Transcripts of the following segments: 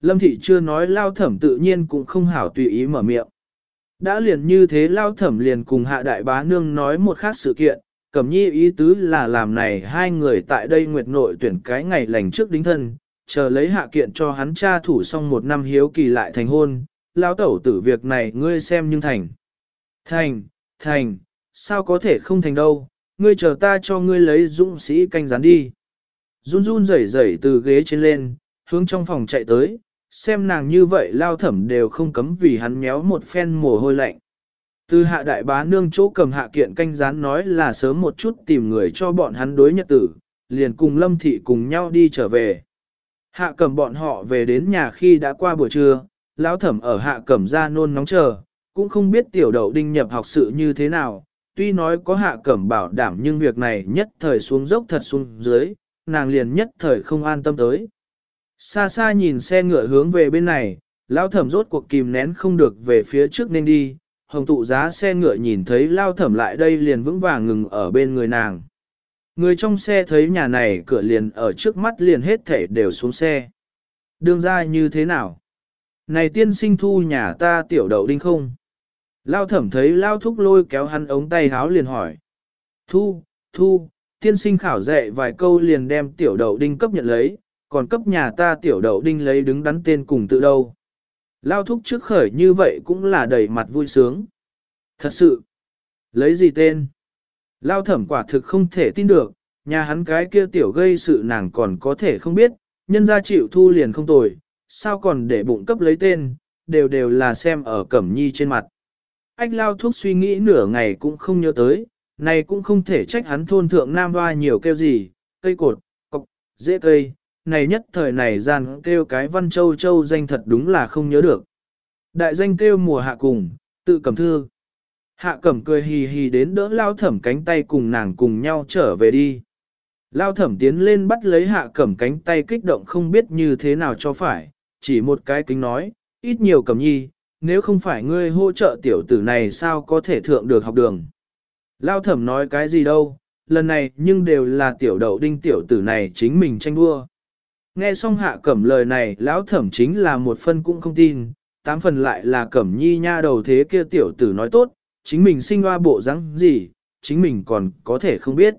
lâm thị chưa nói lao thẩm tự nhiên cũng không hảo tùy ý mở miệng. Đã liền như thế lao thẩm liền cùng hạ đại bá nương nói một khác sự kiện, cẩm nhi ý tứ là làm này hai người tại đây nguyệt nội tuyển cái ngày lành trước đính thân, chờ lấy hạ kiện cho hắn cha thủ xong một năm hiếu kỳ lại thành hôn, lao tẩu tử việc này ngươi xem nhưng thành. Thành, thành, sao có thể không thành đâu, ngươi chờ ta cho ngươi lấy dũng sĩ canh rán đi. Run run rẩy rẩy từ ghế trên lên, hướng trong phòng chạy tới, xem nàng như vậy lao thẩm đều không cấm vì hắn méo một phen mồ hôi lạnh. Từ hạ đại bá nương chỗ cầm hạ kiện canh rán nói là sớm một chút tìm người cho bọn hắn đối nhật tử, liền cùng lâm thị cùng nhau đi trở về. Hạ cầm bọn họ về đến nhà khi đã qua buổi trưa, lão thẩm ở hạ cẩm ra nôn nóng chờ, cũng không biết tiểu đậu đinh nhập học sự như thế nào, tuy nói có hạ cẩm bảo đảm nhưng việc này nhất thời xuống dốc thật xuống dưới, nàng liền nhất thời không an tâm tới. Xa xa nhìn xe ngựa hướng về bên này, lao thẩm rốt cuộc kìm nén không được về phía trước nên đi, hồng tụ giá xe ngựa nhìn thấy lao thẩm lại đây liền vững vàng ngừng ở bên người nàng. Người trong xe thấy nhà này cửa liền ở trước mắt liền hết thể đều xuống xe. Đường ra như thế nào? Này tiên sinh thu nhà ta tiểu đậu đinh không? Lao thẩm thấy lao thúc lôi kéo hắn ống tay háo liền hỏi. Thu, thu, tiên sinh khảo dạy vài câu liền đem tiểu đậu đinh cấp nhận lấy, còn cấp nhà ta tiểu đậu đinh lấy đứng đắn tên cùng tự đâu. Lao thúc trước khởi như vậy cũng là đầy mặt vui sướng. Thật sự, lấy gì tên? Lao thẩm quả thực không thể tin được, nhà hắn cái kia tiểu gây sự nàng còn có thể không biết, nhân gia chịu thu liền không tồi, sao còn để bụng cấp lấy tên, đều đều là xem ở cẩm nhi trên mặt. Ách lao thuốc suy nghĩ nửa ngày cũng không nhớ tới, này cũng không thể trách hắn thôn thượng nam hoa nhiều kêu gì, cây cột, cọc, dễ cây, này nhất thời này gian kêu cái văn châu châu danh thật đúng là không nhớ được. Đại danh kêu mùa hạ cùng, tự cầm thư. Hạ cẩm cười hì hì đến đỡ lao thẩm cánh tay cùng nàng cùng nhau trở về đi. Lao thẩm tiến lên bắt lấy hạ cẩm cánh tay kích động không biết như thế nào cho phải, chỉ một cái kính nói, ít nhiều cẩm nhi, nếu không phải ngươi hỗ trợ tiểu tử này sao có thể thượng được học đường. Lao thẩm nói cái gì đâu, lần này nhưng đều là tiểu đậu đinh tiểu tử này chính mình tranh đua. Nghe xong hạ cẩm lời này lão thẩm chính là một phân cũng không tin, tám phần lại là cẩm nhi nha đầu thế kia tiểu tử nói tốt, chính mình sinh hoa bộ dáng gì, chính mình còn có thể không biết.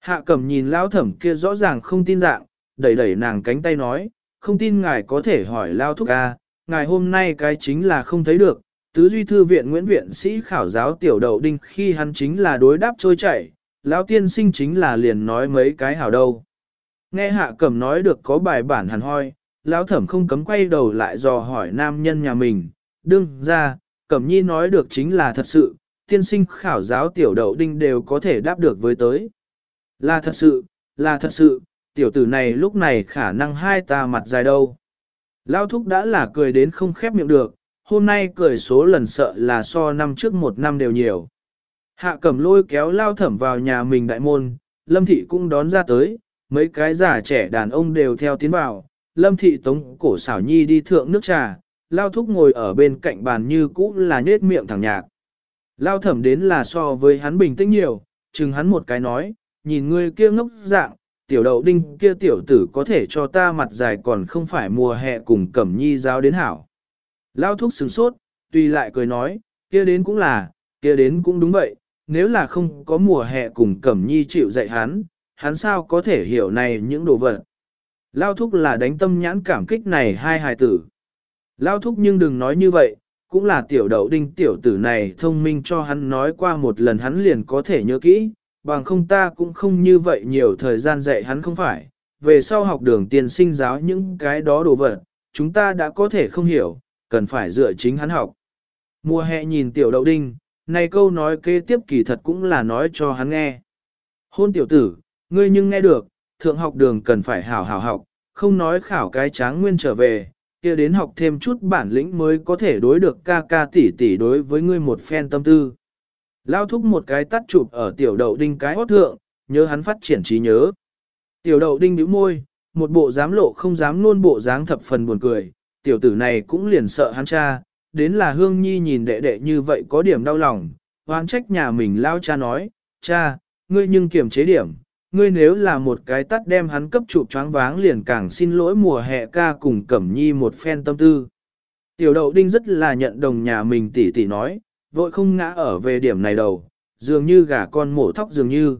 Hạ cẩm nhìn lão thẩm kia rõ ràng không tin dạng, đẩy đẩy nàng cánh tay nói, không tin ngài có thể hỏi lao thúc ca, ngài hôm nay cái chính là không thấy được, tứ duy thư viện Nguyễn Viện sĩ khảo giáo tiểu đậu đinh khi hắn chính là đối đáp trôi chảy, lão tiên sinh chính là liền nói mấy cái hảo đâu. Nghe hạ cẩm nói được có bài bản hẳn hoi, lão thẩm không cấm quay đầu lại dò hỏi nam nhân nhà mình, đương ra, cẩm nhi nói được chính là thật sự, tiên sinh khảo giáo tiểu đậu đinh đều có thể đáp được với tới. Là thật sự, là thật sự, tiểu tử này lúc này khả năng hai ta mặt dài đâu. Lao thúc đã là cười đến không khép miệng được, hôm nay cười số lần sợ là so năm trước một năm đều nhiều. Hạ cẩm lôi kéo lao thẩm vào nhà mình đại môn, lâm thị cũng đón ra tới, mấy cái già trẻ đàn ông đều theo tiến vào, lâm thị tống cổ xảo nhi đi thượng nước trà, lao thúc ngồi ở bên cạnh bàn như cũ là nhết miệng thẳng nhạc. Lao thẩm đến là so với hắn bình tĩnh nhiều, chừng hắn một cái nói, nhìn ngươi kia ngốc dạng, tiểu đậu đinh kia tiểu tử có thể cho ta mặt dài còn không phải mùa hè cùng cẩm nhi giáo đến hảo. Lao thúc sừng sốt, tuy lại cười nói, kia đến cũng là, kia đến cũng đúng vậy, nếu là không có mùa hè cùng cẩm nhi chịu dạy hắn, hắn sao có thể hiểu này những đồ vật. Lao thúc là đánh tâm nhãn cảm kích này hai hài tử. Lao thúc nhưng đừng nói như vậy, cũng là tiểu đậu đinh tiểu tử này thông minh cho hắn nói qua một lần hắn liền có thể nhớ kỹ, bằng không ta cũng không như vậy nhiều thời gian dạy hắn không phải. Về sau học đường tiền sinh giáo những cái đó đồ vật, chúng ta đã có thể không hiểu, cần phải dựa chính hắn học. Mùa hè nhìn tiểu đậu đinh, này câu nói kế tiếp kỳ thật cũng là nói cho hắn nghe. Hôn tiểu tử, ngươi nhưng nghe được, thượng học đường cần phải hảo hảo học, không nói khảo cái tráng nguyên trở về, kia đến học thêm chút bản lĩnh mới có thể đối được ca ca tỷ tỷ đối với ngươi một phen tâm tư. Lao thúc một cái tắt chụp ở tiểu đậu đinh cái hót thượng, nhớ hắn phát triển trí nhớ. Tiểu đậu đinh nhíu môi, một bộ dám lộ không dám luôn bộ dáng thập phần buồn cười, tiểu tử này cũng liền sợ hắn cha, đến là hương nhi nhìn đệ đệ như vậy có điểm đau lòng, hoán trách nhà mình lao cha nói, cha, ngươi nhưng kiềm chế điểm, ngươi nếu là một cái tắt đem hắn cấp chụp choáng váng liền càng xin lỗi mùa hè ca cùng Cẩm Nhi một phen tâm tư. Tiểu đậu đinh rất là nhận đồng nhà mình tỷ tỷ nói, vội không ngã ở về điểm này đầu, dường như gà con mổ thóc dường như.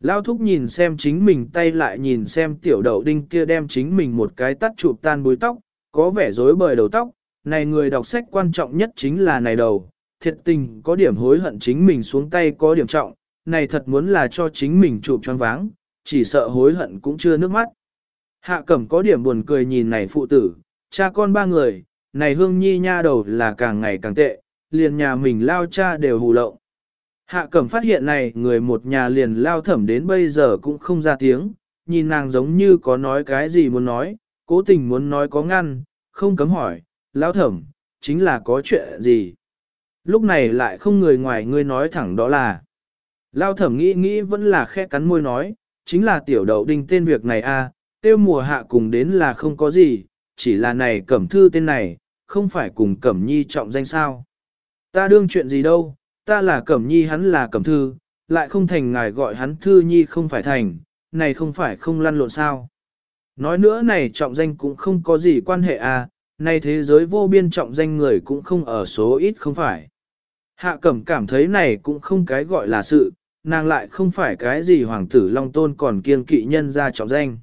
Lao thúc nhìn xem chính mình tay lại nhìn xem tiểu đậu đinh kia đem chính mình một cái tắt chụp tan búi tóc, có vẻ rối bời đầu tóc, này người đọc sách quan trọng nhất chính là này đầu, thiệt tình có điểm hối hận chính mình xuống tay có điểm trọng, này thật muốn là cho chính mình chụp choáng váng, chỉ sợ hối hận cũng chưa nước mắt. Hạ cẩm có điểm buồn cười nhìn này phụ tử, cha con ba người, này hương nhi nha đầu là càng ngày càng tệ, liền nhà mình lao cha đều hù lộng. Hạ cẩm phát hiện này người một nhà liền lao thẩm đến bây giờ cũng không ra tiếng, nhìn nàng giống như có nói cái gì muốn nói, cố tình muốn nói có ngăn, không cấm hỏi, lao thẩm, chính là có chuyện gì. Lúc này lại không người ngoài ngươi nói thẳng đó là. Lao thẩm nghĩ nghĩ vẫn là khẽ cắn môi nói, chính là tiểu đậu đinh tên việc này a, tiêu mùa hạ cùng đến là không có gì, chỉ là này cẩm thư tên này, không phải cùng cẩm nhi trọng danh sao. Ta đương chuyện gì đâu, ta là cẩm nhi hắn là cẩm thư, lại không thành ngài gọi hắn thư nhi không phải thành, này không phải không lăn lộn sao. Nói nữa này trọng danh cũng không có gì quan hệ à, nay thế giới vô biên trọng danh người cũng không ở số ít không phải. Hạ cẩm cảm thấy này cũng không cái gọi là sự, nàng lại không phải cái gì hoàng tử long tôn còn kiên kỵ nhân ra trọng danh.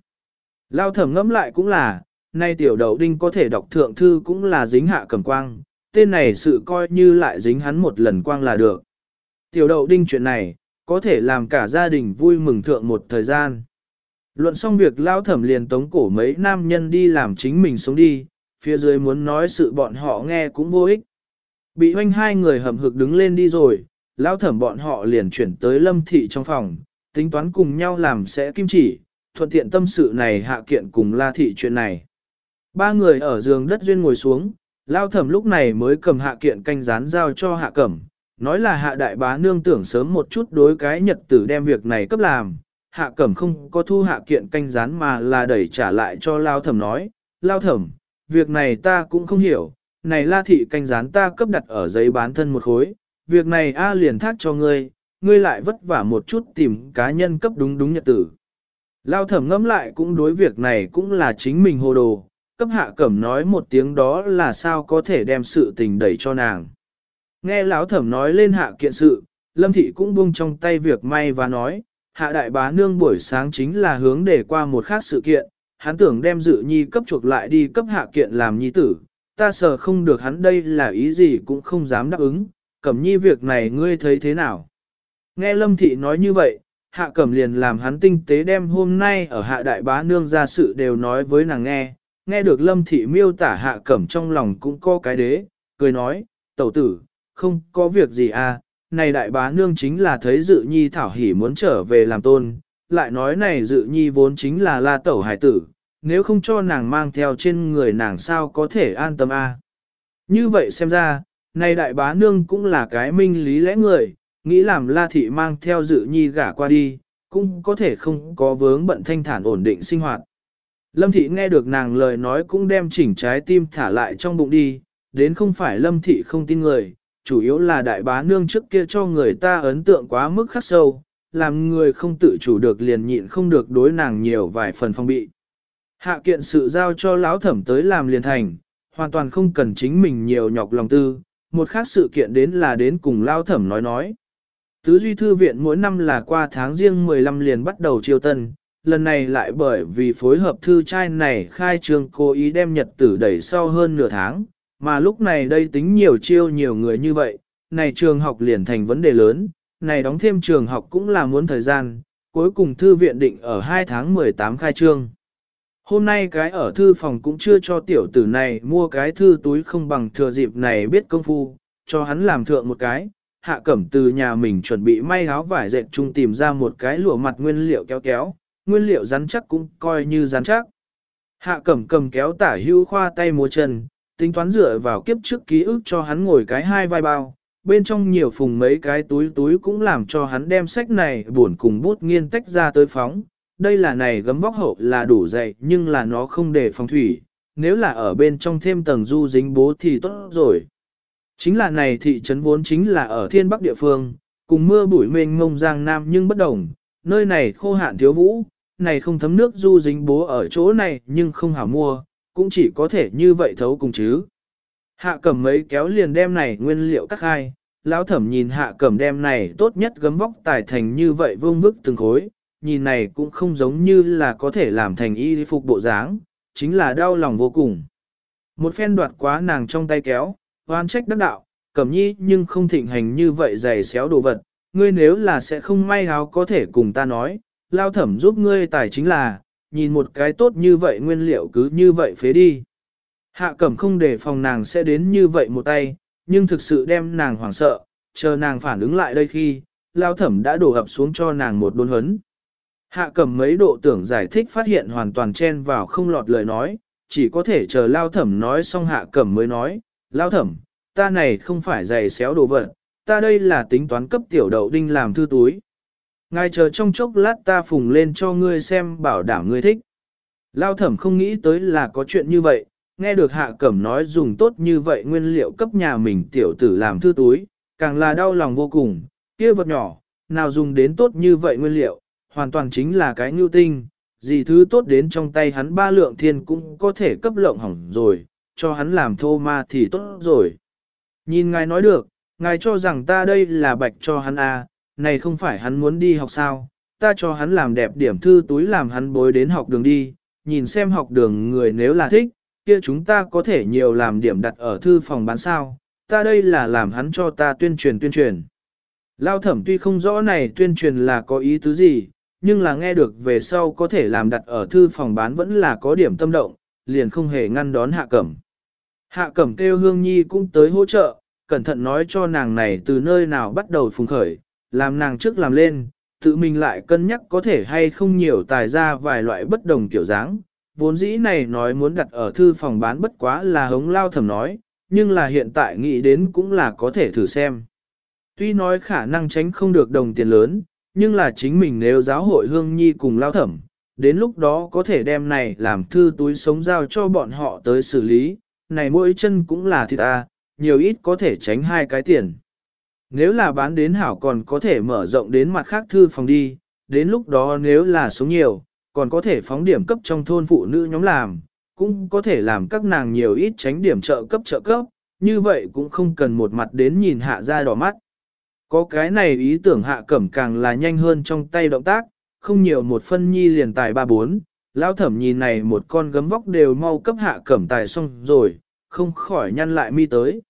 Lao thẩm ngẫm lại cũng là, nay tiểu đầu đinh có thể đọc thượng thư cũng là dính hạ cầm quang, tên này sự coi như lại dính hắn một lần quang là được. Tiểu đậu đinh chuyện này, có thể làm cả gia đình vui mừng thượng một thời gian. Luận xong việc lao thẩm liền tống cổ mấy nam nhân đi làm chính mình sống đi, phía dưới muốn nói sự bọn họ nghe cũng vô ích. Bị hoanh hai người hầm hực đứng lên đi rồi, Lão thẩm bọn họ liền chuyển tới lâm thị trong phòng, tính toán cùng nhau làm sẽ kim chỉ, thuận tiện tâm sự này hạ kiện cùng la thị chuyện này. Ba người ở giường đất duyên ngồi xuống, lao thẩm lúc này mới cầm hạ kiện canh rán giao cho hạ cẩm, nói là hạ đại bá nương tưởng sớm một chút đối cái nhật tử đem việc này cấp làm. Hạ cẩm không có thu hạ kiện canh rán mà là đẩy trả lại cho lao thẩm nói, lao thẩm, việc này ta cũng không hiểu, này la thị canh rán ta cấp đặt ở giấy bán thân một khối, việc này A liền thác cho ngươi, ngươi lại vất vả một chút tìm cá nhân cấp đúng đúng nhật tử. Lao thẩm ngẫm lại cũng đối việc này cũng là chính mình hồ đồ, cấp hạ cẩm nói một tiếng đó là sao có thể đem sự tình đẩy cho nàng. Nghe lão thẩm nói lên hạ kiện sự, lâm thị cũng buông trong tay việc may và nói, hạ đại bá nương buổi sáng chính là hướng để qua một khác sự kiện, hắn tưởng đem dự nhi cấp chuộc lại đi cấp hạ kiện làm nhi tử, ta sợ không được hắn đây là ý gì cũng không dám đáp ứng, cẩm nhi việc này ngươi thấy thế nào. Nghe lâm thị nói như vậy, hạ cẩm liền làm hắn tinh tế đem hôm nay ở hạ đại bá nương ra sự đều nói với nàng nghe, nghe được lâm thị miêu tả hạ cẩm trong lòng cũng có cái đế, cười nói, tẩu tử, không có việc gì à, này đại bá nương chính là thấy dự nhi thảo hỉ muốn trở về làm tôn, lại nói này dự nhi vốn chính là la tẩu hải tử, nếu không cho nàng mang theo trên người nàng sao có thể an tâm a à. Như vậy xem ra, này đại bá nương cũng là cái minh lý lẽ người, nghĩ làm la thị mang theo dự nhi gả qua đi, cũng có thể không có vướng bận thanh thản ổn định sinh hoạt. Lâm thị nghe được nàng lời nói cũng đem chỉnh trái tim thả lại trong bụng đi, đến không phải lâm thị không tin người, chủ yếu là đại bá nương trước kia cho người ta ấn tượng quá mức khắc sâu, làm người không tự chủ được liền nhịn không được đối nàng nhiều vài phần phong bị. Hạ kiện sự giao cho lão thẩm tới làm liền thành, hoàn toàn không cần chính mình nhiều nhọc lòng tư, một khác sự kiện đến là đến cùng lao thẩm nói nói. Tứ Duy Thư viện mỗi năm là qua tháng riêng 15 liền bắt đầu chiêu tân, lần này lại bởi vì phối hợp thư trai này khai trương cố ý đem nhật tử đẩy sau hơn nửa tháng, mà lúc này đây tính nhiều chiêu nhiều người như vậy, này trường học liền thành vấn đề lớn, này đóng thêm trường học cũng là muốn thời gian, cuối cùng thư viện định ở 2 tháng 18 khai trương. Hôm nay cái ở thư phòng cũng chưa cho tiểu tử này mua cái thư túi không bằng thừa dịp này biết công phu, cho hắn làm thượng một cái, hạ cẩm từ nhà mình chuẩn bị may áo vải dệt chung tìm ra một cái lụa mặt nguyên liệu kéo kéo, nguyên liệu rắn chắc cũng coi như rắn chắc. Hạ cẩm cầm kéo tả hưu khoa tay múa chân, tính toán dựa vào kiếp trước ký ức cho hắn ngồi cái hai vai bao, bên trong nhiều phùng mấy cái túi túi cũng làm cho hắn đem sách này buồn cùng bút nghiên tách ra tới phóng. Đây là này gấm vóc hậu là đủ dày nhưng là nó không để phòng thủy, nếu là ở bên trong thêm tầng du dính bố thì tốt rồi. Chính là này thị trấn vốn chính là ở thiên bắc địa phương, cùng mưa bụi mênh ngông giang nam nhưng bất đồng, nơi này khô hạn thiếu vũ, này không thấm nước du dính bố ở chỗ này nhưng không hảo mua, cũng chỉ có thể như vậy thấu cùng chứ. Hạ cẩm mấy kéo liền đem này nguyên liệu cắt hai, lão thẩm nhìn hạ cẩm đem này tốt nhất gấm vóc tài thành như vậy vương vức từng khối, nhìn này cũng không giống như là có thể làm thành y phục bộ dáng, chính là đau lòng vô cùng. Một phen đoạt quá nàng trong tay kéo, oan trách đắc đạo, cẩm nhi nhưng không thịnh hành như vậy dày xéo đồ vật, ngươi nếu là sẽ không may háo có thể cùng ta nói, lao thẩm giúp ngươi tài chính là, nhìn một cái tốt như vậy nguyên liệu cứ như vậy phế đi. Hạ cẩm không để phòng nàng sẽ đến như vậy một tay, nhưng thực sự đem nàng hoảng sợ, chờ nàng phản ứng lại đây khi, lao thẩm đã đổ ập xuống cho nàng một đôn hấn. Hạ cẩm mấy độ tưởng giải thích phát hiện hoàn toàn chen vào không lọt lời nói, chỉ có thể chờ lao thẩm nói xong hạ cẩm mới nói, lao thẩm, ta này không phải giày xéo đồ vật, ta đây là tính toán cấp tiểu đậu đinh làm thư túi. Ngài chờ trong chốc lát ta phùng lên cho ngươi xem bảo đảm ngươi thích. Lao thẩm không nghĩ tới là có chuyện như vậy, nghe được hạ cẩm nói dùng tốt như vậy nguyên liệu cấp nhà mình tiểu tử làm thư túi, càng là đau lòng vô cùng, kia vật nhỏ, nào dùng đến tốt như vậy nguyên liệu, hoàn toàn chính là cái ngưu tinh, gì thứ tốt đến trong tay hắn ba lượng thiên cũng có thể cấp lộng hỏng rồi, cho hắn làm thô ma thì tốt rồi. Nhìn ngài nói được, ngài cho rằng ta đây là bạch cho hắn à, này không phải hắn muốn đi học sao, ta cho hắn làm đẹp điểm thư túi làm hắn bối đến học đường đi, nhìn xem học đường người nếu là thích, kia chúng ta có thể nhiều làm điểm đặt ở thư phòng bán sao, ta đây là làm hắn cho ta tuyên truyền tuyên truyền. Lao thẩm tuy không rõ này tuyên truyền là có ý tứ gì, nhưng là nghe được về sau có thể làm đặt ở thư phòng bán vẫn là có điểm tâm động, liền không hề ngăn đón hạ cẩm. Hạ cẩm kêu hương nhi cũng tới hỗ trợ, cẩn thận nói cho nàng này từ nơi nào bắt đầu phùng khởi, làm nàng trước làm lên, tự mình lại cân nhắc có thể hay không nhiều tài ra vài loại bất đồng kiểu dáng. Vốn dĩ này nói muốn đặt ở thư phòng bán bất quá là hống lao thầm nói, nhưng là hiện tại nghĩ đến cũng là có thể thử xem. Tuy nói khả năng tránh không được đồng tiền lớn, nhưng là chính mình nếu giáo hội hương nhi cùng lao thẩm, đến lúc đó có thể đem này làm thư túi sống giao cho bọn họ tới xử lý, này mỗi chân cũng là thịt à, nhiều ít có thể tránh hai cái tiền. Nếu là bán đến hảo còn có thể mở rộng đến mặt khác thư phòng đi, đến lúc đó nếu là số nhiều, còn có thể phóng điểm cấp trong thôn phụ nữ nhóm làm, cũng có thể làm các nàng nhiều ít tránh điểm trợ cấp trợ cấp, như vậy cũng không cần một mặt đến nhìn hạ ra đỏ mắt. Có cái này ý tưởng hạ cẩm càng là nhanh hơn trong tay động tác, không nhiều một phân nhi liền tài ba bốn, Lão thẩm nhìn này một con gấm vóc đều mau cấp hạ cẩm tài xong rồi, không khỏi nhăn lại mi tới.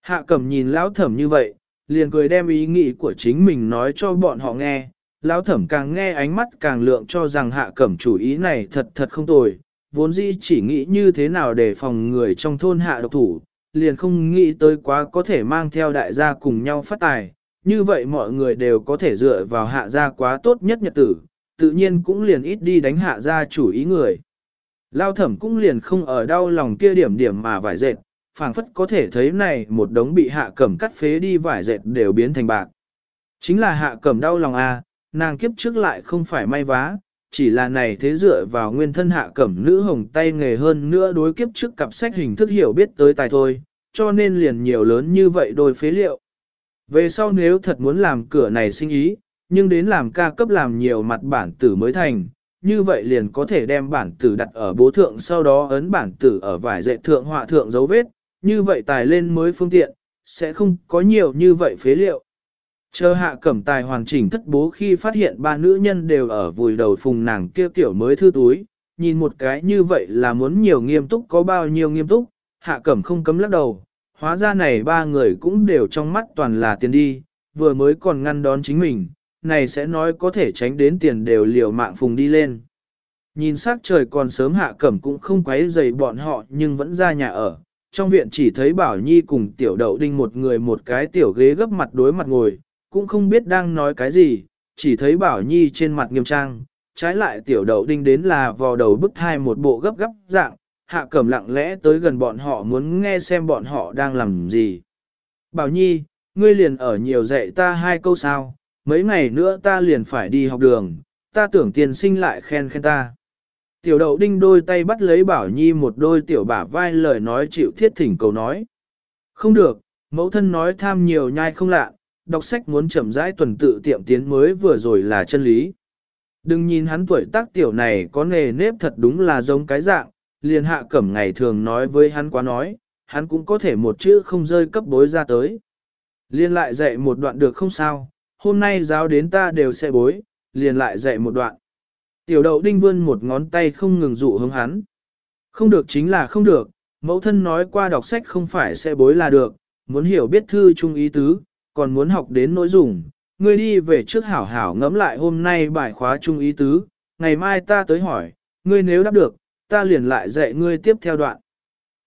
Hạ cẩm nhìn lão thẩm như vậy, liền cười đem ý nghĩ của chính mình nói cho bọn họ nghe. Lão thẩm càng nghe ánh mắt càng lượng cho rằng hạ cẩm chủ ý này thật thật không tồi, vốn dĩ chỉ nghĩ như thế nào để phòng người trong thôn hạ độc thủ, liền không nghĩ tới quá có thể mang theo đại gia cùng nhau phát tài, như vậy mọi người đều có thể dựa vào hạ gia quá tốt nhất nhật tử, tự nhiên cũng liền ít đi đánh hạ gia chủ ý người. Lao thẩm cũng liền không ở đau lòng kia điểm điểm mà vải dệt, phảng phất có thể thấy này một đống bị hạ cẩm cắt phế đi vải dệt đều biến thành bạc. Chính là hạ cẩm đau lòng a, à, nàng kiếp trước lại không phải may vá, chỉ là này thế dựa vào nguyên thân hạ cẩm nữ hồng tay nghề hơn nữa đối kiếp trước cặp sách hình thức hiểu biết tới tài thôi, cho nên liền nhiều lớn như vậy đôi phế liệu. Về sau nếu thật muốn làm cửa này sinh ý, nhưng đến làm ca cấp làm nhiều mặt bản tử mới thành, như vậy liền có thể đem bản tử đặt ở bố thượng sau đó ấn bản tử ở vải dệt thượng họa thượng dấu vết, như vậy tài lên mới phương tiện, sẽ không có nhiều như vậy phế liệu. Chờ hạ cẩm tài hoàn chỉnh thất bố khi phát hiện ba nữ nhân đều ở vùi đầu phùng nàng kia tiểu mới thư túi, nhìn một cái như vậy là muốn nhiều nghiêm túc có bao nhiêu nghiêm túc, hạ cẩm không cấm lắc đầu, hóa ra này ba người cũng đều trong mắt toàn là tiền đi, vừa mới còn ngăn đón chính mình, này sẽ nói có thể tránh đến tiền đều liều mạng phùng đi lên. Nhìn sắc trời còn sớm hạ cẩm cũng không quấy dày bọn họ nhưng vẫn ra nhà ở, trong viện chỉ thấy Bảo Nhi cùng tiểu đậu đinh một người một cái tiểu ghế gấp mặt đối mặt ngồi, cũng không biết đang nói cái gì, chỉ thấy Bảo Nhi trên mặt nghiêm trang, trái lại tiểu đậu đinh đến là vò đầu bức thai một bộ gấp gấp dạng, hạ cẩm lặng lẽ tới gần bọn họ muốn nghe xem bọn họ đang làm gì. Bảo Nhi, ngươi liền ở nhiều dạy ta hai câu sao, mấy ngày nữa ta liền phải đi học đường, ta tưởng tiền sinh lại khen khen ta. Tiểu đậu đinh đôi tay bắt lấy Bảo Nhi một đôi tiểu bả vai lời nói chịu thiết thỉnh cầu nói. Không được, mẫu thân nói tham nhiều nhai không lạ, đọc sách muốn chậm rãi tuần tự tiệm tiến mới vừa rồi là chân lý. Đừng nhìn hắn tuổi tác tiểu này có nề nếp thật đúng là giống cái dạng, liền hạ cẩm ngày thường nói với hắn quá nói, hắn cũng có thể một chữ không rơi cấp bối ra tới. Liên lại dạy một đoạn được không sao, hôm nay giáo đến ta đều sẽ bối, liền lại dạy một đoạn. Tiểu đậu đinh vươn một ngón tay không ngừng dụ hướng hắn. Không được chính là không được, mẫu thân nói qua đọc sách không phải sẽ bối là được, muốn hiểu biết thư chung ý tứ, còn muốn học đến nội dung. Ngươi đi về trước hảo hảo ngẫm lại hôm nay bài khóa chung ý tứ, ngày mai ta tới hỏi, ngươi nếu đáp được, ta liền lại dạy ngươi tiếp theo đoạn.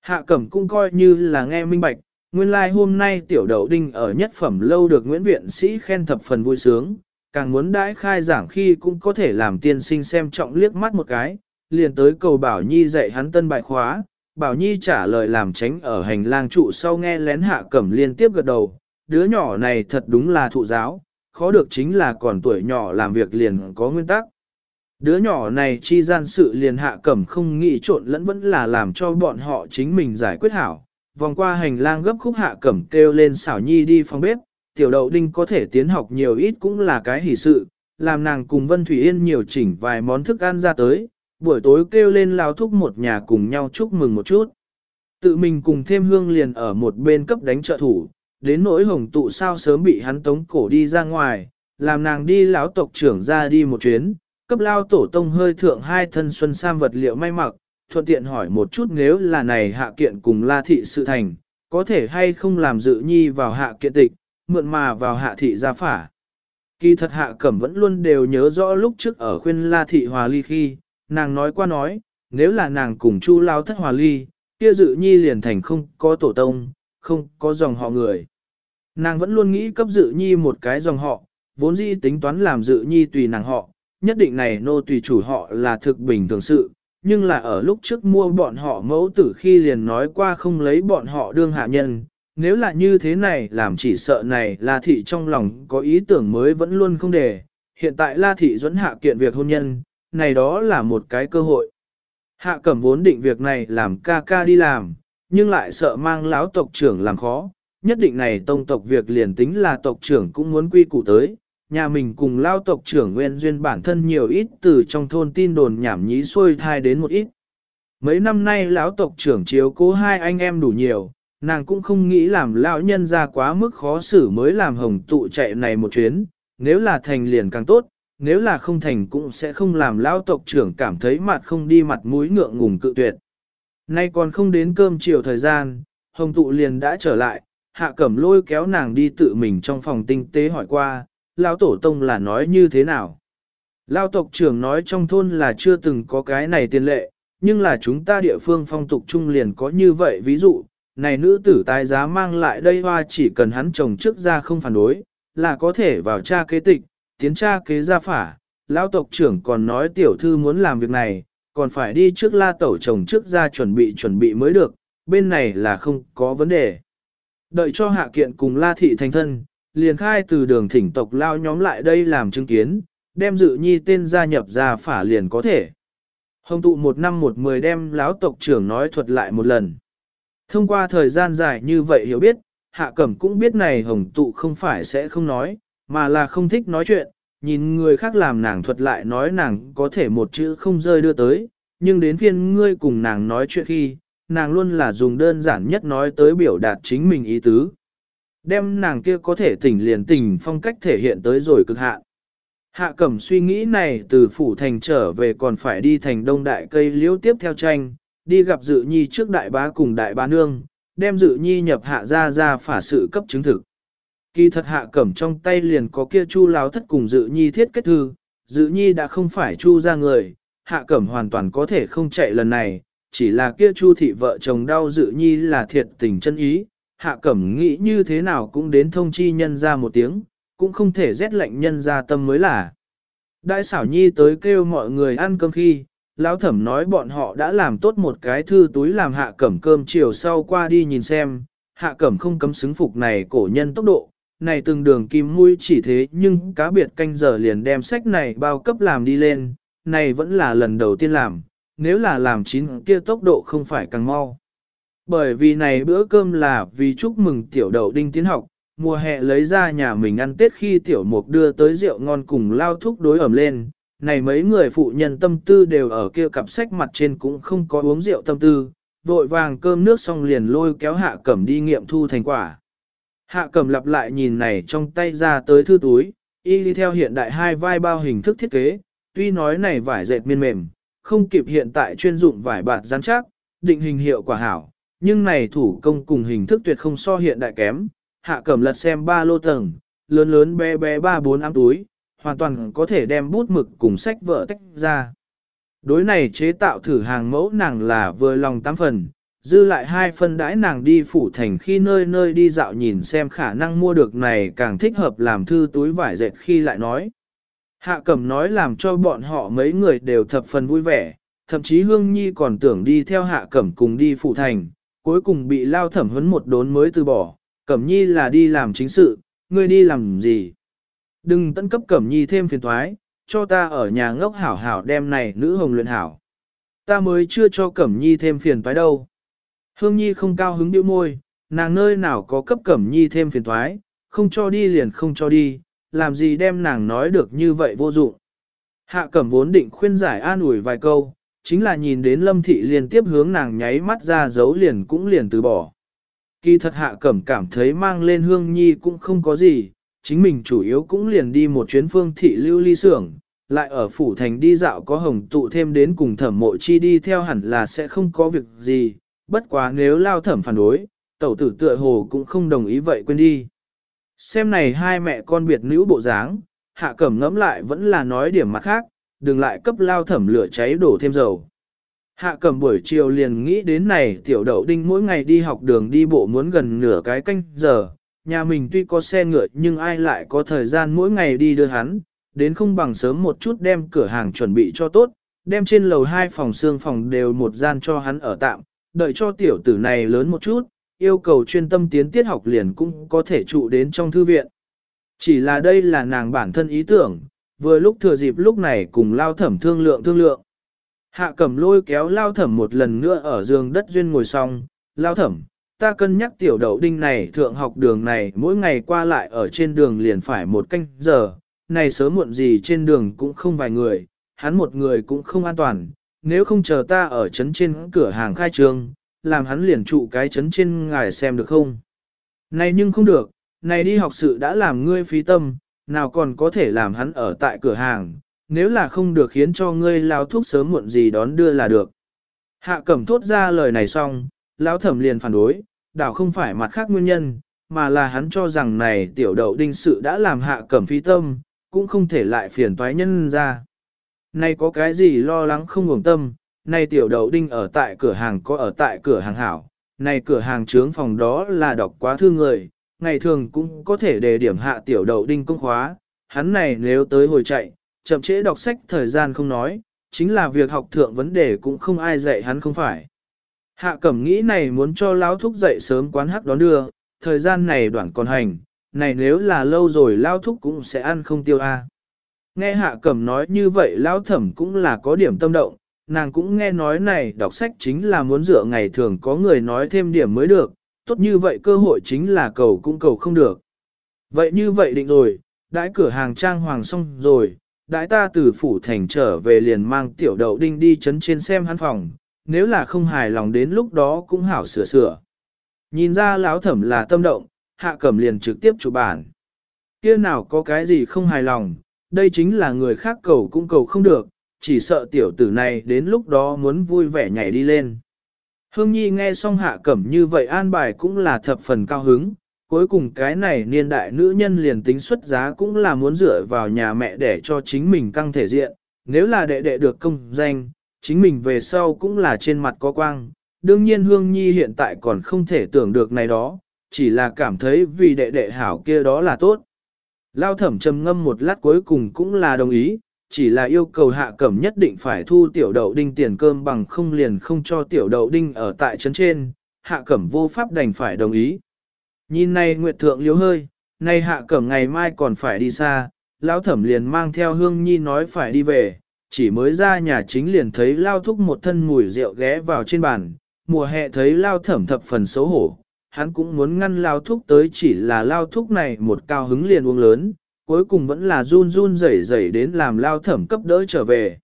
Hạ cẩm cũng coi như là nghe minh bạch, nguyên lai like hôm nay tiểu đậu đinh ở nhất phẩm lâu được Nguyễn Viện Sĩ khen thập phần vui sướng, càng muốn đãi khai giảng khi cũng có thể làm tiên sinh xem trọng liếc mắt một cái, liền tới cầu Bảo Nhi dạy hắn tân bài khóa, Bảo Nhi trả lời làm tránh ở hành lang trụ sau nghe lén hạ cẩm liên tiếp gật đầu, đứa nhỏ này thật đúng là thụ giáo, khó được chính là còn tuổi nhỏ làm việc liền có nguyên tắc. Đứa nhỏ này chi gian sự liền hạ cẩm không nghĩ trộn lẫn vẫn là làm cho bọn họ chính mình giải quyết hảo. Vòng qua hành lang gấp khúc hạ cẩm kêu lên xảo nhi đi phòng bếp, tiểu đậu đinh có thể tiến học nhiều ít cũng là cái hỷ sự, làm nàng cùng Vân Thủy Yên nhiều chỉnh vài món thức ăn ra tới, buổi tối kêu lên lao thúc một nhà cùng nhau chúc mừng một chút. Tự mình cùng thêm hương liền ở một bên cấp đánh trợ thủ, đến nỗi hồng tụ sao sớm bị hắn tống cổ đi ra ngoài, làm nàng đi lão tộc trưởng ra đi một chuyến, cấp lao tổ tông hơi thượng hai thân xuân sam vật liệu may mặc, thuận tiện hỏi một chút nếu là này hạ kiện cùng la thị sự thành, có thể hay không làm dự nhi vào hạ kiện tịch, mượn mà vào hạ thị gia phả. Kỳ thật hạ cẩm vẫn luôn đều nhớ rõ lúc trước ở khuyên la thị hòa ly khi, nàng nói qua nói, nếu là nàng cùng chu lao thất hòa ly, kia dự nhi liền thành không có tổ tông, không có dòng họ người. Nàng vẫn luôn nghĩ cấp dự nhi một cái dòng họ, vốn dĩ tính toán làm dự nhi tùy nàng họ, nhất định này nô tùy chủ họ là thực bình thường sự, nhưng là ở lúc trước mua bọn họ mẫu tử khi liền nói qua không lấy bọn họ đương hạ nhân, nếu là như thế này làm chỉ sợ này La Thị trong lòng có ý tưởng mới vẫn luôn không để, hiện tại La Thị dẫn hạ kiện việc hôn nhân, này đó là một cái cơ hội. Hạ cẩm vốn định việc này làm ca ca đi làm, nhưng lại sợ mang lão tộc trưởng làm khó, nhất định này tông tộc việc liền tính là tộc trưởng cũng muốn quy củ tới, nhà mình cùng lao tộc trưởng nguyên duyên bản thân nhiều ít từ trong thôn tin đồn nhảm nhí xuôi thai đến một ít. Mấy năm nay lão tộc trưởng chiếu cố hai anh em đủ nhiều, nàng cũng không nghĩ làm lão nhân ra quá mức khó xử mới làm hồng tụ chạy này một chuyến, nếu là thành liền càng tốt, nếu là không thành cũng sẽ không làm lão tộc trưởng cảm thấy mặt không đi mặt mũi ngượng ngùng cự tuyệt. Nay còn không đến cơm chiều thời gian, hồng tụ liền đã trở lại, hạ cẩm lôi kéo nàng đi tự mình trong phòng tinh tế hỏi qua, lão tổ tông là nói như thế nào. Lão tộc trưởng nói trong thôn là chưa từng có cái này tiền lệ, nhưng là chúng ta địa phương phong tục trung liền có như vậy ví dụ, này nữ tử tái giá mang lại đây hoa chỉ cần hắn chồng trước ra không phản đối, là có thể vào cha kế tịch, tiến cha kế gia phả. Lão tộc trưởng còn nói tiểu thư muốn làm việc này, còn phải đi trước la tẩu chồng trước ra chuẩn bị chuẩn bị mới được, bên này là không có vấn đề. Đợi cho hạ kiện cùng la thị thành thân, liền khai từ đường thỉnh tộc lao nhóm lại đây làm chứng kiến, đem dự nhi tên gia nhập ra phả liền có thể. Hồng tụ một năm một mười đem lão tộc trưởng nói thuật lại một lần. Thông qua thời gian dài như vậy hiểu biết, hạ cẩm cũng biết này hồng tụ không phải sẽ không nói, mà là không thích nói chuyện, nhìn người khác làm nàng thuật lại nói nàng có thể một chữ không rơi đưa tới, nhưng đến phiên ngươi cùng nàng nói chuyện khi, nàng luôn là dùng đơn giản nhất nói tới biểu đạt chính mình ý tứ. Đem nàng kia có thể tỉnh liền tỉnh phong cách thể hiện tới rồi cực hạn. Hạ cẩm suy nghĩ này từ phủ thành trở về còn phải đi thành đông đại cây liễu tiếp theo tranh, đi gặp dự nhi trước đại bá cùng đại bá nương, đem dự nhi nhập hạ ra ra phả sự cấp chứng thực. Kỳ thật hạ cẩm trong tay liền có kia chu láo thất cùng dự nhi thiết kết thư, dự nhi đã không phải chu ra người, hạ cẩm hoàn toàn có thể không chạy lần này, chỉ là kia chu thị vợ chồng đau dự nhi là thiệt tình chân ý, hạ cẩm nghĩ như thế nào cũng đến thông chi nhân ra một tiếng, cũng không thể rét lạnh nhân ra tâm mới là. Đại xảo nhi tới kêu mọi người ăn cơm khi, lão thẩm nói bọn họ đã làm tốt một cái thư túi làm hạ cẩm cơm chiều sau qua đi nhìn xem, hạ cẩm không cấm xứng phục này cổ nhân tốc độ, này từng đường kim mũi chỉ thế nhưng cá biệt canh giờ liền đem sách này bao cấp làm đi lên, này vẫn là lần đầu tiên làm, nếu là làm chín kia tốc độ không phải càng mau. Bởi vì này bữa cơm là vì chúc mừng tiểu đậu đinh tiến học, mùa hè lấy ra nhà mình ăn tết khi tiểu mục đưa tới rượu ngon cùng lao thúc đối ẩm lên, này mấy người phụ nhân tâm tư đều ở kia cặp sách mặt trên cũng không có uống rượu tâm tư, vội vàng cơm nước xong liền lôi kéo hạ cẩm đi nghiệm thu thành quả. Hạ cẩm lặp lại nhìn này trong tay ra tới thư túi, y đi theo hiện đại hai vai bao hình thức thiết kế, tuy nói này vải dệt miên mềm, không kịp hiện tại chuyên dụng vải bạt rắn chắc, định hình hiệu quả hảo, nhưng này thủ công cùng hình thức tuyệt không so hiện đại kém. Hạ cẩm lật xem ba lô tầng, lớn lớn bé bé ba bốn ám túi, hoàn toàn có thể đem bút mực cùng sách vở tách ra. Đối này chế tạo thử hàng mẫu nàng là vừa lòng tám phần, dư lại hai phân đãi nàng đi phủ thành khi nơi nơi đi dạo nhìn xem khả năng mua được này càng thích hợp làm thư túi vải dệt khi lại nói. Hạ cẩm nói làm cho bọn họ mấy người đều thập phần vui vẻ, thậm chí Hương Nhi còn tưởng đi theo hạ cẩm cùng đi phủ thành, cuối cùng bị lao thẩm huấn một đốn mới từ bỏ, cẩm nhi là đi làm chính sự, ngươi đi làm gì? Đừng tận cấp cẩm nhi thêm phiền thoái, cho ta ở nhà ngốc hảo hảo đem này nữ hồng luyện hảo. Ta mới chưa cho cẩm nhi thêm phiền thoái đâu. Hương nhi không cao hứng điệu môi, nàng nơi nào có cấp cẩm nhi thêm phiền thoái, không cho đi liền không cho đi, làm gì đem nàng nói được như vậy vô dụng. Hạ cẩm vốn định khuyên giải an ủi vài câu, chính là nhìn đến lâm thị liên tiếp hướng nàng nháy mắt ra dấu liền cũng liền từ bỏ. Kỳ thật hạ cẩm cảm thấy mang lên hương nhi cũng không có gì, chính mình chủ yếu cũng liền đi một chuyến phương thị lưu ly xưởng, lại ở phủ thành đi dạo có hồng tụ thêm đến cùng thẩm mộ chi đi theo hẳn là sẽ không có việc gì, bất quá nếu lao thẩm phản đối, tẩu tử tựa hồ cũng không đồng ý vậy quên đi. Xem này hai mẹ con biệt nữ bộ dáng, hạ cẩm ngẫm lại vẫn là nói điểm mặt khác, đừng lại cấp lao thẩm lửa cháy đổ thêm dầu. Hạ cầm buổi chiều liền nghĩ đến này tiểu đậu đinh mỗi ngày đi học đường đi bộ muốn gần nửa cái canh giờ, nhà mình tuy có xe ngựa nhưng ai lại có thời gian mỗi ngày đi đưa hắn, đến không bằng sớm một chút đem cửa hàng chuẩn bị cho tốt, đem trên lầu hai phòng xương phòng đều một gian cho hắn ở tạm, đợi cho tiểu tử này lớn một chút, yêu cầu chuyên tâm tiến tiết học liền cũng có thể trụ đến trong thư viện. Chỉ là đây là nàng bản thân ý tưởng, vừa lúc thừa dịp lúc này cùng lao thẩm thương lượng thương lượng. Hạ cẩm lôi kéo lao thẩm một lần nữa ở giường đất duyên ngồi xong, lao thẩm, ta cân nhắc tiểu đậu đinh này thượng học đường này mỗi ngày qua lại ở trên đường liền phải một canh giờ, này sớm muộn gì trên đường cũng không vài người, hắn một người cũng không an toàn, nếu không chờ ta ở trấn trên cửa hàng khai trương, làm hắn liền trụ cái trấn trên ngài xem được không? Này nhưng không được, này đi học sự đã làm ngươi phí tâm, nào còn có thể làm hắn ở tại cửa hàng, nếu là không được khiến cho ngươi lao thuốc sớm muộn gì đón đưa là được. Hạ cẩm thốt ra lời này xong, lão thẩm liền phản đối, đảo không phải mặt khác nguyên nhân, mà là hắn cho rằng này tiểu đậu đinh sự đã làm hạ cẩm phi tâm, cũng không thể lại phiền toái nhân ra. Này có cái gì lo lắng không ngủng tâm, này tiểu đậu đinh ở tại cửa hàng có ở tại cửa hàng hảo, này cửa hàng trướng phòng đó là đọc quá thư người, ngày thường cũng có thể đề điểm hạ tiểu đậu đinh công khóa, hắn này nếu tới hồi chạy, chậm trễ đọc sách thời gian không nói, chính là việc học thượng vấn đề cũng không ai dạy hắn không phải. Hạ cẩm nghĩ này muốn cho lão thúc dậy sớm quán hắc đón đưa, thời gian này đoạn còn hành, này nếu là lâu rồi lão thúc cũng sẽ ăn không tiêu a. Nghe hạ cẩm nói như vậy lão thẩm cũng là có điểm tâm động, nàng cũng nghe nói này đọc sách chính là muốn dựa ngày thường có người nói thêm điểm mới được, tốt như vậy cơ hội chính là cầu cũng cầu không được. Vậy như vậy định rồi, đãi cửa hàng trang hoàng xong rồi, đãi ta từ phủ thành trở về liền mang tiểu đậu đinh đi chấn trên xem hắn phòng, nếu là không hài lòng đến lúc đó cũng hảo sửa sửa. Nhìn ra lão thẩm là tâm động, hạ cẩm liền trực tiếp chụp bản. Kia nào có cái gì không hài lòng, đây chính là người khác cầu cũng cầu không được, chỉ sợ tiểu tử này đến lúc đó muốn vui vẻ nhảy đi lên. Hương Nhi nghe xong hạ cẩm như vậy an bài cũng là thập phần cao hứng, cuối cùng cái này niên đại nữ nhân liền tính xuất giá cũng là muốn dựa vào nhà mẹ để cho chính mình căng thể diện, nếu là đệ đệ được công danh, chính mình về sau cũng là trên mặt có quang. Đương nhiên Hương Nhi hiện tại còn không thể tưởng được này đó, chỉ là cảm thấy vì đệ đệ hảo kia đó là tốt. Lao thẩm trầm ngâm một lát cuối cùng cũng là đồng ý, chỉ là yêu cầu hạ cẩm nhất định phải thu tiểu đậu đinh tiền cơm bằng không liền không cho tiểu đậu đinh ở tại trấn trên, hạ cẩm vô pháp đành phải đồng ý. Nhìn này Nguyệt Thượng liếu hơi, nay hạ cẩm ngày mai còn phải đi xa, lão thẩm liền mang theo hương nhi nói phải đi về, chỉ mới ra nhà chính liền thấy lao thúc một thân mùi rượu ghé vào trên bàn, mùa hè thấy lao thẩm thập phần xấu hổ, hắn cũng muốn ngăn lao thúc tới chỉ là lao thúc này một cao hứng liền uống lớn, cuối cùng vẫn là run run rẩy rẩy đến làm lao thẩm cấp đỡ trở về.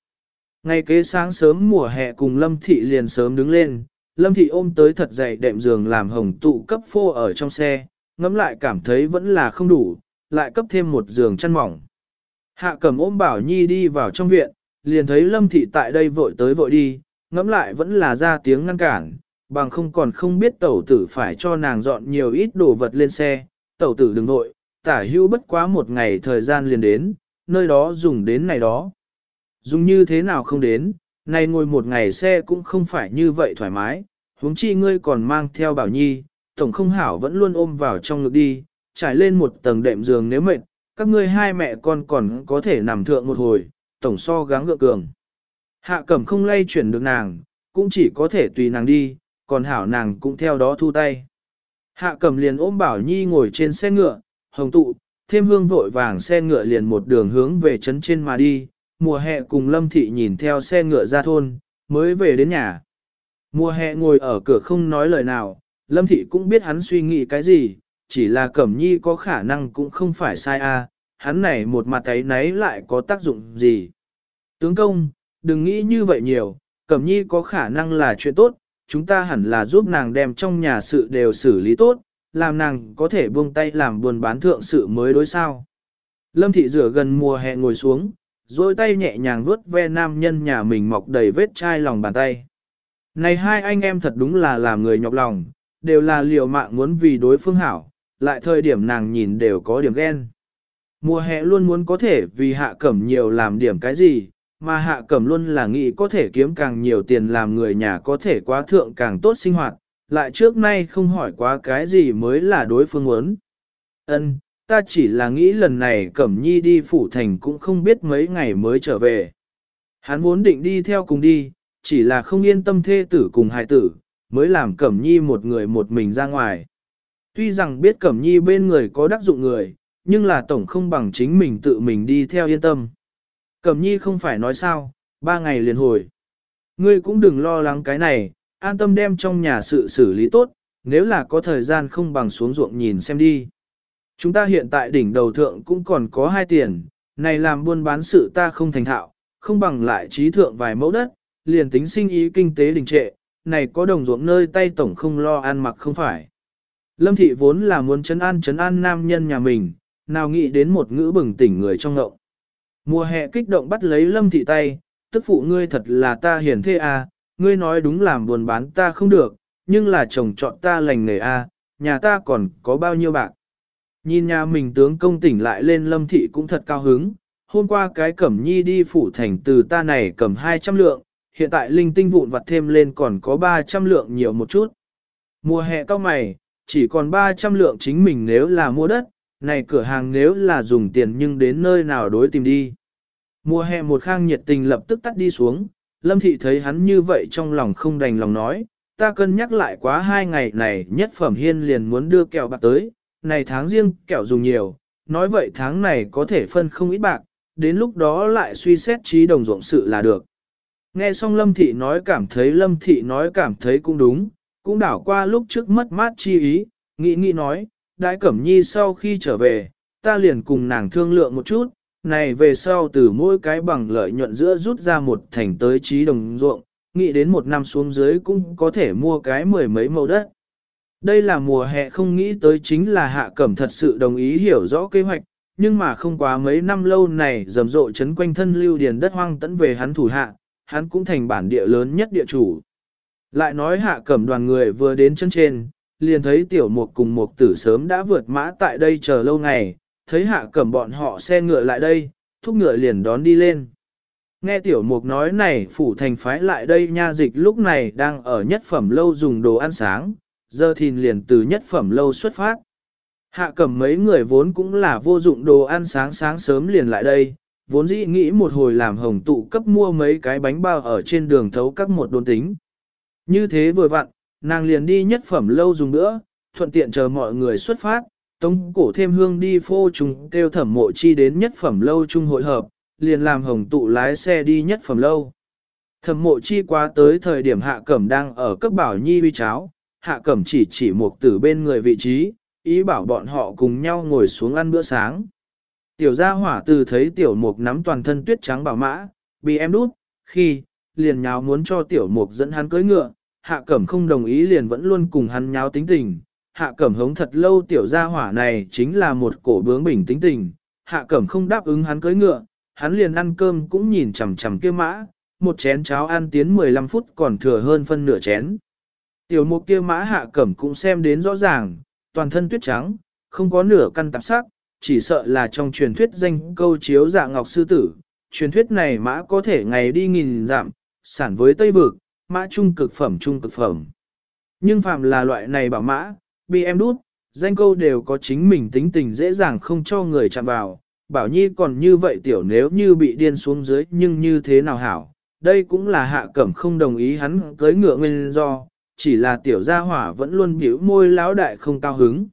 Ngay kế sáng sớm mùa hè cùng Lâm Thị liền sớm đứng lên, Lâm Thị ôm tới thật dày đệm giường làm hồng tụ cấp phô ở trong xe, ngẫm lại cảm thấy vẫn là không đủ, lại cấp thêm một giường chăn mỏng. Hạ cầm ôm Bảo Nhi đi vào trong viện, liền thấy Lâm Thị tại đây vội tới vội đi, ngẫm lại vẫn là ra tiếng ngăn cản, bằng không còn không biết tẩu tử phải cho nàng dọn nhiều ít đồ vật lên xe, tẩu tử đừng vội, tả hưu bất quá một ngày thời gian liền đến, nơi đó dùng đến này đó. Dùng như thế nào không đến, này ngồi một ngày xe cũng không phải như vậy thoải mái, huống chi ngươi còn mang theo bảo nhi, tổng không hảo vẫn luôn ôm vào trong ngực đi, trải lên một tầng đệm giường nếu mệt, các ngươi hai mẹ con còn có thể nằm thượng một hồi, tổng so gắng gượng cường. Hạ cẩm không lay chuyển được nàng, cũng chỉ có thể tùy nàng đi, còn hảo nàng cũng theo đó thu tay. Hạ cẩm liền ôm bảo nhi ngồi trên xe ngựa, hồng tụ, thêm hương vội vàng xe ngựa liền một đường hướng về trấn trên mà đi, mùa hè cùng lâm thị nhìn theo xe ngựa ra thôn, mới về đến nhà. Mùa hè ngồi ở cửa không nói lời nào, lâm thị cũng biết hắn suy nghĩ cái gì, chỉ là cẩm nhi có khả năng cũng không phải sai a hắn này một mặt ấy nấy lại có tác dụng gì. Tướng công, đừng nghĩ như vậy nhiều, cẩm nhi có khả năng là chuyện tốt, chúng ta hẳn là giúp nàng đem trong nhà sự đều xử lý tốt, làm nàng có thể buông tay làm buồn bán thượng sự mới đối sao. Lâm thị rửa gần mùa hè ngồi xuống, rồi tay nhẹ nhàng vuốt ve nam nhân nhà mình mọc đầy vết chai lòng bàn tay. Này hai anh em thật đúng là làm người nhọc lòng, đều là liều mạng muốn vì đối phương hảo, lại thời điểm nàng nhìn đều có điểm ghen. Mùa hè luôn muốn có thể vì hạ cẩm nhiều làm điểm cái gì, mà hạ cẩm luôn là nghĩ có thể kiếm càng nhiều tiền làm người nhà có thể quá thượng càng tốt sinh hoạt, lại trước nay không hỏi quá cái gì mới là đối phương muốn. Ân, ta chỉ là nghĩ lần này Cẩm Nhi đi phủ thành cũng không biết mấy ngày mới trở về. Hắn vốn định đi theo cùng đi, chỉ là không yên tâm thê tử cùng hài tử, mới làm Cẩm Nhi một người một mình ra ngoài. Tuy rằng biết Cẩm Nhi bên người có đắc dụng người, nhưng là tổng không bằng chính mình tự mình đi theo yên tâm. Cẩm Nhi không phải nói sao, ba ngày liền hồi. Ngươi cũng đừng lo lắng cái này, an tâm đem trong nhà sự xử lý tốt, nếu là có thời gian không bằng xuống ruộng nhìn xem đi. Chúng ta hiện tại đỉnh đầu thượng cũng còn có hai tiền, này làm buôn bán sự ta không thành thạo, không bằng lại trí thượng vài mẫu đất, liền tính sinh ý kinh tế đình trệ, này có đồng ruộng nơi tay tổng không lo ăn mặc không phải. Lâm thị vốn là muốn chấn an chấn an nam nhân nhà mình, nào nghĩ đến một ngữ bừng tỉnh người trong ngậu. Mùa hè kích động bắt lấy lâm thị tay, tức phụ ngươi thật là ta hiển thê à, ngươi nói đúng làm buồn bán ta không được, nhưng là chồng chọn ta lành nghề a, nhà ta còn có bao nhiêu bạc. Nhìn nhà mình tướng công tỉnh lại lên lâm thị cũng thật cao hứng, hôm qua cái cẩm nhi đi phủ thành từ ta này cầm 200 lượng, hiện tại linh tinh vụn vặt thêm lên còn có 300 lượng nhiều một chút. Mùa hè cao mày, chỉ còn 300 lượng chính mình nếu là mua đất, này cửa hàng nếu là dùng tiền nhưng đến nơi nào đối tìm đi. Mùa hè một khang nhiệt tình lập tức tắt đi xuống, Lâm Thị thấy hắn như vậy trong lòng không đành lòng nói, ta cân nhắc lại quá hai ngày này nhất phẩm hiên liền muốn đưa kẹo bạc tới, này tháng riêng kẹo dùng nhiều, nói vậy tháng này có thể phân không ít bạc, đến lúc đó lại suy xét trí đồng ruộng sự là được. Nghe xong Lâm Thị nói cảm thấy Lâm Thị nói cảm thấy cũng đúng, cũng đảo qua lúc trước mất mát chi ý, nghĩ nghĩ nói, Đại Cẩm Nhi sau khi trở về, ta liền cùng nàng thương lượng một chút, này về sau từ mỗi cái bằng lợi nhuận giữa rút ra một thành tới trí đồng ruộng, nghĩ đến một năm xuống dưới cũng có thể mua cái mười mấy mẫu đất. Đây là mùa hè không nghĩ tới chính là hạ cẩm thật sự đồng ý hiểu rõ kế hoạch, nhưng mà không quá mấy năm lâu này rầm rộ chấn quanh thân lưu điền đất hoang tẫn về hắn thủ hạ, hắn cũng thành bản địa lớn nhất địa chủ. Lại nói hạ cẩm đoàn người vừa đến chân trên, liền thấy tiểu mục cùng mục tử sớm đã vượt mã tại đây chờ lâu ngày, thấy hạ cẩm bọn họ xe ngựa lại đây, thúc ngựa liền đón đi lên. Nghe tiểu mục nói này phủ thành phái lại đây nha dịch lúc này đang ở nhất phẩm lâu dùng đồ ăn sáng, giờ thìn liền từ nhất phẩm lâu xuất phát. Hạ cẩm mấy người vốn cũng là vô dụng đồ ăn sáng sáng sớm liền lại đây, vốn dĩ nghĩ một hồi làm hồng tụ cấp mua mấy cái bánh bao ở trên đường thấu các một đồn tính. Như thế vừa vặn, nàng liền đi nhất phẩm lâu dùng nữa, thuận tiện chờ mọi người xuất phát, tống cổ thêm hương đi phô trùng kêu thẩm mộ chi đến nhất phẩm lâu chung hội hợp, liền làm hồng tụ lái xe đi nhất phẩm lâu. Thẩm mộ chi qua tới thời điểm hạ cẩm đang ở cấp bảo nhi uy cháo, hạ cẩm chỉ chỉ một tử bên người vị trí, ý bảo bọn họ cùng nhau ngồi xuống ăn bữa sáng. Tiểu gia hỏa từ thấy tiểu mục nắm toàn thân tuyết trắng bảo mã, bị em đút, khi, liền nháo muốn cho tiểu mục dẫn hắn cưỡi ngựa, hạ cẩm không đồng ý liền vẫn luôn cùng hắn nháo tính tình. Hạ cẩm hống thật lâu tiểu gia hỏa này chính là một cổ bướng bình tính tình, hạ cẩm không đáp ứng hắn cưới ngựa, hắn liền ăn cơm cũng nhìn chằm chằm kia mã, một chén cháo ăn tiến 15 phút còn thừa hơn phân nửa chén. Tiểu mục kia mã hạ cẩm cũng xem đến rõ ràng, toàn thân tuyết trắng, không có nửa căn tạp sắc, chỉ sợ là trong truyền thuyết danh câu chiếu dạ ngọc sư tử. Truyền thuyết này mã có thể ngày đi nghìn dặm, sản với Tây Vực, mã trung cực phẩm trung cực phẩm. Nhưng phạm là loại này bảo mã, bị em đút, danh câu đều có chính mình tính tình dễ dàng không cho người chạm vào. Bảo Nhi còn như vậy tiểu nếu như bị điên xuống dưới nhưng như thế nào hảo, đây cũng là hạ cẩm không đồng ý hắn cưới ngựa nguyên do, chỉ là tiểu gia hỏa vẫn luôn biểu môi lão đại không cao hứng.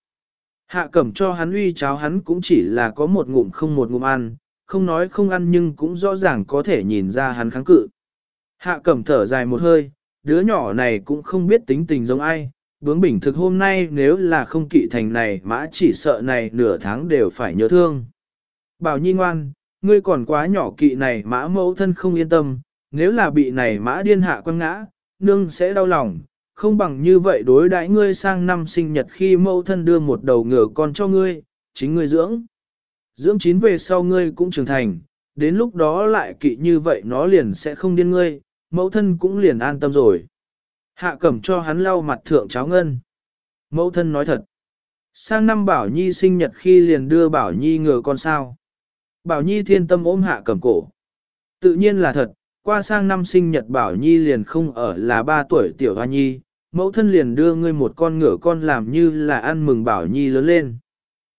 Hạ cẩm cho hắn uy cháo hắn cũng chỉ là có một ngụm không một ngụm ăn, không nói không ăn nhưng cũng rõ ràng có thể nhìn ra hắn kháng cự. Hạ cẩm thở dài một hơi, đứa nhỏ này cũng không biết tính tình giống ai, bướng bỉnh thực hôm nay nếu là không kỵ thành này mã chỉ sợ này nửa tháng đều phải nhớ thương. Bảo nhi ngoan, ngươi còn quá nhỏ kỵ này mã mẫu thân không yên tâm, nếu là bị này mã điên hạ quăng ngã, nương sẽ đau lòng, không bằng như vậy đối đãi ngươi sang năm sinh nhật khi mẫu thân đưa một đầu ngựa con cho ngươi, chính ngươi dưỡng. Dưỡng chín về sau ngươi cũng trưởng thành, đến lúc đó lại kỵ như vậy nó liền sẽ không điên ngươi, mẫu thân cũng liền an tâm rồi. Hạ cẩm cho hắn lau mặt thượng cháo ngân. Mẫu thân nói thật. Sang năm Bảo Nhi sinh nhật khi liền đưa Bảo Nhi ngựa con sao. Bảo Nhi thiên tâm ôm hạ cẩm cổ. Tự nhiên là thật, qua sang năm sinh nhật Bảo Nhi liền không ở là ba tuổi tiểu hoa nhi, mẫu thân liền đưa ngươi một con ngựa con làm như là ăn mừng Bảo Nhi lớn lên.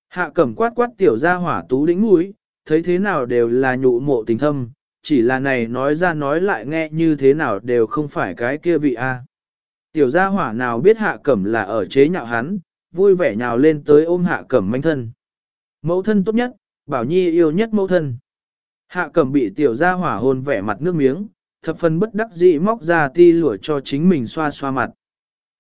Hạ cẩm quát quát tiểu ra hỏa tú đĩnh mũi, thấy thế nào đều là nhụ mộ tình thâm, chỉ là này nói ra nói lại nghe như thế nào đều không phải cái kia vị a. Tiểu gia hỏa nào biết hạ cẩm là ở chế nhạo hắn, vui vẻ nhào lên tới ôm hạ cẩm manh thân. Mẫu thân tốt nhất, bảo nhi yêu nhất mẫu thân. Hạ cẩm bị tiểu gia hỏa hôn vẻ mặt nước miếng, thập phần bất đắc dĩ móc ra ti lụa cho chính mình xoa xoa mặt.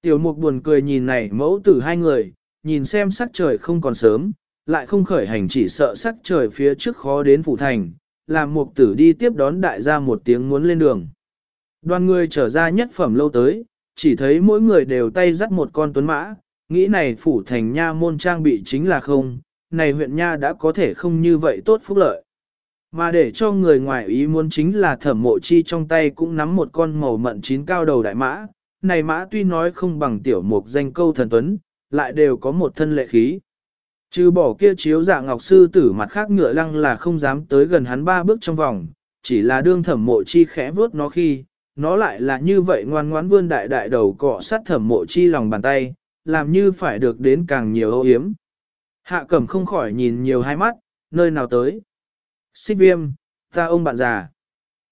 Tiểu mục buồn cười nhìn này mẫu tử hai người, nhìn xem sắc trời không còn sớm, lại không khởi hành chỉ sợ sắc trời phía trước khó đến phủ thành, làm mục tử đi tiếp đón đại gia một tiếng muốn lên đường. Đoàn người trở ra nhất phẩm lâu tới, chỉ thấy mỗi người đều tay dắt một con tuấn mã, nghĩ này phủ thành nha môn trang bị chính là không, này huyện nha đã có thể không như vậy tốt phúc lợi. Mà để cho người ngoài ý muốn chính là thẩm mộ chi trong tay cũng nắm một con màu mận chín cao đầu đại mã, này mã tuy nói không bằng tiểu mục danh câu thần tuấn, lại đều có một thân lệ khí. Trừ bỏ kia chiếu dạ ngọc sư tử mặt khác ngựa lăng là không dám tới gần hắn ba bước trong vòng, chỉ là đương thẩm mộ chi khẽ vớt nó khi, nó lại là như vậy ngoan ngoãn vươn đại đại đầu cọ sát thẩm mộ chi lòng bàn tay, làm như phải được đến càng nhiều âu yếm. Hạ cẩm không khỏi nhìn nhiều hai mắt, nơi nào tới. Xích viêm, ta ông bạn già.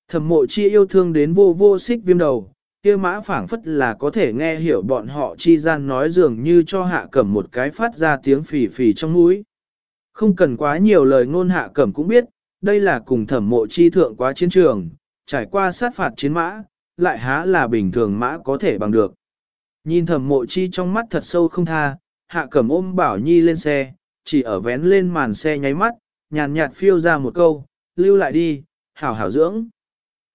Thẩm mộ chi yêu thương đến vô vô xích viêm đầu, kia mã phảng phất là có thể nghe hiểu bọn họ chi gian nói dường như cho hạ cẩm một cái phát ra tiếng phì phì trong mũi. Không cần quá nhiều lời ngôn hạ cẩm cũng biết, đây là cùng thẩm mộ chi thượng quá chiến trường, trải qua sát phạt chiến mã, lại há là bình thường mã có thể bằng được. Nhìn thẩm mộ chi trong mắt thật sâu không tha, hạ cẩm ôm bảo nhi lên xe, chỉ ở vén lên màn xe nháy mắt, nhàn nhạt phiêu ra một câu, lưu lại đi, hảo hảo dưỡng.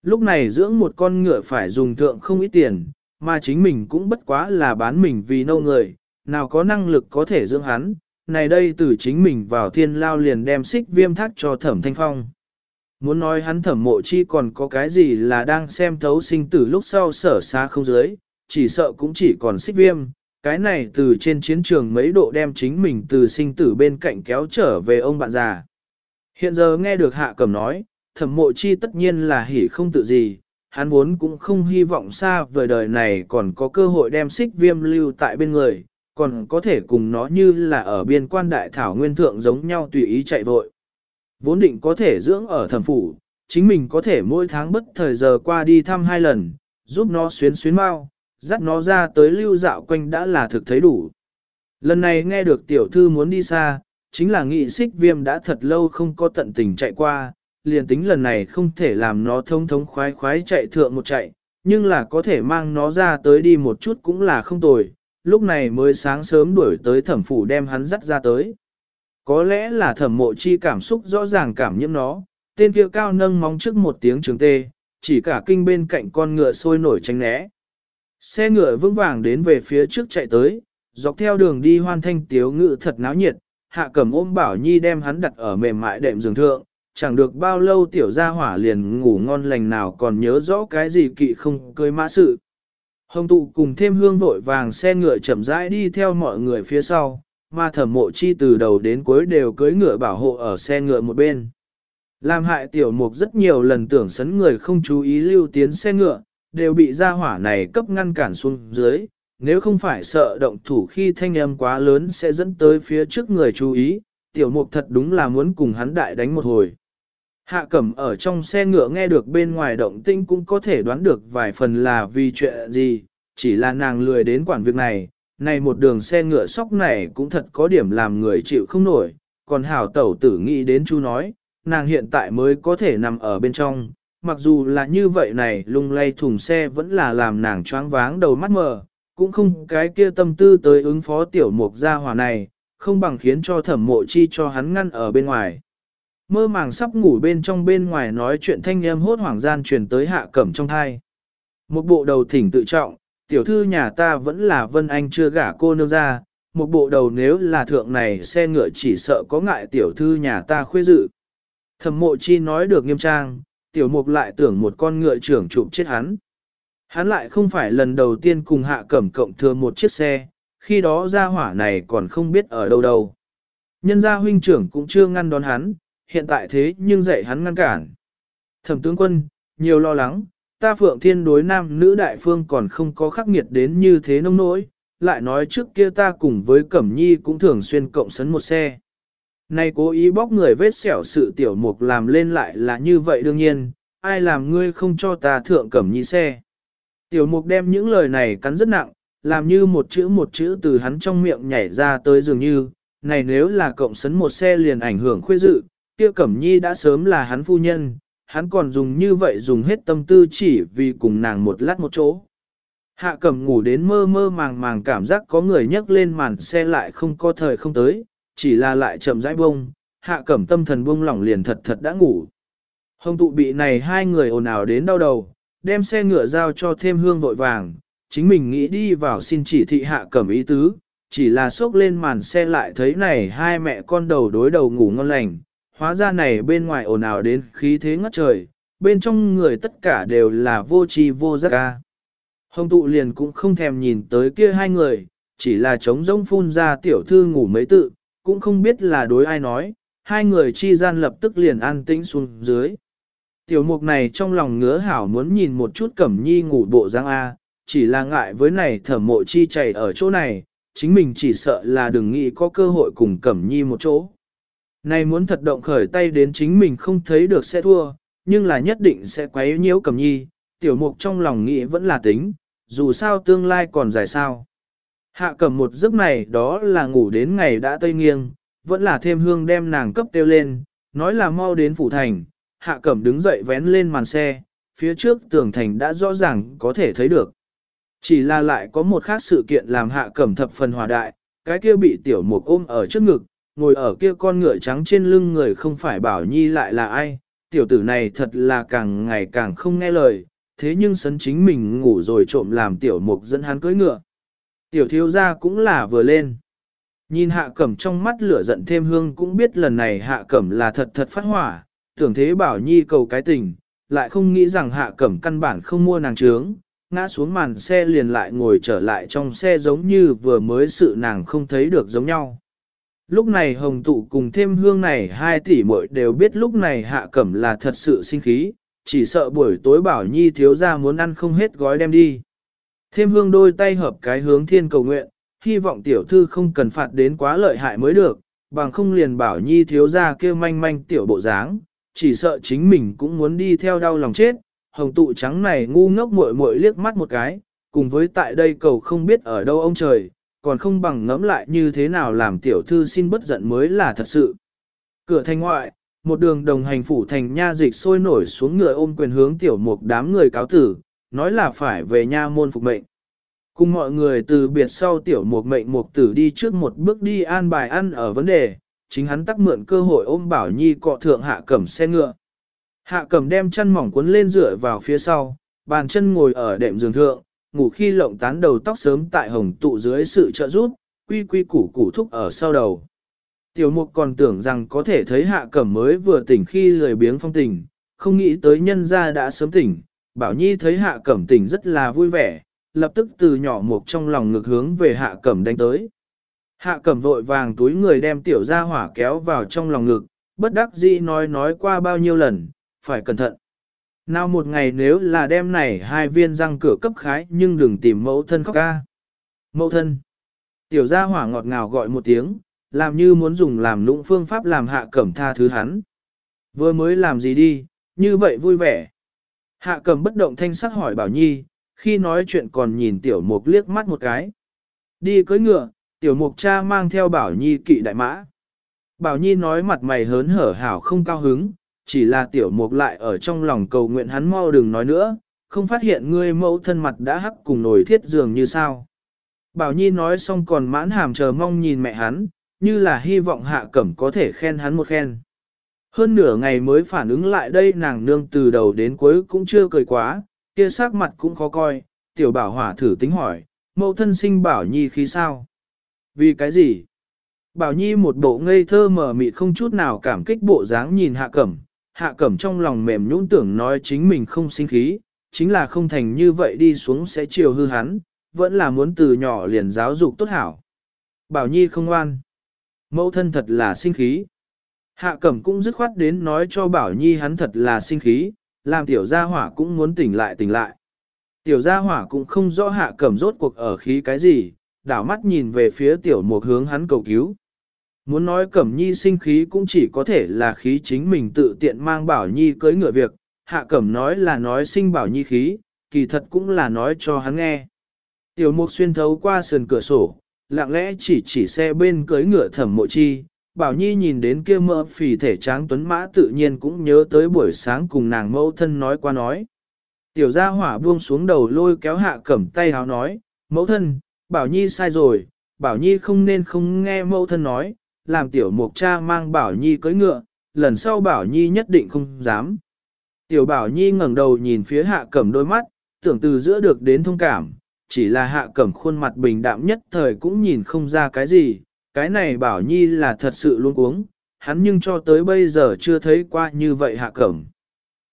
Lúc này dưỡng một con ngựa phải dùng thượng không ít tiền, mà chính mình cũng bất quá là bán mình vì nâu người, nào có năng lực có thể dưỡng hắn, này đây từ chính mình vào thiên lao liền đem xích viêm thác cho thẩm thanh phong. Muốn nói hắn thẩm mộ chi còn có cái gì là đang xem thấu sinh tử lúc sau sở xa không dưới, chỉ sợ cũng chỉ còn xích viêm, cái này từ trên chiến trường mấy độ đem chính mình từ sinh tử bên cạnh kéo trở về ông bạn già. Hiện giờ nghe được hạ cầm nói, thẩm mộ chi tất nhiên là hỉ không tự gì, hắn vốn cũng không hy vọng xa về đời này còn có cơ hội đem xích viêm lưu tại bên người, còn có thể cùng nó như là ở biên quan đại thảo nguyên thượng giống nhau tùy ý chạy vội. Vốn định có thể dưỡng ở thẩm phủ, chính mình có thể mỗi tháng bất thời giờ qua đi thăm hai lần, giúp nó xuyến xuyến mau, dắt nó ra tới lưu dạo quanh đã là thực thấy đủ. Lần này nghe được tiểu thư muốn đi xa, chính là nghị xích viêm đã thật lâu không có tận tình chạy qua, liền tính lần này không thể làm nó thông thống khoái khoái chạy thượng một chạy, nhưng là có thể mang nó ra tới đi một chút cũng là không tồi, lúc này mới sáng sớm đuổi tới thẩm phủ đem hắn dắt ra tới. Có lẽ là thẩm mộ chi cảm xúc rõ ràng cảm nhiễm nó, tên kia cao nâng móng trước một tiếng trường tê, chỉ cả kinh bên cạnh con ngựa sôi nổi tránh né. Xe ngựa vững vàng đến về phía trước chạy tới, dọc theo đường đi hoan thanh tiếu ngự thật náo nhiệt, hạ cẩm ôm bảo nhi đem hắn đặt ở mềm mại đệm giường thượng, chẳng được bao lâu tiểu gia hỏa liền ngủ ngon lành nào còn nhớ rõ cái gì kỵ không cưới mã sự. Hồng tụ cùng thêm hương vội vàng xe ngựa chậm rãi đi theo mọi người phía sau, mà thẩm mộ chi từ đầu đến cuối đều cưới ngựa bảo hộ ở xe ngựa một bên. Làm hại tiểu mục rất nhiều lần tưởng sấn người không chú ý lưu tiến xe ngựa, đều bị gia hỏa này cấp ngăn cản xuống dưới, nếu không phải sợ động thủ khi thanh âm quá lớn sẽ dẫn tới phía trước người chú ý, tiểu mục thật đúng là muốn cùng hắn đại đánh một hồi. Hạ cẩm ở trong xe ngựa nghe được bên ngoài động tinh cũng có thể đoán được vài phần là vì chuyện gì, chỉ là nàng lười đến quản việc này, này một đường xe ngựa sóc này cũng thật có điểm làm người chịu không nổi, còn hảo tẩu tử nghĩ đến chú nói, nàng hiện tại mới có thể nằm ở bên trong, mặc dù là như vậy này lung lay thùng xe vẫn là làm nàng choáng váng đầu mắt mờ, cũng không cái kia tâm tư tới ứng phó tiểu mục gia hỏa này, không bằng khiến cho thẩm mộ chi cho hắn ngăn ở bên ngoài. Mơ màng sắp ngủ bên trong bên ngoài nói chuyện thanh âm hốt hoảng gian truyền tới hạ cẩm trong thai. Một bộ đầu thỉnh tự trọng, tiểu thư nhà ta vẫn là Vân Anh chưa gả cô nương ra, một bộ đầu nếu là thượng này xe ngựa chỉ sợ có ngại tiểu thư nhà ta khuê dự. Thẩm mộ chi nói được nghiêm trang, tiểu mục lại tưởng một con ngựa trưởng chụp chết hắn. Hắn lại không phải lần đầu tiên cùng hạ cẩm cộng thừa một chiếc xe, khi đó ra hỏa này còn không biết ở đâu đâu. Nhân gia huynh trưởng cũng chưa ngăn đón hắn, hiện tại thế nhưng dạy hắn ngăn cản. Thẩm tướng quân, nhiều lo lắng, ta phượng thiên đối nam nữ đại phương còn không có khắc nghiệt đến như thế nông nỗi, lại nói trước kia ta cùng với Cẩm Nhi cũng thường xuyên cộng sấn một xe. Này cố ý bóc người vết sẹo sự tiểu mục làm lên lại là như vậy đương nhiên, ai làm ngươi không cho ta thượng Cẩm Nhi xe. Tiểu mục đem những lời này cắn rất nặng, làm như một chữ một chữ từ hắn trong miệng nhảy ra tới dường như, này nếu là cộng sấn một xe liền ảnh hưởng khuê dự, kia Cẩm Nhi đã sớm là hắn phu nhân, hắn còn dùng như vậy dùng hết tâm tư chỉ vì cùng nàng một lát một chỗ. Hạ Cẩm ngủ đến mơ mơ màng màng cảm giác có người nhấc lên màn xe lại không có thời không tới, chỉ là lại chậm rãi bông, hạ cẩm tâm thần buông lỏng liền thật thật đã ngủ. Hồng tụ bị này hai người ồn ào đến đau đầu, đem xe ngựa giao cho thêm hương vội vàng, chính mình nghĩ đi vào xin chỉ thị hạ cẩm ý tứ, chỉ là xốc lên màn xe lại thấy này hai mẹ con đầu đối đầu ngủ ngon lành, hóa ra này bên ngoài ồn ào đến khí thế ngất trời, bên trong người tất cả đều là vô tri vô giác ca. Hồng tụ liền cũng không thèm nhìn tới kia hai người, chỉ là trống rỗng phun ra tiểu thư ngủ mấy tự, cũng không biết là đối ai nói, hai người chi gian lập tức liền an tĩnh xuống dưới. Tiểu mục này trong lòng ngứa hảo muốn nhìn một chút cẩm nhi ngủ bộ giang A, chỉ là ngại với này thẩm mộ chi chảy ở chỗ này, chính mình chỉ sợ là đừng nghĩ có cơ hội cùng cẩm nhi một chỗ. Này muốn thật động khởi tay đến chính mình không thấy được sẽ thua, nhưng là nhất định sẽ quấy nhiễu cầm nhi, tiểu mục trong lòng nghĩ vẫn là tính, dù sao tương lai còn dài sao. Hạ cầm một giấc này đó là ngủ đến ngày đã tây nghiêng, vẫn là thêm hương đem nàng cấp tiêu lên, nói là mau đến phủ thành, hạ cẩm đứng dậy vén lên màn xe, phía trước tường thành đã rõ ràng có thể thấy được. Chỉ là lại có một khác sự kiện làm hạ cẩm thập phần hòa đại, cái kia bị tiểu mục ôm ở trước ngực, ngồi ở kia con ngựa trắng trên lưng người không phải bảo nhi lại là ai, tiểu tử này thật là càng ngày càng không nghe lời, thế nhưng sấn chính mình ngủ rồi trộm làm tiểu mục dẫn hắn cưỡi ngựa. Tiểu thiếu gia cũng là vừa lên. Nhìn hạ cẩm trong mắt lửa giận thêm hương cũng biết lần này hạ cẩm là thật thật phát hỏa, tưởng thế bảo nhi cầu cái tình, lại không nghĩ rằng hạ cẩm căn bản không mua nàng trướng, ngã xuống màn xe liền lại ngồi trở lại trong xe giống như vừa mới sự nàng không thấy được giống nhau. Lúc này hồng tụ cùng thêm hương này hai tỷ muội đều biết lúc này hạ cẩm là thật sự sinh khí, chỉ sợ buổi tối bảo nhi thiếu gia muốn ăn không hết gói đem đi. Thêm hương đôi tay hợp cái hướng thiên cầu nguyện, hy vọng tiểu thư không cần phạt đến quá lợi hại mới được, bằng không liền bảo nhi thiếu ra kêu manh manh tiểu bộ dáng, chỉ sợ chính mình cũng muốn đi theo đau lòng chết. Hồng tụ trắng này ngu ngốc muội muội liếc mắt một cái, cùng với tại đây cầu không biết ở đâu ông trời, còn không bằng ngẫm lại như thế nào làm tiểu thư xin bất giận mới là thật sự. Cửa thành ngoại, một đường đồng hành phủ thành nha dịch sôi nổi xuống ngựa ôm quyền hướng tiểu mục đám người cáo tử, nói là phải về nha môn phục mệnh. Cùng mọi người từ biệt sau tiểu mục mệnh mục tử đi trước một bước đi an bài ăn ở vấn đề, chính hắn tắc mượn cơ hội ôm Bảo Nhi cọ thượng hạ cẩm xe ngựa. Hạ cẩm đem chân mỏng cuốn lên dựa vào phía sau, bàn chân ngồi ở đệm giường thượng, ngủ khi lộng tán đầu tóc sớm tại hồng tụ dưới sự trợ giúp, quy quy củ củ thúc ở sau đầu. Tiểu mục còn tưởng rằng có thể thấy hạ cẩm mới vừa tỉnh khi lười biếng phong tình, không nghĩ tới nhân gia đã sớm tỉnh, bảo nhi thấy hạ cẩm tỉnh rất là vui vẻ, lập tức từ nhỏ mục trong lòng ngược hướng về hạ cẩm đánh tới. Hạ cẩm vội vàng túi người đem tiểu gia hỏa kéo vào trong lòng ngực, bất đắc dĩ nói nói qua bao nhiêu lần, phải cẩn thận. Nào một ngày nếu là đêm này hai viên răng cửa cấp khái nhưng đừng tìm mẫu thân khóc ca. Mẫu thân. Tiểu gia hỏa ngọt ngào gọi một tiếng, làm như muốn dùng làm lũng phương pháp làm hạ cẩm tha thứ hắn. Vừa mới làm gì đi, như vậy vui vẻ. Hạ cẩm bất động thanh sắc hỏi Bảo Nhi, khi nói chuyện còn nhìn tiểu mục liếc mắt một cái. Đi cưới ngựa, tiểu mục cha mang theo Bảo Nhi kỵ đại mã. Bảo Nhi nói mặt mày hớn hở hảo không cao hứng, chỉ là tiểu mục lại ở trong lòng cầu nguyện hắn mau đừng nói nữa, không phát hiện ngươi mẫu thân mặt đã hắc cùng nổi thiết dường như sao. Bảo Nhi nói xong còn mãn hàm chờ mong nhìn mẹ hắn, như là hy vọng hạ cẩm có thể khen hắn một khen. Hơn nửa ngày mới phản ứng lại đây nàng nương từ đầu đến cuối cũng chưa cười quá, kia sắc mặt cũng khó coi, tiểu bảo hỏa thử tính hỏi, mẫu thân sinh bảo nhi khí sao? Vì cái gì? Bảo nhi một bộ ngây thơ mở mịt không chút nào cảm kích bộ dáng nhìn hạ cẩm, hạ cẩm trong lòng mềm nhũn tưởng nói chính mình không sinh khí, chính là không thành như vậy đi xuống sẽ chiều hư hắn, vẫn là muốn từ nhỏ liền giáo dục tốt hảo. Bảo nhi không ngoan. Mẫu thân thật là sinh khí. Hạ cẩm cũng dứt khoát đến nói cho Bảo Nhi hắn thật là sinh khí, làm tiểu gia hỏa cũng muốn tỉnh lại tỉnh lại. Tiểu gia hỏa cũng không rõ hạ cẩm rốt cuộc ở khí cái gì, đảo mắt nhìn về phía tiểu một hướng hắn cầu cứu. Muốn nói cẩm nhi sinh khí cũng chỉ có thể là khí chính mình tự tiện mang Bảo Nhi cưới ngựa việc, hạ cẩm nói là nói sinh Bảo Nhi khí, kỳ thật cũng là nói cho hắn nghe. Tiểu mục xuyên thấu qua sườn cửa sổ, lặng lẽ chỉ chỉ xe bên cưới ngựa thẩm mộ chi, Bảo Nhi nhìn đến kia mỡ phì thể tráng tuấn mã tự nhiên cũng nhớ tới buổi sáng cùng nàng mẫu thân nói qua nói. Tiểu gia hỏa buông xuống đầu lôi kéo hạ cẩm tay háo nói, mẫu thân, Bảo Nhi sai rồi, Bảo Nhi không nên không nghe mẫu thân nói, làm tiểu mục cha mang Bảo Nhi cưỡi ngựa, lần sau Bảo Nhi nhất định không dám. Tiểu Bảo Nhi ngẩng đầu nhìn phía hạ cẩm đôi mắt, tưởng từ giữa được đến thông cảm, chỉ là hạ cẩm khuôn mặt bình đạm nhất thời cũng nhìn không ra cái gì, cái này bảo nhi là thật sự luôn uống, hắn nhưng cho tới bây giờ chưa thấy qua như vậy hạ cẩm.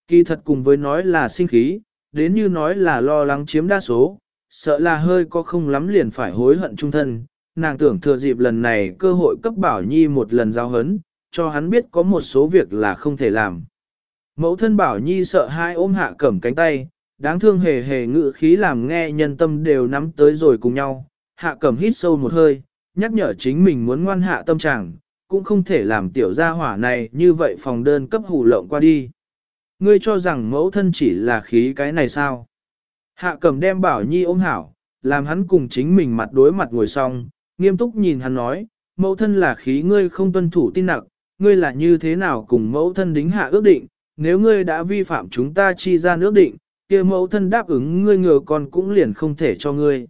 Kỳ thật cùng với nói là sinh khí, đến như nói là lo lắng chiếm đa số, sợ là hơi có không lắm liền phải hối hận trung thân, nàng tưởng thừa dịp lần này cơ hội cấp bảo nhi một lần giao hấn, cho hắn biết có một số việc là không thể làm. Mẫu thân bảo nhi sợ hai ôm hạ cẩm cánh tay, đáng thương hề hề ngự khí làm nghe nhân tâm đều nắm tới rồi cùng nhau, hạ cẩm hít sâu một hơi, nhắc nhở chính mình muốn ngoan hạ tâm trạng, cũng không thể làm tiểu gia hỏa này như vậy phòng đơn cấp hủ lộng qua đi. Ngươi cho rằng mẫu thân chỉ là khí cái này sao? Hạ cẩm đem bảo nhi ôm hảo, làm hắn cùng chính mình mặt đối mặt ngồi xong, nghiêm túc nhìn hắn nói, mẫu thân là khí ngươi không tuân thủ tin nặng, ngươi là như thế nào cùng mẫu thân đính hạ ước định, nếu ngươi đã vi phạm chúng ta chi ra ước định, kia mẫu thân đáp ứng ngươi ngựa con cũng liền không thể cho ngươi.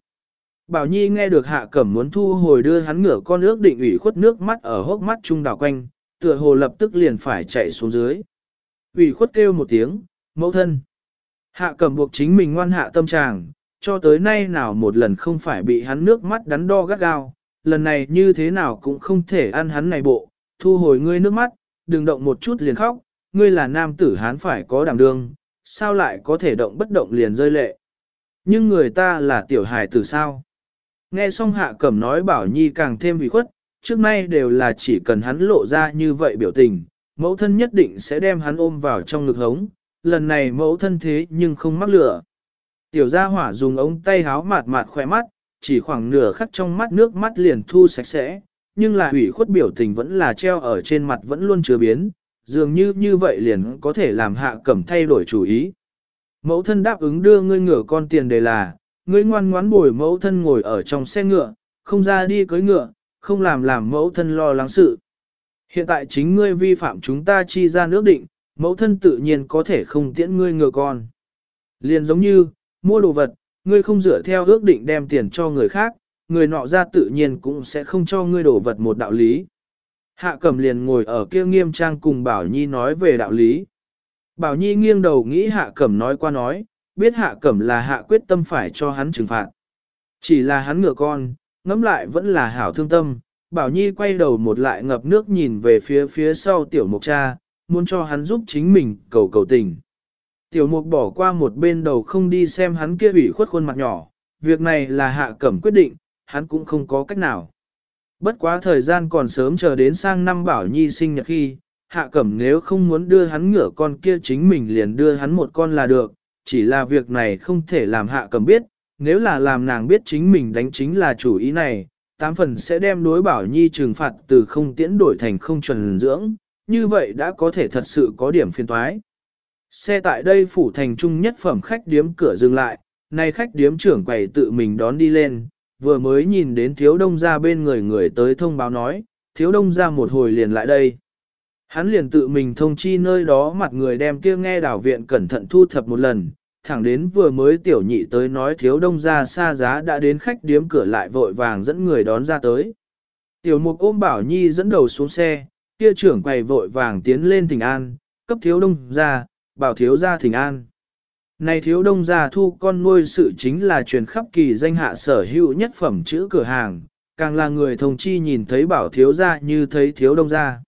Bảo Nhi nghe được hạ cẩm muốn thu hồi đưa hắn ngửa con ước định ủy khuất nước mắt ở hốc mắt trung đảo quanh, tựa hồ lập tức liền phải chạy xuống dưới. ủy khuất kêu một tiếng, mẫu thân. Hạ cẩm buộc chính mình ngoan hạ tâm trạng, cho tới nay nào một lần không phải bị hắn nước mắt đắn đo gắt gao, lần này như thế nào cũng không thể ăn hắn này bộ, thu hồi ngươi nước mắt, đừng động một chút liền khóc, ngươi là nam tử hán phải có đảm đương, sao lại có thể động bất động liền rơi lệ. Nhưng người ta là tiểu hài tử sao? Nghe xong hạ cẩm nói bảo nhi càng thêm vì khuất, trước nay đều là chỉ cần hắn lộ ra như vậy biểu tình, mẫu thân nhất định sẽ đem hắn ôm vào trong ngực hống, lần này mẫu thân thế nhưng không mắc lửa. Tiểu gia hỏa dùng ống tay háo mạt mạt khỏe mắt, chỉ khoảng nửa khắc trong mắt nước mắt liền thu sạch sẽ, nhưng là hủy khuất biểu tình vẫn là treo ở trên mặt vẫn luôn chưa biến, dường như như vậy liền có thể làm hạ cẩm thay đổi chủ ý. Mẫu thân đáp ứng đưa ngươi ngựa con tiền đề là, ngươi ngoan ngoãn bồi mẫu thân ngồi ở trong xe ngựa, không ra đi cưới ngựa, không làm làm mẫu thân lo lắng sự. Hiện tại chính ngươi vi phạm chúng ta chi ra nước định, mẫu thân tự nhiên có thể không tiễn ngươi ngựa con. Liền giống như, mua đồ vật, ngươi không dựa theo ước định đem tiền cho người khác, người nọ ra tự nhiên cũng sẽ không cho ngươi đồ vật một đạo lý. Hạ cẩm liền ngồi ở kia nghiêm trang cùng Bảo Nhi nói về đạo lý. Bảo Nhi nghiêng đầu nghĩ hạ cẩm nói qua nói, biết hạ cẩm là hạ quyết tâm phải cho hắn trừng phạt. Chỉ là hắn ngựa con, ngẫm lại vẫn là hảo thương tâm. Bảo Nhi quay đầu một lại ngập nước nhìn về phía phía sau tiểu mục cha, muốn cho hắn giúp chính mình cầu cầu tình. Tiểu mục bỏ qua một bên đầu không đi xem hắn kia ủy khuất khuôn mặt nhỏ, việc này là hạ cẩm quyết định, hắn cũng không có cách nào. Bất quá thời gian còn sớm chờ đến sang năm bảo nhi sinh nhật khi, hạ cẩm nếu không muốn đưa hắn ngửa con kia chính mình liền đưa hắn một con là được, chỉ là việc này không thể làm hạ cẩm biết, nếu là làm nàng biết chính mình đánh chính là chủ ý này, tám phần sẽ đem đối bảo nhi trừng phạt từ không tiễn đổi thành không chuẩn dưỡng, như vậy đã có thể thật sự có điểm phiên toái. Xe tại đây phủ thành trung nhất phẩm khách điếm cửa dừng lại, nay khách điếm trưởng quầy tự mình đón đi lên, vừa mới nhìn đến thiếu đông ra bên người người tới thông báo nói, thiếu đông ra một hồi liền lại đây. Hắn liền tự mình thông chi nơi đó mặt người đem kia nghe đảo viện cẩn thận thu thập một lần, thẳng đến vừa mới tiểu nhị tới nói thiếu đông ra xa giá đã đến khách điếm cửa lại vội vàng dẫn người đón ra tới. Tiểu mục ôm bảo nhi dẫn đầu xuống xe, kia trưởng quầy vội vàng tiến lên thỉnh an, cấp thiếu đông ra, bảo thiếu gia thỉnh an. Này thiếu đông gia thu con nuôi sự chính là truyền khắp kỳ danh hạ sở hữu nhất phẩm chữ cửa hàng, càng là người thông chi nhìn thấy bảo thiếu gia như thấy thiếu đông gia.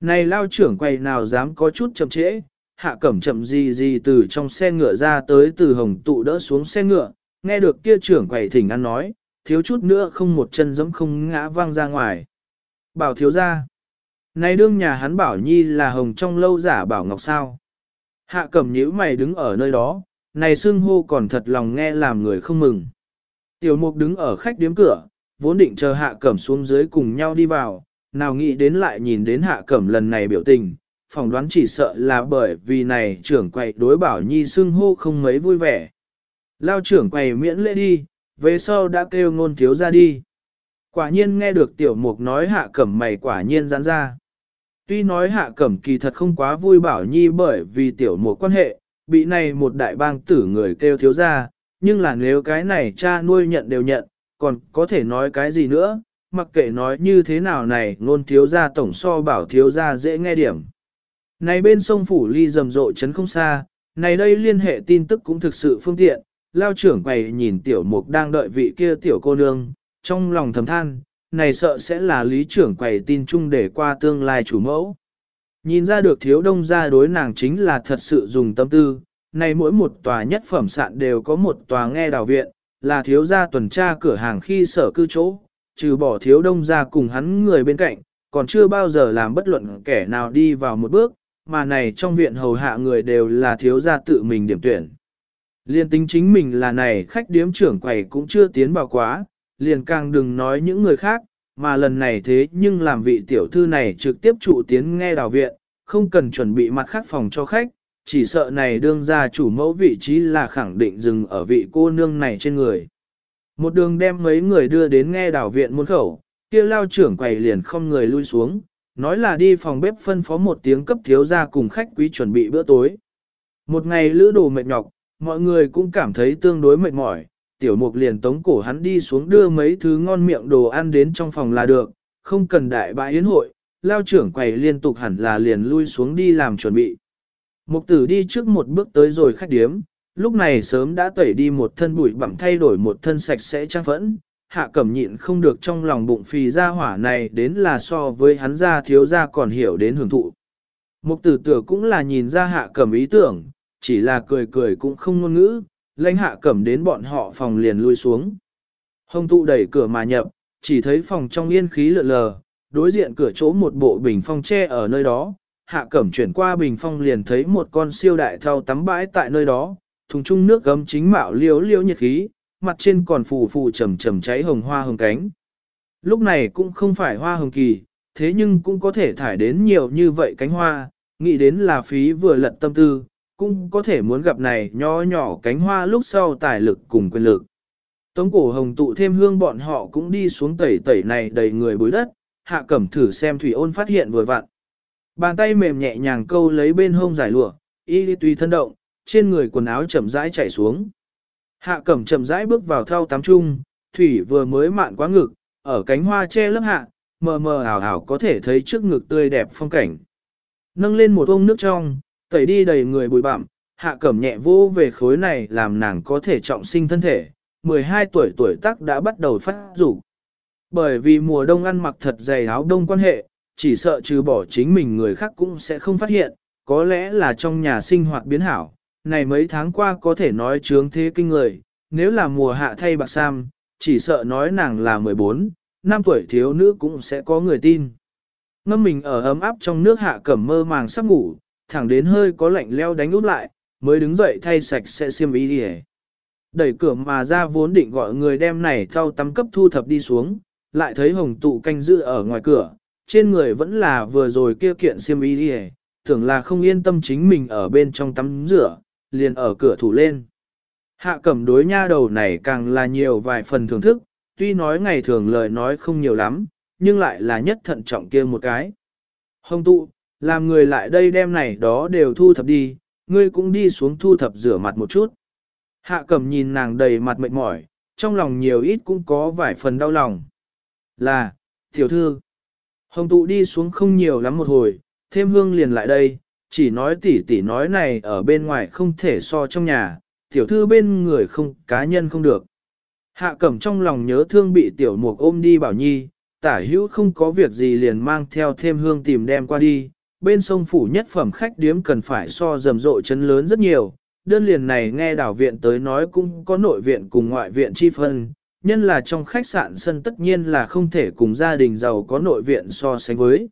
Này lao trưởng quầy nào dám có chút chậm trễ, hạ cẩm chậm gì gì từ trong xe ngựa ra tới từ hồng tụ đỡ xuống xe ngựa, nghe được kia trưởng quầy thỉnh ăn nói, thiếu chút nữa không một chân giẫm không ngã văng ra ngoài. Bảo thiếu gia, này đương nhà hắn bảo nhi là hồng trong lâu giả bảo ngọc sao. Hạ cẩm nhíu mày đứng ở nơi đó, này xưng hô còn thật lòng nghe làm người không mừng. Tiểu mục đứng ở khách điếm cửa, vốn định chờ hạ cẩm xuống dưới cùng nhau đi vào, nào nghĩ đến lại nhìn đến hạ cẩm lần này biểu tình, phỏng đoán chỉ sợ là bởi vì này trưởng quầy đối bảo nhi xưng hô không mấy vui vẻ. Lao trưởng quầy miễn lễ đi, về sau đã kêu ngôn thiếu ra đi. Quả nhiên nghe được tiểu mục nói hạ cẩm mày quả nhiên giãn ra. Tuy nói hạ cẩm kỳ thật không quá vui bảo nhi bởi vì tiểu một quan hệ, bị này một đại bang tử người kêu thiếu ra, nhưng là nếu cái này cha nuôi nhận đều nhận, còn có thể nói cái gì nữa, mặc kệ nói như thế nào này ngôn thiếu ra tổng so bảo thiếu ra dễ nghe điểm. Này bên sông Phủ Ly rầm rộ chấn không xa, này đây liên hệ tin tức cũng thực sự phương tiện, lao trưởng quầy nhìn tiểu mục đang đợi vị kia tiểu cô nương, trong lòng thầm than, này sợ sẽ là lý trưởng quầy tin chung để qua tương lai chủ mẫu. Nhìn ra được thiếu đông gia đối nàng chính là thật sự dùng tâm tư, này mỗi một tòa nhất phẩm sạn đều có một tòa nghe đào viện, là thiếu gia tuần tra cửa hàng khi sở cư chỗ, trừ bỏ thiếu đông gia cùng hắn người bên cạnh, còn chưa bao giờ làm bất luận kẻ nào đi vào một bước, mà này trong viện hầu hạ người đều là thiếu gia tự mình điểm tuyển. Liên tính chính mình là này khách điếm trưởng quầy cũng chưa tiến vào quá, liền càng đừng nói những người khác, mà lần này thế nhưng làm vị tiểu thư này trực tiếp trụ tiến nghe đào viện, không cần chuẩn bị mặt khác phòng cho khách, chỉ sợ này đương ra chủ mẫu vị trí là khẳng định dừng ở vị cô nương này trên người. Một đường đem mấy người đưa đến nghe đào viện môn khẩu, kia lao trưởng quầy liền không người lui xuống, nói là đi phòng bếp phân phó một tiếng cấp thiếu ra cùng khách quý chuẩn bị bữa tối. Một ngày lữ đồ mệt nhọc, mọi người cũng cảm thấy tương đối mệt mỏi, tiểu mục liền tống cổ hắn đi xuống đưa mấy thứ ngon miệng đồ ăn đến trong phòng là được, không cần đại bãi yến hội, lao trưởng quầy liên tục hẳn là liền lui xuống đi làm chuẩn bị. Mục tử đi trước một bước tới rồi khách điếm, lúc này sớm đã tẩy đi một thân bụi bặm thay đổi một thân sạch sẽ trang phẫn, hạ cẩm nhịn không được trong lòng bụng phì ra hỏa này đến là so với hắn ra thiếu ra còn hiểu đến hưởng thụ. Mục tử tử cũng là nhìn ra hạ cẩm ý tưởng, chỉ là cười cười cũng không ngôn ngữ, lãnh hạ cẩm đến bọn họ phòng liền lui xuống. Hồng tụ đẩy cửa mà nhập, chỉ thấy phòng trong yên khí lượn lờ, đối diện cửa chỗ một bộ bình phong tre ở nơi đó, hạ cẩm chuyển qua bình phong liền thấy một con siêu đại thao tắm bãi tại nơi đó, thùng chung nước gấm chính mạo liếu liếu nhiệt khí, mặt trên còn phù phù trầm trầm cháy hồng hoa hồng cánh. Lúc này cũng không phải hoa hồng kỳ, thế nhưng cũng có thể thải đến nhiều như vậy cánh hoa, nghĩ đến là phí vừa lật tâm tư, cũng có thể muốn gặp này nho nhỏ cánh hoa lúc sau tài lực cùng quyền lực. Tống cổ hồng tụ thêm hương bọn họ cũng đi xuống tẩy tẩy này đầy người bối đất, hạ cẩm thử xem thủy ôn phát hiện vừa vặn. Bàn tay mềm nhẹ nhàng câu lấy bên hông giải lụa, y tùy thân động, trên người quần áo chậm rãi chảy xuống. Hạ cẩm chậm rãi bước vào thao tắm trung, thủy vừa mới mạn quá ngực, ở cánh hoa che lớp hạ, mờ mờ ảo ảo có thể thấy trước ngực tươi đẹp phong cảnh. Nâng lên một ông nước trong, tẩy đi đầy người bụi bặm, hạ cẩm nhẹ vô về khối này làm nàng có thể trọng sinh thân thể, 12 tuổi tuổi tác đã bắt đầu phát rủ. Bởi vì mùa đông ăn mặc thật dày áo đông quan hệ, chỉ sợ trừ bỏ chính mình người khác cũng sẽ không phát hiện, có lẽ là trong nhà sinh hoạt biến hảo, này mấy tháng qua có thể nói trướng thế kinh người, nếu là mùa hạ thay bạc sam, chỉ sợ nói nàng là 14, năm tuổi thiếu nữ cũng sẽ có người tin. Ngâm mình ở ấm áp trong nước hạ cẩm mơ màng sắp ngủ, thẳng đến hơi có lạnh leo đánh út lại, mới đứng dậy thay sạch sẽ xiêm y đi Đẩy cửa mà ra vốn định gọi người đem này thao tắm cấp thu thập đi xuống, lại thấy hồng tụ canh giữ ở ngoài cửa, trên người vẫn là vừa rồi kia kiện xiêm y đi tưởng là không yên tâm chính mình ở bên trong tắm rửa, liền ở cửa thủ lên. Hạ cẩm đối nha đầu này càng là nhiều vài phần thưởng thức, tuy nói ngày thường lời nói không nhiều lắm, nhưng lại là nhất thận trọng kia một cái. Hồng tụ, làm người lại đây đem này đó đều thu thập đi, ngươi cũng đi xuống thu thập rửa mặt một chút. Hạ cẩm nhìn nàng đầy mặt mệt mỏi, trong lòng nhiều ít cũng có vài phần đau lòng. Là, tiểu thư, hồng tụ đi xuống không nhiều lắm một hồi, thêm hương liền lại đây, chỉ nói tỉ tỉ nói này ở bên ngoài không thể so trong nhà, tiểu thư bên người không cá nhân không được. Hạ cẩm trong lòng nhớ thương bị tiểu mục ôm đi bảo nhi, tả hữu không có việc gì liền mang theo thêm hương tìm đem qua đi, bên sông phủ nhất phẩm khách điếm cần phải so rầm rộ chấn lớn rất nhiều, đơn liền này nghe đảo viện tới nói cũng có nội viện cùng ngoại viện chi phân, nhân là trong khách sạn sân tất nhiên là không thể cùng gia đình giàu có nội viện so sánh với.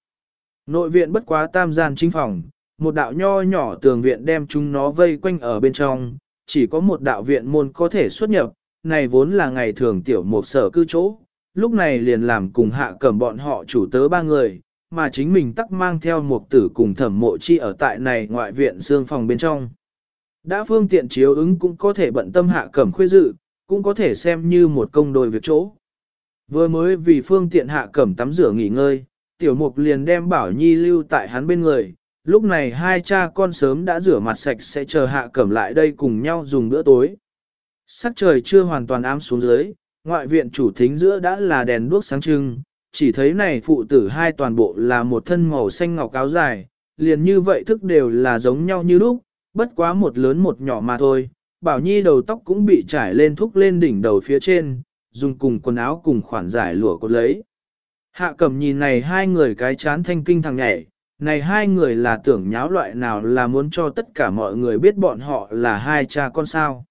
Nội viện bất quá tam gian chính phòng, một đạo nho nhỏ tường viện đem chúng nó vây quanh ở bên trong, chỉ có một đạo viện môn có thể xuất nhập, này vốn là ngày thường tiểu một sở cư chỗ, lúc này liền làm cùng hạ cẩm bọn họ chủ tớ ba người, mà chính mình tắc mang theo một tử cùng thẩm mộ chi ở tại này ngoại viện xương phòng bên trong. Đã phương tiện chiếu ứng cũng có thể bận tâm hạ cẩm khuê dự, cũng có thể xem như một công đôi việc chỗ. Vừa mới vì phương tiện hạ cẩm tắm rửa nghỉ ngơi, tiểu mục liền đem bảo nhi lưu tại hắn bên người, lúc này hai cha con sớm đã rửa mặt sạch sẽ chờ hạ cẩm lại đây cùng nhau dùng bữa tối. Sắc trời chưa hoàn toàn ám xuống dưới, ngoại viện chủ thính giữa đã là đèn đuốc sáng trưng, chỉ thấy này phụ tử hai toàn bộ là một thân màu xanh ngọc áo dài, liền như vậy thức đều là giống nhau như lúc, bất quá một lớn một nhỏ mà thôi. Bảo Nhi đầu tóc cũng bị trải lên thúc lên đỉnh đầu phía trên, dùng cùng quần áo cùng khoản giải lụa cột lấy. Hạ cẩm nhìn này hai người cái chán thanh kinh thằng nhảy, này hai người là tưởng nháo loại nào là muốn cho tất cả mọi người biết bọn họ là hai cha con sao.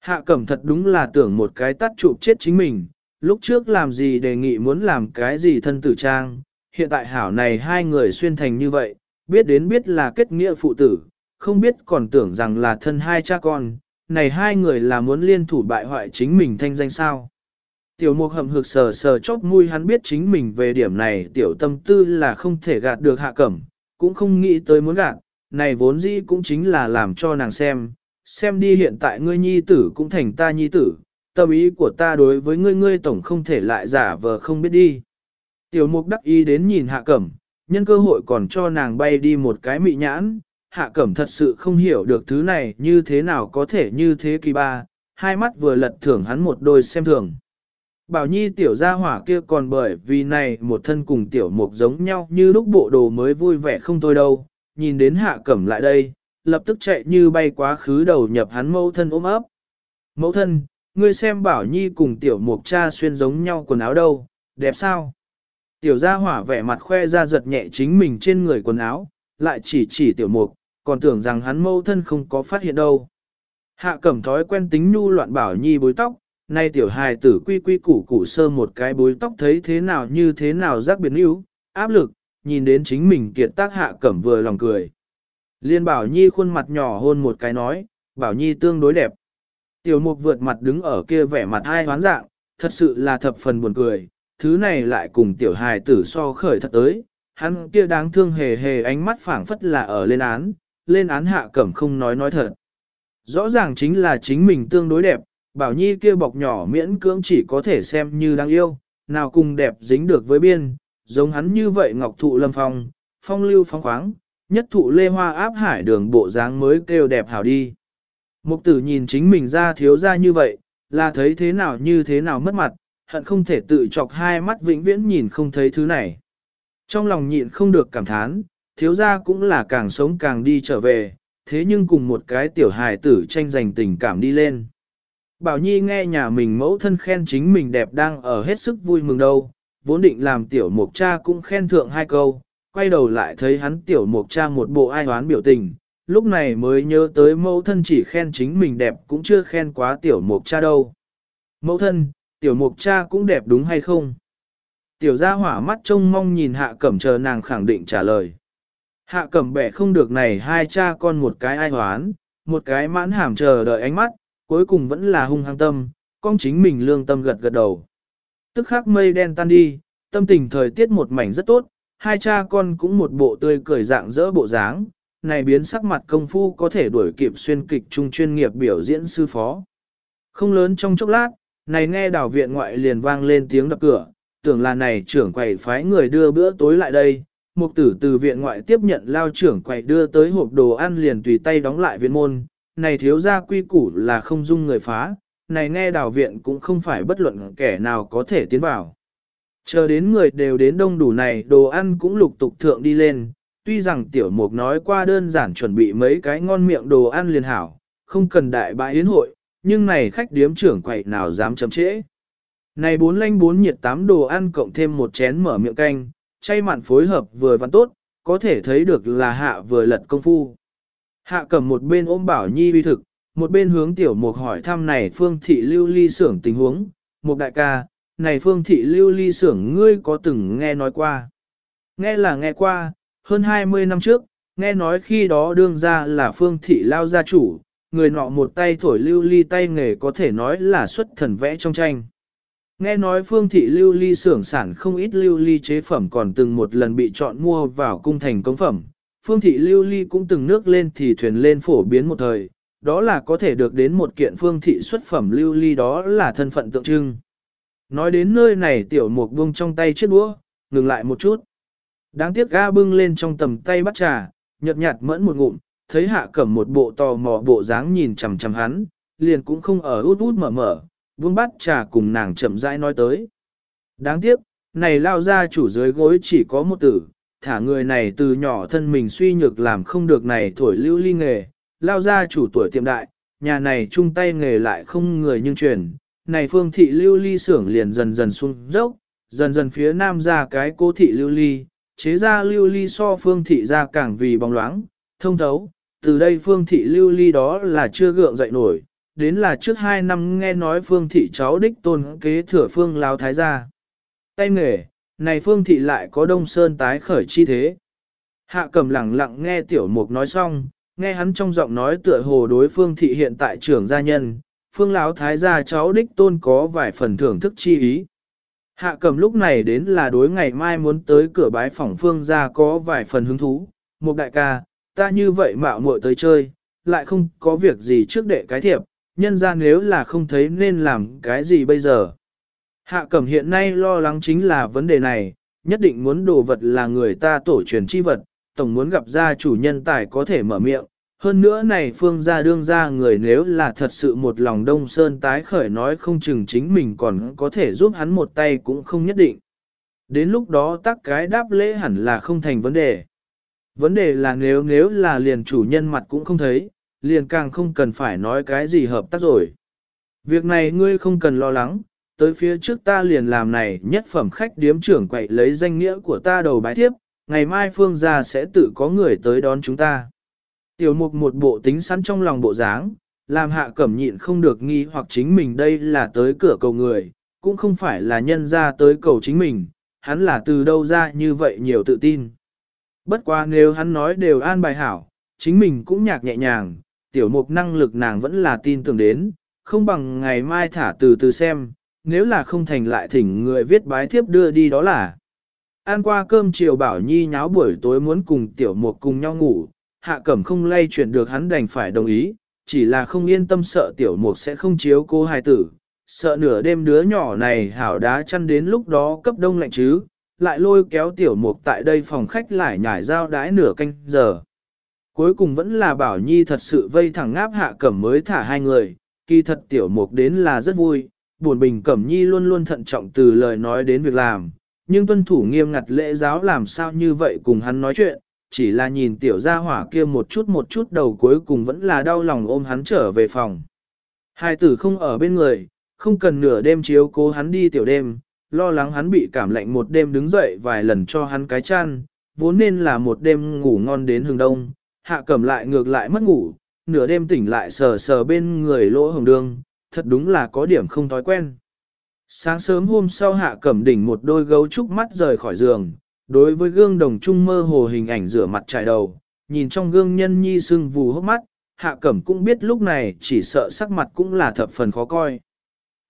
Hạ cẩm thật đúng là tưởng một cái tắt chụp chết chính mình, lúc trước làm gì đề nghị muốn làm cái gì thân tử trang, hiện tại hảo này hai người xuyên thành như vậy, biết đến biết là kết nghĩa phụ tử, không biết còn tưởng rằng là thân hai cha con, này hai người là muốn liên thủ bại hoại chính mình thanh danh sao. Tiểu mục hậm hực sờ sờ chóp mũi hắn biết chính mình về điểm này tiểu tâm tư là không thể gạt được hạ cẩm, cũng không nghĩ tới muốn gạt, này vốn dĩ cũng chính là làm cho nàng xem, xem đi hiện tại ngươi nhi tử cũng thành ta nhi tử, tâm ý của ta đối với ngươi ngươi tổng không thể lại giả vờ không biết đi. Tiểu mục đắc ý đến nhìn hạ cẩm, nhân cơ hội còn cho nàng bay đi một cái mị nhãn, hạ cẩm thật sự không hiểu được thứ này như thế nào có thể như thế kỳ ba, hai mắt vừa lật thưởng hắn một đôi xem thường. Bảo Nhi tiểu gia hỏa kia còn bởi vì này một thân cùng tiểu mục giống nhau như lúc bộ đồ mới vui vẻ không thôi đâu, nhìn đến hạ cẩm lại đây, lập tức chạy như bay quá khứ đầu nhập hắn mẫu thân ôm ấp. Mẫu thân, ngươi xem Bảo Nhi cùng tiểu mục cha xuyên giống nhau quần áo đâu, đẹp sao? Tiểu gia hỏa vẻ mặt khoe ra giật nhẹ chính mình trên người quần áo, lại chỉ chỉ tiểu mục, còn tưởng rằng hắn mâu thân không có phát hiện đâu. Hạ cẩm thói quen tính nhu loạn Bảo Nhi bối tóc, nay tiểu hài tử quy quy củ củ sơ một cái bối tóc thấy thế nào như thế nào giác biến yếu, áp lực, nhìn đến chính mình kiệt tác hạ cẩm vừa lòng cười. Liên bảo nhi khuôn mặt nhỏ hôn một cái nói, bảo nhi tương đối đẹp. Tiểu mục vượt mặt đứng ở kia vẻ mặt hai hoán dạng, thật sự là thập phần buồn cười, thứ này lại cùng tiểu hài tử so khởi thật tới, hắn kia đáng thương hề hề ánh mắt phảng phất là ở lên án, lên án hạ cẩm không nói nói thật. Rõ ràng chính là chính mình tương đối đẹp, bảo nhi kia bọc nhỏ miễn cưỡng chỉ có thể xem như đáng yêu, nào cùng đẹp dính được với biên, giống hắn như vậy ngọc thụ lâm phong, phong lưu phong khoáng, nhất thụ lê hoa áp hải đường bộ dáng mới kêu đẹp hảo đi. Mục tử nhìn chính mình ra thiếu ra như vậy, là thấy thế nào như thế nào mất mặt, hận không thể tự chọc hai mắt vĩnh viễn nhìn không thấy thứ này. Trong lòng nhịn không được cảm thán, thiếu gia cũng là càng sống càng đi trở về, thế nhưng cùng một cái tiểu hài tử tranh giành tình cảm đi lên. Bảo Nhi nghe nhà mình mẫu thân khen chính mình đẹp đang ở hết sức vui mừng đâu, vốn định làm tiểu mục cha cũng khen thượng hai câu, quay đầu lại thấy hắn tiểu mục cha một bộ ai hoán biểu tình, lúc này mới nhớ tới mẫu thân chỉ khen chính mình đẹp cũng chưa khen quá tiểu mục cha đâu. Mẫu thân, tiểu mục cha cũng đẹp đúng hay không? Tiểu gia hỏa mắt trông mong nhìn hạ cẩm chờ nàng khẳng định trả lời. Hạ cẩm bẻ không được này hai cha con một cái ai hoán, một cái mãn hàm chờ đợi ánh mắt, cuối cùng vẫn là hung hăng tâm, con chính mình lương tâm gật gật đầu. Tức khắc mây đen tan đi, tâm tình thời tiết một mảnh rất tốt, hai cha con cũng một bộ tươi cười dạng dỡ bộ dáng, này biến sắc mặt công phu có thể đuổi kịp xuyên kịch trung chuyên nghiệp biểu diễn sư phó. Không lớn trong chốc lát, này nghe đảo viện ngoại liền vang lên tiếng đập cửa, tưởng là này trưởng quầy phái người đưa bữa tối lại đây, mục tử từ viện ngoại tiếp nhận lao trưởng quầy đưa tới hộp đồ ăn liền tùy tay đóng lại viện môn, này thiếu gia quy củ là không dung người phá, này nghe đảo viện cũng không phải bất luận kẻ nào có thể tiến vào. Chờ đến người đều đến đông đủ này đồ ăn cũng lục tục thượng đi lên, tuy rằng tiểu mục nói qua đơn giản chuẩn bị mấy cái ngon miệng đồ ăn liền hảo, không cần đại bãi yến hội, nhưng này khách điếm trưởng quậy nào dám chấm trễ. Này bốn lanh bốn nhiệt tám đồ ăn cộng thêm một chén mở miệng canh, chay mặn phối hợp vừa văn tốt, có thể thấy được là hạ vừa lật công phu. Hạ cầm một bên ôm bảo nhi uy thực, một bên hướng tiểu mục hỏi thăm này phương thị lưu ly xưởng tình huống, một đại ca, này phương thị lưu ly xưởng ngươi có từng nghe nói qua. Nghe là nghe qua, hơn 20 năm trước, nghe nói khi đó đương ra là phương thị lao gia chủ, người nọ một tay thổi lưu ly tay nghề có thể nói là xuất thần vẽ trong tranh. Nghe nói phương thị lưu ly xưởng sản không ít lưu ly chế phẩm còn từng một lần bị chọn mua vào cung thành công phẩm. Phương thị lưu ly cũng từng nước lên thì thuyền lên phổ biến một thời, đó là có thể được đến một kiện phương thị xuất phẩm lưu ly đó là thân phận tượng trưng. Nói đến nơi này tiểu mục buông trong tay chiếc đũa, ngừng lại một chút. Đáng tiếc ga bưng lên trong tầm tay bắt trà, nhợt nhạt mẫn một ngụm, thấy hạ cẩm một bộ tò mò bộ dáng nhìn chằm chằm hắn, liền cũng không ở út út mở mở, vương bắt trà cùng nàng chậm rãi nói tới. Đáng tiếc, này lao ra chủ dưới gối chỉ có một tử, thả người này từ nhỏ thân mình suy nhược làm không được này thổi lưu ly nghề, lao ra chủ tuổi tiệm đại, nhà này chung tay nghề lại không người nhưng truyền, này phương thị lưu ly xưởng liền dần dần xuống dốc, dần dần phía nam ra cái cô thị lưu ly, chế ra lưu ly so phương thị ra càng vì bóng loáng, thông thấu, từ đây phương thị lưu ly đó là chưa gượng dậy nổi, đến là trước hai năm nghe nói phương thị cháu đích tôn kế thừa phương lao thái gia. Tay nghề, này phương thị lại có đông sơn tái khởi chi thế. Hạ cầm lặng lặng nghe tiểu mục nói xong, nghe hắn trong giọng nói tựa hồ đối phương thị hiện tại trưởng gia nhân, phương lão thái gia cháu đích tôn có vài phần thưởng thức chi ý. Hạ cầm lúc này đến là đối ngày mai muốn tới cửa bái phỏng phương gia có vài phần hứng thú, một đại ca, ta như vậy mạo muội tới chơi, lại không có việc gì trước đệ cái thiệp, nhân ra nếu là không thấy nên làm cái gì bây giờ. Hạ cẩm hiện nay lo lắng chính là vấn đề này, nhất định muốn đồ vật là người ta tổ truyền chi vật, tổng muốn gặp gia chủ nhân tài có thể mở miệng. Hơn nữa này phương gia đương gia người nếu là thật sự một lòng đông sơn tái khởi nói không chừng chính mình còn có thể giúp hắn một tay cũng không nhất định. Đến lúc đó tắc cái đáp lễ hẳn là không thành vấn đề. Vấn đề là nếu nếu là liền chủ nhân mặt cũng không thấy, liền càng không cần phải nói cái gì hợp tác rồi. Việc này ngươi không cần lo lắng, tới phía trước ta liền làm này nhất phẩm khách điếm trưởng quậy lấy danh nghĩa của ta đầu bái tiếp, ngày mai phương gia sẽ tự có người tới đón chúng ta. Tiểu mục một bộ tính sẵn trong lòng bộ dáng, làm hạ cẩm nhịn không được nghi hoặc chính mình đây là tới cửa cầu người, cũng không phải là nhân ra tới cầu chính mình, hắn là từ đâu ra như vậy nhiều tự tin. Bất quá nếu hắn nói đều an bài hảo, chính mình cũng nhạc nhẹ nhàng, tiểu mục năng lực nàng vẫn là tin tưởng đến, không bằng ngày mai thả từ từ xem, nếu là không thành lại thỉnh người viết bái thiếp đưa đi đó là. Ăn qua cơm chiều bảo nhi nháo buổi tối muốn cùng tiểu mục cùng nhau ngủ, hạ cẩm không lay chuyển được hắn đành phải đồng ý, chỉ là không yên tâm sợ tiểu mục sẽ không chiếu cô hài tử, sợ nửa đêm đứa nhỏ này hảo đá chăn đến lúc đó cấp đông lạnh chứ, lại lôi kéo tiểu mục tại đây phòng khách lại nhảy giao đái nửa canh giờ. Cuối cùng vẫn là bảo nhi thật sự vây thẳng ngáp hạ cẩm mới thả hai người, kỳ thật tiểu mục đến là rất vui, buồn bình cẩm nhi luôn luôn thận trọng từ lời nói đến việc làm, nhưng tuân thủ nghiêm ngặt lễ giáo làm sao như vậy cùng hắn nói chuyện, chỉ là nhìn tiểu gia hỏa kia một chút một chút đầu cuối cùng vẫn là đau lòng ôm hắn trở về phòng. Hai tử không ở bên người, không cần nửa đêm chiếu cố hắn đi tiểu đêm, lo lắng hắn bị cảm lạnh một đêm đứng dậy vài lần cho hắn cái chăn, vốn nên là một đêm ngủ ngon đến hừng đông, hạ cẩm lại ngược lại mất ngủ, nửa đêm tỉnh lại sờ sờ bên người lỗ hồng đương, thật đúng là có điểm không thói quen. Sáng sớm hôm sau hạ cẩm đỉnh một đôi gấu trúc mắt rời khỏi giường, đối với gương đồng trung mơ hồ hình ảnh rửa mặt trải đầu, nhìn trong gương nhân nhi sưng vù hốc mắt, hạ cẩm cũng biết lúc này chỉ sợ sắc mặt cũng là thập phần khó coi.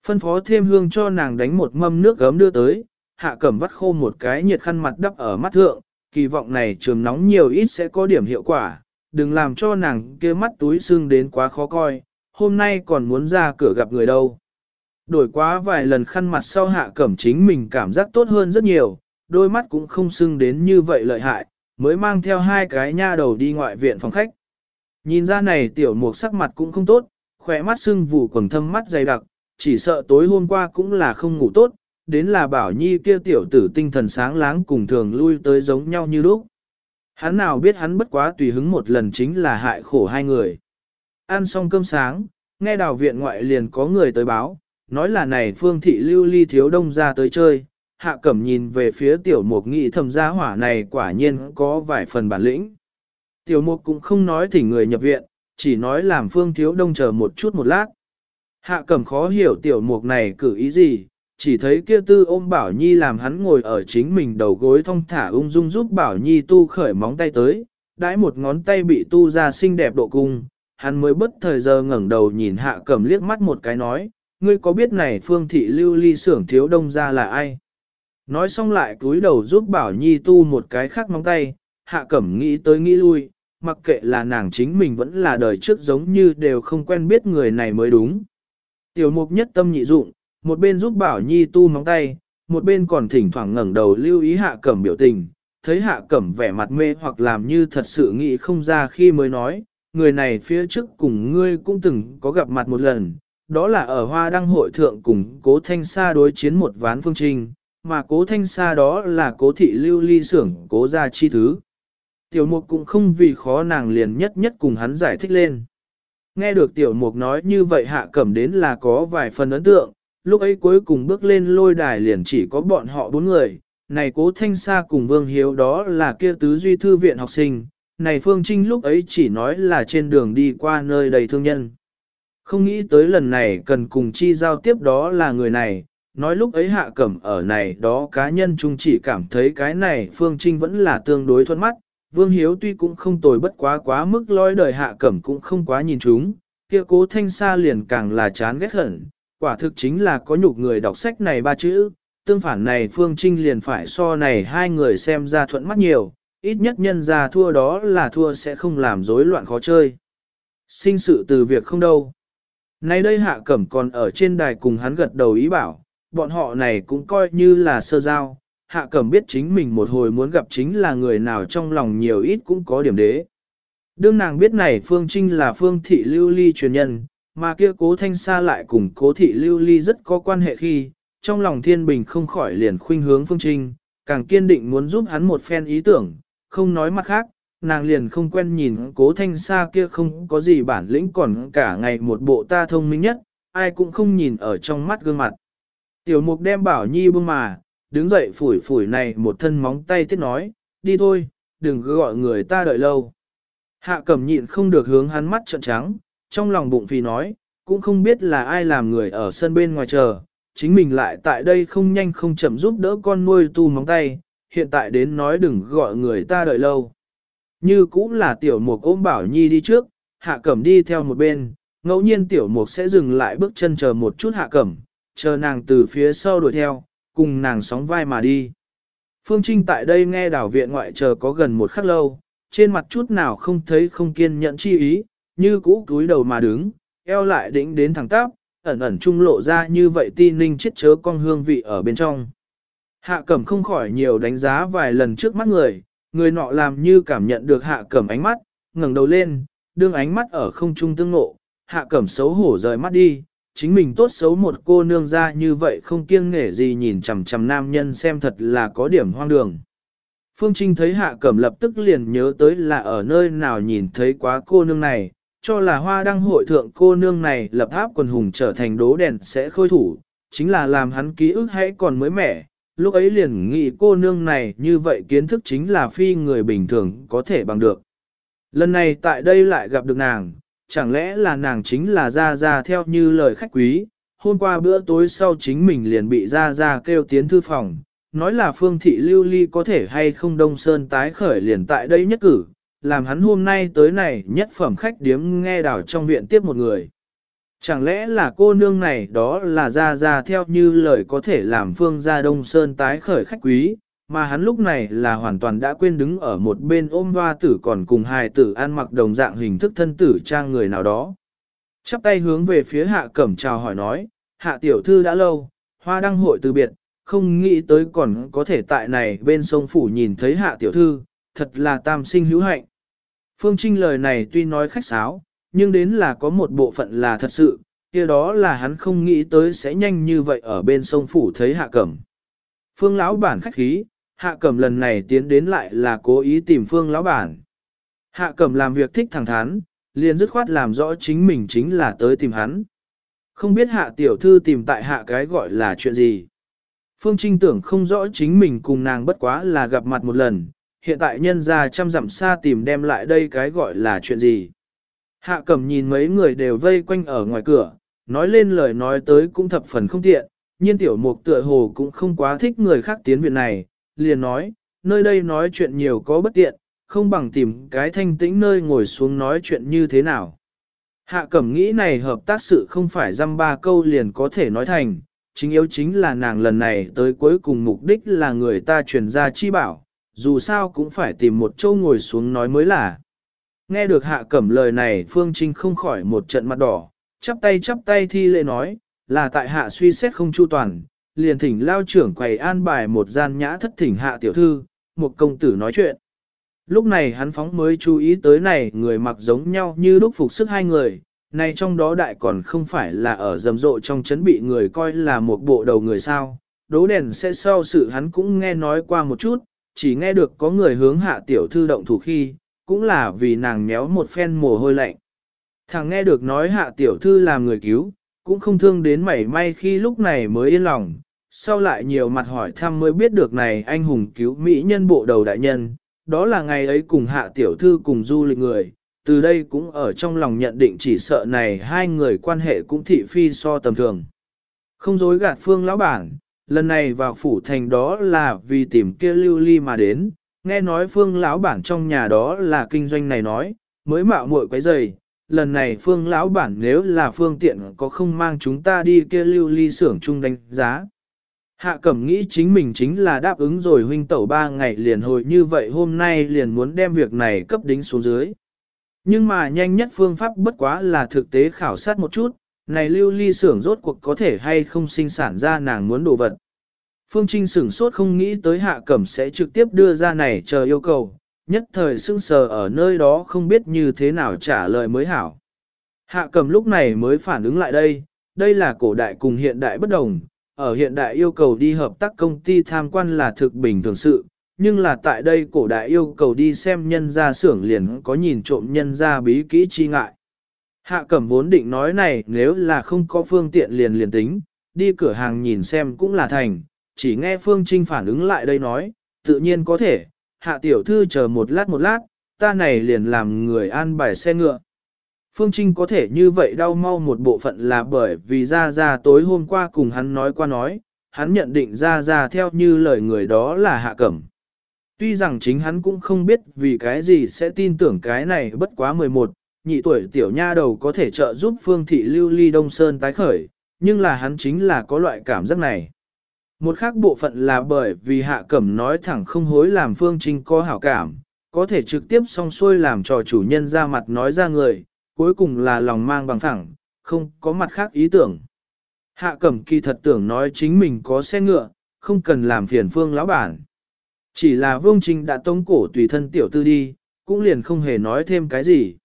Phân phó thêm hương cho nàng đánh một mâm nước gấm đưa tới, hạ cẩm vắt khô một cái nhiệt khăn mặt đắp ở mắt thượng, kỳ vọng này trường nóng nhiều ít sẽ có điểm hiệu quả, đừng làm cho nàng kia mắt túi sưng đến quá khó coi, hôm nay còn muốn ra cửa gặp người đâu. Đổi quá vài lần khăn mặt sau hạ cẩm chính mình cảm giác tốt hơn rất nhiều, đôi mắt cũng không sưng đến như vậy lợi hại, mới mang theo hai cái nha đầu đi ngoại viện phòng khách. Nhìn ra này tiểu mục sắc mặt cũng không tốt, khỏe mắt sưng vù quần thâm mắt dày đặc, chỉ sợ tối hôm qua cũng là không ngủ tốt, đến là bảo nhi kia tiểu tử tinh thần sáng láng cùng thường lui tới giống nhau như lúc. Hắn nào biết hắn bất quá tùy hứng một lần chính là hại khổ hai người. Ăn xong cơm sáng, nghe đào viện ngoại liền có người tới báo, nói là này phương thị lưu ly thiếu đông ra tới chơi. Hạ cẩm nhìn về phía tiểu mục nghị thầm gia hỏa này quả nhiên có vài phần bản lĩnh. Tiểu mục cũng không nói thỉnh người nhập viện, chỉ nói làm phương thiếu đông chờ một chút một lát. Hạ cẩm khó hiểu tiểu mục này cử ý gì, chỉ thấy kia tư ôm Bảo Nhi làm hắn ngồi ở chính mình đầu gối thong thả ung dung giúp Bảo Nhi tu khởi móng tay tới, đãi một ngón tay bị tu ra xinh đẹp độ cung, hắn mới bất thời giờ ngẩng đầu nhìn hạ cẩm liếc mắt một cái nói, ngươi có biết này phương thị lưu ly xưởng thiếu đông ra là ai? Nói xong lại cúi đầu giúp Bảo Nhi tu một cái khác móng tay, hạ cẩm nghĩ tới nghĩ lui, mặc kệ là nàng chính mình vẫn là đời trước giống như đều không quen biết người này mới đúng. Tiểu mục nhất tâm nhị dụng, một bên giúp Bảo Nhi tu móng tay, một bên còn thỉnh thoảng ngẩng đầu lưu ý hạ cẩm biểu tình, thấy hạ cẩm vẻ mặt mê hoặc làm như thật sự nghĩ không ra khi mới nói, người này phía trước cùng ngươi cũng từng có gặp mặt một lần, đó là ở hoa đăng hội thượng cùng cố thanh sa đối chiến một ván phương trình, mà cố thanh sa đó là cố thị lưu ly xưởng cố gia chi thứ. Tiểu mục cũng không vì khó nàng liền nhất nhất cùng hắn giải thích lên. Nghe được tiểu mục nói như vậy hạ cẩm đến là có vài phần ấn tượng, lúc ấy cuối cùng bước lên lôi đài liền chỉ có bọn họ bốn người, này cố thanh sa cùng vương hiếu đó là kia tứ duy thư viện học sinh, này phương trinh lúc ấy chỉ nói là trên đường đi qua nơi đầy thương nhân. Không nghĩ tới lần này cần cùng chi giao tiếp đó là người này, nói lúc ấy hạ cẩm ở này đó cá nhân chung chỉ cảm thấy cái này phương trinh vẫn là tương đối thuận mắt, vương hiếu tuy cũng không tồi bất quá quá mức lôi đời hạ cẩm cũng không quá nhìn chúng, kia cố thanh xa liền càng là chán ghét hận, quả thực chính là có nhục người đọc sách này ba chữ, tương phản này Phương Trinh liền phải so này hai người xem ra thuận mắt nhiều, ít nhất nhân ra thua đó là thua sẽ không làm rối loạn khó chơi. Sinh sự từ việc không đâu. Nay đây hạ cẩm còn ở trên đài cùng hắn gật đầu ý bảo, bọn họ này cũng coi như là sơ giao, hạ cẩm biết chính mình một hồi muốn gặp chính là người nào trong lòng nhiều ít cũng có điểm đế. Đương nàng biết này Phương Trinh là Phương Thị Lưu Ly truyền nhân, mà kia cố thanh xa lại cùng cố thị lưu ly rất có quan hệ khi, trong lòng thiên bình không khỏi liền khuynh hướng phương trinh, càng kiên định muốn giúp hắn một phen ý tưởng, không nói mặt khác, nàng liền không quen nhìn cố thanh xa kia không có gì bản lĩnh còn cả ngày một bộ ta thông minh nhất, ai cũng không nhìn ở trong mắt gương mặt. Tiểu mục đem bảo nhi bưng mà, đứng dậy phủi phủi này một thân móng tay tiết nói, đi thôi, đừng gọi người ta đợi lâu. Hạ cẩm nhịn không được hướng hắn mắt trợn trắng, trong lòng bụng phì nói, cũng không biết là ai làm người ở sân bên ngoài chờ, chính mình lại tại đây không nhanh không chậm giúp đỡ con nuôi tu móng tay, hiện tại đến nói đừng gọi người ta đợi lâu. Như cũng là tiểu mục ôm bảo nhi đi trước, hạ cẩm đi theo một bên, ngẫu nhiên tiểu mục sẽ dừng lại bước chân chờ một chút hạ cẩm, chờ nàng từ phía sau đuổi theo, cùng nàng sóng vai mà đi. Phương Trinh tại đây nghe đảo viện ngoại chờ có gần một khắc lâu, trên mặt chút nào không thấy không kiên nhẫn chi ý, như cũ cúi đầu mà đứng, eo lại đỉnh đến thẳng tắp, ẩn ẩn trung lộ ra như vậy ti ninh chết chớ con hương vị ở bên trong. Hạ cẩm không khỏi nhiều đánh giá vài lần trước mắt người, người nọ làm như cảm nhận được hạ cẩm ánh mắt, ngẩng đầu lên, đương ánh mắt ở không trung tương ngộ, hạ cẩm xấu hổ rời mắt đi, chính mình tốt xấu một cô nương ra như vậy không kiêng nể gì nhìn chằm chằm nam nhân xem thật là có điểm hoang đường. Phương Trinh thấy hạ cẩm lập tức liền nhớ tới là ở nơi nào nhìn thấy quá cô nương này, cho là hoa đăng hội thượng cô nương này lập áp quần hùng trở thành đố đèn sẽ khôi thủ, chính là làm hắn ký ức hãy còn mới mẻ, lúc ấy liền nghĩ cô nương này như vậy kiến thức chính là phi người bình thường có thể bằng được. Lần này tại đây lại gặp được nàng, chẳng lẽ là nàng chính là Gia Gia theo như lời khách quý, hôm qua bữa tối sau chính mình liền bị Gia Gia kêu tiến thư phòng, nói là phương thị lưu ly có thể hay không đông sơn tái khởi liền tại đây nhất cử, làm hắn hôm nay tới này nhất phẩm khách điếm nghe đảo trong viện tiếp một người. Chẳng lẽ là cô nương này đó là ra ra theo như lời có thể làm phương gia đông sơn tái khởi khách quý, mà hắn lúc này là hoàn toàn đã quên đứng ở một bên ôm hoa tử còn cùng hài tử ăn mặc đồng dạng hình thức thân tử trang người nào đó. Chắp tay hướng về phía hạ cẩm chào hỏi nói, hạ tiểu thư đã lâu, hoa đăng hội từ biệt, không nghĩ tới còn có thể tại này bên sông phủ nhìn thấy hạ tiểu thư, thật là tam sinh hữu hạnh. Phương Trinh lời này tuy nói khách sáo, nhưng đến là có một bộ phận là thật sự, kia đó là hắn không nghĩ tới sẽ nhanh như vậy ở bên sông phủ thấy hạ cẩm. Phương lão bản khách khí, hạ cẩm lần này tiến đến lại là cố ý tìm phương lão bản. Hạ cẩm làm việc thích thẳng thắn, liền dứt khoát làm rõ chính mình chính là tới tìm hắn. Không biết hạ tiểu thư tìm tại hạ cái gọi là chuyện gì. Phương Trinh tưởng không rõ chính mình cùng nàng bất quá là gặp mặt một lần, hiện tại nhân ra trăm dặm xa tìm đem lại đây cái gọi là chuyện gì. Hạ cẩm nhìn mấy người đều vây quanh ở ngoài cửa, nói lên lời nói tới cũng thập phần không tiện, nhiên tiểu mục tựa hồ cũng không quá thích người khác tiến viện này, liền nói, nơi đây nói chuyện nhiều có bất tiện, không bằng tìm cái thanh tĩnh nơi ngồi xuống nói chuyện như thế nào. Hạ cẩm nghĩ này hợp tác sự không phải dăm ba câu liền có thể nói thành, chính yếu chính là nàng lần này tới cuối cùng mục đích là người ta truyền ra chi bảo, dù sao cũng phải tìm một chỗ ngồi xuống nói mới là. Nghe được hạ cẩm lời này Phương Trinh không khỏi một trận mặt đỏ, chắp tay chắp tay thi lễ nói, là tại hạ suy xét không chu toàn, liền thỉnh lao trưởng quầy an bài một gian nhã thất thỉnh hạ tiểu thư, một công tử nói chuyện. Lúc này hắn phóng mới chú ý tới này người mặc giống nhau như lúc phục sức hai người, này trong đó đại còn không phải là ở rầm rộ trong chấn bị người coi là một bộ đầu người sao, đố đèn sẽ sau sự hắn cũng nghe nói qua một chút, chỉ nghe được có người hướng hạ tiểu thư động thủ khi, cũng là vì nàng méo một phen mồ hôi lạnh. Thằng nghe được nói hạ tiểu thư làm người cứu, cũng không thương đến mảy may khi lúc này mới yên lòng, sau lại nhiều mặt hỏi thăm mới biết được này anh hùng cứu Mỹ nhân bộ đầu đại nhân, đó là ngày ấy cùng hạ tiểu thư cùng du lịch người, từ đây cũng ở trong lòng nhận định chỉ sợ này hai người quan hệ cũng thị phi so tầm thường. Không dối gạt phương lão bản, lần này vào phủ thành đó là vì tìm kia lưu ly mà đến, nghe nói phương lão bản trong nhà đó là kinh doanh này nói, mới mạo muội quấy giày, lần này phương lão bản nếu là phương tiện có không mang chúng ta đi kia lưu ly xưởng chung đánh giá. Hạ cẩm nghĩ chính mình chính là đáp ứng rồi huynh tẩu ba ngày liền hồi như vậy hôm nay liền muốn đem việc này cấp đính xuống dưới. Nhưng mà nhanh nhất phương pháp bất quá là thực tế khảo sát một chút, này lưu ly xưởng rốt cuộc có thể hay không sinh sản ra nàng muốn đồ vật. Phương Trinh sửng sốt không nghĩ tới hạ cẩm sẽ trực tiếp đưa ra này chờ yêu cầu, nhất thời sưng sờ ở nơi đó không biết như thế nào trả lời mới hảo. Hạ cẩm lúc này mới phản ứng lại đây, đây là cổ đại cùng hiện đại bất đồng, ở hiện đại yêu cầu đi hợp tác công ty tham quan là thực bình thường sự, nhưng là tại đây cổ đại yêu cầu đi xem nhân gia xưởng liền có nhìn trộm nhân gia bí kỹ chi ngại. Hạ cẩm vốn định nói này nếu là không có phương tiện liền liền tính, đi cửa hàng nhìn xem cũng là thành, chỉ nghe Phương Trinh phản ứng lại đây nói, tự nhiên có thể, hạ tiểu thư chờ một lát một lát, ta này liền làm người an bài xe ngựa. Phương Trinh có thể như vậy đau mau một bộ phận là bởi vì ra ra tối hôm qua cùng hắn nói qua nói, hắn nhận định ra ra theo như lời người đó là hạ cẩm. Tuy rằng chính hắn cũng không biết vì cái gì sẽ tin tưởng cái này bất quá 11, nhị tuổi tiểu nha đầu có thể trợ giúp Phương Thị Lưu Ly Đông Sơn tái khởi, nhưng là hắn chính là có loại cảm giác này. Một khác bộ phận là bởi vì hạ cẩm nói thẳng không hối làm Phương Trinh có hảo cảm, có thể trực tiếp song xuôi làm trò chủ nhân ra mặt nói ra người, cuối cùng là lòng mang bằng thẳng, không có mặt khác ý tưởng. Hạ cẩm kỳ thật tưởng nói chính mình có xe ngựa, không cần làm phiền Phương lão bản. Chỉ là Vương trình đã tống cổ tùy thân tiểu tư đi, cũng liền không hề nói thêm cái gì.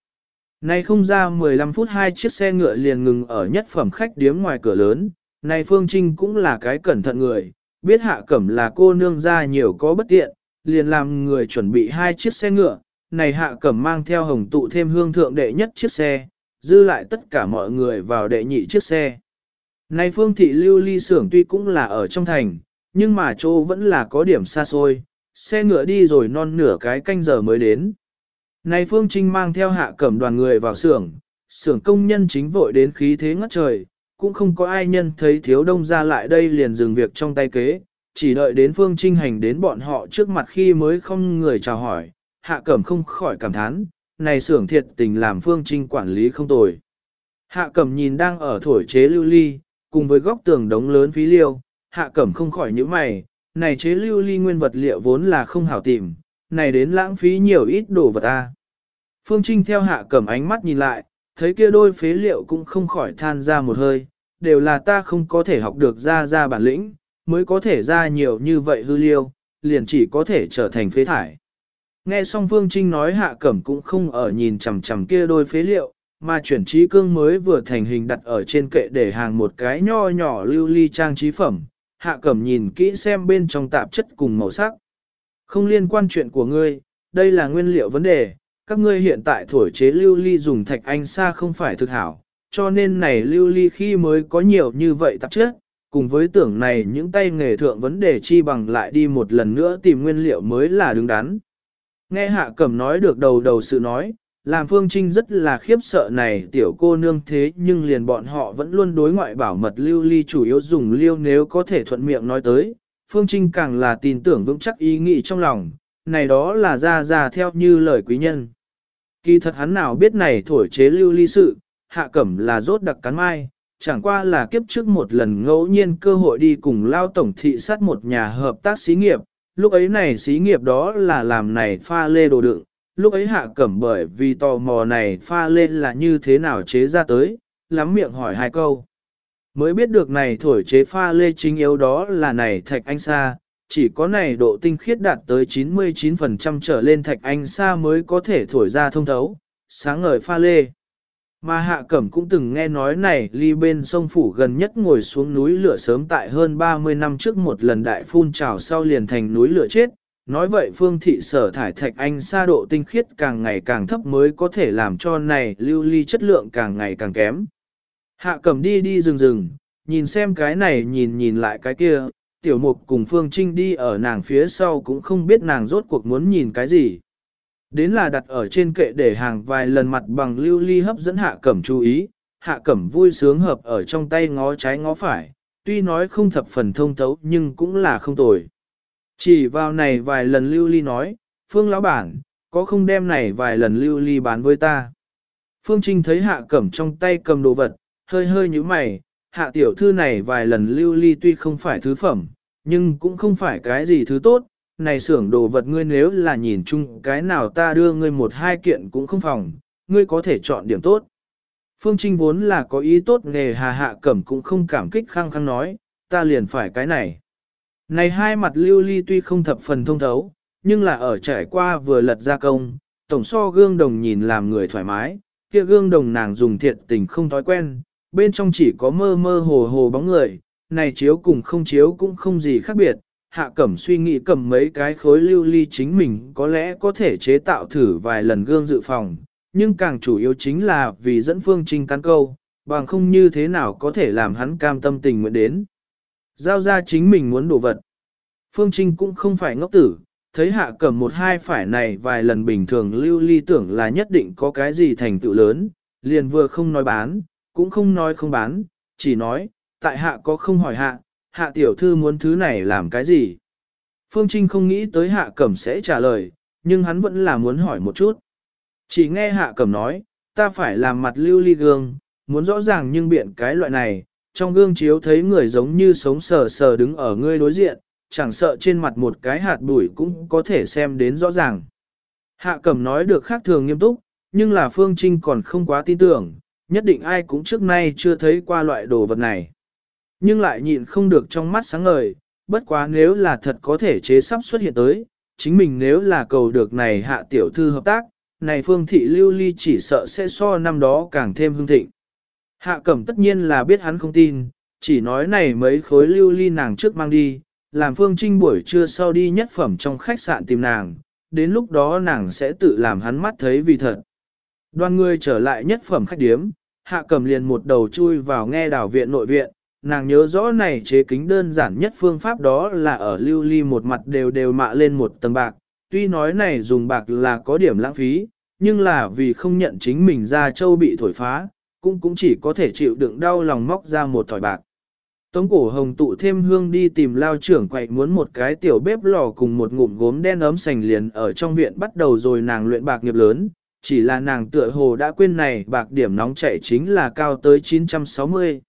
Này không ra 15 phút hai chiếc xe ngựa liền ngừng ở nhất phẩm khách điếm ngoài cửa lớn, này Phương Trinh cũng là cái cẩn thận người, biết hạ cẩm là cô nương ra nhiều có bất tiện, liền làm người chuẩn bị hai chiếc xe ngựa, này hạ cẩm mang theo hồng tụ thêm hương thượng đệ nhất chiếc xe, dư lại tất cả mọi người vào đệ nhị chiếc xe. Này phương thị lưu ly xưởng tuy cũng là ở trong thành, nhưng mà chỗ vẫn là có điểm xa xôi, xe ngựa đi rồi non nửa cái canh giờ mới đến. Này phương trinh mang theo hạ cẩm đoàn người vào xưởng, xưởng công nhân chính vội đến khí thế ngất trời, cũng không có ai nhân thấy thiếu đông ra lại đây liền dừng việc trong tay kế, chỉ đợi đến phương trinh hành đến bọn họ trước mặt khi mới không người chào hỏi, hạ cẩm không khỏi cảm thán, này xưởng thiệt tình làm phương trinh quản lý không tồi. Hạ cẩm nhìn đang ở thổi chế lưu ly, cùng với góc tường đống lớn phí liêu, hạ cẩm không khỏi những mày, này chế lưu ly nguyên vật liệu vốn là không hảo tìm, này đến lãng phí nhiều ít đồ vật ta. Phương Trinh theo hạ cẩm ánh mắt nhìn lại, thấy kia đôi phế liệu cũng không khỏi than ra một hơi, đều là ta không có thể học được ra ra bản lĩnh, mới có thể ra nhiều như vậy hư liêu, liền chỉ có thể trở thành phế thải. Nghe xong Phương Trinh nói hạ cẩm cũng không ở nhìn chằm chằm kia đôi phế liệu, mà chuyển trí cương mới vừa thành hình đặt ở trên kệ để hàng một cái nho nhỏ lưu ly trang trí phẩm, hạ cẩm nhìn kỹ xem bên trong tạp chất cùng màu sắc. Không liên quan chuyện của ngươi, đây là nguyên liệu vấn đề, các ngươi hiện tại thổi chế lưu ly dùng thạch anh sa không phải thực hảo, cho nên này lưu ly khi mới có nhiều như vậy tạp chất, cùng với tưởng này những tay nghề thượng vấn đề chi bằng lại đi một lần nữa tìm nguyên liệu mới là đứng đắn. Nghe hạ cẩm nói được đầu đầu sự nói, làm Phương Trinh rất là khiếp sợ này tiểu cô nương thế nhưng liền bọn họ vẫn luôn đối ngoại bảo mật lưu ly chủ yếu dùng liêu nếu có thể thuận miệng nói tới. Phương Trinh càng là tin tưởng vững chắc ý nghĩ trong lòng, này đó là ra ra theo như lời quý nhân. Kỳ thật hắn nào biết này thổi chế lưu ly sự, hạ cẩm là rốt đặc cắn mai, chẳng qua là kiếp trước một lần ngẫu nhiên cơ hội đi cùng lao tổng thị sát một nhà hợp tác xí nghiệp, lúc ấy này xí nghiệp đó là làm này pha lê đồ đựng, lúc ấy hạ cẩm bởi vì tò mò này pha lê là như thế nào chế ra tới, lắm miệng hỏi hai câu. Mới biết được này thổi chế pha lê chính yếu đó là này thạch anh sa, chỉ có này độ tinh khiết đạt tới 99% trở lên thạch anh sa mới có thể thổi ra thông thấu, sáng ngời pha lê. Mà hạ cẩm cũng từng nghe nói này ly bên sông phủ gần nhất ngồi xuống núi lửa sớm tại hơn 30 năm trước một lần đại phun trào sau liền thành núi lửa chết, nói vậy phương thị sở thải thạch anh xa độ tinh khiết càng ngày càng thấp mới có thể làm cho này lưu ly chất lượng càng ngày càng kém. Hạ cẩm đi đi rừng rừng, nhìn xem cái này nhìn nhìn lại cái kia, tiểu mục cùng phương trinh đi ở nàng phía sau cũng không biết nàng rốt cuộc muốn nhìn cái gì. Đến là đặt ở trên kệ để hàng vài lần mặt bằng lưu ly hấp dẫn hạ cẩm chú ý, hạ cẩm vui sướng hợp ở trong tay ngó trái ngó phải, tuy nói không thập phần thông thấu nhưng cũng là không tồi. Chỉ vào này vài lần lưu ly nói, Phương lão bản, có không đem này vài lần lưu ly bán với ta. Phương Trinh thấy hạ cẩm trong tay cầm đồ vật, hơi hơi như mày, hạ tiểu thư này vài lần lưu ly tuy không phải thứ phẩm, nhưng cũng không phải cái gì thứ tốt, này xưởng đồ vật ngươi nếu là nhìn chung cái nào ta đưa ngươi một hai kiện cũng không phòng, ngươi có thể chọn điểm tốt. Phương Trinh vốn là có ý tốt nghề hà hạ cẩm cũng không cảm kích khăng khăng nói, ta liền phải cái này. Này hai mặt lưu ly tuy không thập phần thông thấu, nhưng là ở trải qua vừa lật ra công, tổng so gương đồng nhìn làm người thoải mái, kia gương đồng nàng dùng thiệt tình không thói quen, bên trong chỉ có mơ mơ hồ hồ bóng người, này chiếu cùng không chiếu cũng không gì khác biệt. Hạ cẩm suy nghĩ cầm mấy cái khối lưu ly chính mình có lẽ có thể chế tạo thử vài lần gương dự phòng, nhưng càng chủ yếu chính là vì dẫn phương trinh cắn câu, bằng không như thế nào có thể làm hắn cam tâm tình nguyện đến. Giao ra chính mình muốn đổ vật. Phương Trinh cũng không phải ngốc tử, thấy hạ cẩm một hai phải này vài lần bình thường lưu ly tưởng là nhất định có cái gì thành tựu lớn, liền vừa không nói bán, cũng không nói không bán, chỉ nói, tại hạ có không hỏi hạ, hạ tiểu thư muốn thứ này làm cái gì. Phương Trinh không nghĩ tới hạ cẩm sẽ trả lời, nhưng hắn vẫn là muốn hỏi một chút. Chỉ nghe hạ cẩm nói, ta phải làm mặt lưu ly gương, muốn rõ ràng nhưng biện cái loại này, trong gương chiếu thấy người giống như sống sờ sờ đứng ở ngươi đối diện, chẳng sợ trên mặt một cái hạt bụi cũng có thể xem đến rõ ràng. Hạ cẩm nói được khác thường nghiêm túc, nhưng là Phương Trinh còn không quá tin tưởng, nhất định ai cũng trước nay chưa thấy qua loại đồ vật này. Nhưng lại nhịn không được trong mắt sáng ngời, bất quá nếu là thật có thể chế sắp xuất hiện tới, chính mình nếu là cầu được này hạ tiểu thư hợp tác, này phương thị lưu ly chỉ sợ sẽ so năm đó càng thêm hương thịnh. Hạ cẩm tất nhiên là biết hắn không tin, chỉ nói này mấy khối lưu ly nàng trước mang đi, làm phương trinh buổi trưa sau đi nhất phẩm trong khách sạn tìm nàng, đến lúc đó nàng sẽ tự làm hắn mắt thấy vì thật. Đoàn người trở lại nhất phẩm khách điếm, hạ Cẩm liền một đầu chui vào nghe đảo viện nội viện, nàng nhớ rõ này chế kính đơn giản nhất phương pháp đó là ở lưu ly một mặt đều đều mạ lên một tầng bạc, tuy nói này dùng bạc là có điểm lãng phí, nhưng là vì không nhận chính mình ra châu bị thổi phá, cũng cũng chỉ có thể chịu đựng đau lòng móc ra một thỏi bạc. Tống cổ hồng tụ thêm hương đi tìm lao trưởng quậy muốn một cái tiểu bếp lò cùng một ngụm gốm đen ấm sành liền ở trong viện bắt đầu rồi nàng luyện bạc nghiệp lớn, chỉ là nàng tựa hồ đã quên này bạc điểm nóng chạy chính là cao tới 960.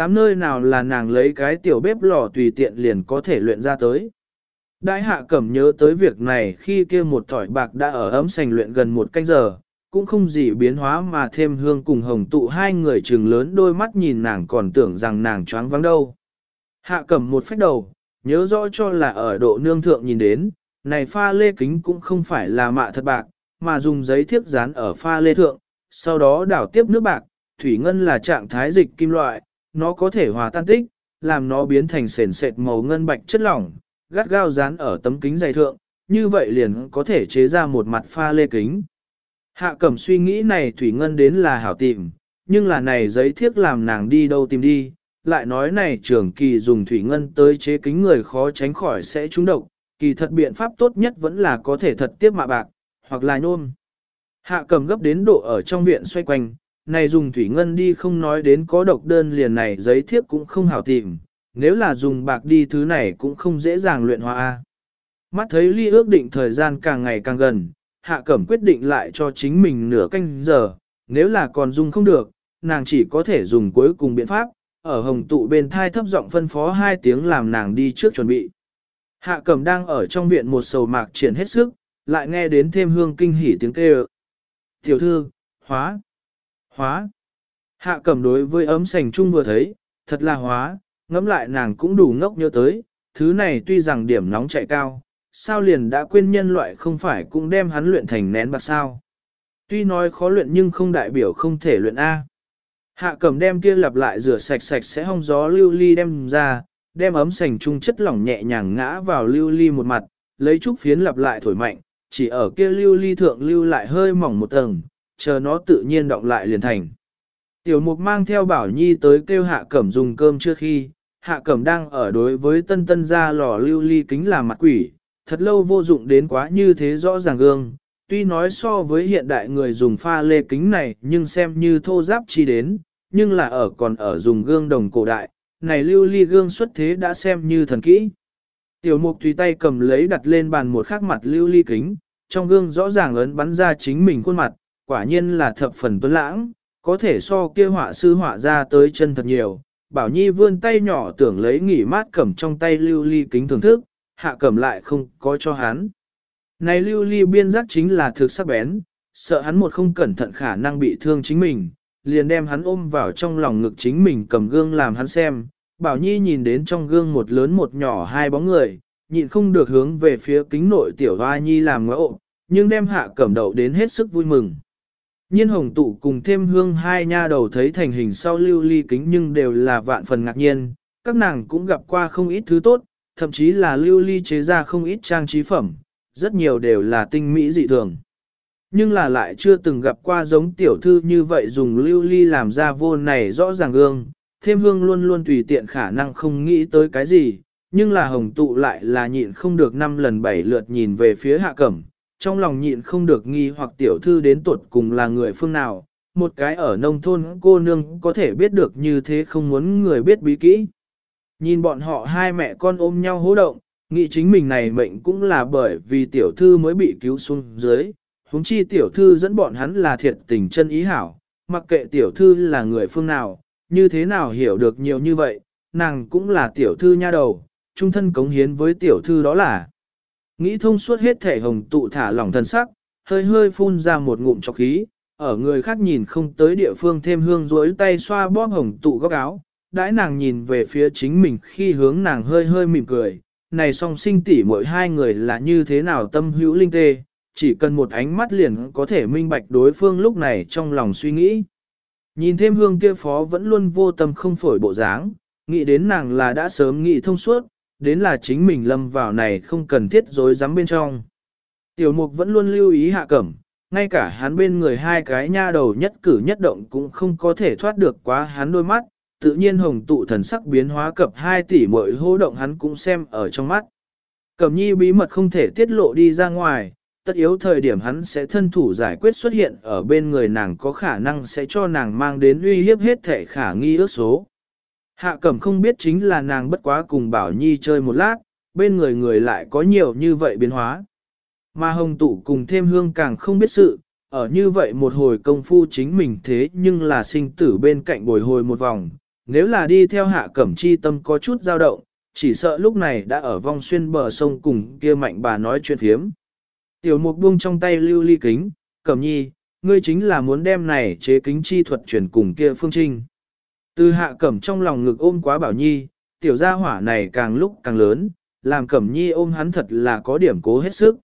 Tám nơi nào là nàng lấy cái tiểu bếp lò tùy tiện liền có thể luyện ra tới. Đại hạ cẩm nhớ tới việc này khi kia một thỏi bạc đã ở ấm sành luyện gần một canh giờ, cũng không gì biến hóa mà thêm hương cùng hồng tụ hai người trừng lớn đôi mắt nhìn nàng còn tưởng rằng nàng choáng vắng đâu. Hạ cẩm một phách đầu, nhớ rõ cho là ở độ nương thượng nhìn đến, này pha lê kính cũng không phải là mạ thật bạc, mà dùng giấy thiếp dán ở pha lê thượng, sau đó đảo tiếp nước bạc, thủy ngân là trạng thái dịch kim loại, nó có thể hòa tan tích, làm nó biến thành sền sệt màu ngân bạch chất lỏng, gắt gao dán ở tấm kính dày thượng, như vậy liền có thể chế ra một mặt pha lê kính. Hạ cẩm suy nghĩ này thủy ngân đến là hảo tìm, nhưng là này giấy thiếc làm nàng đi đâu tìm đi, lại nói này trường kỳ dùng thủy ngân tới chế kính người khó tránh khỏi sẽ trúng độc, kỳ thật biện pháp tốt nhất vẫn là có thể thật tiếp mạ bạc, hoặc là nhôm. Hạ cầm gấp đến độ ở trong viện xoay quanh, này dùng thủy ngân đi không nói đến có độc đơn liền này giấy thiếp cũng không hảo tìm, nếu là dùng bạc đi thứ này cũng không dễ dàng luyện hóa. Mắt thấy ly ước định thời gian càng ngày càng gần, hạ cẩm quyết định lại cho chính mình nửa canh giờ, nếu là còn dùng không được, nàng chỉ có thể dùng cuối cùng biện pháp, ở hồng tụ bên thai thấp giọng phân phó hai tiếng làm nàng đi trước chuẩn bị. Hạ cẩm đang ở trong viện một sầu mạc triển hết sức, lại nghe đến thêm hương kinh hỉ tiếng kêu. Tiểu thư, hóa, hóa. Hạ cẩm đối với ấm sành chung vừa thấy, thật là hóa, ngẫm lại nàng cũng đủ ngốc nhớ tới, thứ này tuy rằng điểm nóng chạy cao, sao liền đã quên nhân loại không phải cũng đem hắn luyện thành nén bạc sao. Tuy nói khó luyện nhưng không đại biểu không thể luyện A. Hạ cầm đem kia lặp lại rửa sạch sạch sẽ hong gió lưu ly đem ra, đem ấm sành chung chất lỏng nhẹ nhàng ngã vào lưu ly một mặt, lấy chút phiến lặp lại thổi mạnh, chỉ ở kia lưu ly thượng lưu lại hơi mỏng một tầng, chờ nó tự nhiên động lại liền thành. Tiểu mục mang theo bảo nhi tới kêu hạ cẩm dùng cơm trước khi, hạ cẩm đang ở đối với tân tân ra lò lưu ly kính làm mặt quỷ, thật lâu vô dụng đến quá như thế rõ ràng gương. Tuy nói so với hiện đại người dùng pha lê kính này nhưng xem như thô giáp chi đến, nhưng là ở còn ở dùng gương đồng cổ đại, này lưu ly gương xuất thế đã xem như thần kỹ. Tiểu mục tùy tay cầm lấy đặt lên bàn một khắc mặt lưu ly kính, trong gương rõ ràng ấn bắn ra chính mình khuôn mặt, quả nhiên là thập phần tuấn lãng, có thể so kia họa sư họa ra tới chân thật nhiều. Bảo Nhi vươn tay nhỏ tưởng lấy nghỉ mát cầm trong tay lưu ly kính thưởng thức, hạ cầm lại không có cho hắn. Này lưu ly biên giác chính là thực sắc bén, sợ hắn một không cẩn thận khả năng bị thương chính mình, liền đem hắn ôm vào trong lòng ngực chính mình cầm gương làm hắn xem. Bảo Nhi nhìn đến trong gương một lớn một nhỏ hai bóng người, nhịn không được hướng về phía kính nội tiểu hoa Nhi làm ngỡ nhưng đem hạ cẩm đầu đến hết sức vui mừng. Nhiên hồng tụ cùng thêm hương hai nha đầu thấy thành hình sau lưu ly kính nhưng đều là vạn phần ngạc nhiên, các nàng cũng gặp qua không ít thứ tốt, thậm chí là lưu ly chế ra không ít trang trí phẩm, rất nhiều đều là tinh mỹ dị thường. Nhưng là lại chưa từng gặp qua giống tiểu thư như vậy dùng lưu ly làm ra vô này rõ ràng gương, thêm hương luôn luôn tùy tiện khả năng không nghĩ tới cái gì, nhưng là hồng tụ lại là nhịn không được năm lần bảy lượt nhìn về phía hạ cẩm, trong lòng nhịn không được nghi hoặc tiểu thư đến tuột cùng là người phương nào, một cái ở nông thôn cô nương có thể biết được như thế không muốn người biết bí kỹ. Nhìn bọn họ hai mẹ con ôm nhau hố động, nghĩ chính mình này mệnh cũng là bởi vì tiểu thư mới bị cứu xuống dưới, huống chi tiểu thư dẫn bọn hắn là thiệt tình chân ý hảo, mặc kệ tiểu thư là người phương nào, như thế nào hiểu được nhiều như vậy, nàng cũng là tiểu thư nha đầu, trung thân cống hiến với tiểu thư đó là. Nghĩ thông suốt hết thể hồng tụ thả lỏng thân sắc, hơi hơi phun ra một ngụm chọc khí, ở người khác nhìn không tới địa phương thêm hương rối tay xoa bóp hồng tụ góc áo, đãi nàng nhìn về phía chính mình khi hướng nàng hơi hơi mỉm cười, này song sinh tỉ mỗi hai người là như thế nào tâm hữu linh tê, chỉ cần một ánh mắt liền có thể minh bạch đối phương lúc này trong lòng suy nghĩ. Nhìn thêm hương kia phó vẫn luôn vô tâm không phổi bộ dáng, nghĩ đến nàng là đã sớm nghĩ thông suốt, đến là chính mình lâm vào này không cần thiết dối rắm bên trong. Tiểu mục vẫn luôn lưu ý hạ cẩm, ngay cả hắn bên người hai cái nha đầu nhất cử nhất động cũng không có thể thoát được quá hắn đôi mắt, tự nhiên hồng tụ thần sắc biến hóa cập 2 tỷ mỗi hô động hắn cũng xem ở trong mắt. Cẩm nhi bí mật không thể tiết lộ đi ra ngoài, tất yếu thời điểm hắn sẽ thân thủ giải quyết xuất hiện ở bên người nàng có khả năng sẽ cho nàng mang đến uy hiếp hết thể khả nghi ước số. Hạ cẩm không biết chính là nàng bất quá cùng Bảo Nhi chơi một lát, bên người người lại có nhiều như vậy biến hóa. Mà hồng tụ cùng thêm hương càng không biết sự, ở như vậy một hồi công phu chính mình thế nhưng là sinh tử bên cạnh bồi hồi một vòng, nếu là đi theo hạ cẩm chi tâm có chút dao động, chỉ sợ lúc này đã ở vong xuyên bờ sông cùng kia mạnh bà nói chuyện thiếm. Tiểu mục buông trong tay lưu ly kính, cẩm nhi, ngươi chính là muốn đem này chế kính chi thuật chuyển cùng kia phương trinh. Từ hạ cẩm trong lòng ngực ôm quá bảo nhi, tiểu gia hỏa này càng lúc càng lớn, làm cẩm nhi ôm hắn thật là có điểm cố hết sức.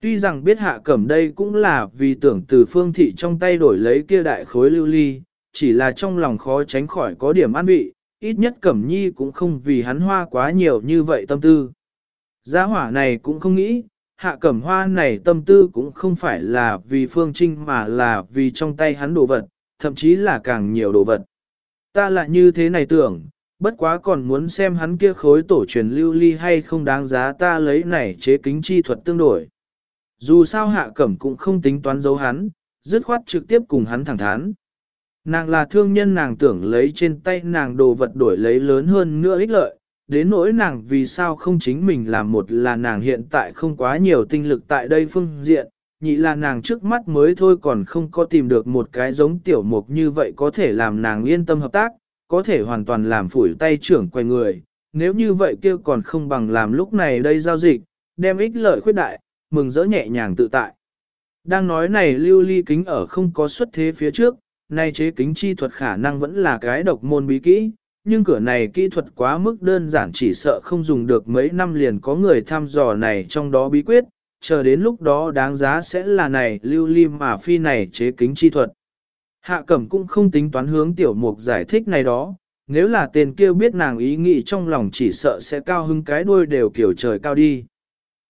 Tuy rằng biết hạ cẩm đây cũng là vì tưởng từ phương thị trong tay đổi lấy kia đại khối lưu ly, chỉ là trong lòng khó tránh khỏi có điểm an vị, ít nhất cẩm nhi cũng không vì hắn hoa quá nhiều như vậy tâm tư. Gia hỏa này cũng không nghĩ, hạ cẩm hoa này tâm tư cũng không phải là vì phương trinh mà là vì trong tay hắn đồ vật, thậm chí là càng nhiều đồ vật. Ta lại như thế này tưởng, bất quá còn muốn xem hắn kia khối tổ truyền lưu ly hay không đáng giá ta lấy này chế kính chi thuật tương đổi. Dù sao hạ cẩm cũng không tính toán giấu hắn, dứt khoát trực tiếp cùng hắn thẳng thắn. Nàng là thương nhân nàng tưởng lấy trên tay nàng đồ vật đổi lấy lớn hơn nữa ích lợi, đến nỗi nàng vì sao không chính mình làm một là nàng hiện tại không quá nhiều tinh lực tại đây phương diện, nhị là nàng trước mắt mới thôi còn không có tìm được một cái giống tiểu mục như vậy có thể làm nàng yên tâm hợp tác, có thể hoàn toàn làm phủi tay trưởng quay người, nếu như vậy kia còn không bằng làm lúc này đây giao dịch, đem ích lợi khuyết đại, mừng rỡ nhẹ nhàng tự tại. Đang nói này lưu ly kính ở không có xuất thế phía trước, nay chế kính chi thuật khả năng vẫn là cái độc môn bí kỹ, nhưng cửa này kỹ thuật quá mức đơn giản chỉ sợ không dùng được mấy năm liền có người thăm dò này trong đó bí quyết, chờ đến lúc đó đáng giá sẽ là này lưu ly mà phi này chế kính chi thuật. Hạ cẩm cũng không tính toán hướng tiểu mục giải thích này đó, nếu là tên kia biết nàng ý nghĩ trong lòng chỉ sợ sẽ cao hứng cái đuôi đều kiểu trời cao đi.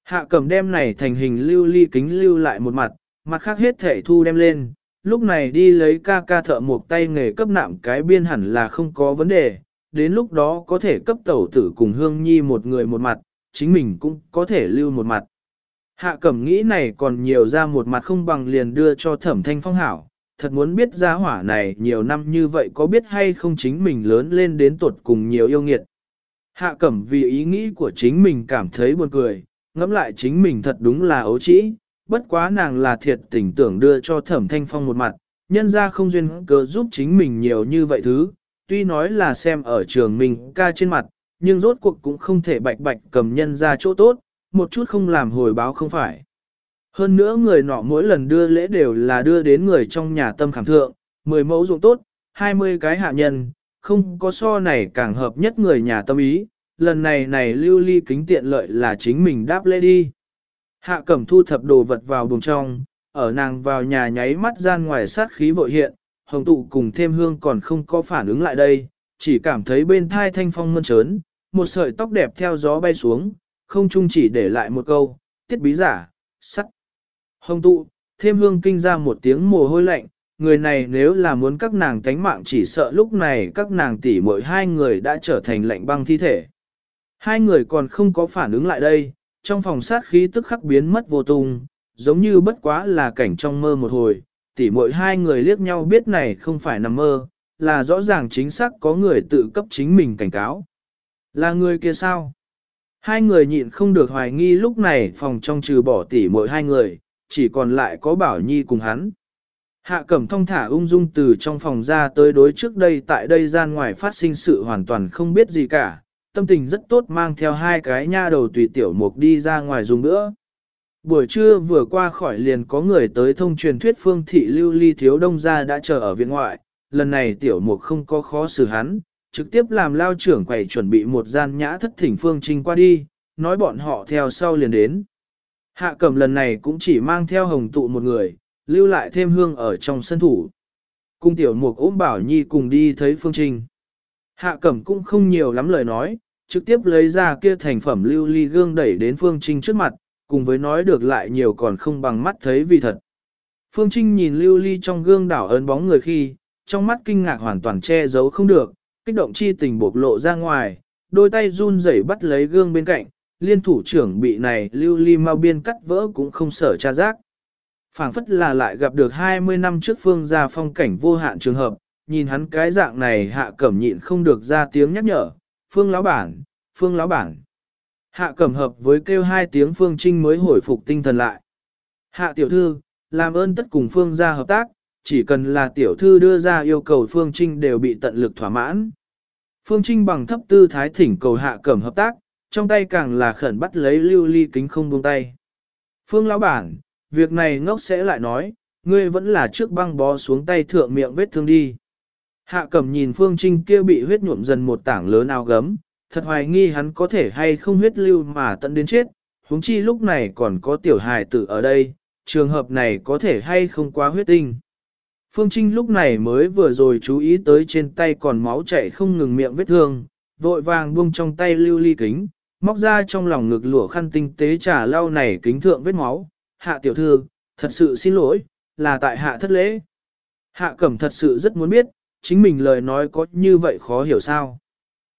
Hạ cẩm đem này thành hình lưu ly kính lưu lại một mặt, mặt khác hết thể thu đem lên, lúc này đi lấy ca ca thợ một tay nghề cấp nạm cái biên hẳn là không có vấn đề, đến lúc đó có thể cấp tẩu tử cùng hương nhi một người một mặt, chính mình cũng có thể lưu một mặt. Hạ cẩm nghĩ này còn nhiều ra một mặt không bằng liền đưa cho thẩm thanh phong hảo, thật muốn biết gia hỏa này nhiều năm như vậy có biết hay không chính mình lớn lên đến tuột cùng nhiều yêu nghiệt. Hạ cẩm vì ý nghĩ của chính mình cảm thấy buồn cười, ngẫm lại chính mình thật đúng là ấu trĩ, bất quá nàng là thiệt tình tưởng đưa cho thẩm thanh phong một mặt, nhân ra không duyên cớ giúp chính mình nhiều như vậy thứ, tuy nói là xem ở trường mình ca trên mặt, nhưng rốt cuộc cũng không thể bạch bạch cầm nhân ra chỗ tốt, một chút không làm hồi báo không phải. Hơn nữa người nọ mỗi lần đưa lễ đều là đưa đến người trong nhà tâm khảm thượng, 10 mẫu dụng tốt, 20 cái hạ nhân, không có so này càng hợp nhất người nhà tâm ý, lần này này lưu ly kính tiện lợi là chính mình đáp lễ đi. Hạ cẩm thu thập đồ vật vào buồng trong, ở nàng vào nhà nháy mắt gian ngoài sát khí vội hiện, hồng tụ cùng thêm hương còn không có phản ứng lại đây, chỉ cảm thấy bên thai thanh phong mơn trớn, một sợi tóc đẹp theo gió bay xuống, không chung chỉ để lại một câu, tiết bí giả, sắt. Hồng tụ, thêm hương kinh ra một tiếng mồ hôi lạnh, người này nếu là muốn các nàng tánh mạng chỉ sợ lúc này các nàng tỷ mỗi hai người đã trở thành lạnh băng thi thể. Hai người còn không có phản ứng lại đây, trong phòng sát khí tức khắc biến mất vô tung, giống như bất quá là cảnh trong mơ một hồi, Tỷ mỗi hai người liếc nhau biết này không phải nằm mơ, là rõ ràng chính xác có người tự cấp chính mình cảnh cáo. Là người kia sao? Hai người nhịn không được hoài nghi lúc này phòng trong trừ bỏ tỉ mỗi hai người, chỉ còn lại có Bảo Nhi cùng hắn. Hạ cẩm thông thả ung dung từ trong phòng ra tới đối trước đây tại đây gian ngoài phát sinh sự hoàn toàn không biết gì cả, tâm tình rất tốt mang theo hai cái nha đầu tùy tiểu mục đi ra ngoài dùng nữa. Buổi trưa vừa qua khỏi liền có người tới thông truyền thuyết phương thị lưu ly thiếu đông gia đã chờ ở viện ngoại, lần này tiểu mục không có khó xử hắn, trực tiếp làm lao trưởng quầy chuẩn bị một gian nhã thất thỉnh phương trinh qua đi, nói bọn họ theo sau liền đến. Hạ cẩm lần này cũng chỉ mang theo hồng tụ một người, lưu lại thêm hương ở trong sân thủ. Cung tiểu mục ôm bảo nhi cùng đi thấy phương trinh. Hạ cẩm cũng không nhiều lắm lời nói, trực tiếp lấy ra kia thành phẩm lưu ly gương đẩy đến phương trinh trước mặt, cùng với nói được lại nhiều còn không bằng mắt thấy vì thật. Phương Trinh nhìn lưu ly trong gương đảo ấn bóng người khi, trong mắt kinh ngạc hoàn toàn che giấu không được, kích động chi tình bộc lộ ra ngoài, đôi tay run rẩy bắt lấy gương bên cạnh, liên thủ trưởng bị này lưu ly mau biên cắt vỡ cũng không sợ tra giác. phảng phất là lại gặp được 20 năm trước phương gia phong cảnh vô hạn trường hợp, nhìn hắn cái dạng này hạ cẩm nhịn không được ra tiếng nhắc nhở, phương lão bản, phương lão bản. Hạ cẩm hợp với kêu hai tiếng phương trinh mới hồi phục tinh thần lại. Hạ tiểu thư, làm ơn tất cùng phương gia hợp tác, chỉ cần là tiểu thư đưa ra yêu cầu phương trinh đều bị tận lực thỏa mãn. Phương trinh bằng thấp tư thái thỉnh cầu hạ cẩm hợp tác, trong tay càng là khẩn bắt lấy lưu ly kính không buông tay. Phương lão bản, việc này ngốc sẽ lại nói, ngươi vẫn là trước băng bó xuống tay thượng miệng vết thương đi. Hạ cẩm nhìn phương trinh kia bị huyết nhuộm dần một tảng lớn áo gấm, thật hoài nghi hắn có thể hay không huyết lưu mà tận đến chết, huống chi lúc này còn có tiểu hài tử ở đây, trường hợp này có thể hay không quá huyết tinh. Phương Trinh lúc này mới vừa rồi chú ý tới trên tay còn máu chảy không ngừng miệng vết thương, vội vàng buông trong tay lưu ly kính, móc ra trong lòng ngực lụa khăn tinh tế trả lau này kính thượng vết máu. Hạ tiểu thư, thật sự xin lỗi, là tại hạ thất lễ. Hạ cẩm thật sự rất muốn biết, chính mình lời nói có như vậy khó hiểu sao.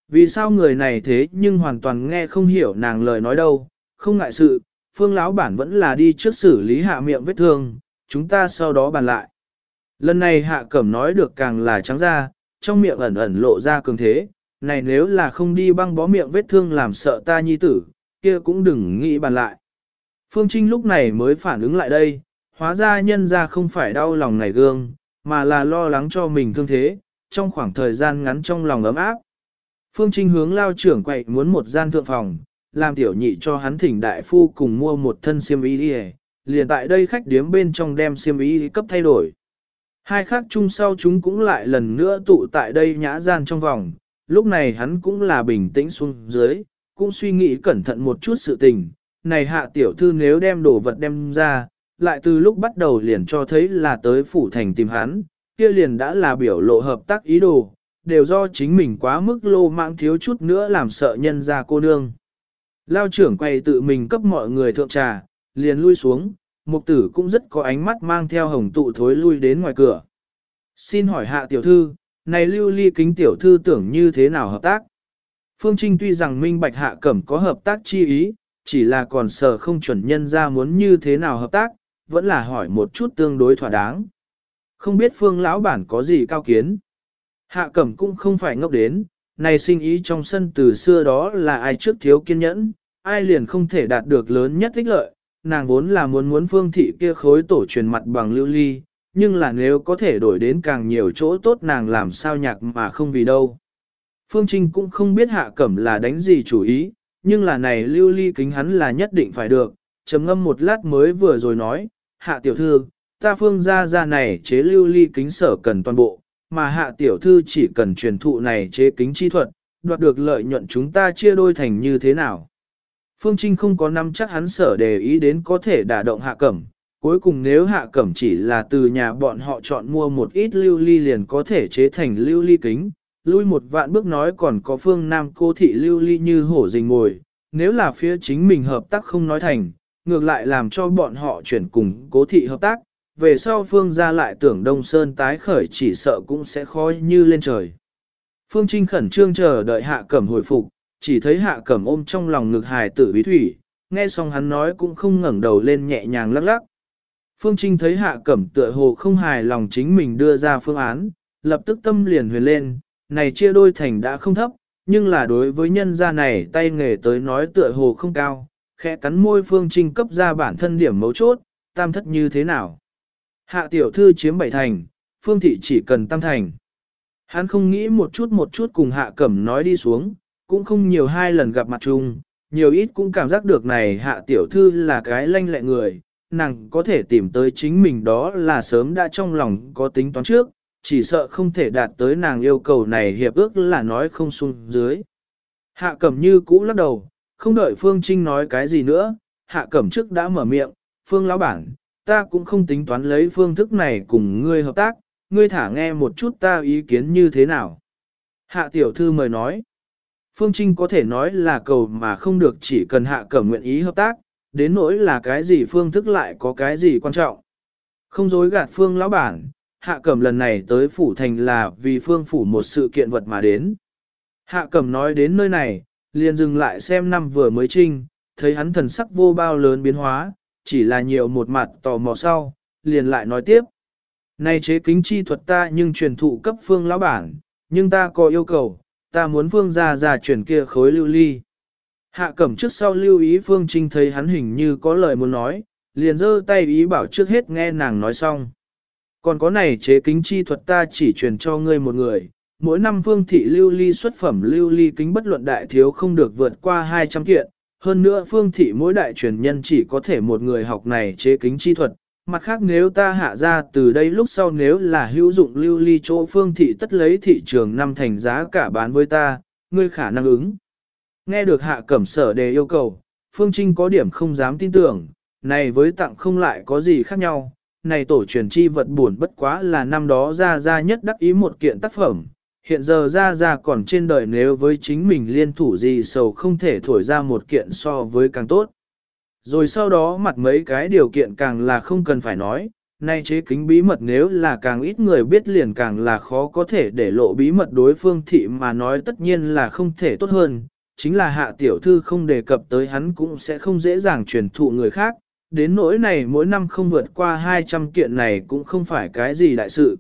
Vì sao người này thế nhưng hoàn toàn nghe không hiểu nàng lời nói đâu, không ngại sự, phương lão bản vẫn là đi trước xử lý hạ miệng vết thương, chúng ta sau đó bàn lại. Lần này hạ cẩm nói được càng là trắng ra, trong miệng ẩn ẩn lộ ra cường thế, này nếu là không đi băng bó miệng vết thương làm sợ ta nhi tử, kia cũng đừng nghĩ bàn lại. Phương Trinh lúc này mới phản ứng lại đây, hóa ra nhân ra không phải đau lòng này gương, mà là lo lắng cho mình thương thế, trong khoảng thời gian ngắn trong lòng ấm áp. Phương Trinh hướng lao trưởng quậy muốn một gian thượng phòng, làm tiểu nhị cho hắn thỉnh đại phu cùng mua một thân xiêm y đi liền tại đây khách điếm bên trong đem xiêm y cấp thay đổi. Hai khác chung sau chúng cũng lại lần nữa tụ tại đây nhã gian trong vòng, lúc này hắn cũng là bình tĩnh xuống dưới, cũng suy nghĩ cẩn thận một chút sự tình, này hạ tiểu thư nếu đem đồ vật đem ra, lại từ lúc bắt đầu liền cho thấy là tới phủ thành tìm hắn, kia liền đã là biểu lộ hợp tác ý đồ, đều do chính mình quá mức lô mạng thiếu chút nữa làm sợ nhân ra cô nương. Lao trưởng quay tự mình cấp mọi người thượng trà, liền lui xuống, mục tử cũng rất có ánh mắt mang theo hồng tụ thối lui đến ngoài cửa. Xin hỏi hạ tiểu thư, này lưu ly kính tiểu thư tưởng như thế nào hợp tác? Phương Trinh tuy rằng minh bạch hạ cẩm có hợp tác chi ý, chỉ là còn sợ không chuẩn nhân ra muốn như thế nào hợp tác, vẫn là hỏi một chút tương đối thỏa đáng. Không biết phương lão bản có gì cao kiến. Hạ cẩm cũng không phải ngốc đến, này sinh ý trong sân từ xưa đó là ai trước thiếu kiên nhẫn, ai liền không thể đạt được lớn nhất ích lợi, nàng vốn là muốn muốn phương thị kia khối tổ truyền mặt bằng lưu ly, nhưng là nếu có thể đổi đến càng nhiều chỗ tốt nàng làm sao nhạc mà không vì đâu. Phương Trinh cũng không biết hạ cẩm là đánh gì chủ ý, nhưng là này lưu ly kính hắn là nhất định phải được, trầm ngâm một lát mới vừa rồi nói, hạ tiểu thư, ta phương ra ra này chế lưu ly kính sở cần toàn bộ, mà hạ tiểu thư chỉ cần truyền thụ này chế kính chi thuật, đoạt được lợi nhuận chúng ta chia đôi thành như thế nào. Phương Trinh không có nắm chắc hắn sở đề ý đến có thể đả động hạ cẩm, cuối cùng nếu hạ cẩm chỉ là từ nhà bọn họ chọn mua một ít lưu ly liền có thể chế thành lưu ly kính, lui một vạn bước nói còn có phương Nam cô thị lưu ly như hổ rình ngồi, nếu là phía chính mình hợp tác không nói thành, ngược lại làm cho bọn họ chuyển cùng cố thị hợp tác, về sau phương ra lại tưởng Đông Sơn tái khởi chỉ sợ cũng sẽ khó như lên trời. Phương Trinh khẩn trương chờ đợi hạ cẩm hồi phục, chỉ thấy hạ cẩm ôm trong lòng ngực hài tử bí thủy, nghe xong hắn nói cũng không ngẩng đầu lên nhẹ nhàng lắc lắc. Phương Trinh thấy hạ cẩm tựa hồ không hài lòng chính mình đưa ra phương án, lập tức tâm liền huyền lên, này chia đôi thành đã không thấp, nhưng là đối với nhân gia này tay nghề tới nói tựa hồ không cao, khẽ cắn môi Phương Trinh cấp ra bản thân điểm mấu chốt, tam thất như thế nào. Hạ tiểu thư chiếm bảy thành, Phương Thị chỉ cần tam thành. Hắn không nghĩ một chút một chút cùng hạ cẩm nói đi xuống, cũng không nhiều hai lần gặp mặt chung, nhiều ít cũng cảm giác được này hạ tiểu thư là cái lanh lẹ người, nàng có thể tìm tới chính mình đó là sớm đã trong lòng có tính toán trước, chỉ sợ không thể đạt tới nàng yêu cầu này hiệp ước là nói không xuống dưới. Hạ cẩm như cũ lắc đầu, không đợi Phương Trinh nói cái gì nữa, hạ cẩm trước đã mở miệng, phương lão bản, ta cũng không tính toán lấy phương thức này cùng ngươi hợp tác, ngươi thả nghe một chút ta ý kiến như thế nào. Hạ tiểu thư mời nói, Phương Trinh có thể nói là cầu mà không được chỉ cần hạ cẩm nguyện ý hợp tác, đến nỗi là cái gì phương thức lại có cái gì quan trọng. Không dối gạt Phương lão bản, hạ cẩm lần này tới phủ thành là vì Phương phủ một sự kiện vật mà đến. Hạ cẩm nói đến nơi này, liền dừng lại xem năm vừa mới trinh, thấy hắn thần sắc vô bao lớn biến hóa, chỉ là nhiều một mặt tò mò sau, liền lại nói tiếp. Này chế kính chi thuật ta nhưng truyền thụ cấp phương lão bản, nhưng ta có yêu cầu, ta muốn phương ra ra chuyển kia khối lưu ly. Hạ cẩm trước sau lưu ý phương trinh thấy hắn hình như có lời muốn nói, liền giơ tay ý bảo trước hết nghe nàng nói xong. Còn có này chế kính chi thuật ta chỉ truyền cho ngươi một người, mỗi năm phương thị lưu ly xuất phẩm lưu ly kính bất luận đại thiếu không được vượt qua 200 kiện, hơn nữa phương thị mỗi đại truyền nhân chỉ có thể một người học này chế kính chi thuật, mặt khác nếu ta hạ ra từ đây lúc sau nếu là hữu dụng lưu ly chỗ phương thị tất lấy thị trường năm thành giá cả bán với ta, ngươi khả năng ứng. Nghe được hạ cẩm sở đề yêu cầu, phương trinh có điểm không dám tin tưởng, này với tặng không lại có gì khác nhau, này tổ truyền chi vật buồn bất quá là năm đó ra ra nhất đắc ý một kiện tác phẩm, hiện giờ ra ra còn trên đời nếu với chính mình liên thủ gì sầu không thể thổi ra một kiện so với càng tốt. Rồi sau đó mặt mấy cái điều kiện càng là không cần phải nói, nay chế kính bí mật nếu là càng ít người biết liền càng là khó có thể để lộ bí mật đối phương thị mà nói tất nhiên là không thể tốt hơn, chính là hạ tiểu thư không đề cập tới hắn cũng sẽ không dễ dàng truyền thụ người khác, đến nỗi này mỗi năm không vượt qua 200 kiện này cũng không phải cái gì đại sự.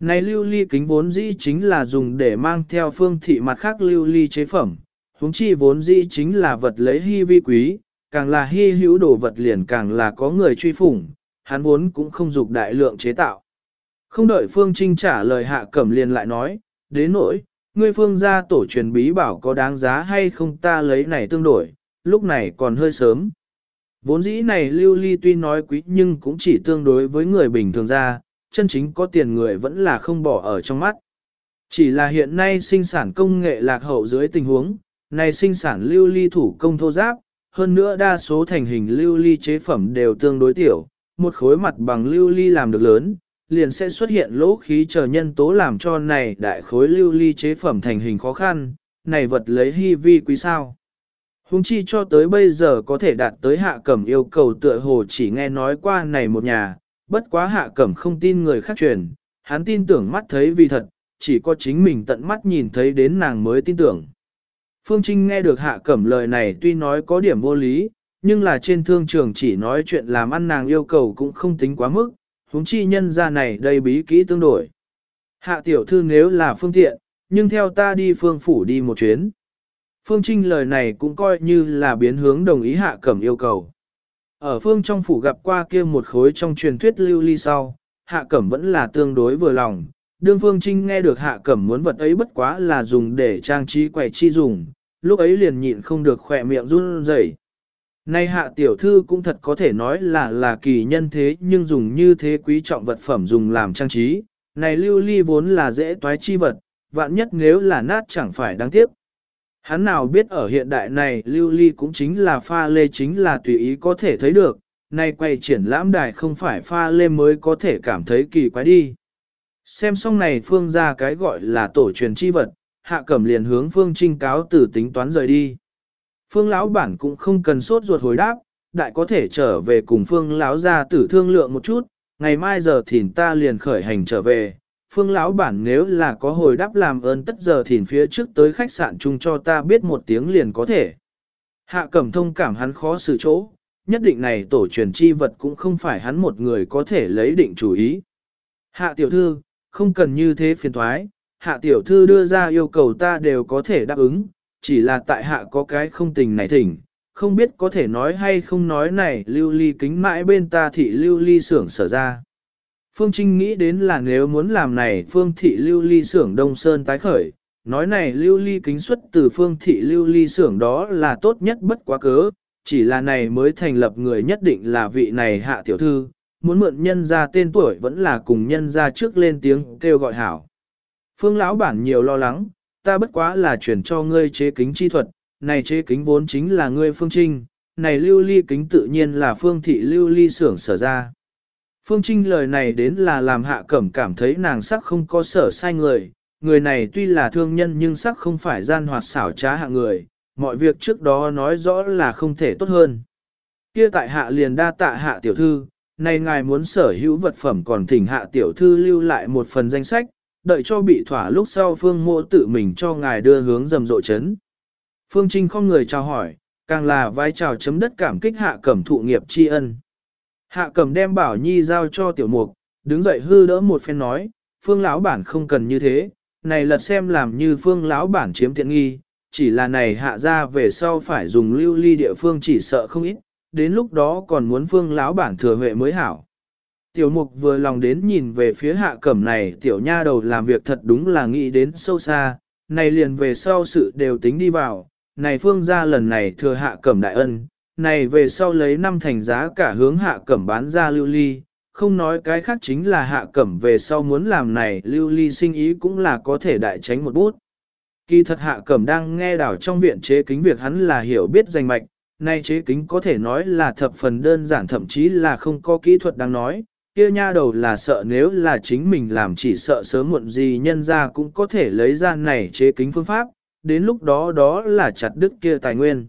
Này lưu ly kính vốn dĩ chính là dùng để mang theo phương thị mặt khác lưu ly chế phẩm, huống chi vốn dĩ chính là vật lấy hy vi quý, càng là hy hữu đồ vật liền càng là có người truy phủng, hắn vốn cũng không dục đại lượng chế tạo. Không đợi Phương Trinh trả lời hạ cẩm liền lại nói, đến nỗi, ngươi Phương gia tổ truyền bí bảo có đáng giá hay không ta lấy này tương đổi, lúc này còn hơi sớm. Vốn dĩ này lưu ly tuy nói quý nhưng cũng chỉ tương đối với người bình thường ra, chân chính có tiền người vẫn là không bỏ ở trong mắt. Chỉ là hiện nay sinh sản công nghệ lạc hậu dưới tình huống, này sinh sản lưu ly thủ công thô giáp, hơn nữa đa số thành hình lưu ly chế phẩm đều tương đối tiểu, một khối mặt bằng lưu ly làm được lớn, liền sẽ xuất hiện lỗ khí chờ nhân tố làm cho này đại khối lưu ly chế phẩm thành hình khó khăn, này vật lấy hy vi quý sao. Hùng chi cho tới bây giờ có thể đạt tới hạ cẩm yêu cầu tựa hồ chỉ nghe nói qua này một nhà, bất quá hạ cẩm không tin người khác truyền, hắn tin tưởng mắt thấy vì thật, chỉ có chính mình tận mắt nhìn thấy đến nàng mới tin tưởng. Phương Trinh nghe được hạ cẩm lời này tuy nói có điểm vô lý, nhưng là trên thương trường chỉ nói chuyện làm ăn nàng yêu cầu cũng không tính quá mức, huống chi nhân ra này đây bí kỹ tương đổi. Hạ tiểu thư nếu là phương tiện, nhưng theo ta đi phương phủ đi một chuyến. Phương Trinh lời này cũng coi như là biến hướng đồng ý hạ cẩm yêu cầu. Ở phương trong phủ gặp qua kia một khối trong truyền thuyết lưu ly sau, hạ cẩm vẫn là tương đối vừa lòng, Đương Phương Trinh nghe được hạ cẩm muốn vật ấy bất quá là dùng để trang trí quầy chi dùng, lúc ấy liền nhịn không được khỏe miệng run rẩy. Nay hạ tiểu thư cũng thật có thể nói là là kỳ nhân thế nhưng dùng như thế quý trọng vật phẩm dùng làm trang trí, này lưu ly vốn là dễ toái chi vật, vạn nhất nếu là nát chẳng phải đáng tiếc. Hắn nào biết ở hiện đại này lưu ly cũng chính là pha lê chính là tùy ý có thể thấy được, nay quay triển lãm đài không phải pha lê mới có thể cảm thấy kỳ quái đi. Xem xong này phương ra cái gọi là tổ truyền chi vật, hạ cẩm liền hướng phương trinh cáo từ tính toán rời đi. Phương lão bản cũng không cần sốt ruột hồi đáp, đại có thể trở về cùng phương lão ra tử thương lượng một chút, ngày mai giờ thìn ta liền khởi hành trở về. Phương lão bản nếu là có hồi đáp làm ơn tất giờ thìn phía trước tới khách sạn chung cho ta biết một tiếng liền có thể. Hạ cẩm thông cảm hắn khó xử chỗ, nhất định này tổ truyền chi vật cũng không phải hắn một người có thể lấy định chủ ý. Hạ tiểu thư, không cần như thế phiền thoái, hạ tiểu thư đưa ra yêu cầu ta đều có thể đáp ứng, chỉ là tại hạ có cái không tình này thỉnh, không biết có thể nói hay không nói này lưu ly kính mãi bên ta thị lưu ly xưởng sở ra. Phương Trinh nghĩ đến là nếu muốn làm này phương thị lưu ly xưởng Đông Sơn tái khởi, nói này lưu ly kính xuất từ phương thị lưu ly xưởng đó là tốt nhất bất quá cớ, chỉ là này mới thành lập người nhất định là vị này hạ tiểu thư, muốn mượn nhân ra tên tuổi vẫn là cùng nhân ra trước lên tiếng kêu gọi hảo. Phương lão bản nhiều lo lắng, ta bất quá là chuyển cho ngươi chế kính chi thuật, này chế kính vốn chính là ngươi phương trinh, này lưu ly kính tự nhiên là phương thị lưu ly xưởng sở ra. Phương Trinh lời này đến là làm hạ cẩm cảm thấy nàng sắc không có sở sai người, người này tuy là thương nhân nhưng sắc không phải gian hoạt xảo trá hạ người, mọi việc trước đó nói rõ là không thể tốt hơn. Kia tại hạ liền đa tạ hạ tiểu thư, nay ngài muốn sở hữu vật phẩm còn thỉnh hạ tiểu thư lưu lại một phần danh sách, đợi cho bị thỏa lúc sau phương mộ tự mình cho ngài đưa hướng rầm rộ chấn. Phương Trinh không người chào hỏi, càng là vai chào chấm đất cảm kích hạ cẩm thụ nghiệp tri ân. Hạ cẩm đem bảo nhi giao cho tiểu mục, đứng dậy hư đỡ một phen nói, phương lão bản không cần như thế, này lật xem làm như phương lão bản chiếm tiện nghi, chỉ là này hạ ra về sau phải dùng lưu ly địa phương chỉ sợ không ít, đến lúc đó còn muốn phương lão bản thừa huệ mới hảo. Tiểu mục vừa lòng đến nhìn về phía hạ cẩm này tiểu nha đầu làm việc thật đúng là nghĩ đến sâu xa, này liền về sau sự đều tính đi vào, này phương ra lần này thừa hạ cẩm đại ân, này về sau lấy năm thành giá cả hướng hạ cẩm bán ra lưu ly, không nói cái khác chính là hạ cẩm về sau muốn làm này lưu ly sinh ý cũng là có thể đại tránh một bút. Kỳ thật hạ cẩm đang nghe đảo trong viện chế kính việc hắn là hiểu biết danh mạch, nay chế kính có thể nói là thập phần đơn giản thậm chí là không có kỹ thuật đang nói, kia nha đầu là sợ nếu là chính mình làm chỉ sợ sớm muộn gì nhân ra cũng có thể lấy ra này chế kính phương pháp, đến lúc đó đó là chặt đứt kia tài nguyên.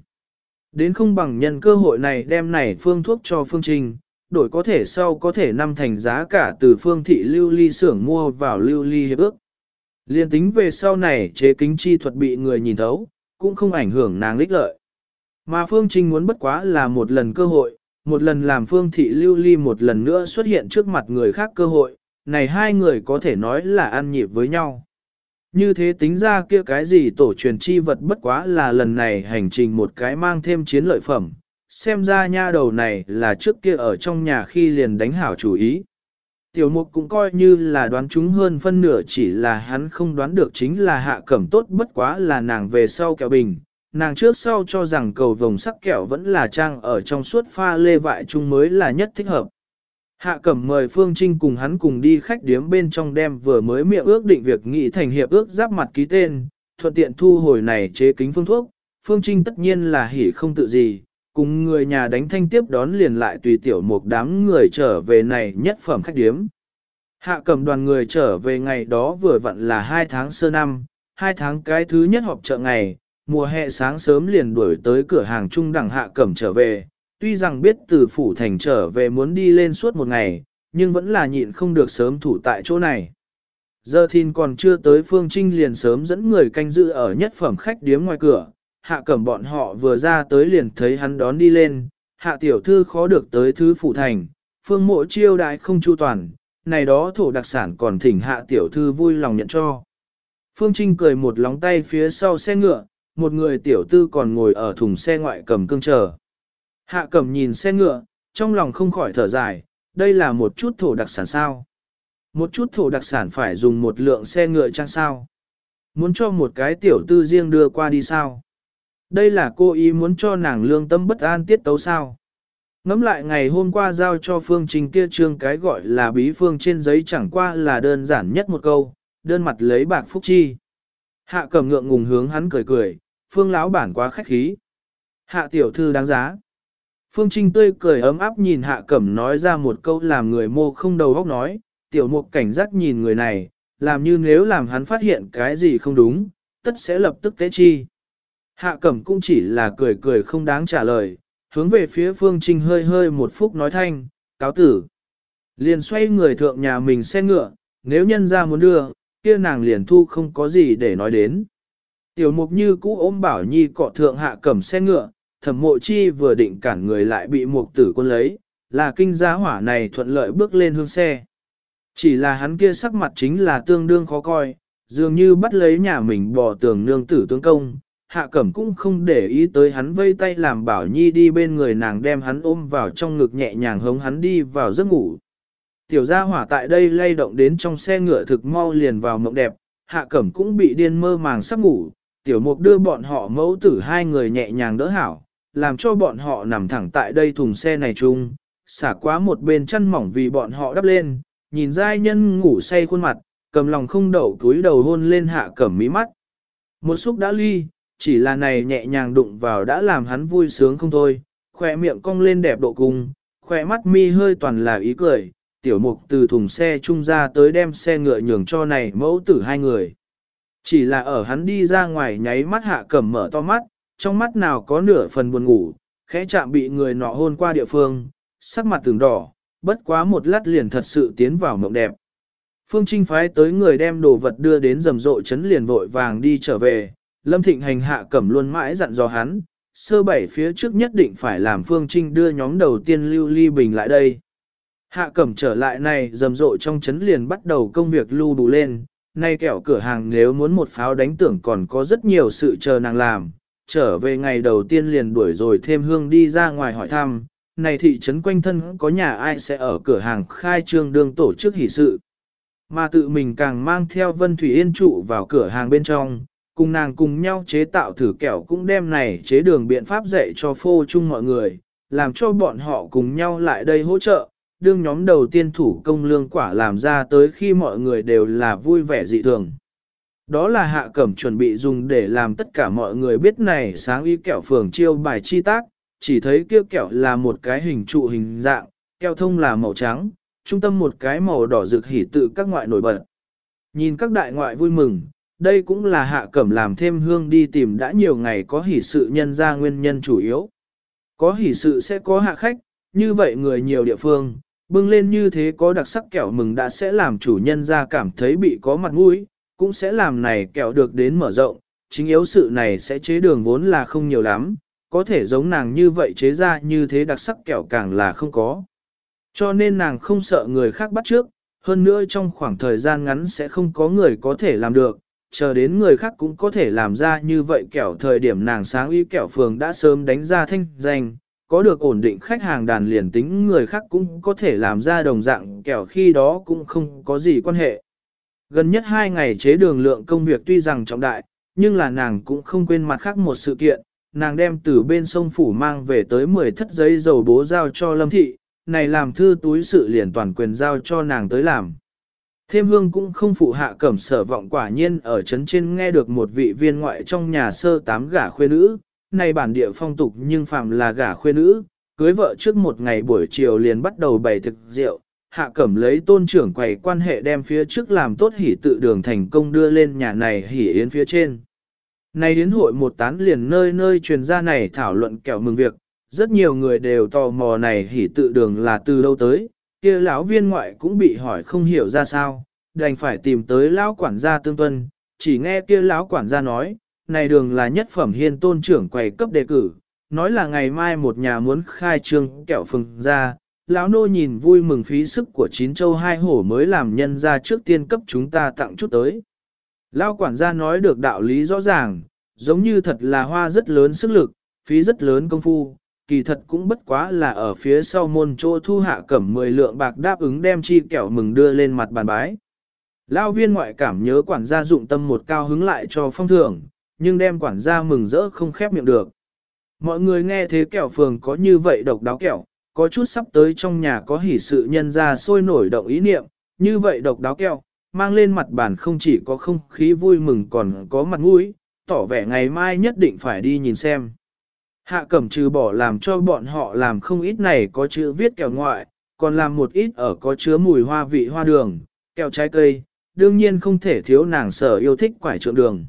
Đến không bằng nhân cơ hội này đem này phương thuốc cho phương trình, đổi có thể sau có thể năm thành giá cả từ phương thị lưu ly xưởng mua vào lưu ly hiệp ước. Liên tính về sau này chế kính chi thuật bị người nhìn thấu, cũng không ảnh hưởng nàng lích lợi. Mà Phương Trinh muốn bất quá là một lần cơ hội, một lần làm Phương Thị Lưu Ly một lần nữa xuất hiện trước mặt người khác cơ hội, này hai người có thể nói là ăn nhịp với nhau. Như thế tính ra kia cái gì tổ truyền chi vật bất quá là lần này hành trình một cái mang thêm chiến lợi phẩm, xem ra nha đầu này là trước kia ở trong nhà khi liền đánh hảo chủ ý. Tiểu mục cũng coi như là đoán chúng hơn phân nửa chỉ là hắn không đoán được chính là hạ cẩm tốt bất quá là nàng về sau kẹo bình. Nàng trước sau cho rằng cầu vồng sắc kẹo vẫn là trang ở trong suốt pha lê vại chung mới là nhất thích hợp. Hạ cẩm mời Phương Trinh cùng hắn cùng đi khách điếm bên trong đem vừa mới miệng ước định việc nghị thành hiệp ước giáp mặt ký tên, thuận tiện thu hồi này chế kính phương thuốc. Phương Trinh tất nhiên là hỉ không tự gì, cùng người nhà đánh thanh tiếp đón liền lại tùy tiểu một đám người trở về này nhất phẩm khách điếm. Hạ cẩm đoàn người trở về ngày đó vừa vặn là hai tháng sơ năm, hai tháng cái thứ nhất họp chợ ngày, mùa hè sáng sớm liền đuổi tới cửa hàng trung đẳng hạ cẩm trở về, tuy rằng biết từ phủ thành trở về muốn đi lên suốt một ngày, nhưng vẫn là nhịn không được sớm thủ tại chỗ này. Giờ thìn còn chưa tới phương trinh liền sớm dẫn người canh giữ ở nhất phẩm khách điếm ngoài cửa, hạ cẩm bọn họ vừa ra tới liền thấy hắn đón đi lên, hạ tiểu thư khó được tới thứ phủ thành, phương mộ chiêu đại không chu toàn, này đó thổ đặc sản còn thỉnh hạ tiểu thư vui lòng nhận cho. Phương Trinh cười một lóng tay phía sau xe ngựa, một người tiểu tư còn ngồi ở thùng xe ngoại cầm cương chờ. Hạ cầm nhìn xe ngựa, trong lòng không khỏi thở dài, đây là một chút thổ đặc sản sao. Một chút thổ đặc sản phải dùng một lượng xe ngựa trang sao. Muốn cho một cái tiểu tư riêng đưa qua đi sao. Đây là cô ý muốn cho nàng lương tâm bất an tiết tấu sao. Ngắm lại ngày hôm qua giao cho phương trình kia trương cái gọi là bí phương trên giấy chẳng qua là đơn giản nhất một câu, đơn mặt lấy bạc phúc chi. Hạ cầm ngượng ngùng hướng hắn cười cười, phương lão bản quá khách khí. Hạ tiểu thư đáng giá. Phương Trinh tươi cười ấm áp nhìn hạ cẩm nói ra một câu làm người mô không đầu óc nói, tiểu mục cảnh giác nhìn người này, làm như nếu làm hắn phát hiện cái gì không đúng, tất sẽ lập tức tế chi. Hạ cẩm cũng chỉ là cười cười không đáng trả lời, hướng về phía phương trinh hơi hơi một phút nói thanh, cáo tử. Liền xoay người thượng nhà mình xe ngựa, nếu nhân ra muốn đưa, kia nàng liền thu không có gì để nói đến. Tiểu mục như cũ ôm bảo nhi cọ thượng hạ cẩm xe ngựa, thẩm mộ chi vừa định cản người lại bị mục tử quân lấy, là kinh giá hỏa này thuận lợi bước lên hương xe. Chỉ là hắn kia sắc mặt chính là tương đương khó coi, dường như bắt lấy nhà mình bỏ tường nương tử tướng công, hạ cẩm cũng không để ý tới hắn vây tay làm bảo nhi đi bên người nàng đem hắn ôm vào trong ngực nhẹ nhàng hống hắn đi vào giấc ngủ. Tiểu gia hỏa tại đây lay động đến trong xe ngựa thực mau liền vào mộng đẹp, hạ cẩm cũng bị điên mơ màng sắp ngủ, tiểu mục đưa bọn họ mẫu tử hai người nhẹ nhàng đỡ hảo, làm cho bọn họ nằm thẳng tại đây thùng xe này chung, xả quá một bên chăn mỏng vì bọn họ đắp lên, nhìn giai nhân ngủ say khuôn mặt, cầm lòng không đậu túi đầu hôn lên hạ cẩm mí mắt. Một xúc đã ly, chỉ là này nhẹ nhàng đụng vào đã làm hắn vui sướng không thôi, khỏe miệng cong lên đẹp độ cùng, khỏe mắt mi hơi toàn là ý cười, tiểu mục từ thùng xe trung ra tới đem xe ngựa nhường cho này mẫu tử hai người. Chỉ là ở hắn đi ra ngoài nháy mắt hạ cẩm mở to mắt, trong mắt nào có nửa phần buồn ngủ, khẽ chạm bị người nọ hôn qua địa phương, sắc mặt từng đỏ, bất quá một lát liền thật sự tiến vào mộng đẹp. Phương Trinh phái tới người đem đồ vật đưa đến rầm rộ chấn liền vội vàng đi trở về, Lâm Thịnh hành hạ cẩm luôn mãi dặn dò hắn, sơ bảy phía trước nhất định phải làm Phương Trinh đưa nhóm đầu tiên lưu ly bình lại đây. Hạ cẩm trở lại này rầm rộ trong chấn liền bắt đầu công việc lưu đủ lên, nay kẹo cửa hàng nếu muốn một pháo đánh tưởng còn có rất nhiều sự chờ nàng làm, trở về ngày đầu tiên liền đuổi rồi thêm hương đi ra ngoài hỏi thăm, này thị trấn quanh thân có nhà ai sẽ ở cửa hàng khai trương đương tổ chức hỷ sự. Mà tự mình càng mang theo Vân Thủy Yên trụ vào cửa hàng bên trong, cùng nàng cùng nhau chế tạo thử kẹo cũng đem này chế đường biện pháp dạy cho phô chung mọi người, làm cho bọn họ cùng nhau lại đây hỗ trợ, đương nhóm đầu tiên thủ công lương quả làm ra tới khi mọi người đều là vui vẻ dị thường. Đó là hạ cẩm chuẩn bị dùng để làm tất cả mọi người biết này sáng y kẹo phường chiêu bài chi tác, chỉ thấy kia kẹo là một cái hình trụ hình dạng, kẹo thông là màu trắng, trung tâm một cái màu đỏ rực hỉ tự các ngoại nổi bật. Nhìn các đại ngoại vui mừng, đây cũng là hạ cẩm làm thêm hương đi tìm đã nhiều ngày có hỉ sự nhân ra nguyên nhân chủ yếu. Có hỉ sự sẽ có hạ khách, như vậy người nhiều địa phương, bưng lên như thế có đặc sắc kẹo mừng đã sẽ làm chủ nhân ra cảm thấy bị có mặt mũi, cũng sẽ làm này kẹo được đến mở rộng, chính yếu sự này sẽ chế đường vốn là không nhiều lắm, có thể giống nàng như vậy chế ra như thế đặc sắc kẹo càng là không có. Cho nên nàng không sợ người khác bắt trước, hơn nữa trong khoảng thời gian ngắn sẽ không có người có thể làm được, chờ đến người khác cũng có thể làm ra như vậy kẹo thời điểm nàng sáng y kẹo phường đã sớm đánh ra thanh danh, có được ổn định khách hàng đàn liền tính người khác cũng có thể làm ra đồng dạng kẹo khi đó cũng không có gì quan hệ. Gần nhất hai ngày chế đường lượng công việc tuy rằng trọng đại, nhưng là nàng cũng không quên mặt khác một sự kiện, nàng đem từ bên sông Phủ mang về tới 10 thất giấy dầu bố giao cho Lâm Thị, này làm thư túi sự liền toàn quyền giao cho nàng tới làm. Thêm hương cũng không phụ hạ cẩm sở vọng quả nhiên ở trấn trên nghe được một vị viên ngoại trong nhà sơ tám gả khuê nữ, này bản địa phong tục nhưng phạm là gả khuê nữ, cưới vợ trước một ngày buổi chiều liền bắt đầu bày thực rượu, hạ cẩm lấy tôn trưởng quầy quan hệ đem phía trước làm tốt hỉ tự đường thành công đưa lên nhà này hỉ yến phía trên. Này đến hội một tán liền nơi nơi truyền ra này thảo luận kẹo mừng việc, rất nhiều người đều tò mò này hỉ tự đường là từ đâu tới, kia lão viên ngoại cũng bị hỏi không hiểu ra sao, đành phải tìm tới lão quản gia tương tuân, chỉ nghe kia lão quản gia nói, này đường là nhất phẩm hiên tôn trưởng quầy cấp đề cử, nói là ngày mai một nhà muốn khai trương kẹo phừng ra, lão nô nhìn vui mừng phí sức của chín châu hai hổ mới làm nhân ra trước tiên cấp chúng ta tặng chút tới. Lão quản gia nói được đạo lý rõ ràng, giống như thật là hoa rất lớn sức lực, phí rất lớn công phu, kỳ thật cũng bất quá là ở phía sau môn chỗ thu hạ cẩm 10 lượng bạc đáp ứng đem chi kẹo mừng đưa lên mặt bàn bái. Lao viên ngoại cảm nhớ quản gia dụng tâm một cao hứng lại cho phong thưởng, nhưng đem quản gia mừng rỡ không khép miệng được. Mọi người nghe thế kẹo phường có như vậy độc đáo kẹo, có chút sắp tới trong nhà có hỷ sự nhân ra sôi nổi động ý niệm, như vậy độc đáo kẹo, mang lên mặt bàn không chỉ có không khí vui mừng còn có mặt mũi, tỏ vẻ ngày mai nhất định phải đi nhìn xem. Hạ cẩm trừ bỏ làm cho bọn họ làm không ít này có chữ viết kẹo ngoại, còn làm một ít ở có chứa mùi hoa vị hoa đường, kẹo trái cây, đương nhiên không thể thiếu nàng sở yêu thích quải trượng đường.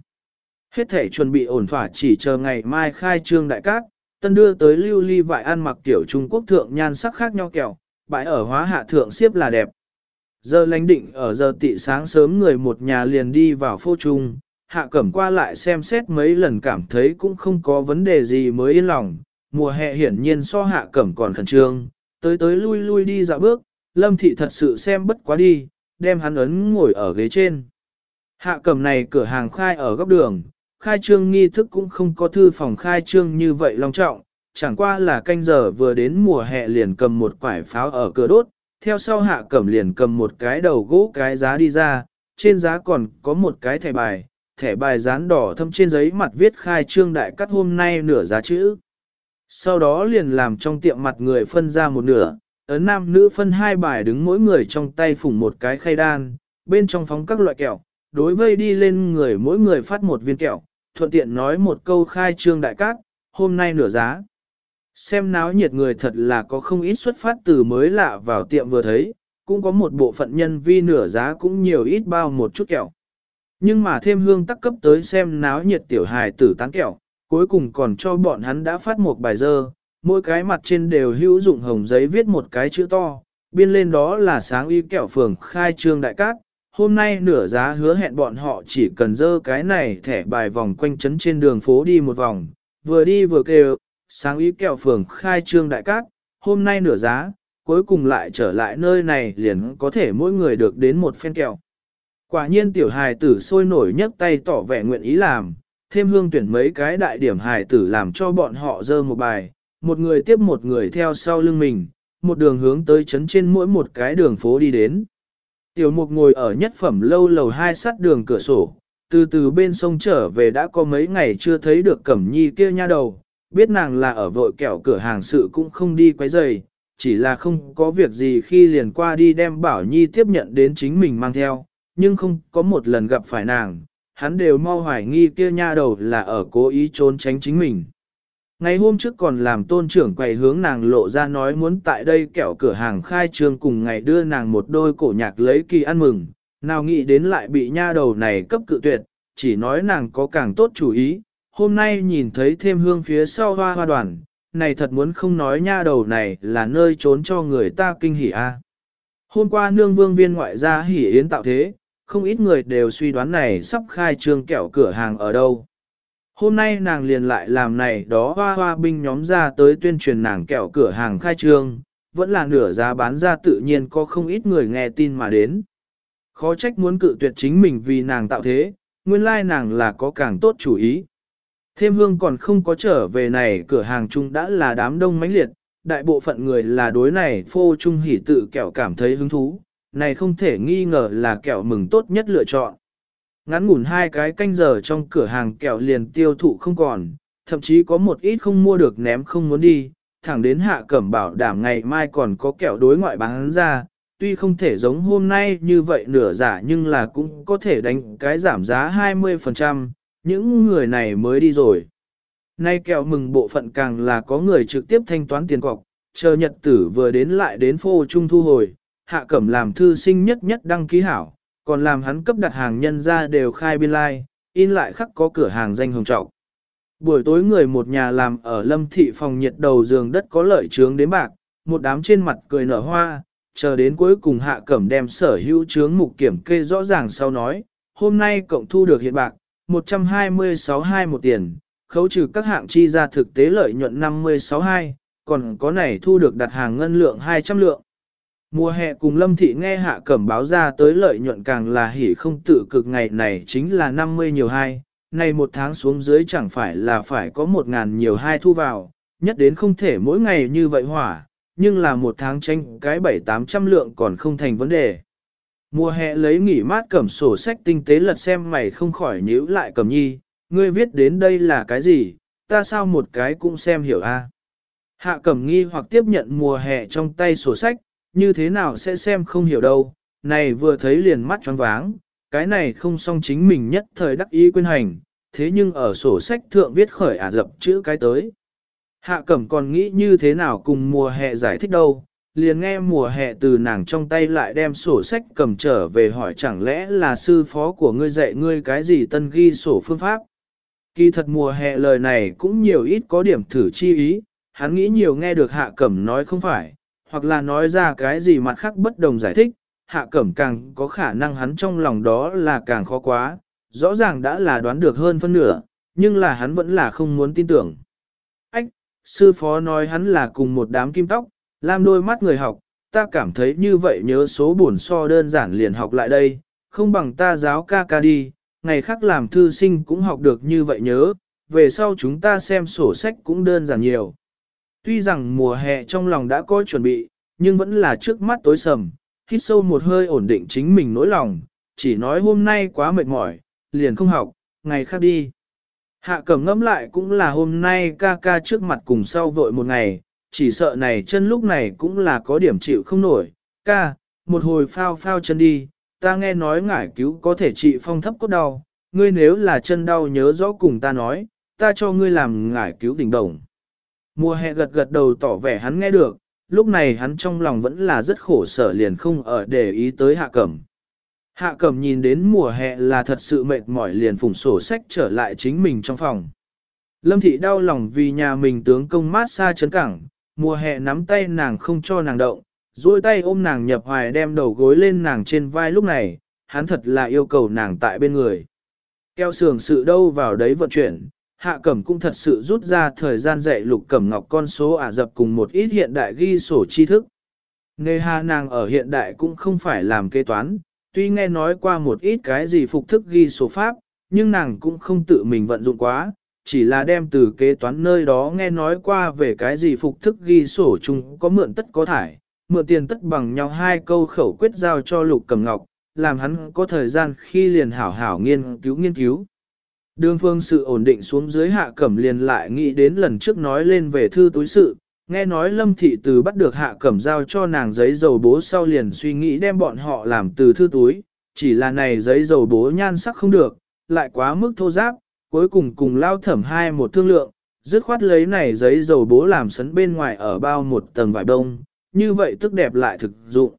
Hết thể chuẩn bị ổn thỏa chỉ chờ ngày mai khai trương đại cát, tân đưa tới lưu ly vải ăn mặc tiểu Trung Quốc thượng nhan sắc khác nhau kẹo, bãi ở hóa hạ thượng xếp là đẹp. Giờ lánh định ở giờ tị sáng sớm người một nhà liền đi vào phô trung, hạ cẩm qua lại xem xét mấy lần cảm thấy cũng không có vấn đề gì mới yên lòng, mùa hè hiển nhiên so hạ cẩm còn khẩn trương, tới tới lui lui đi dạo bước, lâm thị thật sự xem bất quá đi, đem hắn ấn ngồi ở ghế trên. Hạ cẩm này cửa hàng khai ở góc đường, khai trương nghi thức cũng không có thư phòng khai trương như vậy long trọng, chẳng qua là canh giờ vừa đến mùa hè liền cầm một quải pháo ở cửa đốt, theo sau hạ cẩm liền cầm một cái đầu gỗ cái giá đi ra, trên giá còn có một cái thẻ bài, thẻ bài dán đỏ thâm trên giấy mặt viết khai trương đại cắt hôm nay nửa giá chữ. Sau đó liền làm trong tiệm mặt người phân ra một nửa, ấn nam nữ phân hai bài đứng mỗi người trong tay phủng một cái khay đan, bên trong phóng các loại kẹo, đối vây đi lên người mỗi người phát một viên kẹo, thuận tiện nói một câu khai trương đại cát, hôm nay nửa giá. Xem náo nhiệt người thật là có không ít xuất phát từ mới lạ vào tiệm vừa thấy, cũng có một bộ phận nhân vi nửa giá cũng nhiều ít bao một chút kẹo. Nhưng mà thêm hương tắc cấp tới xem náo nhiệt tiểu hài tử tán kẹo, cuối cùng còn cho bọn hắn đã phát một bài dơ, mỗi cái mặt trên đều hữu dụng hồng giấy viết một cái chữ to, biên lên đó là sáng y kẹo phường khai trương đại cát. Hôm nay nửa giá hứa hẹn bọn họ chỉ cần dơ cái này thẻ bài vòng quanh trấn trên đường phố đi một vòng, vừa đi vừa kêu, sáng ý kẹo phường khai trương đại cát, hôm nay nửa giá, cuối cùng lại trở lại nơi này liền có thể mỗi người được đến một phen kẹo. Quả nhiên tiểu hài tử sôi nổi nhấc tay tỏ vẻ nguyện ý làm, thêm hương tuyển mấy cái đại điểm hài tử làm cho bọn họ dơ một bài, một người tiếp một người theo sau lưng mình, một đường hướng tới trấn trên mỗi một cái đường phố đi đến. Tiểu mục ngồi ở nhất phẩm lâu lầu hai sát đường cửa sổ, từ từ bên sông trở về đã có mấy ngày chưa thấy được cẩm nhi kia nha đầu, biết nàng là ở vội kẹo cửa hàng sự cũng không đi quấy rầy, chỉ là không có việc gì khi liền qua đi đem bảo nhi tiếp nhận đến chính mình mang theo, nhưng không có một lần gặp phải nàng, hắn đều mau hoài nghi kia nha đầu là ở cố ý trốn tránh chính mình. Ngày hôm trước còn làm tôn trưởng quầy hướng nàng lộ ra nói muốn tại đây kẹo cửa hàng khai trương cùng ngày đưa nàng một đôi cổ nhạc lấy kỳ ăn mừng, nào nghĩ đến lại bị nha đầu này cấp cự tuyệt, chỉ nói nàng có càng tốt chủ ý, hôm nay nhìn thấy thêm hương phía sau hoa hoa đoàn, này thật muốn không nói nha đầu này là nơi trốn cho người ta kinh hỉ a. Hôm qua nương vương viên ngoại gia hỉ yến tạo thế, không ít người đều suy đoán này sắp khai trương kẹo cửa hàng ở đâu. Hôm nay nàng liền lại làm này đó hoa hoa binh nhóm ra tới tuyên truyền nàng kẹo cửa hàng khai trương, vẫn là nửa giá bán ra tự nhiên có không ít người nghe tin mà đến. Khó trách muốn cự tuyệt chính mình vì nàng tạo thế, nguyên lai nàng là có càng tốt chủ ý. Thêm hương còn không có trở về này cửa hàng chung đã là đám đông mãnh liệt, đại bộ phận người là đối này phô trung hỉ tự kẹo cảm thấy hứng thú, này không thể nghi ngờ là kẹo mừng tốt nhất lựa chọn. Ngắn ngủn hai cái canh giờ trong cửa hàng kẹo liền tiêu thụ không còn, thậm chí có một ít không mua được ném không muốn đi, thẳng đến hạ cẩm bảo đảm ngày mai còn có kẹo đối ngoại bán ra, tuy không thể giống hôm nay như vậy nửa giả nhưng là cũng có thể đánh cái giảm giá 20%, những người này mới đi rồi. Nay kẹo mừng bộ phận càng là có người trực tiếp thanh toán tiền cọc, chờ nhật tử vừa đến lại đến phô trung thu hồi, hạ cẩm làm thư sinh nhất nhất đăng ký hảo, còn làm hắn cấp đặt hàng nhân ra đều khai biên lai, like, in lại khắc có cửa hàng danh hồng trọng. Buổi tối người một nhà làm ở lâm thị phòng nhiệt đầu giường đất có lợi trướng đến bạc, một đám trên mặt cười nở hoa, chờ đến cuối cùng hạ cẩm đem sở hữu trướng mục kiểm kê rõ ràng sau nói, hôm nay cộng thu được hiện bạc, 126 hai một tiền, khấu trừ các hạng chi ra thực tế lợi nhuận 56 hai, còn có này thu được đặt hàng ngân lượng 200 lượng. Mùa hè cùng Lâm Thị nghe hạ cẩm báo ra tới lợi nhuận càng là hỉ không tự cực ngày này chính là 50 nhiều hai, này một tháng xuống dưới chẳng phải là phải có một ngàn nhiều hai thu vào, nhất đến không thể mỗi ngày như vậy hỏa, nhưng là một tháng tranh cái bảy tám trăm lượng còn không thành vấn đề. Mùa hè lấy nghỉ mát cẩm sổ sách tinh tế lật xem mày không khỏi nhíu lại cẩm nhi, ngươi viết đến đây là cái gì, ta sao một cái cũng xem hiểu a. Hạ cẩm nghi hoặc tiếp nhận mùa hè trong tay sổ sách, như thế nào sẽ xem không hiểu đâu, này vừa thấy liền mắt choáng váng, cái này không song chính mình nhất thời đắc ý quên hành, thế nhưng ở sổ sách thượng viết khởi ả dập chữ cái tới. Hạ cẩm còn nghĩ như thế nào cùng mùa hè giải thích đâu, liền nghe mùa hè từ nàng trong tay lại đem sổ sách cầm trở về hỏi chẳng lẽ là sư phó của ngươi dạy ngươi cái gì tân ghi sổ phương pháp. Kỳ thật mùa hè lời này cũng nhiều ít có điểm thử chi ý, hắn nghĩ nhiều nghe được hạ cẩm nói không phải, hoặc là nói ra cái gì mặt khác bất đồng giải thích, hạ cẩm càng có khả năng hắn trong lòng đó là càng khó quá, rõ ràng đã là đoán được hơn phân nửa, nhưng là hắn vẫn là không muốn tin tưởng. Ách, sư phó nói hắn là cùng một đám kim tóc, làm đôi mắt người học, ta cảm thấy như vậy nhớ số buồn so đơn giản liền học lại đây, không bằng ta giáo ca ca đi, ngày khác làm thư sinh cũng học được như vậy nhớ, về sau chúng ta xem sổ sách cũng đơn giản nhiều. Tuy rằng mùa hè trong lòng đã có chuẩn bị, nhưng vẫn là trước mắt tối sầm, hít sâu một hơi ổn định chính mình nỗi lòng, chỉ nói hôm nay quá mệt mỏi, liền không học, ngày khác đi. Hạ cẩm ngẫm lại cũng là hôm nay ca ca trước mặt cùng sau vội một ngày, chỉ sợ này chân lúc này cũng là có điểm chịu không nổi. Ca, một hồi phao phao chân đi, ta nghe nói ngải cứu có thể trị phong thấp cốt đau, ngươi nếu là chân đau nhớ rõ cùng ta nói, ta cho ngươi làm ngải cứu đỉnh đồng. Mùa hè gật gật đầu tỏ vẻ hắn nghe được, lúc này hắn trong lòng vẫn là rất khổ sở liền không ở để ý tới hạ cẩm. Hạ cẩm nhìn đến mùa hè là thật sự mệt mỏi liền phủng sổ sách trở lại chính mình trong phòng. Lâm thị đau lòng vì nhà mình tướng công mát xa chấn cảng, mùa hè nắm tay nàng không cho nàng động, duỗi tay ôm nàng nhập hoài đem đầu gối lên nàng trên vai lúc này, hắn thật là yêu cầu nàng tại bên người. Keo sường sự đâu vào đấy vận chuyển, hạ cẩm cũng thật sự rút ra thời gian dạy lục cẩm ngọc con số ả dập cùng một ít hiện đại ghi sổ tri thức. Nề hà nàng ở hiện đại cũng không phải làm kế toán, tuy nghe nói qua một ít cái gì phục thức ghi sổ pháp, nhưng nàng cũng không tự mình vận dụng quá, chỉ là đem từ kế toán nơi đó nghe nói qua về cái gì phục thức ghi sổ chung có mượn tất có thải, mượn tiền tất bằng nhau hai câu khẩu quyết giao cho lục cẩm ngọc, làm hắn có thời gian khi liền hảo hảo nghiên cứu nghiên cứu. Đường phương sự ổn định xuống dưới hạ cẩm liền lại nghĩ đến lần trước nói lên về thư túi sự, nghe nói lâm thị từ bắt được hạ cẩm giao cho nàng giấy dầu bố sau liền suy nghĩ đem bọn họ làm từ thư túi, chỉ là này giấy dầu bố nhan sắc không được, lại quá mức thô giáp, cuối cùng cùng lao thẩm hai một thương lượng, dứt khoát lấy này giấy dầu bố làm sấn bên ngoài ở bao một tầng vải đông, như vậy tức đẹp lại thực dụng.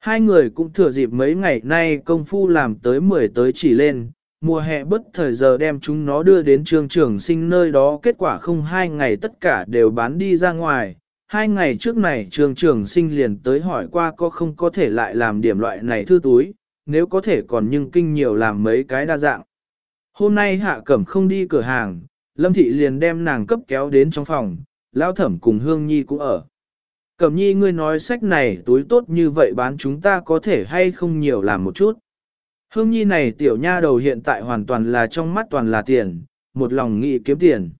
Hai người cũng thừa dịp mấy ngày nay công phu làm tới 10 tới chỉ lên, mùa hè bất thời giờ đem chúng nó đưa đến trường trường sinh nơi đó kết quả không hai ngày tất cả đều bán đi ra ngoài. Hai ngày trước này trường trường sinh liền tới hỏi qua có không có thể lại làm điểm loại này thư túi, nếu có thể còn nhưng kinh nhiều làm mấy cái đa dạng. Hôm nay hạ cẩm không đi cửa hàng, lâm thị liền đem nàng cấp kéo đến trong phòng, lao thẩm cùng hương nhi cũng ở. Cẩm nhi ngươi nói sách này túi tốt như vậy bán chúng ta có thể hay không nhiều làm một chút. Hương nhi này tiểu nha đầu hiện tại hoàn toàn là trong mắt toàn là tiền, một lòng nghĩ kiếm tiền.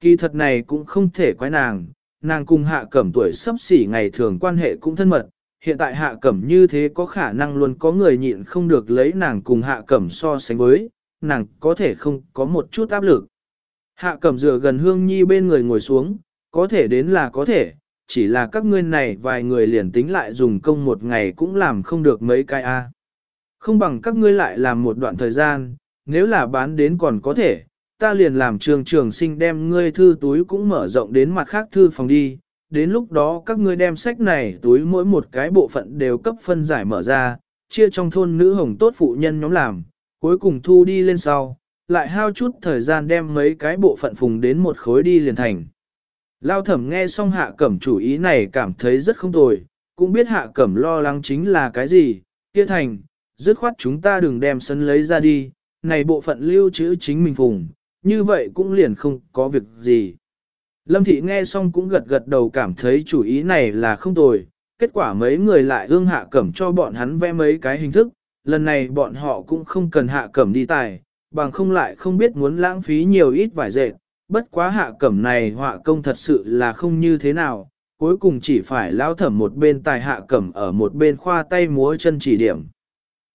Kỳ thật này cũng không thể quái nàng, nàng cùng hạ cẩm tuổi sắp xỉ ngày thường quan hệ cũng thân mật, hiện tại hạ cẩm như thế có khả năng luôn có người nhịn không được lấy nàng cùng hạ cẩm so sánh với, nàng có thể không có một chút áp lực. Hạ cẩm dựa gần hương nhi bên người ngồi xuống, có thể đến là có thể, chỉ là các ngươi này vài người liền tính lại dùng công một ngày cũng làm không được mấy cái a. Không bằng các ngươi lại làm một đoạn thời gian, nếu là bán đến còn có thể, ta liền làm trường trường sinh đem ngươi thư túi cũng mở rộng đến mặt khác thư phòng đi, đến lúc đó các ngươi đem sách này túi mỗi một cái bộ phận đều cấp phân giải mở ra, chia trong thôn nữ hồng tốt phụ nhân nhóm làm, cuối cùng thu đi lên sau, lại hao chút thời gian đem mấy cái bộ phận phùng đến một khối đi liền thành. Lao thẩm nghe xong hạ cẩm chủ ý này cảm thấy rất không tồi, cũng biết hạ cẩm lo lắng chính là cái gì, kia thành, dứt khoát chúng ta đừng đem sân lấy ra đi, này bộ phận lưu trữ chính mình phùng, như vậy cũng liền không có việc gì. Lâm thị nghe xong cũng gật gật đầu cảm thấy chủ ý này là không tồi, kết quả mấy người lại ương hạ cẩm cho bọn hắn vẽ mấy cái hình thức, lần này bọn họ cũng không cần hạ cẩm đi tài, bằng không lại không biết muốn lãng phí nhiều ít vải dệt, bất quá hạ cẩm này họa công thật sự là không như thế nào, cuối cùng chỉ phải lao thẩm một bên tài hạ cẩm ở một bên khoa tay múa chân chỉ điểm.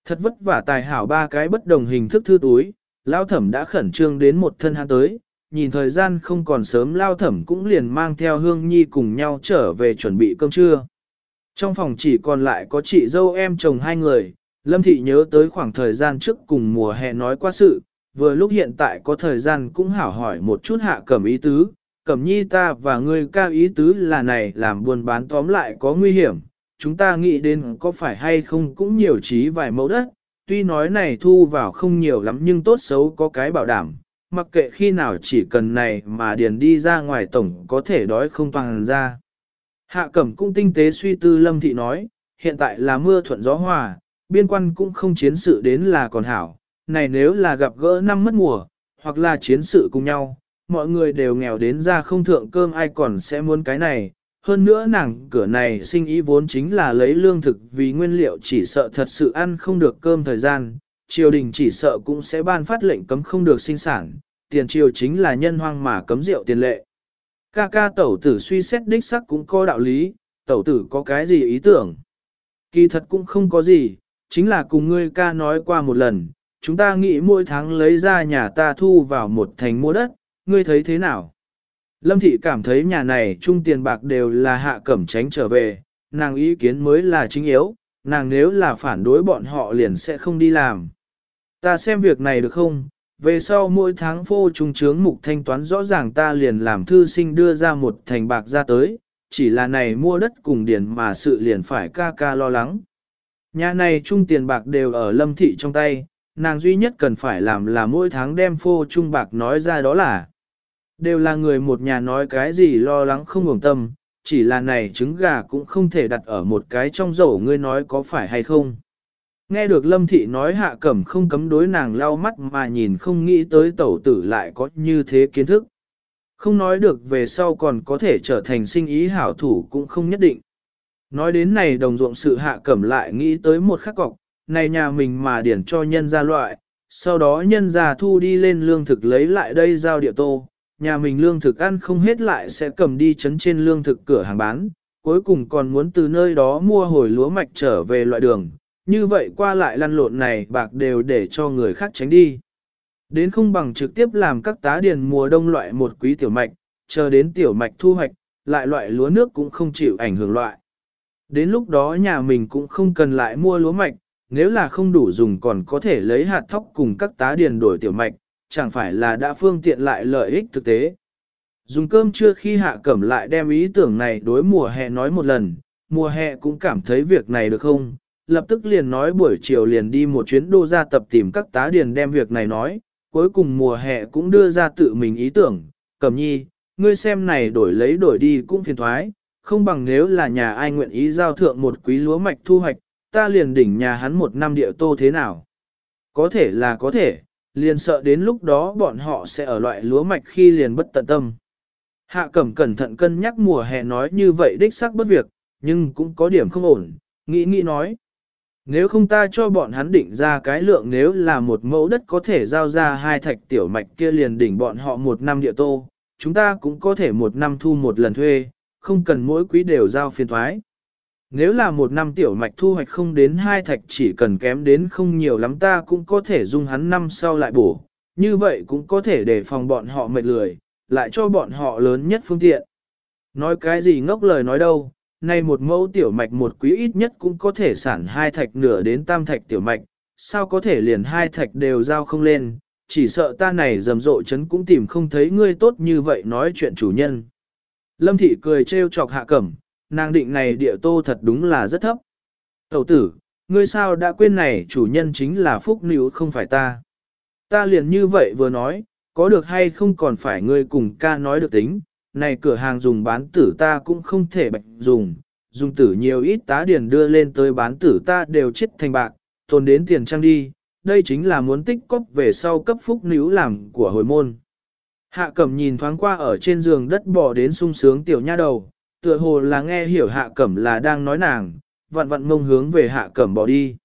Thật vất vả tài hảo ba cái bất đồng hình thức thư túi, lao thẩm đã khẩn trương đến một thân hắn tới, nhìn thời gian không còn sớm lao thẩm cũng liền mang theo hương nhi cùng nhau trở về chuẩn bị cơm trưa. Trong phòng chỉ còn lại có chị dâu em chồng hai người, Lâm Thị nhớ tới khoảng thời gian trước cùng mùa hè nói qua sự, vừa lúc hiện tại có thời gian cũng hảo hỏi một chút hạ cẩm ý tứ, cẩm nhi ta và ngươi cao ý tứ là này làm buôn bán tóm lại có nguy hiểm, chúng ta nghĩ đến có phải hay không cũng nhiều trí vài mẫu đất, tuy nói này thu vào không nhiều lắm nhưng tốt xấu có cái bảo đảm, mặc kệ khi nào chỉ cần này mà điền đi ra ngoài tổng có thể đói không toàn ra. Hạ cẩm cũng tinh tế suy tư lâm thị nói, hiện tại là mưa thuận gió hòa, biên quan cũng không chiến sự đến là còn hảo, này nếu là gặp gỡ năm mất mùa, hoặc là chiến sự cùng nhau, mọi người đều nghèo đến ra không thượng cơm ai còn sẽ muốn cái này. Hơn nữa nàng cửa này sinh ý vốn chính là lấy lương thực vì nguyên liệu chỉ sợ thật sự ăn không được cơm thời gian, triều đình chỉ sợ cũng sẽ ban phát lệnh cấm không được sinh sản, tiền triều chính là nhân hoang mà cấm rượu tiền lệ. Ca ca tẩu tử suy xét đích sắc cũng có đạo lý, tẩu tử có cái gì ý tưởng. Kỳ thật cũng không có gì, chính là cùng ngươi ca nói qua một lần, chúng ta nghĩ mỗi tháng lấy ra nhà ta thu vào một thành mua đất, ngươi thấy thế nào? Lâm thị cảm thấy nhà này chung tiền bạc đều là hạ cẩm tránh trở về, nàng ý kiến mới là chính yếu, nàng nếu là phản đối bọn họ liền sẽ không đi làm. Ta xem việc này được không, về sau mỗi tháng phô trung trướng mục thanh toán rõ ràng ta liền làm thư sinh đưa ra một thành bạc ra tới, chỉ là này mua đất cùng điền mà sự liền phải ca ca lo lắng. Nhà này trung tiền bạc đều ở lâm thị trong tay, nàng duy nhất cần phải làm là mỗi tháng đem phô trung bạc nói ra đó là đều là người một nhà nói cái gì lo lắng không ngủng tâm, chỉ là này trứng gà cũng không thể đặt ở một cái trong rổ ngươi nói có phải hay không. Nghe được Lâm Thị nói hạ cẩm không cấm đối nàng lau mắt mà nhìn không nghĩ tới tẩu tử lại có như thế kiến thức. Không nói được về sau còn có thể trở thành sinh ý hảo thủ cũng không nhất định. Nói đến này đồng ruộng sự hạ cẩm lại nghĩ tới một khắc cọc, này nhà mình mà điển cho nhân ra loại, sau đó nhân ra thu đi lên lương thực lấy lại đây giao địa tô, nhà mình lương thực ăn không hết lại sẽ cầm đi chấn trên lương thực cửa hàng bán, cuối cùng còn muốn từ nơi đó mua hồi lúa mạch trở về loại đường, như vậy qua lại lăn lộn này bạc đều để cho người khác tránh đi. Đến không bằng trực tiếp làm các tá điền mùa đông loại một quý tiểu mạch, chờ đến tiểu mạch thu hoạch, lại loại lúa nước cũng không chịu ảnh hưởng loại. Đến lúc đó nhà mình cũng không cần lại mua lúa mạch, nếu là không đủ dùng còn có thể lấy hạt thóc cùng các tá điền đổi tiểu mạch, chẳng phải là đã phương tiện lại lợi ích thực tế. Dùng cơm trưa khi hạ cẩm lại đem ý tưởng này đối mùa hè nói một lần, mùa hè cũng cảm thấy việc này được không, lập tức liền nói buổi chiều liền đi một chuyến đô ra tập tìm các tá điền đem việc này nói, cuối cùng mùa hè cũng đưa ra tự mình ý tưởng, cẩm nhi, ngươi xem này đổi lấy đổi đi cũng phiền thoái, không bằng nếu là nhà ai nguyện ý giao thượng một quý lúa mạch thu hoạch, ta liền đỉnh nhà hắn một năm địa tô thế nào. Có thể là có thể, liền sợ đến lúc đó bọn họ sẽ ở loại lúa mạch khi liền bất tận tâm. Hạ cẩm cẩn thận cân nhắc mùa hè nói như vậy đích xác bất việc, nhưng cũng có điểm không ổn, nghĩ nghĩ nói. Nếu không ta cho bọn hắn định ra cái lượng nếu là một mẫu đất có thể giao ra hai thạch tiểu mạch kia liền đỉnh bọn họ một năm địa tô, chúng ta cũng có thể một năm thu một lần thuê, không cần mỗi quý đều giao phiên thoái. Nếu là một năm tiểu mạch thu hoạch không đến hai thạch chỉ cần kém đến không nhiều lắm ta cũng có thể dung hắn năm sau lại bổ, như vậy cũng có thể để phòng bọn họ mệt lười, lại cho bọn họ lớn nhất phương tiện. Nói cái gì ngốc lời nói đâu, nay một mẫu tiểu mạch một quý ít nhất cũng có thể sản hai thạch nửa đến tam thạch tiểu mạch, sao có thể liền hai thạch đều giao không lên, chỉ sợ ta này rầm rộ chấn cũng tìm không thấy ngươi tốt như vậy nói chuyện chủ nhân. Lâm thị cười trêu chọc hạ cẩm, nàng định này địa tô thật đúng là rất thấp. Tẩu tử, ngươi sao đã quên này chủ nhân chính là phúc nữ không phải ta. Ta liền như vậy vừa nói, có được hay không còn phải ngươi cùng ca nói được tính, này cửa hàng dùng bán tử ta cũng không thể bạch dùng, dùng tử nhiều ít tá điển đưa lên tới bán tử ta đều chết thành bạc, tồn đến tiền trang đi, đây chính là muốn tích cóp về sau cấp phúc nữ làm của hồi môn. Hạ cẩm nhìn thoáng qua ở trên giường đất bỏ đến sung sướng tiểu nha đầu, tựa hồ là nghe hiểu hạ cẩm là đang nói nàng, vặn vặn mông hướng về hạ cẩm bỏ đi.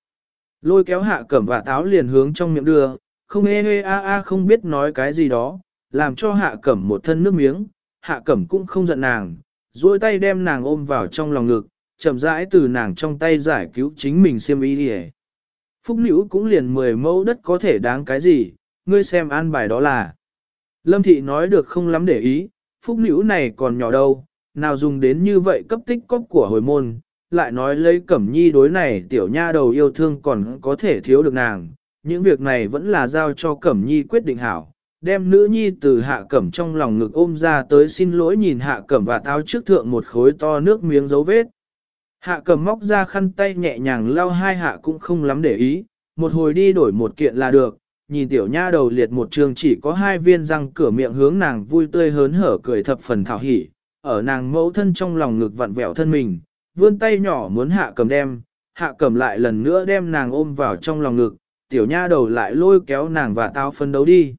Lôi kéo hạ cẩm và táo liền hướng trong miệng đưa, không ê ê a a không biết nói cái gì đó, làm cho hạ cẩm một thân nước miếng, hạ cẩm cũng không giận nàng, duỗi tay đem nàng ôm vào trong lòng ngực, chậm rãi từ nàng trong tay giải cứu chính mình xem ý đi Phúc nữ cũng liền mười mẫu đất có thể đáng cái gì, ngươi xem an bài đó là. Lâm thị nói được không lắm để ý, phúc nữ này còn nhỏ đâu, nào dùng đến như vậy cấp tích cóp của hồi môn, lại nói lấy cẩm nhi đối này tiểu nha đầu yêu thương còn có thể thiếu được nàng, những việc này vẫn là giao cho cẩm nhi quyết định hảo, đem nữ nhi từ hạ cẩm trong lòng ngực ôm ra tới xin lỗi nhìn hạ cẩm và tháo trước thượng một khối to nước miếng dấu vết. Hạ cẩm móc ra khăn tay nhẹ nhàng lau hai hạ cũng không lắm để ý, một hồi đi đổi một kiện là được, nhìn tiểu nha đầu liệt một trường chỉ có hai viên răng cửa miệng hướng nàng vui tươi hớn hở cười thập phần thảo hỉ, ở nàng mẫu thân trong lòng ngực vặn vẹo thân mình, vươn tay nhỏ muốn hạ cầm đem, hạ cầm lại lần nữa đem nàng ôm vào trong lòng ngực, tiểu nha đầu lại lôi kéo nàng và tao phân đấu đi.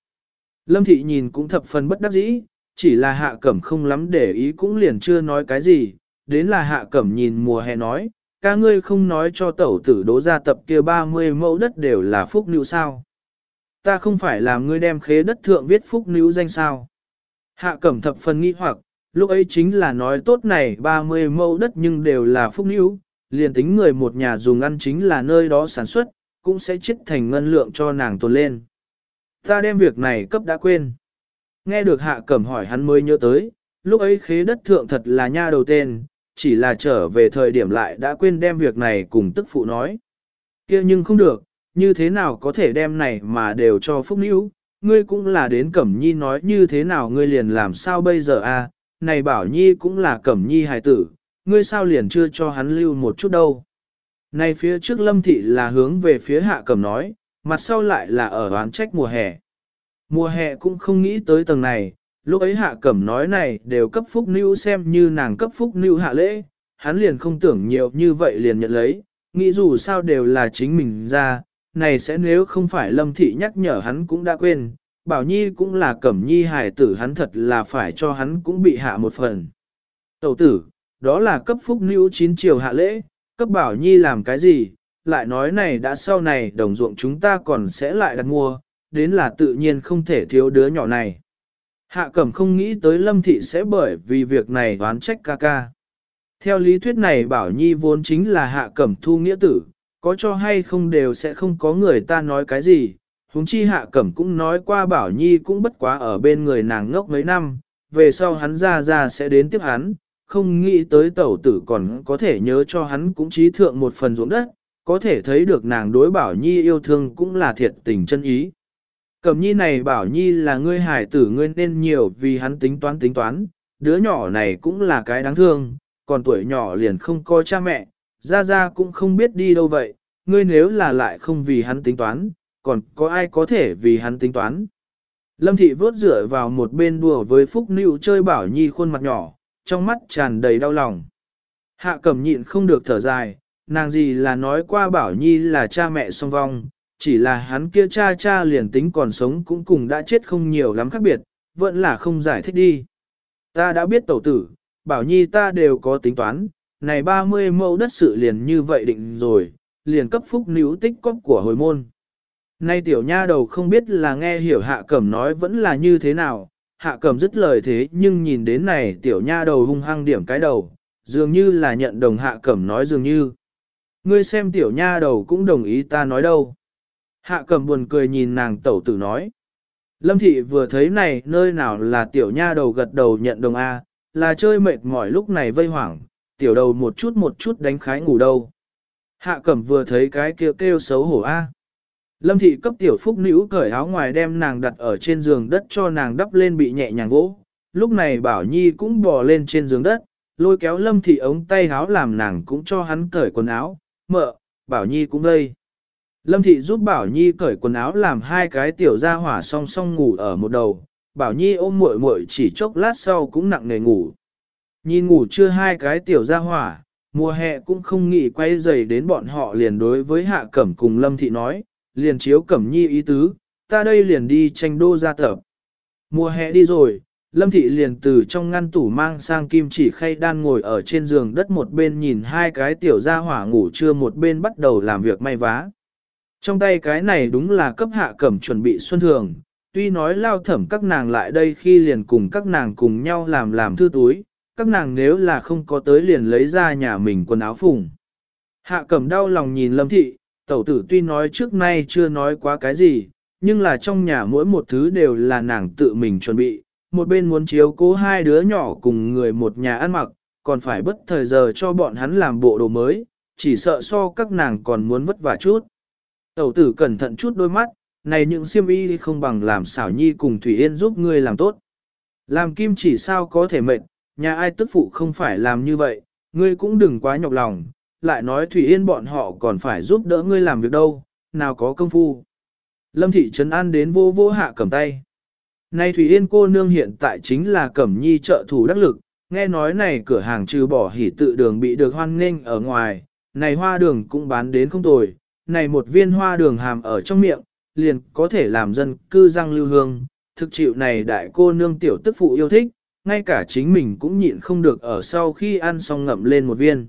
Lâm thị nhìn cũng thập phần bất đắc dĩ, chỉ là hạ cẩm không lắm để ý cũng liền chưa nói cái gì, đến là hạ cẩm nhìn mùa hè nói, ca ngươi không nói cho tẩu tử đố ra tập kia 30 mẫu đất đều là phúc nữ sao. Ta không phải là ngươi đem khế đất thượng viết phúc nữ danh sao. Hạ cẩm thập phần nghi hoặc, lúc ấy chính là nói tốt này 30 mẫu đất nhưng đều là phúc níu, liền tính người một nhà dùng ăn chính là nơi đó sản xuất, cũng sẽ chết thành ngân lượng cho nàng tồn lên. Ta đem việc này cấp đã quên. Nghe được hạ cẩm hỏi hắn mới nhớ tới, lúc ấy khế đất thượng thật là nha đầu tên, chỉ là trở về thời điểm lại đã quên đem việc này cùng tức phụ nói. kia nhưng không được, như thế nào có thể đem này mà đều cho phúc níu, ngươi cũng là đến Cẩm Nhi nói như thế nào ngươi liền làm sao bây giờ a? Này Bảo Nhi cũng là Cẩm Nhi hài tử, ngươi sao liền chưa cho hắn lưu một chút đâu. Này phía trước Lâm Thị là hướng về phía Hạ Cẩm nói, mặt sau lại là ở đoán trách mùa hè. Mùa hè cũng không nghĩ tới tầng này, lúc ấy Hạ Cẩm nói này đều cấp phúc nữ xem như nàng cấp phúc nữ hạ lễ, hắn liền không tưởng nhiều như vậy liền nhận lấy, nghĩ dù sao đều là chính mình ra, này sẽ nếu không phải Lâm Thị nhắc nhở hắn cũng đã quên, Bảo Nhi cũng là Cẩm Nhi hài tử hắn thật là phải cho hắn cũng bị hạ một phần. Tẩu tử, đó là cấp phúc nữ chín triều hạ lễ, cấp Bảo Nhi làm cái gì, lại nói này đã sau này đồng ruộng chúng ta còn sẽ lại đặt mua, đến là tự nhiên không thể thiếu đứa nhỏ này. Hạ Cẩm không nghĩ tới Lâm Thị sẽ bởi vì việc này đoán trách ca ca. Theo lý thuyết này Bảo Nhi vốn chính là Hạ Cẩm thu nghĩa tử, có cho hay không đều sẽ không có người ta nói cái gì. Hùng chi Hạ Cẩm cũng nói qua Bảo Nhi cũng bất quá ở bên người nàng ngốc mấy năm, về sau hắn ra ra sẽ đến tiếp hắn, không nghĩ tới tẩu tử còn có thể nhớ cho hắn cũng trí thượng một phần ruộng đất, có thể thấy được nàng đối Bảo Nhi yêu thương cũng là thiệt tình chân ý. Cẩm nhi này bảo nhi là ngươi hải tử ngươi nên nhiều vì hắn tính toán tính toán, đứa nhỏ này cũng là cái đáng thương, còn tuổi nhỏ liền không có cha mẹ, ra ra cũng không biết đi đâu vậy, ngươi nếu là lại không vì hắn tính toán, còn có ai có thể vì hắn tính toán. Lâm thị vớt rửa vào một bên đùa với Phúc Nữu chơi bảo nhi khuôn mặt nhỏ, trong mắt tràn đầy đau lòng. Hạ cẩm nhịn không được thở dài, nàng gì là nói qua bảo nhi là cha mẹ song vong, chỉ là hắn kia cha cha liền tính còn sống cũng cùng đã chết không nhiều lắm khác biệt, vẫn là không giải thích đi. Ta đã biết tẩu tử, bảo nhi ta đều có tính toán, này 30 mẫu đất sự liền như vậy định rồi, liền cấp phúc níu tích cóp của hồi môn. Nay tiểu nha đầu không biết là nghe hiểu hạ cẩm nói vẫn là như thế nào, hạ cẩm dứt lời thế nhưng nhìn đến này tiểu nha đầu hung hăng điểm cái đầu, dường như là nhận đồng hạ cẩm nói dường như. Ngươi xem tiểu nha đầu cũng đồng ý ta nói đâu. Hạ cẩm buồn cười nhìn nàng tẩu tử nói. Lâm thị vừa thấy này nơi nào là tiểu nha đầu gật đầu nhận đồng A, là chơi mệt mỏi lúc này vây hoảng, tiểu đầu một chút một chút đánh khái ngủ đâu. Hạ cẩm vừa thấy cái kia kêu, kêu xấu hổ A. Lâm thị cấp tiểu phúc nữ cởi áo ngoài đem nàng đặt ở trên giường đất cho nàng đắp lên bị nhẹ nhàng gỗ. Lúc này Bảo Nhi cũng bò lên trên giường đất, lôi kéo Lâm thị ống tay áo làm nàng cũng cho hắn cởi quần áo. Mợ, Bảo Nhi cũng đây. Lâm Thị giúp Bảo Nhi cởi quần áo làm hai cái tiểu gia hỏa song song ngủ ở một đầu, Bảo Nhi ôm muội muội chỉ chốc lát sau cũng nặng nề ngủ. Nhìn ngủ chưa hai cái tiểu gia hỏa, mùa hè cũng không nghĩ quay dày đến bọn họ liền đối với Hạ Cẩm cùng Lâm Thị nói, liền chiếu Cẩm Nhi ý tứ, ta đây liền đi tranh đô gia tập. Mùa hè đi rồi, Lâm Thị liền từ trong ngăn tủ mang sang kim chỉ khay đan ngồi ở trên giường đất một bên nhìn hai cái tiểu gia hỏa ngủ trưa một bên bắt đầu làm việc may vá. Trong tay cái này đúng là cấp hạ cẩm chuẩn bị xuân thường, tuy nói lao thẩm các nàng lại đây khi liền cùng các nàng cùng nhau làm làm thư túi, các nàng nếu là không có tới liền lấy ra nhà mình quần áo phùng. Hạ cẩm đau lòng nhìn lâm thị, tẩu tử tuy nói trước nay chưa nói quá cái gì, nhưng là trong nhà mỗi một thứ đều là nàng tự mình chuẩn bị, một bên muốn chiếu cố hai đứa nhỏ cùng người một nhà ăn mặc, còn phải bất thời giờ cho bọn hắn làm bộ đồ mới, chỉ sợ so các nàng còn muốn vất vả chút. Tẩu tử cẩn thận chút đôi mắt, này những siêm y không bằng làm xảo nhi cùng Thủy Yên giúp ngươi làm tốt. Làm kim chỉ sao có thể mệnh, nhà ai tức phụ không phải làm như vậy, ngươi cũng đừng quá nhọc lòng, lại nói Thủy Yên bọn họ còn phải giúp đỡ ngươi làm việc đâu, nào có công phu. Lâm thị trấn an đến vô vô hạ cầm tay. nay Thủy Yên cô nương hiện tại chính là cẩm nhi trợ thủ đắc lực, nghe nói này cửa hàng trừ bỏ hỉ tự đường bị được hoan nghênh ở ngoài, này hoa đường cũng bán đến không tồi, này một viên hoa đường hàm ở trong miệng, liền có thể làm dân cư răng lưu hương, thực chịu này đại cô nương tiểu tức phụ yêu thích, ngay cả chính mình cũng nhịn không được ở sau khi ăn xong ngậm lên một viên.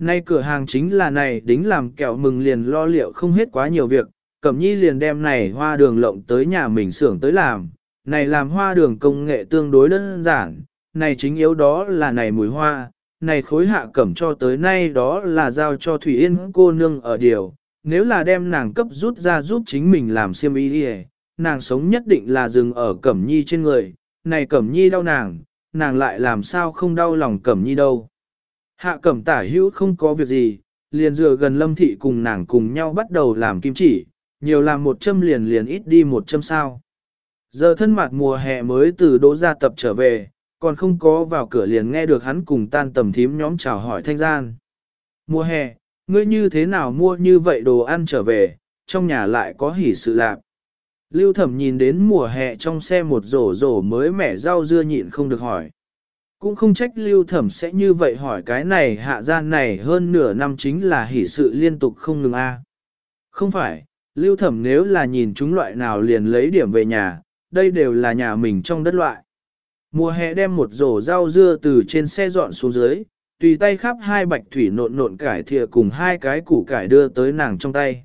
Nay cửa hàng chính là này đính làm kẹo mừng liền lo liệu không hết quá nhiều việc, Cẩm Nhi liền đem này hoa đường lộng tới nhà mình xưởng tới làm, này làm hoa đường công nghệ tương đối đơn giản, này chính yếu đó là này mùi hoa, này khối hạ cẩm cho tới nay đó là giao cho Thủy Yên cô nương ở điều, nếu là đem nàng cấp rút ra giúp chính mình làm siêm y đi nàng sống nhất định là dừng ở Cẩm Nhi trên người, này Cẩm Nhi đau nàng, nàng lại làm sao không đau lòng Cẩm Nhi đâu. Hạ Cẩm tả hữu không có việc gì, liền dựa gần Lâm Thị cùng nàng cùng nhau bắt đầu làm kim chỉ, nhiều làm một châm liền liền ít đi một châm sao. Giờ thân mặt mùa hè mới từ đỗ gia tập trở về, còn không có vào cửa liền nghe được hắn cùng tan tầm thím nhóm chào hỏi thanh gian. Mùa hè, ngươi như thế nào mua như vậy đồ ăn trở về, trong nhà lại có hỉ sự lạc. Lưu thẩm nhìn đến mùa hè trong xe một rổ rổ mới mẻ rau dưa nhịn không được hỏi. Cũng không trách lưu thẩm sẽ như vậy hỏi cái này hạ gian này hơn nửa năm chính là hỉ sự liên tục không ngừng a. Không phải, lưu thẩm nếu là nhìn chúng loại nào liền lấy điểm về nhà, đây đều là nhà mình trong đất loại. Mùa hè đem một rổ rau dưa từ trên xe dọn xuống dưới, tùy tay khắp hai bạch thủy nộn nộn cải thìa cùng hai cái củ cải đưa tới nàng trong tay.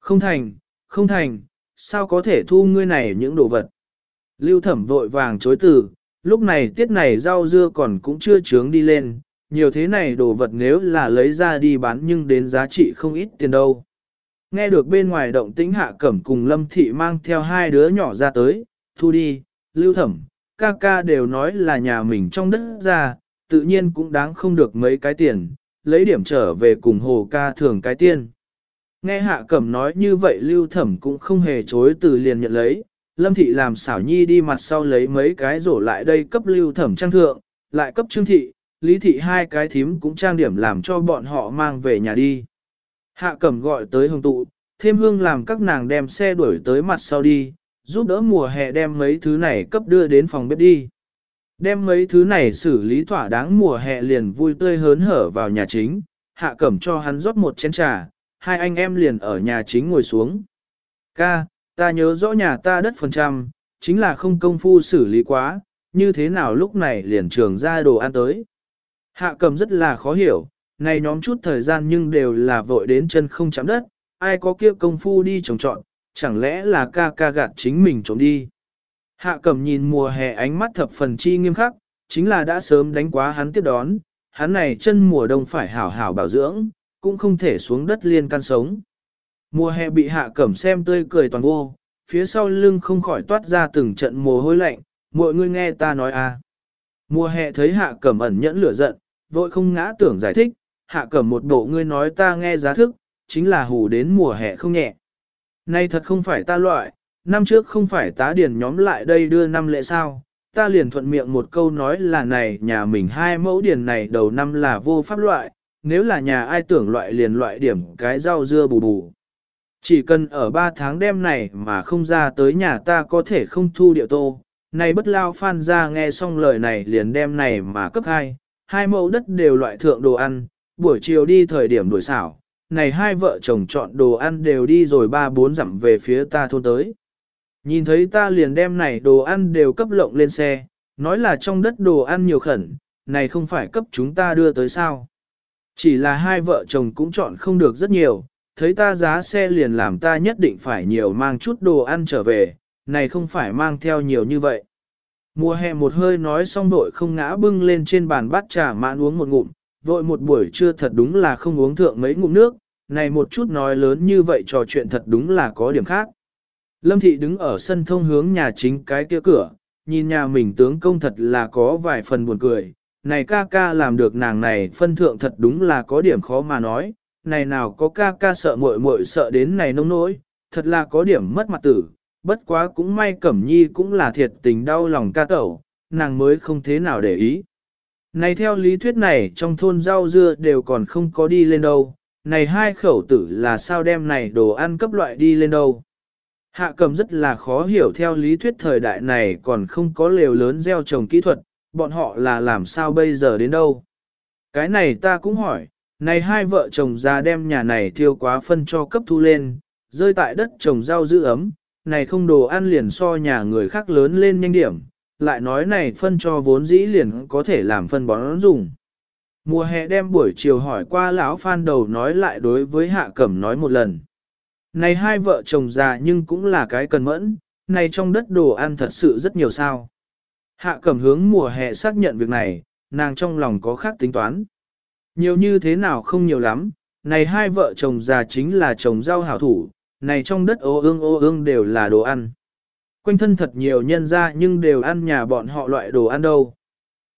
Không thành, không thành, sao có thể thu ngươi này những đồ vật. Lưu thẩm vội vàng chối từ, lúc này tiết này rau dưa còn cũng chưa trướng đi lên, nhiều thế này đồ vật nếu là lấy ra đi bán nhưng đến giá trị không ít tiền đâu. Nghe được bên ngoài động tĩnh hạ cẩm cùng lâm thị mang theo hai đứa nhỏ ra tới, thu đi, lưu thẩm, ca ca đều nói là nhà mình trong đất ra, tự nhiên cũng đáng không được mấy cái tiền, lấy điểm trở về cùng hồ ca thường cái tiên. Nghe hạ cẩm nói như vậy lưu thẩm cũng không hề chối từ liền nhận lấy, lâm thị làm xảo nhi đi mặt sau lấy mấy cái rổ lại đây cấp lưu thẩm trang thượng, lại cấp trương thị, lý thị hai cái thím cũng trang điểm làm cho bọn họ mang về nhà đi. Hạ cẩm gọi tới hồng tụ, thêm hương làm các nàng đem xe đuổi tới mặt sau đi, giúp đỡ mùa hè đem mấy thứ này cấp đưa đến phòng bếp đi. Đem mấy thứ này xử lý thỏa đáng mùa hè liền vui tươi hớn hở vào nhà chính, hạ cẩm cho hắn rót một chén trà, hai anh em liền ở nhà chính ngồi xuống. Ca, ta nhớ rõ nhà ta đất phần trăm, chính là không công phu xử lý quá, như thế nào lúc này liền trường ra đồ ăn tới. Hạ cầm rất là khó hiểu, này nhóm chút thời gian nhưng đều là vội đến chân không chạm đất, ai có kia công phu đi trồng trọn, chẳng lẽ là ca ca gạt chính mình trộm đi. Hạ cầm nhìn mùa hè ánh mắt thập phần chi nghiêm khắc, chính là đã sớm đánh quá hắn tiếp đón, hắn này chân mùa đông phải hảo hảo bảo dưỡng, cũng không thể xuống đất liên can sống. Mùa hè bị hạ cẩm xem tươi cười toàn vô, phía sau lưng không khỏi toát ra từng trận mồ hôi lạnh, mọi người nghe ta nói à. Mùa hè thấy hạ cẩm ẩn nhẫn lửa giận, vội không ngã tưởng giải thích, hạ cẩm một bộ ngươi nói ta nghe giá thức, chính là hù đến mùa hè không nhẹ. Nay thật không phải ta loại, năm trước không phải tá điền nhóm lại đây đưa năm lệ sao, ta liền thuận miệng một câu nói là này nhà mình hai mẫu điền này đầu năm là vô pháp loại, nếu là nhà ai tưởng loại liền loại điểm cái rau dưa bù bù. Chỉ cần ở ba tháng đêm này mà không ra tới nhà ta có thể không thu điệu tô, này bất lao phan ra nghe xong lời này liền đem này mà cấp hai, hai mẫu đất đều loại thượng đồ ăn, buổi chiều đi thời điểm đổi xảo, này hai vợ chồng chọn đồ ăn đều đi rồi ba bốn dặm về phía ta thôn tới. Nhìn thấy ta liền đem này đồ ăn đều cấp lộng lên xe, nói là trong đất đồ ăn nhiều khẩn, này không phải cấp chúng ta đưa tới sao. Chỉ là hai vợ chồng cũng chọn không được rất nhiều, thấy ta giá xe liền làm ta nhất định phải nhiều mang chút đồ ăn trở về, này không phải mang theo nhiều như vậy. Mùa hè một hơi nói xong vội không ngã bưng lên trên bàn bát trà mãn uống một ngụm, vội một buổi trưa thật đúng là không uống thượng mấy ngụm nước, này một chút nói lớn như vậy trò chuyện thật đúng là có điểm khác. Lâm thị đứng ở sân thông hướng nhà chính cái kia cửa, nhìn nhà mình tướng công thật là có vài phần buồn cười, này ca ca làm được nàng này phân thượng thật đúng là có điểm khó mà nói, này nào có ca ca sợ muội muội sợ đến này nông nỗi, thật là có điểm mất mặt tử, bất quá cũng may Cẩm Nhi cũng là thiệt tình đau lòng ca tẩu, nàng mới không thế nào để ý. Này theo lý thuyết này trong thôn rau dưa đều còn không có đi lên đâu, này hai khẩu tử là sao đem này đồ ăn cấp loại đi lên đâu. Hạ cầm rất là khó hiểu theo lý thuyết thời đại này còn không có lều lớn gieo trồng kỹ thuật, bọn họ là làm sao bây giờ đến đâu. Cái này ta cũng hỏi, này hai vợ chồng già đem nhà này thiêu quá phân cho cấp thu lên, rơi tại đất trồng rau giữ ấm, này không đồ ăn liền so nhà người khác lớn lên nhanh điểm, lại nói này phân cho vốn dĩ liền có thể làm phân bón dùng. Mùa hè đem buổi chiều hỏi qua lão phan đầu nói lại đối với hạ cẩm nói một lần. Này hai vợ chồng già nhưng cũng là cái cần mẫn, này trong đất đồ ăn thật sự rất nhiều sao. Hạ cẩm hướng mùa hè xác nhận việc này, nàng trong lòng có khác tính toán. Nhiều như thế nào không nhiều lắm, này hai vợ chồng già chính là chồng rau hảo thủ, này trong đất ô ương ô ương đều là đồ ăn. Quanh thân thật nhiều nhân ra nhưng đều ăn nhà bọn họ loại đồ ăn đâu.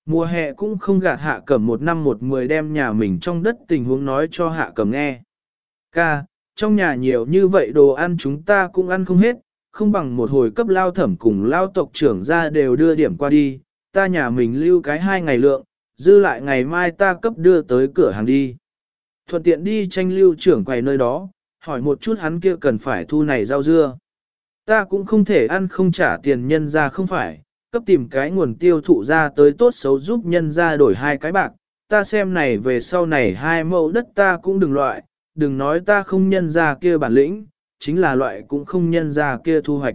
Mùa hè cũng không gạt hạ cẩm một năm một mười đem nhà mình trong đất tình huống nói cho hạ cẩm nghe. Ca, trong nhà nhiều như vậy đồ ăn chúng ta cũng ăn không hết, không bằng một hồi cấp lao thẩm cùng lao tộc trưởng ra đều đưa điểm qua đi, ta nhà mình lưu cái hai ngày lượng, dư lại ngày mai ta cấp đưa tới cửa hàng đi. Thuận tiện đi tranh lưu trưởng quầy nơi đó, hỏi một chút hắn kia cần phải thu này rau dưa. Ta cũng không thể ăn không trả tiền nhân ra không phải, cấp tìm cái nguồn tiêu thụ ra tới tốt xấu giúp nhân ra đổi hai cái bạc. Ta xem này về sau này hai mẫu đất ta cũng đừng loại, đừng nói ta không nhân ra kia bản lĩnh, chính là loại cũng không nhân ra kia thu hoạch.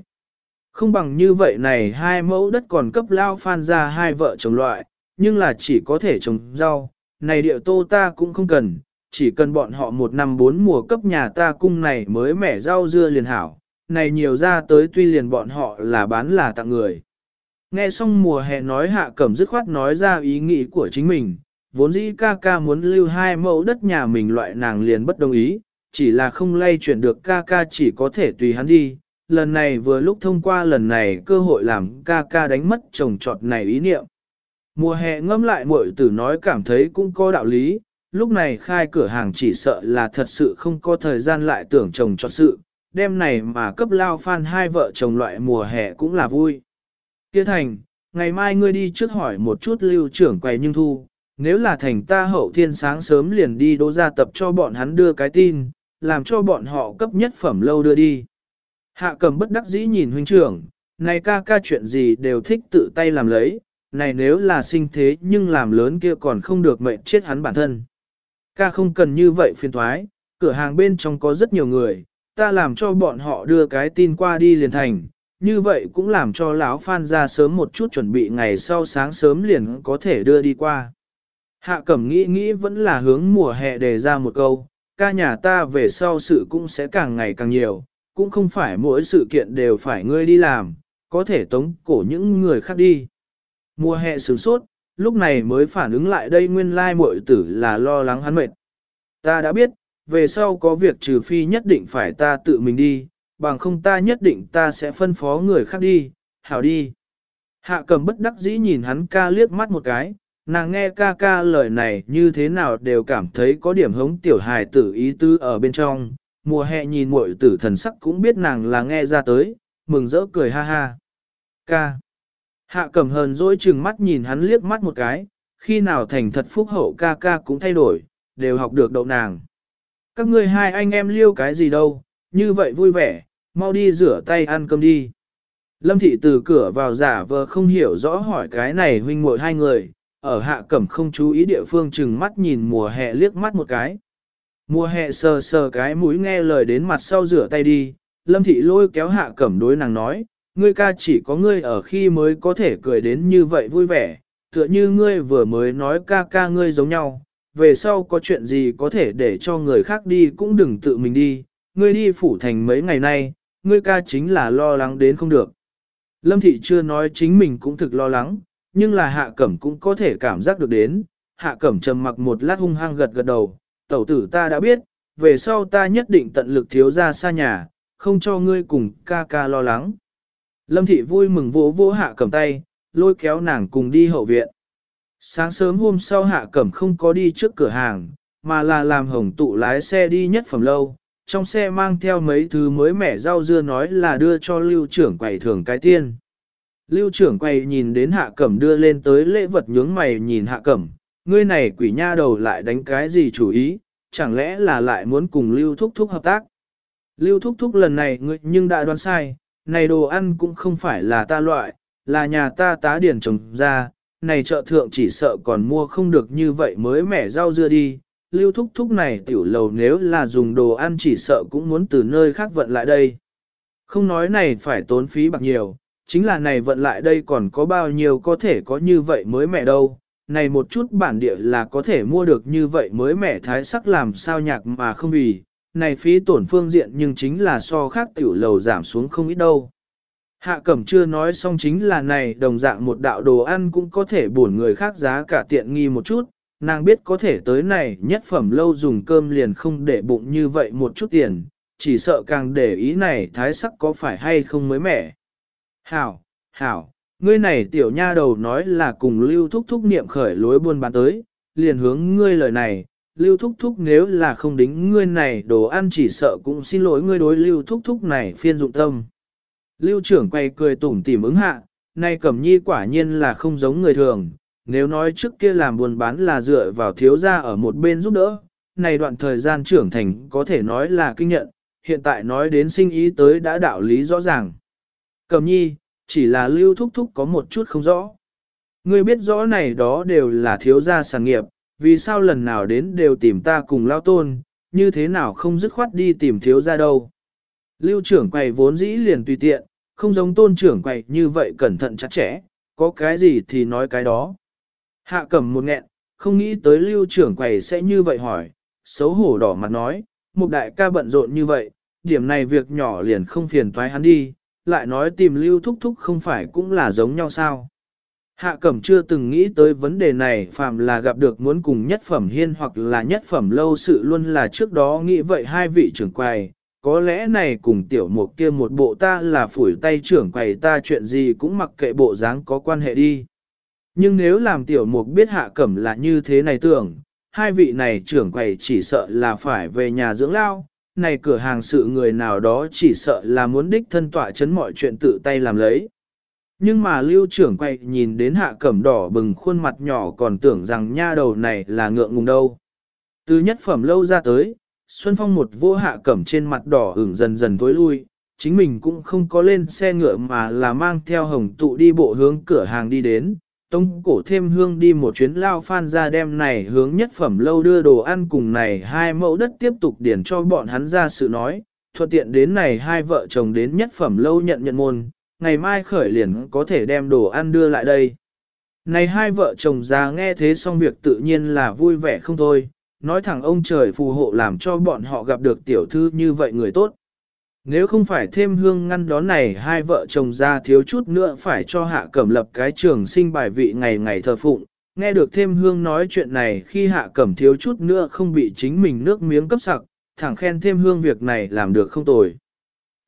Không bằng như vậy này hai mẫu đất còn cấp lao phan ra hai vợ chồng loại, nhưng là chỉ có thể trồng rau, này địa tô ta cũng không cần, chỉ cần bọn họ một năm bốn mùa cấp nhà ta cung này mới mẻ rau dưa liền hảo, này nhiều ra tới tuy liền bọn họ là bán là tặng người. Nghe xong mùa hè nói hạ cẩm dứt khoát nói ra ý nghĩ của chính mình, vốn dĩ ca ca muốn lưu hai mẫu đất nhà mình loại nàng liền bất đồng ý, chỉ là không lay chuyển được ca ca chỉ có thể tùy hắn đi. Lần này vừa lúc thông qua lần này cơ hội làm ca ca đánh mất trồng trọt này ý niệm. Mùa hè ngâm lại muội tử nói cảm thấy cũng có đạo lý, lúc này khai cửa hàng chỉ sợ là thật sự không có thời gian lại tưởng chồng cho sự, đêm này mà cấp lao phan hai vợ chồng loại mùa hè cũng là vui. Kia thành, ngày mai ngươi đi trước hỏi một chút lưu trưởng quầy nhưng thu, nếu là thành ta hậu thiên sáng sớm liền đi đỗ ra tập cho bọn hắn đưa cái tin, làm cho bọn họ cấp nhất phẩm lâu đưa đi. Hạ cầm bất đắc dĩ nhìn huynh trưởng, này ca ca chuyện gì đều thích tự tay làm lấy, này nếu là sinh thế nhưng làm lớn kia còn không được mệnh chết hắn bản thân. Ca không cần như vậy phiền thoái, cửa hàng bên trong có rất nhiều người, ta làm cho bọn họ đưa cái tin qua đi liền thành, như vậy cũng làm cho lão Phan ra sớm một chút chuẩn bị ngày sau sáng sớm liền có thể đưa đi qua. Hạ cẩm nghĩ nghĩ vẫn là hướng mùa hè đề ra một câu, ca nhà ta về sau sự cũng sẽ càng ngày càng nhiều, cũng không phải mỗi sự kiện đều phải ngươi đi làm, có thể tống cổ những người khác đi. Mùa hè sửng sốt, lúc này mới phản ứng lại đây nguyên lai muội tử là lo lắng hắn mệt. Ta đã biết, về sau có việc trừ phi nhất định phải ta tự mình đi, bằng không ta nhất định ta sẽ phân phó người khác đi, hảo đi. Hạ cầm bất đắc dĩ nhìn hắn ca liếc mắt một cái, nàng nghe ca ca lời này như thế nào đều cảm thấy có điểm hống tiểu hài tử ý tư ở bên trong. Mùa hè nhìn muội tử thần sắc cũng biết nàng là nghe ra tới, mừng rỡ cười ha ha. Ca. Hạ cẩm hờn dỗi chừng mắt nhìn hắn liếc mắt một cái, khi nào thành thật phúc hậu ca ca cũng thay đổi, đều học được đậu nàng. Các ngươi hai anh em liêu cái gì đâu, như vậy vui vẻ, mau đi rửa tay ăn cơm đi. Lâm thị từ cửa vào giả vờ không hiểu rõ hỏi cái này huynh muội hai người, ở hạ cẩm không chú ý địa phương chừng mắt nhìn mùa hè liếc mắt một cái. Mùa hè sờ sờ cái mũi nghe lời đến mặt sau rửa tay đi, lâm thị lôi kéo hạ cẩm đối nàng nói, ngươi ca chỉ có ngươi ở khi mới có thể cười đến như vậy vui vẻ, tựa như ngươi vừa mới nói ca ca ngươi giống nhau, về sau có chuyện gì có thể để cho người khác đi cũng đừng tự mình đi, ngươi đi phủ thành mấy ngày nay, ngươi ca chính là lo lắng đến không được. Lâm thị chưa nói chính mình cũng thực lo lắng, nhưng là hạ cẩm cũng có thể cảm giác được đến, hạ cẩm trầm mặc một lát hung hăng gật gật đầu, tẩu tử ta đã biết, về sau ta nhất định tận lực thiếu ra xa nhà, không cho ngươi cùng ca ca lo lắng. Lâm thị vui mừng vỗ vỗ hạ cẩm tay, lôi kéo nàng cùng đi hậu viện. Sáng sớm hôm sau hạ cẩm không có đi trước cửa hàng, mà là làm hồng tụ lái xe đi nhất phẩm lâu. Trong xe mang theo mấy thứ mới mẻ rau dưa nói là đưa cho lưu trưởng quầy thường cái tiên. Lưu trưởng quầy nhìn đến hạ cẩm đưa lên tới lễ vật nhướng mày nhìn hạ cẩm, ngươi này quỷ nha đầu lại đánh cái gì chủ ý, chẳng lẽ là lại muốn cùng lưu thúc thúc hợp tác. Lưu thúc thúc lần này ngươi nhưng đã đoán sai, này đồ ăn cũng không phải là ta loại, là nhà ta tá điển trồng ra, này chợ thượng chỉ sợ còn mua không được như vậy mới mẻ rau dưa đi. Lưu thúc thúc này tiểu lầu nếu là dùng đồ ăn chỉ sợ cũng muốn từ nơi khác vận lại đây. Không nói này phải tốn phí bạc nhiều, chính là này vận lại đây còn có bao nhiêu có thể có như vậy mới mẻ đâu. Này một chút bản địa là có thể mua được như vậy mới mẻ thái sắc làm sao nhạc mà không vì, này phí tổn phương diện nhưng chính là so khác tiểu lầu giảm xuống không ít đâu. Hạ cẩm chưa nói xong chính là này đồng dạng một đạo đồ ăn cũng có thể bổn người khác giá cả tiện nghi một chút, nàng biết có thể tới này nhất phẩm lâu dùng cơm liền không để bụng như vậy một chút tiền, chỉ sợ càng để ý này thái sắc có phải hay không mới mẻ. Hảo, hảo, ngươi này tiểu nha đầu nói là cùng lưu thúc thúc niệm khởi lối buôn bán tới, liền hướng ngươi lời này, lưu thúc thúc nếu là không đính ngươi này đồ ăn chỉ sợ cũng xin lỗi ngươi đối lưu thúc thúc này phiên dụng tâm. Lưu trưởng quay cười tủm tỉm ứng hạ, nay Cẩm Nhi quả nhiên là không giống người thường, nếu nói trước kia làm buôn bán là dựa vào thiếu gia ở một bên giúp đỡ, này đoạn thời gian trưởng thành có thể nói là kinh nhận, hiện tại nói đến sinh ý tới đã đạo lý rõ ràng. Cẩm Nhi, chỉ là lưu thúc thúc có một chút không rõ. Ngươi biết rõ này đó đều là thiếu gia sản nghiệp, vì sao lần nào đến đều tìm ta cùng lao tôn, như thế nào không dứt khoát đi tìm thiếu gia đâu. Lưu trưởng quầy vốn dĩ liền tùy tiện, không giống tôn trưởng quầy như vậy cẩn thận chặt chẽ, có cái gì thì nói cái đó. Hạ cầm một nghẹn, không nghĩ tới lưu trưởng quầy sẽ như vậy hỏi, xấu hổ đỏ mặt nói, một đại ca bận rộn như vậy, điểm này việc nhỏ liền không phiền toái hắn đi, lại nói tìm lưu thúc thúc không phải cũng là giống nhau sao. Hạ cẩm chưa từng nghĩ tới vấn đề này phàm là gặp được muốn cùng nhất phẩm hiên hoặc là nhất phẩm lâu sự luôn là trước đó nghĩ vậy hai vị trưởng quầy, có lẽ này cùng tiểu mục kia một bộ ta là phủi tay trưởng quầy ta chuyện gì cũng mặc kệ bộ dáng có quan hệ đi. Nhưng nếu làm tiểu mục biết hạ cẩm là như thế này tưởng, hai vị này trưởng quầy chỉ sợ là phải về nhà dưỡng lao, này cửa hàng sự người nào đó chỉ sợ là muốn đích thân tỏa chấn mọi chuyện tự tay làm lấy. Nhưng mà lưu trưởng quay nhìn đến hạ cẩm đỏ bừng khuôn mặt nhỏ còn tưởng rằng nha đầu này là ngượng ngùng đâu. Từ nhất phẩm lâu ra tới, Xuân Phong một vô hạ cẩm trên mặt đỏ ửng dần dần tối lui, chính mình cũng không có lên xe ngựa mà là mang theo hồng tụ đi bộ hướng cửa hàng đi đến. Tông cổ thêm hương đi một chuyến lao phan ra đem này hướng nhất phẩm lâu đưa đồ ăn cùng này hai mẫu đất tiếp tục điển cho bọn hắn ra sự nói, thuận tiện đến này hai vợ chồng đến nhất phẩm lâu nhận nhận môn, ngày mai khởi liền có thể đem đồ ăn đưa lại đây. Này hai vợ chồng già nghe thế xong việc tự nhiên là vui vẻ không thôi, nói thẳng ông trời phù hộ làm cho bọn họ gặp được tiểu thư như vậy người tốt. Nếu không phải thêm hương ngăn đón này hai vợ chồng ra thiếu chút nữa phải cho hạ cẩm lập cái trường sinh bài vị ngày ngày thờ phụng, nghe được thêm hương nói chuyện này khi hạ cẩm thiếu chút nữa không bị chính mình nước miếng cấp sặc, thẳng khen thêm hương việc này làm được không tồi.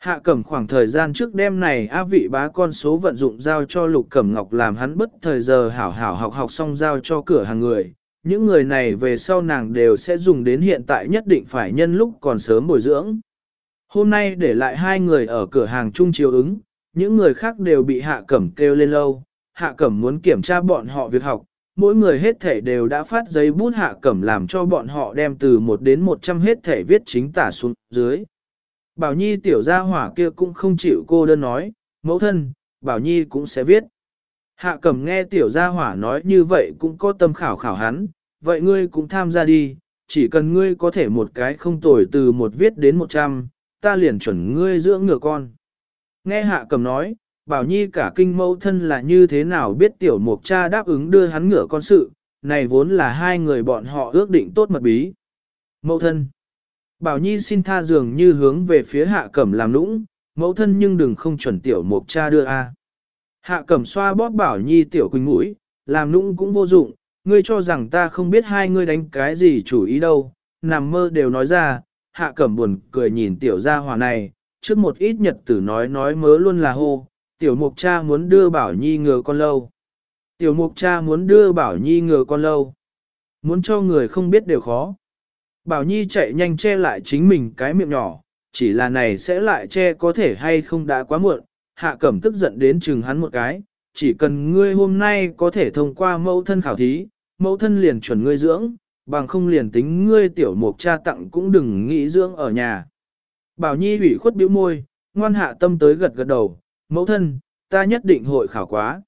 Hạ cẩm khoảng thời gian trước đêm này A vị bá con số vận dụng giao cho lục cẩm ngọc làm hắn bất thời giờ hảo hảo học học xong giao cho cửa hàng người. Những người này về sau nàng đều sẽ dùng đến hiện tại nhất định phải nhân lúc còn sớm bồi dưỡng. Hôm nay để lại hai người ở cửa hàng chung chiều ứng, những người khác đều bị hạ cẩm kêu lên lâu. Hạ cẩm muốn kiểm tra bọn họ việc học, mỗi người hết thể đều đã phát giấy bút hạ cẩm làm cho bọn họ đem từ 1 đến 100 hết thể viết chính tả xuống dưới. Bảo Nhi tiểu gia hỏa kia cũng không chịu cô đơn nói, mẫu thân, Bảo Nhi cũng sẽ viết. Hạ cẩm nghe tiểu gia hỏa nói như vậy cũng có tâm khảo khảo hắn, vậy ngươi cũng tham gia đi, chỉ cần ngươi có thể một cái không tồi từ một viết đến một trăm, ta liền chuẩn ngươi dưỡng ngựa con. Nghe hạ cầm nói, Bảo Nhi cả kinh mẫu thân là như thế nào biết tiểu mục cha đáp ứng đưa hắn ngựa con sự, này vốn là hai người bọn họ ước định tốt mật bí. Mẫu thân. Bảo Nhi xin tha dường như hướng về phía hạ cẩm làm nũng, mẫu thân nhưng đừng không chuẩn tiểu mục cha đưa a. Hạ cẩm xoa bóp Bảo Nhi tiểu quỳnh mũi, làm nũng cũng vô dụng, ngươi cho rằng ta không biết hai ngươi đánh cái gì chủ ý đâu, nằm mơ đều nói ra, hạ cẩm buồn cười nhìn tiểu gia hòa này, trước một ít nhật tử nói nói mớ luôn là hô, tiểu mục cha muốn đưa Bảo Nhi ngừa con lâu. Tiểu mục cha muốn đưa Bảo Nhi ngừa con lâu. Muốn cho người không biết đều khó. Bảo Nhi chạy nhanh che lại chính mình cái miệng nhỏ, chỉ là này sẽ lại che có thể hay không đã quá muộn. Hạ cẩm tức giận đến chừng hắn một cái, chỉ cần ngươi hôm nay có thể thông qua mẫu thân khảo thí, mẫu thân liền chuẩn ngươi dưỡng, bằng không liền tính ngươi tiểu mục cha tặng cũng đừng nghĩ dưỡng ở nhà. Bảo Nhi ủy khuất bĩu môi, ngoan hạ tâm tới gật gật đầu, mẫu thân, ta nhất định hội khảo quá.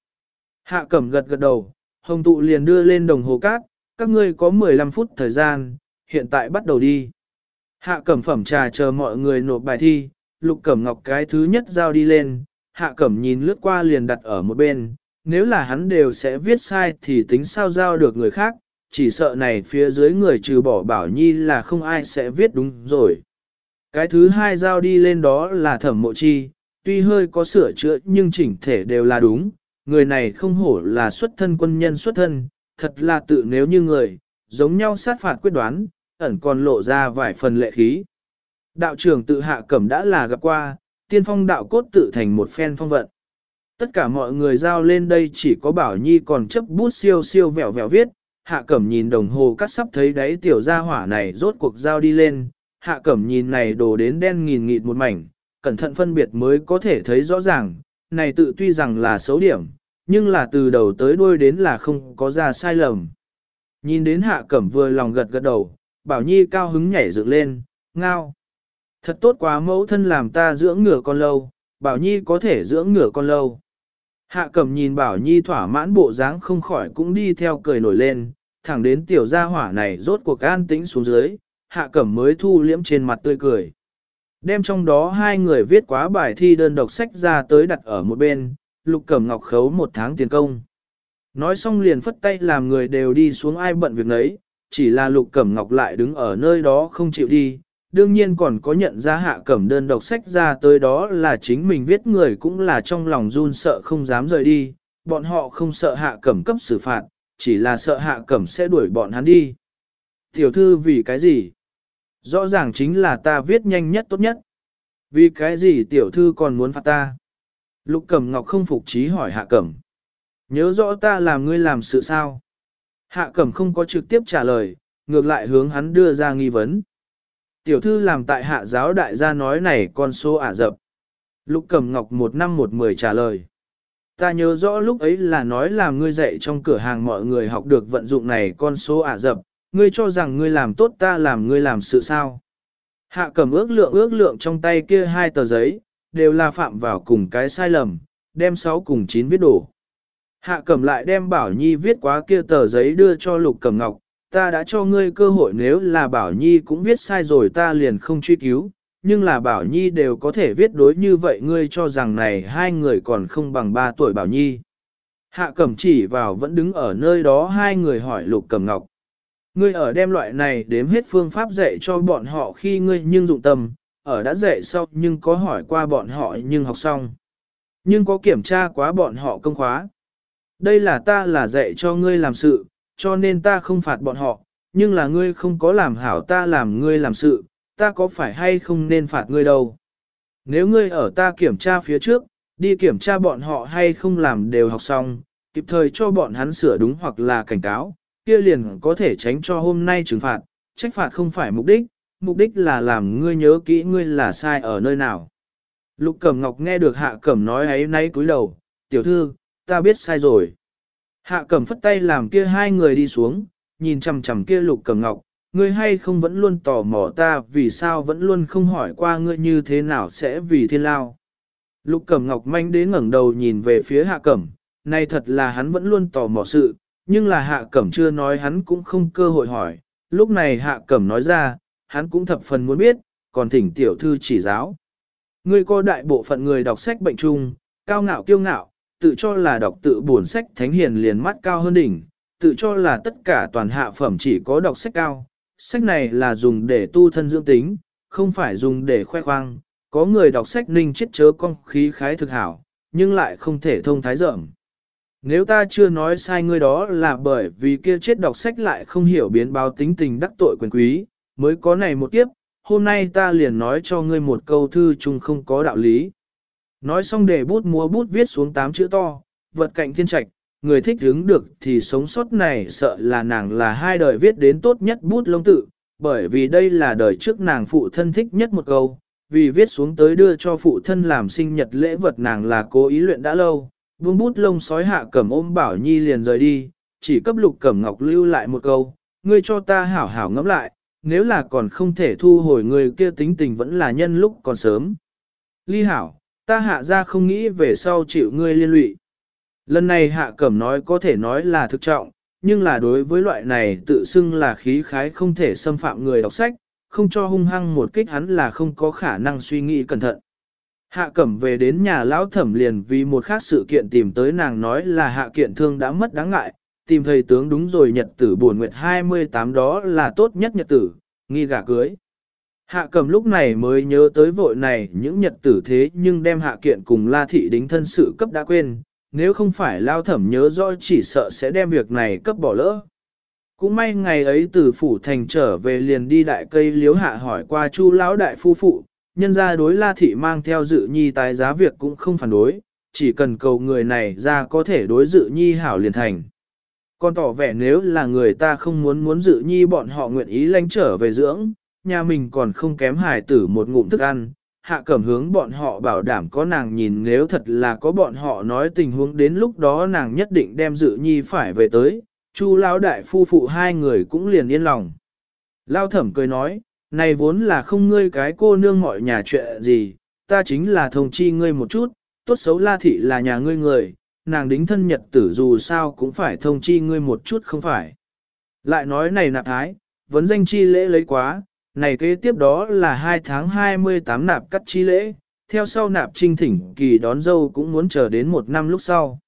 Hạ cẩm gật gật đầu, hồng tụ liền đưa lên đồng hồ cát, các ngươi có 15 phút thời gian, hiện tại bắt đầu đi. Hạ cẩm phẩm trà chờ mọi người nộp bài thi, lục cẩm ngọc cái thứ nhất giao đi lên, hạ cẩm nhìn lướt qua liền đặt ở một bên, nếu là hắn đều sẽ viết sai thì tính sao giao được người khác, chỉ sợ này phía dưới người trừ bỏ bảo nhi là không ai sẽ viết đúng rồi. Cái thứ hai giao đi lên đó là thẩm mộ chi, tuy hơi có sửa chữa nhưng chỉnh thể đều là đúng, người này không hổ là xuất thân quân nhân xuất thân, thật là tự nếu như người, giống nhau sát phạt quyết đoán, ẩn còn lộ ra vài phần lệ khí. Đạo trưởng tự hạ cẩm đã là gặp qua, tiên phong đạo cốt tự thành một phen phong vận. Tất cả mọi người giao lên đây chỉ có Bảo Nhi còn chấp bút siêu siêu vẹo vẹo viết, hạ cẩm nhìn đồng hồ cắt sắp thấy đáy tiểu gia hỏa này rốt cuộc giao đi lên, hạ cẩm nhìn này đổ đến đen nghìn nghịt một mảnh, cẩn thận phân biệt mới có thể thấy rõ ràng, này tự tuy rằng là xấu điểm, nhưng là từ đầu tới đuôi đến là không có ra sai lầm. Nhìn đến hạ cẩm vừa lòng gật gật đầu, bảo nhi cao hứng nhảy dựng lên, ngao. Thật tốt quá mẫu thân làm ta dưỡng ngửa con lâu, bảo nhi có thể dưỡng ngửa con lâu. Hạ cẩm nhìn bảo nhi thỏa mãn bộ dáng không khỏi cũng đi theo cười nổi lên, thẳng đến tiểu gia hỏa này rốt cuộc an tĩnh xuống dưới, hạ cẩm mới thu liễm trên mặt tươi cười. Đem trong đó hai người viết quá bài thi đơn độc sách ra tới đặt ở một bên, lục cẩm ngọc khấu một tháng tiền công. Nói xong liền phất tay làm người đều đi xuống ai bận việc nấy, chỉ là lục cẩm ngọc lại đứng ở nơi đó không chịu đi. Đương nhiên còn có nhận ra hạ cẩm đơn độc sách ra tới đó là chính mình viết người cũng là trong lòng run sợ không dám rời đi, bọn họ không sợ hạ cẩm cấp xử phạt, chỉ là sợ hạ cẩm sẽ đuổi bọn hắn đi. Tiểu thư vì cái gì? Rõ ràng chính là ta viết nhanh nhất tốt nhất. Vì cái gì tiểu thư còn muốn phạt ta? Lục Cẩm Ngọc không phục trí hỏi Hạ Cẩm. Nhớ rõ ta làm ngươi làm sự sao? Hạ Cẩm không có trực tiếp trả lời, ngược lại hướng hắn đưa ra nghi vấn. Tiểu thư làm tại hạ giáo đại gia nói này con số ả dập. Lục Cẩm Ngọc một năm một mười trả lời. Ta nhớ rõ lúc ấy là nói làm ngươi dạy trong cửa hàng mọi người học được vận dụng này con số ả dập, ngươi cho rằng ngươi làm tốt ta làm ngươi làm sự sao. Hạ cầm ước lượng ước lượng trong tay kia hai tờ giấy, đều là phạm vào cùng cái sai lầm, đem sáu cùng chín viết đổ. Hạ cầm lại đem Bảo Nhi viết quá kia tờ giấy đưa cho Lục Cẩm Ngọc, ta đã cho ngươi cơ hội nếu là Bảo Nhi cũng viết sai rồi ta liền không truy cứu, nhưng là Bảo Nhi đều có thể viết đối như vậy ngươi cho rằng này hai người còn không bằng ba tuổi Bảo Nhi. Hạ Cẩm chỉ vào vẫn đứng ở nơi đó hai người hỏi Lục Cẩm Ngọc. Ngươi ở đem loại này đếm hết phương pháp dạy cho bọn họ khi ngươi nhưng dụng tâm, ở đã dạy sau nhưng có hỏi qua bọn họ nhưng học xong. Nhưng có kiểm tra quá bọn họ công khóa. Đây là ta là dạy cho ngươi làm sự, cho nên ta không phạt bọn họ, nhưng là ngươi không có làm hảo ta làm ngươi làm sự, ta có phải hay không nên phạt ngươi đâu. Nếu ngươi ở ta kiểm tra phía trước, đi kiểm tra bọn họ hay không làm đều học xong, kịp thời cho bọn hắn sửa đúng hoặc là cảnh cáo, kia liền có thể tránh cho hôm nay trừng phạt, trách phạt không phải mục đích, mục đích là làm ngươi nhớ kỹ ngươi là sai ở nơi nào. Lục Cẩm Ngọc nghe được Hạ Cẩm nói ấy nay cúi đầu, tiểu thư, ta biết sai rồi. Hạ Cẩm phất tay làm kia hai người đi xuống, nhìn chằm chằm kia Lục Cẩm Ngọc, ngươi hay không vẫn luôn tò mò ta vì sao vẫn luôn không hỏi qua ngươi như thế nào sẽ vì thiên lao. Lục Cẩm Ngọc manh đến ngẩng đầu nhìn về phía Hạ Cẩm, này thật là hắn vẫn luôn tò mò sự, nhưng là Hạ Cẩm chưa nói hắn cũng không cơ hội hỏi, lúc này Hạ Cẩm nói ra, hắn cũng thập phần muốn biết, còn thỉnh tiểu thư chỉ giáo. Ngươi có đại bộ phận người đọc sách bệnh chung, cao ngạo kiêu ngạo, tự cho là đọc tự buồn sách thánh hiền liền mắt cao hơn đỉnh, tự cho là tất cả toàn hạ phẩm chỉ có đọc sách cao. Sách này là dùng để tu thân dưỡng tính, không phải dùng để khoe khoang. Có người đọc sách ninh chết chớ con khí khái thực hảo, nhưng lại không thể thông thái dởm. Nếu ta chưa nói sai ngươi đó là bởi vì kia chết đọc sách lại không hiểu biến báo tính tình đắc tội quyền quý, mới có này một kiếp, hôm nay ta liền nói cho ngươi một câu thư chung không có đạo lý. Nói xong để bút múa bút viết xuống tám chữ to, vật cạnh thiên trạch, người thích hứng được thì sống sót này sợ là nàng là hai đời viết đến tốt nhất bút lông tự, bởi vì đây là đời trước nàng phụ thân thích nhất một câu, vì viết xuống tới đưa cho phụ thân làm sinh nhật lễ vật nàng là cố ý luyện đã lâu, buông bút lông sói hạ cẩm ôm bảo nhi liền rời đi, chỉ cấp lục cẩm ngọc lưu lại một câu, ngươi cho ta hảo hảo ngẫm lại, nếu là còn không thể thu hồi người kia tính tình vẫn là nhân lúc còn sớm. Ly hảo, ta hạ ra không nghĩ về sau chịu ngươi liên lụy. Lần này hạ cẩm nói có thể nói là thực trọng, nhưng là đối với loại này tự xưng là khí khái không thể xâm phạm người đọc sách, không cho hung hăng một kích hắn là không có khả năng suy nghĩ cẩn thận. Hạ cẩm về đến nhà lão thẩm liền vì một khác sự kiện tìm tới nàng nói là hạ kiện thương đã mất đáng ngại, tìm thầy tướng đúng rồi nhật tử buồn nguyệt 28 đó là tốt nhất nhật tử, nghi gả cưới. Hạ cầm lúc này mới nhớ tới vội này những nhật tử thế nhưng đem hạ kiện cùng la thị đính thân sự cấp đã quên, nếu không phải lao thẩm nhớ rõ chỉ sợ sẽ đem việc này cấp bỏ lỡ. Cũng may ngày ấy từ phủ thành trở về liền đi đại cây liếu hạ hỏi qua chu lão đại phu phụ, nhân ra đối la thị mang theo dự nhi tái giá việc cũng không phản đối, chỉ cần cầu người này ra có thể đối dự nhi hảo liền thành. Còn tỏ vẻ nếu là người ta không muốn muốn dự nhi bọn họ nguyện ý lánh trở về dưỡng, nhà mình còn không kém hài tử một ngụm thức ăn, hạ cẩm hướng bọn họ bảo đảm có nàng nhìn nếu thật là có bọn họ nói tình huống đến lúc đó nàng nhất định đem dự nhi phải về tới, chu lão đại phu phụ hai người cũng liền yên lòng. Lao thẩm cười nói, này vốn là không ngươi cái cô nương mọi nhà chuyện gì, ta chính là thông chi ngươi một chút, tốt xấu la thị là nhà ngươi người, nàng đính thân nhật tử dù sao cũng phải thông chi ngươi một chút không phải. Lại nói này nạp thái, vấn danh chi lễ lấy quá, này kế tiếp đó là 2 tháng 28 nạp cắt chi lễ, theo sau nạp trinh thỉnh kỳ đón dâu cũng muốn chờ đến một năm lúc sau.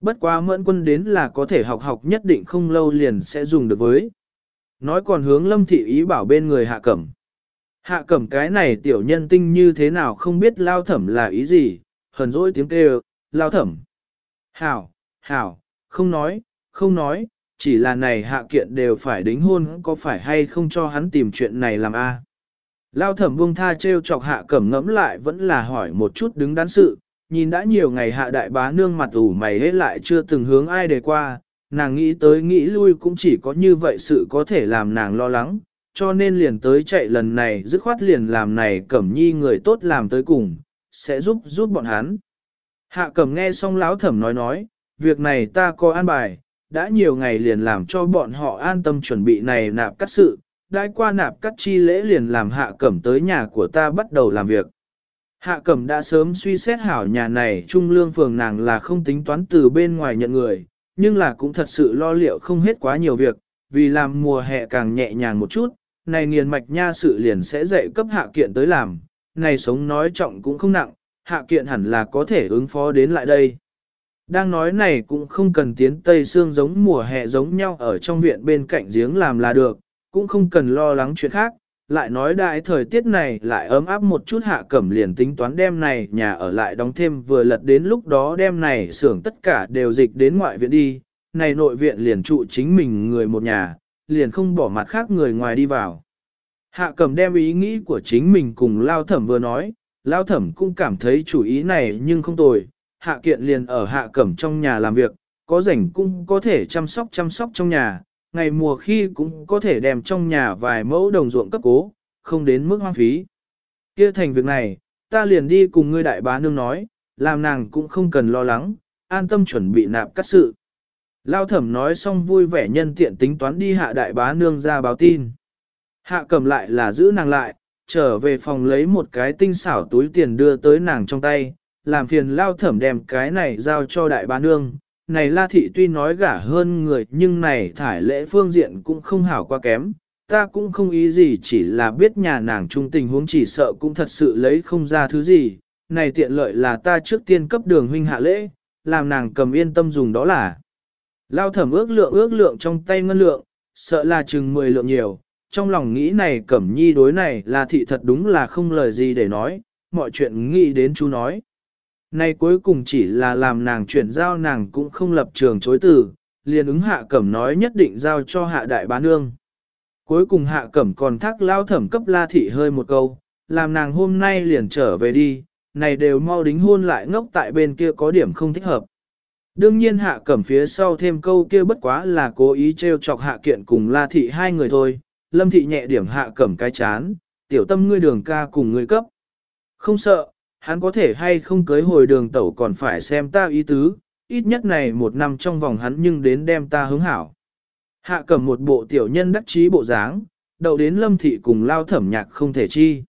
Bất quá mẫn quân đến là có thể học học nhất định không lâu liền sẽ dùng được với. Nói còn hướng lâm thị ý bảo bên người hạ cẩm. Hạ cẩm cái này tiểu nhân tinh như thế nào không biết lao thẩm là ý gì, hờn dỗi tiếng kêu, lao thẩm. Hảo, hảo, không nói, không nói, chỉ là này hạ kiện đều phải đính hôn có phải hay không cho hắn tìm chuyện này làm a? Lao thẩm buông tha trêu chọc hạ cẩm ngẫm lại vẫn là hỏi một chút đứng đắn sự, nhìn đã nhiều ngày hạ đại bá nương mặt ủ mày hết lại chưa từng hướng ai đề qua, nàng nghĩ tới nghĩ lui cũng chỉ có như vậy sự có thể làm nàng lo lắng, cho nên liền tới chạy lần này dứt khoát liền làm này cẩm nhi người tốt làm tới cùng, sẽ giúp giúp bọn hắn. Hạ cẩm nghe xong lão thẩm nói nói, việc này ta có an bài, đã nhiều ngày liền làm cho bọn họ an tâm chuẩn bị này nạp cắt sự, đã qua nạp cắt chi lễ liền làm hạ cẩm tới nhà của ta bắt đầu làm việc. Hạ cẩm đã sớm suy xét hảo nhà này trung lương phường nàng là không tính toán từ bên ngoài nhận người, nhưng là cũng thật sự lo liệu không hết quá nhiều việc, vì làm mùa hè càng nhẹ nhàng một chút, này nghiền mạch nha sự liền sẽ dạy cấp hạ kiện tới làm, này sống nói trọng cũng không nặng, hạ kiện hẳn là có thể ứng phó đến lại đây. Đang nói này cũng không cần tiến Tây xương giống mùa hè giống nhau ở trong viện bên cạnh giếng làm là được, cũng không cần lo lắng chuyện khác. Lại nói đại thời tiết này lại ấm áp một chút hạ cẩm liền tính toán đem này nhà ở lại đóng thêm vừa lật đến lúc đó đem này xưởng tất cả đều dịch đến ngoại viện đi, này nội viện liền trụ chính mình người một nhà, liền không bỏ mặt khác người ngoài đi vào. Hạ cẩm đem ý nghĩ của chính mình cùng lao thẩm vừa nói, lao thẩm cũng cảm thấy chủ ý này nhưng không tồi, hạ kiện liền ở hạ cẩm trong nhà làm việc, có rảnh cũng có thể chăm sóc chăm sóc trong nhà, ngày mùa khi cũng có thể đem trong nhà vài mẫu đồng ruộng cấp cố, không đến mức hoang phí. Kia thành việc này, ta liền đi cùng ngươi đại bá nương nói, làm nàng cũng không cần lo lắng, an tâm chuẩn bị nạp cắt sự. Lao thẩm nói xong vui vẻ nhân tiện tính toán đi hạ đại bá nương ra báo tin. Hạ cầm lại là giữ nàng lại, trở về phòng lấy một cái tinh xảo túi tiền đưa tới nàng trong tay, làm phiền lao thẩm đem cái này giao cho đại bá nương. Này la thị tuy nói gả hơn người nhưng này thải lễ phương diện cũng không hảo qua kém, ta cũng không ý gì chỉ là biết nhà nàng trung tình huống chỉ sợ cũng thật sự lấy không ra thứ gì, này tiện lợi là ta trước tiên cấp đường huynh hạ lễ, làm nàng cầm yên tâm dùng đó là. Lao thẩm ước lượng ước lượng trong tay ngân lượng, sợ là chừng 10 lượng nhiều, trong lòng nghĩ này cẩm nhi đối này là thị thật đúng là không lời gì để nói, mọi chuyện nghĩ đến chú nói nay cuối cùng chỉ là làm nàng chuyển giao nàng cũng không lập trường chối từ, liền ứng hạ cẩm nói nhất định giao cho hạ đại bá nương. Cuối cùng hạ cẩm còn thác lao thẩm cấp la thị hơi một câu, làm nàng hôm nay liền trở về đi, này đều mau đính hôn lại ngốc tại bên kia có điểm không thích hợp. Đương nhiên hạ cẩm phía sau thêm câu kia bất quá là cố ý trêu chọc hạ kiện cùng la thị hai người thôi, lâm thị nhẹ điểm hạ cẩm cái chán, tiểu tâm ngươi đường ca cùng ngươi cấp. Không sợ, hắn có thể hay không cưới hồi đường tẩu còn phải xem ta ý tứ, ít nhất này một năm trong vòng hắn nhưng đến đem ta hứng hảo. Hạ cầm một bộ tiểu nhân đắc trí bộ dáng, đậu đến lâm thị cùng lao thẩm nhạc không thể chi.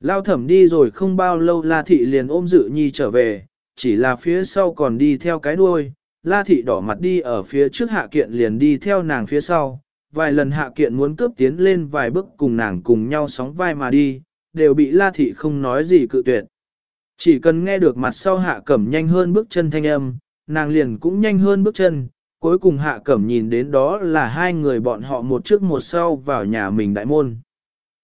Lao thẩm đi rồi không bao lâu la thị liền ôm dự nhi trở về, chỉ là phía sau còn đi theo cái đuôi, la thị đỏ mặt đi ở phía trước hạ kiện liền đi theo nàng phía sau, vài lần hạ kiện muốn cướp tiến lên vài bước cùng nàng cùng nhau sóng vai mà đi, đều bị la thị không nói gì cự tuyệt. Chỉ cần nghe được mặt sau hạ cẩm nhanh hơn bước chân thanh âm, nàng liền cũng nhanh hơn bước chân, cuối cùng hạ cẩm nhìn đến đó là hai người bọn họ một trước một sau vào nhà mình đại môn.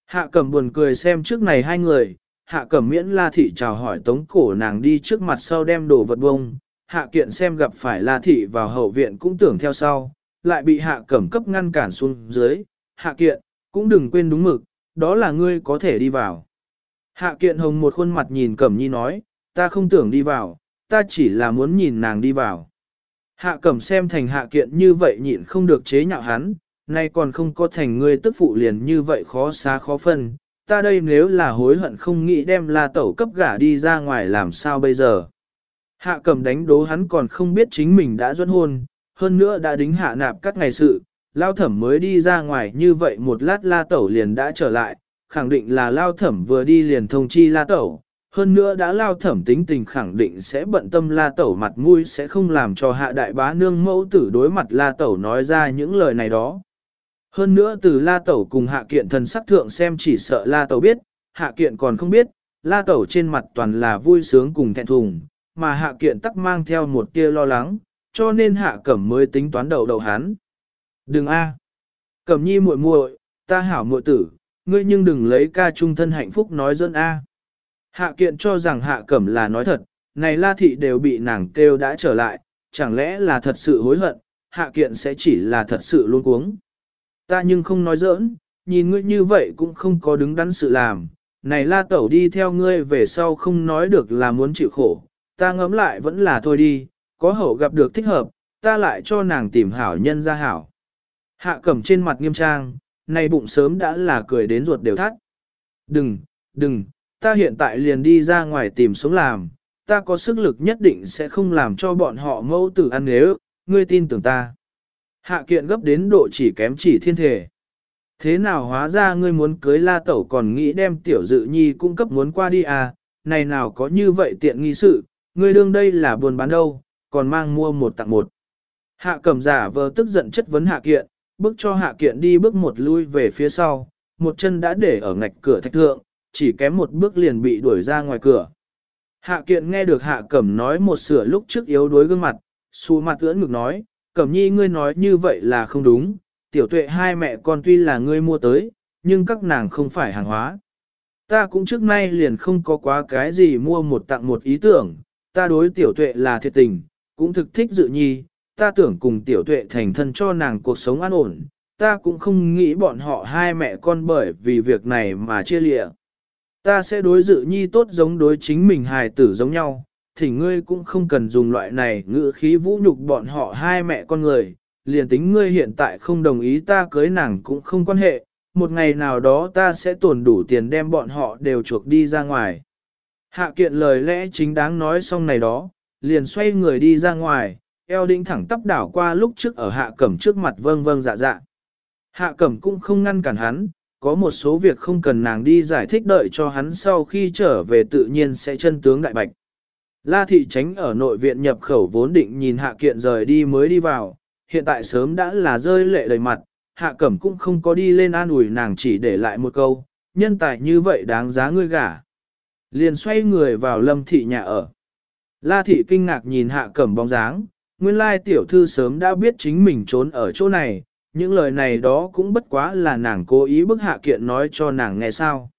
Hạ cẩm buồn cười xem trước này hai người, hạ cẩm miễn la thị chào hỏi tống cổ nàng đi trước mặt sau đem đồ vật bông, hạ kiện xem gặp phải la thị vào hậu viện cũng tưởng theo sau, lại bị hạ cẩm cấp ngăn cản xuống dưới, hạ kiện, cũng đừng quên đúng mực, đó là ngươi có thể đi vào. Hạ kiện hồng một khuôn mặt nhìn Cẩm Nhi nói, ta không tưởng đi vào, ta chỉ là muốn nhìn nàng đi vào. Hạ Cẩm xem thành hạ kiện như vậy nhịn không được chế nhạo hắn, nay còn không có thành ngươi tức phụ liền như vậy khó xa khó phân, ta đây nếu là hối hận không nghĩ đem la tẩu cấp gả đi ra ngoài làm sao bây giờ. Hạ Cẩm đánh đố hắn còn không biết chính mình đã dẫn hôn, hơn nữa đã đính hạ nạp các ngày sự, lao thẩm mới đi ra ngoài như vậy một lát la tẩu liền đã trở lại, khẳng định là lao thẩm vừa đi liền thông chi la tẩu, hơn nữa đã lao thẩm tính tình khẳng định sẽ bận tâm la tẩu mặt mũi sẽ không làm cho hạ đại bá nương mẫu tử đối mặt la tẩu nói ra những lời này đó. Hơn nữa từ la tẩu cùng hạ kiện thần sắc thượng xem chỉ sợ la tẩu biết, hạ kiện còn không biết, la tẩu trên mặt toàn là vui sướng cùng thẹn thùng, mà hạ kiện tắc mang theo một tia lo lắng, cho nên hạ cẩm mới tính toán đầu đầu hắn. Đừng a, Cẩm nhi muội muội, ta hảo muội tử, ngươi nhưng đừng lấy ca trung thân hạnh phúc nói dân a. Hạ kiện cho rằng hạ cẩm là nói thật, này la thị đều bị nàng kêu đã trở lại, chẳng lẽ là thật sự hối hận, hạ kiện sẽ chỉ là thật sự luôn cuống. Ta nhưng không nói giỡn, nhìn ngươi như vậy cũng không có đứng đắn sự làm, này la tẩu đi theo ngươi về sau không nói được là muốn chịu khổ, ta ngẫm lại vẫn là thôi đi, có hậu gặp được thích hợp, ta lại cho nàng tìm hảo nhân ra hảo. Hạ cẩm trên mặt nghiêm trang, này bụng sớm đã là cười đến ruột đều thắt. Đừng, đừng, ta hiện tại liền đi ra ngoài tìm sống làm, ta có sức lực nhất định sẽ không làm cho bọn họ mẫu tử ăn nếu, ngươi tin tưởng ta. Hạ kiện gấp đến độ chỉ kém chỉ thiên thể. Thế nào hóa ra ngươi muốn cưới la tẩu còn nghĩ đem tiểu dự nhi cung cấp muốn qua đi à, này nào có như vậy tiện nghi sự, ngươi đương đây là buồn bán đâu, còn mang mua một tặng một. Hạ cầm giả vờ tức giận chất vấn hạ kiện, bước cho hạ kiện đi bước một lui về phía sau, một chân đã để ở ngạch cửa thạch thượng, chỉ kém một bước liền bị đuổi ra ngoài cửa. Hạ kiện nghe được hạ cẩm nói một sửa lúc trước yếu đuối gương mặt, xù mặt ưỡn ngực nói, cẩm nhi ngươi nói như vậy là không đúng, tiểu tuệ hai mẹ con tuy là ngươi mua tới, nhưng các nàng không phải hàng hóa. Ta cũng trước nay liền không có quá cái gì mua một tặng một ý tưởng, ta đối tiểu tuệ là thiệt tình, cũng thực thích dự nhi, ta tưởng cùng tiểu tuệ thành thân cho nàng cuộc sống an ổn, ta cũng không nghĩ bọn họ hai mẹ con bởi vì việc này mà chia lịa. Ta sẽ đối dự nhi tốt giống đối chính mình hài tử giống nhau, thì ngươi cũng không cần dùng loại này ngữ khí vũ nhục bọn họ hai mẹ con người, liền tính ngươi hiện tại không đồng ý ta cưới nàng cũng không quan hệ, một ngày nào đó ta sẽ tổn đủ tiền đem bọn họ đều chuộc đi ra ngoài. Hạ kiện lời lẽ chính đáng nói xong này đó, liền xoay người đi ra ngoài, eo đĩnh thẳng tắp đảo qua lúc trước ở hạ cẩm trước mặt vâng vâng dạ dạ. Hạ cẩm cũng không ngăn cản hắn, có một số việc không cần nàng đi giải thích đợi cho hắn sau khi trở về tự nhiên sẽ chân tướng đại bạch. La thị tránh ở nội viện nhập khẩu vốn định nhìn hạ kiện rời đi mới đi vào, hiện tại sớm đã là rơi lệ đầy mặt, hạ cẩm cũng không có đi lên an ủi nàng chỉ để lại một câu, nhân tài như vậy đáng giá ngươi gả. Liền xoay người vào lâm thị nhà ở. La thị kinh ngạc nhìn hạ cẩm bóng dáng, nguyên lai tiểu thư sớm đã biết chính mình trốn ở chỗ này, những lời này đó cũng bất quá là nàng cố ý bức hạ kiện nói cho nàng nghe sao.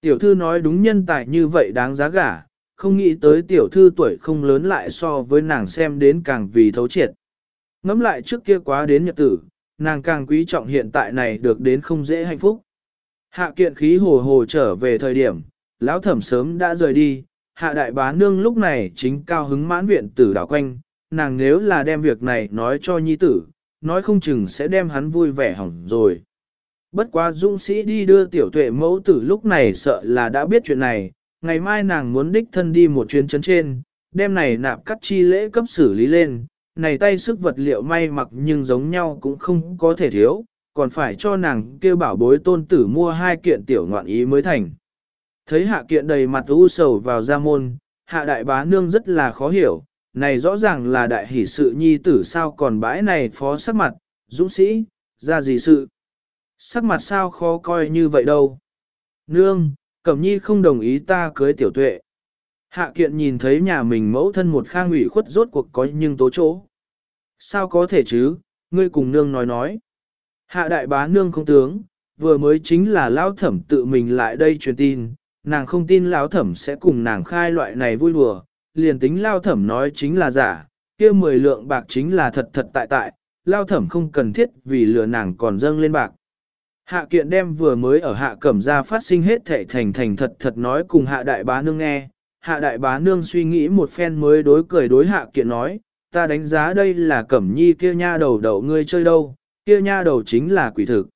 Tiểu thư nói đúng nhân tài như vậy đáng giá gả, không nghĩ tới tiểu thư tuổi không lớn lại so với nàng xem đến càng vì thấu triệt. Ngắm lại trước kia quá đến nhật tử, nàng càng quý trọng hiện tại này được đến không dễ hạnh phúc. Hạ kiện khí hồ hồ trở về thời điểm, lão thẩm sớm đã rời đi, hạ đại bá nương lúc này chính cao hứng mãn viện tử đảo quanh, nàng nếu là đem việc này nói cho nhi tử, nói không chừng sẽ đem hắn vui vẻ hỏng rồi. Bất quá dũng sĩ đi đưa tiểu tuệ mẫu tử lúc này sợ là đã biết chuyện này, ngày mai nàng muốn đích thân đi một chuyến chấn trên, đem này nạp cắt chi lễ cấp xử lý lên, này tay sức vật liệu may mặc nhưng giống nhau cũng không có thể thiếu, còn phải cho nàng kêu bảo bối tôn tử mua hai kiện tiểu ngoạn ý mới thành. Thấy hạ kiện đầy mặt u sầu vào ra môn, hạ đại bá nương rất là khó hiểu, này rõ ràng là đại hỷ sự nhi tử sao còn bãi này phó sắc mặt, dũng sĩ, ra gì sự. Sắc mặt sao khó coi như vậy đâu. Nương, Cẩm nhi không đồng ý ta cưới tiểu tuệ. Hạ kiện nhìn thấy nhà mình mẫu thân một khang ủy khuất rốt cuộc có nhưng tố chỗ. Sao có thể chứ, ngươi cùng nương nói nói. Hạ đại bá nương không tướng, vừa mới chính là lão thẩm tự mình lại đây truyền tin, nàng không tin lão thẩm sẽ cùng nàng khai loại này vui đùa, liền tính lao thẩm nói chính là giả, kia mười lượng bạc chính là thật thật tại tại, lao thẩm không cần thiết vì lừa nàng còn dâng lên bạc. Hạ kiện đem vừa mới ở hạ cẩm ra phát sinh hết thể thành thành thật thật nói cùng hạ đại bá nương nghe, hạ đại bá nương suy nghĩ một phen mới đối cười đối hạ kiện nói, ta đánh giá đây là cẩm nhi kia nha đầu đầu ngươi chơi đâu, kia nha đầu chính là quỷ thực.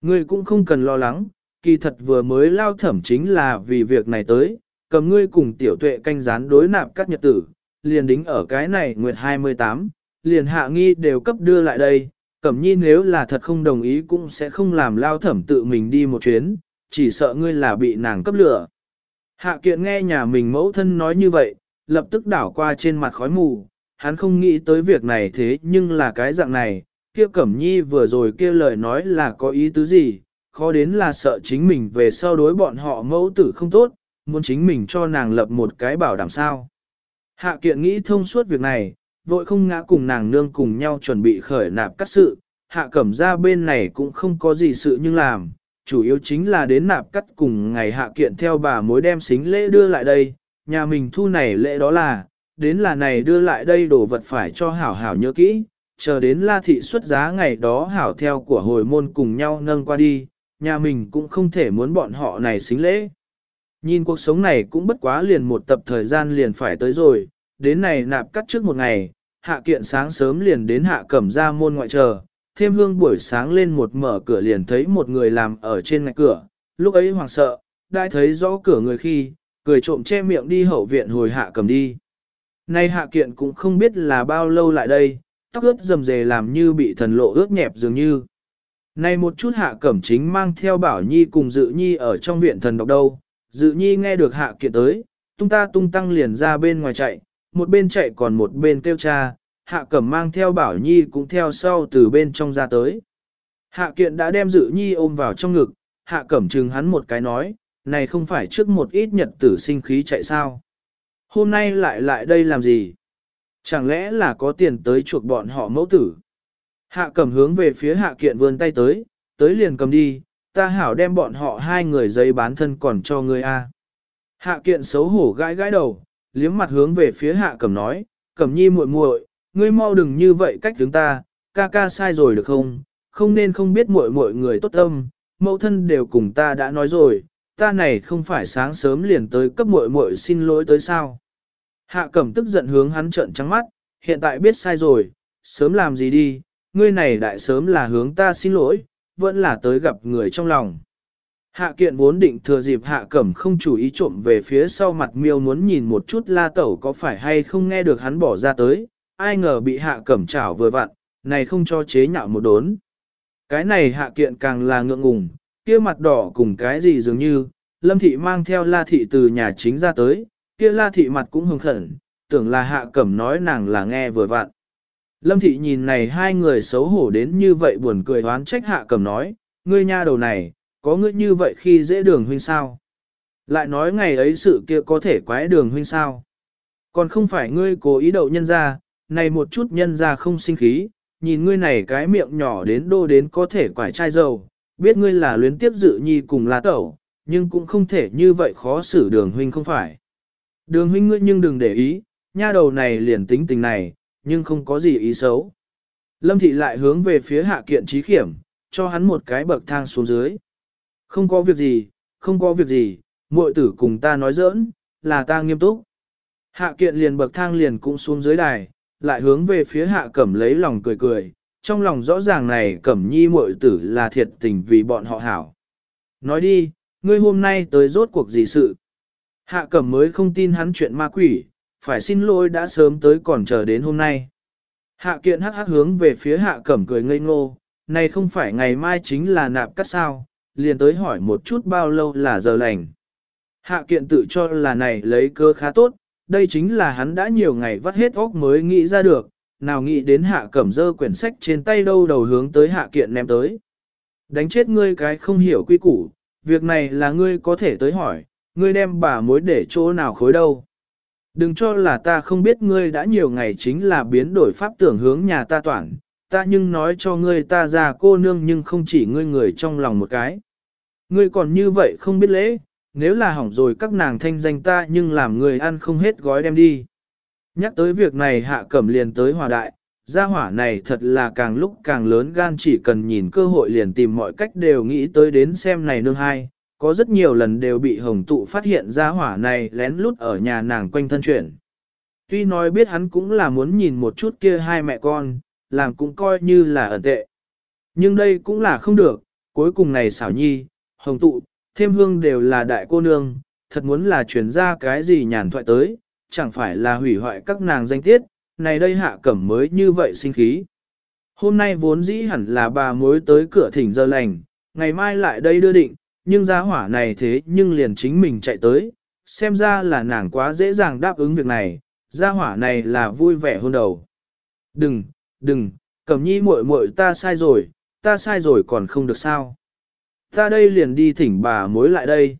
Ngươi cũng không cần lo lắng, kỳ thật vừa mới lao thẩm chính là vì việc này tới, cầm ngươi cùng tiểu tuệ canh gián đối nạp các nhật tử, liền đính ở cái này nguyệt 28, liền hạ nghi đều cấp đưa lại đây, cẩm nhi nếu là thật không đồng ý cũng sẽ không làm lao thẩm tự mình đi một chuyến, chỉ sợ ngươi là bị nàng cấp lửa. Hạ kiện nghe nhà mình mẫu thân nói như vậy, lập tức đảo qua trên mặt khói mù, hắn không nghĩ tới việc này thế nhưng là cái dạng này, kia Cẩm Nhi vừa rồi kia lời nói là có ý tứ gì, khó đến là sợ chính mình về sau đối bọn họ mẫu tử không tốt, muốn chính mình cho nàng lập một cái bảo đảm sao. Hạ kiện nghĩ thông suốt việc này, vội không ngã cùng nàng nương cùng nhau chuẩn bị khởi nạp các sự, hạ cẩm ra bên này cũng không có gì sự nhưng làm, chủ yếu chính là đến nạp cắt cùng ngày hạ kiện theo bà mối đem xính lễ đưa lại đây, nhà mình thu này lễ đó là, đến là này đưa lại đây đồ vật phải cho hảo hảo nhớ kỹ, chờ đến la thị xuất giá ngày đó hảo theo của hồi môn cùng nhau nâng qua đi, nhà mình cũng không thể muốn bọn họ này xính lễ. Nhìn cuộc sống này cũng bất quá liền một tập thời gian liền phải tới rồi, đến này nạp cắt trước một ngày, hạ kiện sáng sớm liền đến hạ cẩm ra môn ngoại chờ, thêm hương buổi sáng lên một mở cửa liền thấy một người làm ở trên ngạch cửa, lúc ấy hoảng sợ, đã thấy rõ cửa người khi, cười trộm che miệng đi hậu viện hồi hạ cầm đi. Nay hạ kiện cũng không biết là bao lâu lại đây, tóc ướt dầm dề làm như bị thần lộ ướt nhẹp dường như. Nay một chút hạ cẩm chính mang theo bảo nhi cùng dự nhi ở trong viện thần độc đâu, dự nhi nghe được hạ kiện tới, tung ta tung tăng liền ra bên ngoài chạy, một bên chạy còn một bên kêu cha, hạ cẩm mang theo bảo nhi cũng theo sau từ bên trong ra tới. Hạ kiện đã đem dự nhi ôm vào trong ngực, hạ cẩm chừng hắn một cái nói, này không phải trước một ít nhật tử sinh khí chạy sao. Hôm nay lại lại đây làm gì? Chẳng lẽ là có tiền tới chuộc bọn họ mẫu tử? Hạ cẩm hướng về phía hạ kiện vươn tay tới, tới liền cầm đi, ta hảo đem bọn họ hai người giấy bán thân còn cho ngươi a. Hạ kiện xấu hổ gãi gãi đầu, liếm mặt hướng về phía hạ cẩm nói, cẩm nhi muội muội, ngươi mau đừng như vậy cách chúng ta, ca ca sai rồi được không, không nên không biết muội muội người tốt tâm, mẫu thân đều cùng ta đã nói rồi, ta này không phải sáng sớm liền tới cấp muội muội xin lỗi tới sao. Hạ cẩm tức giận hướng hắn trợn trắng mắt, hiện tại biết sai rồi, sớm làm gì đi, ngươi này đại sớm là hướng ta xin lỗi, vẫn là tới gặp người trong lòng. Hạ kiện vốn định thừa dịp hạ cẩm không chủ ý trộm về phía sau mặt miêu muốn nhìn một chút la tẩu có phải hay không nghe được hắn bỏ ra tới, ai ngờ bị hạ cẩm chảo vừa vặn, này không cho chế nhạo một đốn. Cái này hạ kiện càng là ngượng ngùng, kia mặt đỏ cùng cái gì dường như, lâm thị mang theo la thị từ nhà chính ra tới, kia la thị mặt cũng hưng khẩn, tưởng là hạ cẩm nói nàng là nghe vừa vặn. Lâm thị nhìn này hai người xấu hổ đến như vậy buồn cười đoán trách hạ cầm nói, ngươi nha đầu này, có ngươi như vậy khi dễ đường huynh sao? Lại nói ngày ấy sự kia có thể quái đường huynh sao? Còn không phải ngươi cố ý đậu nhân ra, này một chút nhân ra không sinh khí, nhìn ngươi này cái miệng nhỏ đến đô đến có thể quải chai dầu, biết ngươi là luyến tiếp dự nhi cùng lá tẩu, nhưng cũng không thể như vậy khó xử đường huynh không phải. Đường huynh ngươi nhưng đừng để ý, nha đầu này liền tính tình này, nhưng không có gì ý xấu. Lâm thị lại hướng về phía hạ kiện trí khiểm, cho hắn một cái bậc thang xuống dưới. Không có việc gì, không có việc gì, muội tử cùng ta nói giỡn, là ta nghiêm túc. Hạ kiện liền bậc thang liền cũng xuống dưới đài, lại hướng về phía hạ cẩm lấy lòng cười cười, trong lòng rõ ràng này cẩm nhi muội tử là thiệt tình vì bọn họ hảo. Nói đi, ngươi hôm nay tới rốt cuộc gì sự? Hạ cẩm mới không tin hắn chuyện ma quỷ, phải xin lỗi đã sớm tới còn chờ đến hôm nay. Hạ kiện hắc hắc hướng về phía hạ cẩm cười ngây ngô, này không phải ngày mai chính là nạp cắt sao, liền tới hỏi một chút bao lâu là giờ lành. Hạ kiện tự cho là này lấy cơ khá tốt, đây chính là hắn đã nhiều ngày vắt hết óc mới nghĩ ra được, nào nghĩ đến hạ cẩm dơ quyển sách trên tay đâu đầu hướng tới hạ kiện ném tới. Đánh chết ngươi cái không hiểu quy củ, việc này là ngươi có thể tới hỏi, ngươi đem bà mối để chỗ nào khối đâu. Đừng cho là ta không biết ngươi đã nhiều ngày chính là biến đổi pháp tưởng hướng nhà ta toàn, ta nhưng nói cho ngươi ta già cô nương nhưng không chỉ ngươi người trong lòng một cái. Ngươi còn như vậy không biết lễ, nếu là hỏng rồi các nàng thanh danh ta nhưng làm người ăn không hết gói đem đi. Nhắc tới việc này hạ cẩm liền tới hòa đại, gia hỏa này thật là càng lúc càng lớn gan chỉ cần nhìn cơ hội liền tìm mọi cách đều nghĩ tới đến xem này nương hai, có rất nhiều lần đều bị hồng tụ phát hiện ra hỏa này lén lút ở nhà nàng quanh thân chuyển. Tuy nói biết hắn cũng là muốn nhìn một chút kia hai mẹ con, làm cũng coi như là ẩn tệ. Nhưng đây cũng là không được, cuối cùng này xảo nhi, hồng tụ, thêm hương đều là đại cô nương, thật muốn là chuyển ra cái gì nhàn thoại tới, chẳng phải là hủy hoại các nàng danh tiết, này đây hạ cẩm mới như vậy sinh khí. Hôm nay vốn dĩ hẳn là bà mối tới cửa thỉnh giờ lành, ngày mai lại đây đưa định, nhưng gia hỏa này thế nhưng liền chính mình chạy tới, xem ra là nàng quá dễ dàng đáp ứng việc này, gia hỏa này là vui vẻ hơn đầu. Đừng, đừng, cẩm nhi muội muội ta sai rồi, ta sai rồi còn không được sao. Ta đây liền đi thỉnh bà mối lại đây.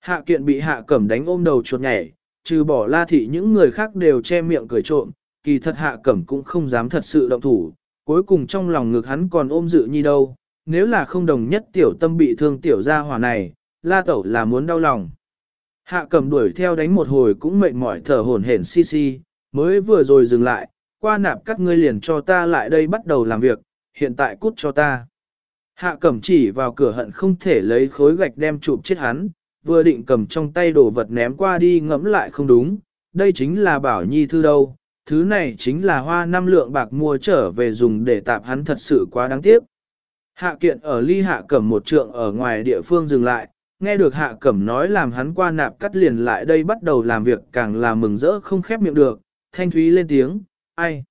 Hạ kiện bị hạ cẩm đánh ôm đầu chuột nhảy, trừ bỏ la thị những người khác đều che miệng cười trộm, kỳ thật hạ cẩm cũng không dám thật sự động thủ, cuối cùng trong lòng ngực hắn còn ôm dự nhi đâu, nếu là không đồng nhất tiểu tâm bị thương tiểu gia hỏa này, la tẩu là muốn đau lòng. Hạ cầm đuổi theo đánh một hồi cũng mệt mỏi thở hổn hển si si, mới vừa rồi dừng lại, qua nạp các ngươi liền cho ta lại đây bắt đầu làm việc, hiện tại cút cho ta. Hạ cầm chỉ vào cửa hận không thể lấy khối gạch đem chụp chết hắn, vừa định cầm trong tay đồ vật ném qua đi ngẫm lại không đúng, đây chính là bảo nhi thư đâu, thứ này chính là hoa năm lượng bạc mua trở về dùng để tạp hắn thật sự quá đáng tiếc. Hạ kiện ở ly hạ cẩm một trượng ở ngoài địa phương dừng lại, nghe được hạ cẩm nói làm hắn qua nạp cắt liền lại đây bắt đầu làm việc càng là mừng rỡ không khép miệng được, thanh thúy lên tiếng, ai.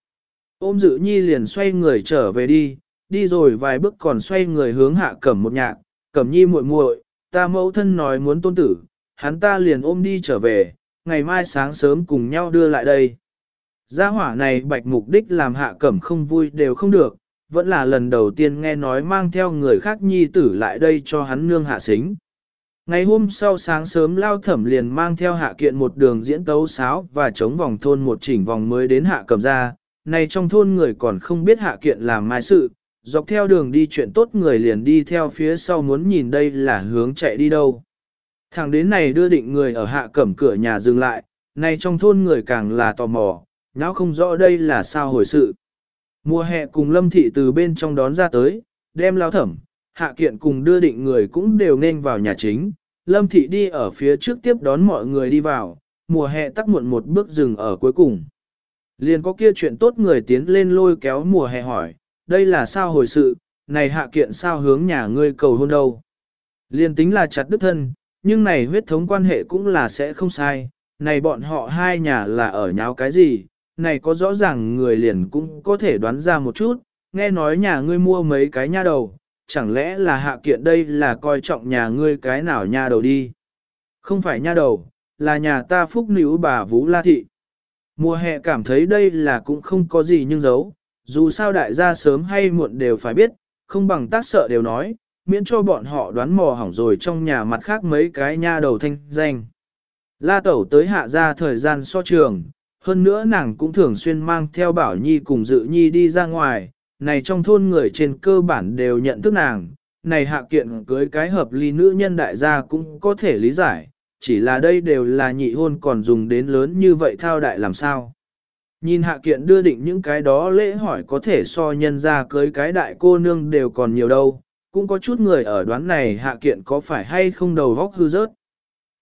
Ôm dự nhi liền xoay người trở về đi, đi rồi vài bước còn xoay người hướng hạ cẩm một nhạc, cẩm nhi muội muội, ta mẫu thân nói muốn tôn tử, hắn ta liền ôm đi trở về, ngày mai sáng sớm cùng nhau đưa lại đây. Gia hỏa này bạch mục đích làm hạ cẩm không vui đều không được, vẫn là lần đầu tiên nghe nói mang theo người khác nhi tử lại đây cho hắn nương hạ xính. Ngày hôm sau sáng sớm lao thẩm liền mang theo hạ kiện một đường diễn tấu sáo và chống vòng thôn một chỉnh vòng mới đến hạ cẩm ra, này trong thôn người còn không biết hạ kiện làm mai sự, dọc theo đường đi chuyện tốt người liền đi theo phía sau muốn nhìn đây là hướng chạy đi đâu. Thẳng đến này đưa định người ở hạ cẩm cửa nhà dừng lại, này trong thôn người càng là tò mò, nháo không rõ đây là sao hồi sự. Mùa hè cùng lâm thị từ bên trong đón ra tới, đem lao thẩm, hạ kiện cùng đưa định người cũng đều nên vào nhà chính, lâm thị đi ở phía trước tiếp đón mọi người đi vào, mùa hè tắc muộn một bước dừng ở cuối cùng. Liền có kia chuyện tốt người tiến lên lôi kéo mùa hè hỏi, đây là sao hồi sự, này hạ kiện sao hướng nhà ngươi cầu hôn đâu. Liên tính là chặt đứt thân, nhưng này huyết thống quan hệ cũng là sẽ không sai, này bọn họ hai nhà là ở nháo cái gì, này có rõ ràng người liền cũng có thể đoán ra một chút, nghe nói nhà ngươi mua mấy cái nha đầu, chẳng lẽ là hạ kiện đây là coi trọng nhà ngươi cái nào nha đầu đi. Không phải nha đầu, là nhà ta phúc nữ bà Vũ La Thị. Mùa hè cảm thấy đây là cũng không có gì nhưng giấu, dù sao đại gia sớm hay muộn đều phải biết, không bằng tác sợ đều nói, miễn cho bọn họ đoán mò hỏng rồi trong nhà mặt khác mấy cái nha đầu thanh danh. La Tẩu tới hạ ra thời gian so trường, hơn nữa nàng cũng thường xuyên mang theo Bảo Nhi cùng Dự Nhi đi ra ngoài, này trong thôn người trên cơ bản đều nhận thức nàng, này hạ kiện cưới cái hợp ly nữ nhân đại gia cũng có thể lý giải, chỉ là đây đều là nhị hôn còn dùng đến lớn như vậy thao đại làm sao. Nhìn hạ kiện đưa định những cái đó lễ hỏi có thể so nhân ra cưới cái đại cô nương đều còn nhiều đâu, cũng có chút người ở đoán này hạ kiện có phải hay không đầu vóc hư rớt.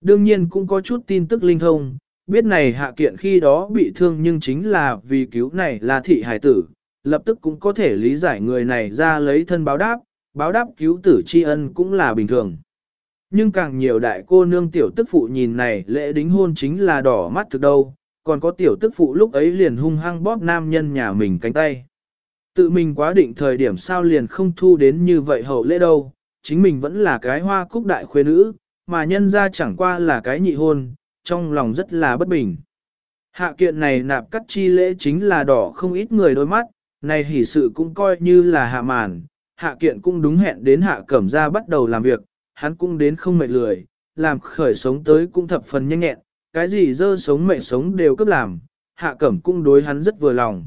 Đương nhiên cũng có chút tin tức linh thông, biết này hạ kiện khi đó bị thương nhưng chính là vì cứu này là thị hải tử, lập tức cũng có thể lý giải người này ra lấy thân báo đáp, báo đáp cứu tử tri ân cũng là bình thường. Nhưng càng nhiều đại cô nương tiểu tức phụ nhìn này lễ đính hôn chính là đỏ mắt thực đâu, còn có tiểu tức phụ lúc ấy liền hung hăng bóp nam nhân nhà mình cánh tay. Tự mình quá định thời điểm sao liền không thu đến như vậy hậu lễ đâu, chính mình vẫn là cái hoa cúc đại khuê nữ, mà nhân ra chẳng qua là cái nhị hôn, trong lòng rất là bất bình. Hạ kiện này nạp cắt chi lễ chính là đỏ không ít người đôi mắt, này hỷ sự cũng coi như là hạ màn, hạ kiện cũng đúng hẹn đến hạ cẩm ra bắt đầu làm việc, hắn cũng đến không mệt lười, làm khởi sống tới cũng thập phần nhanh nhẹn, cái gì dơ sống mệt sống đều cấp làm, hạ cẩm cũng đối hắn rất vừa lòng.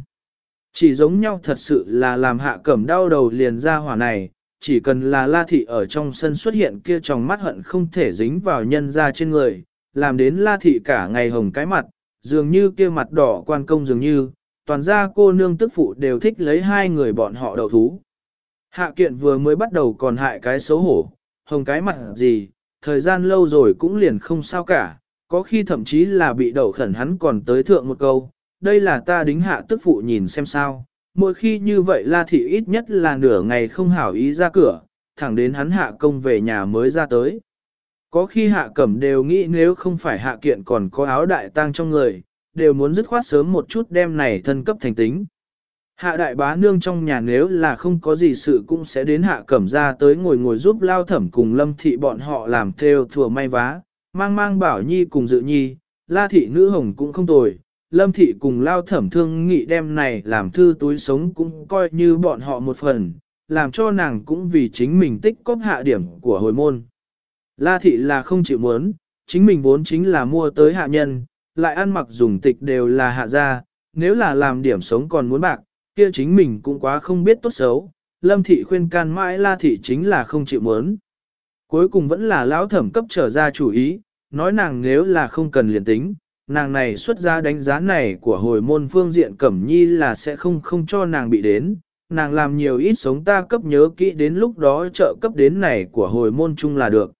Chỉ giống nhau thật sự là làm hạ cẩm đau đầu liền ra hỏa này, chỉ cần là la thị ở trong sân xuất hiện kia trong mắt hận không thể dính vào nhân ra trên người, làm đến la thị cả ngày hồng cái mặt, dường như kia mặt đỏ quan công dường như, toàn gia cô nương tức phụ đều thích lấy hai người bọn họ đầu thú. Hạ kiện vừa mới bắt đầu còn hại cái xấu hổ, hồng cái mặt gì, thời gian lâu rồi cũng liền không sao cả, có khi thậm chí là bị đậu khẩn hắn còn tới thượng một câu, đây là ta đính hạ tức phụ nhìn xem sao, mỗi khi như vậy la thị ít nhất là nửa ngày không hảo ý ra cửa, thẳng đến hắn hạ công về nhà mới ra tới. Có khi hạ cẩm đều nghĩ nếu không phải hạ kiện còn có áo đại tang trong người, đều muốn dứt khoát sớm một chút đem này thân cấp thành tính. Hạ đại bá nương trong nhà nếu là không có gì sự cũng sẽ đến hạ cẩm ra tới ngồi ngồi giúp lao thẩm cùng lâm thị bọn họ làm theo thừa may vá, mang mang bảo nhi cùng dự nhi, la thị nữ hồng cũng không tồi, lâm thị cùng lao thẩm thương nghị đem này làm thư túi sống cũng coi như bọn họ một phần, làm cho nàng cũng vì chính mình tích cóp hạ điểm của hồi môn. La thị là không chịu muốn, chính mình vốn chính là mua tới hạ nhân, lại ăn mặc dùng tịch đều là hạ gia, nếu là làm điểm sống còn muốn bạc, kia chính mình cũng quá không biết tốt xấu. Lâm thị khuyên can mãi la thị chính là không chịu muốn. Cuối cùng vẫn là lão thẩm cấp trở ra chủ ý, nói nàng nếu là không cần liền tính, nàng này xuất ra đánh giá này của hồi môn phương diện cẩm nhi là sẽ không không cho nàng bị đến, nàng làm nhiều ít sống ta cấp nhớ kỹ đến lúc đó trợ cấp đến này của hồi môn chung là được.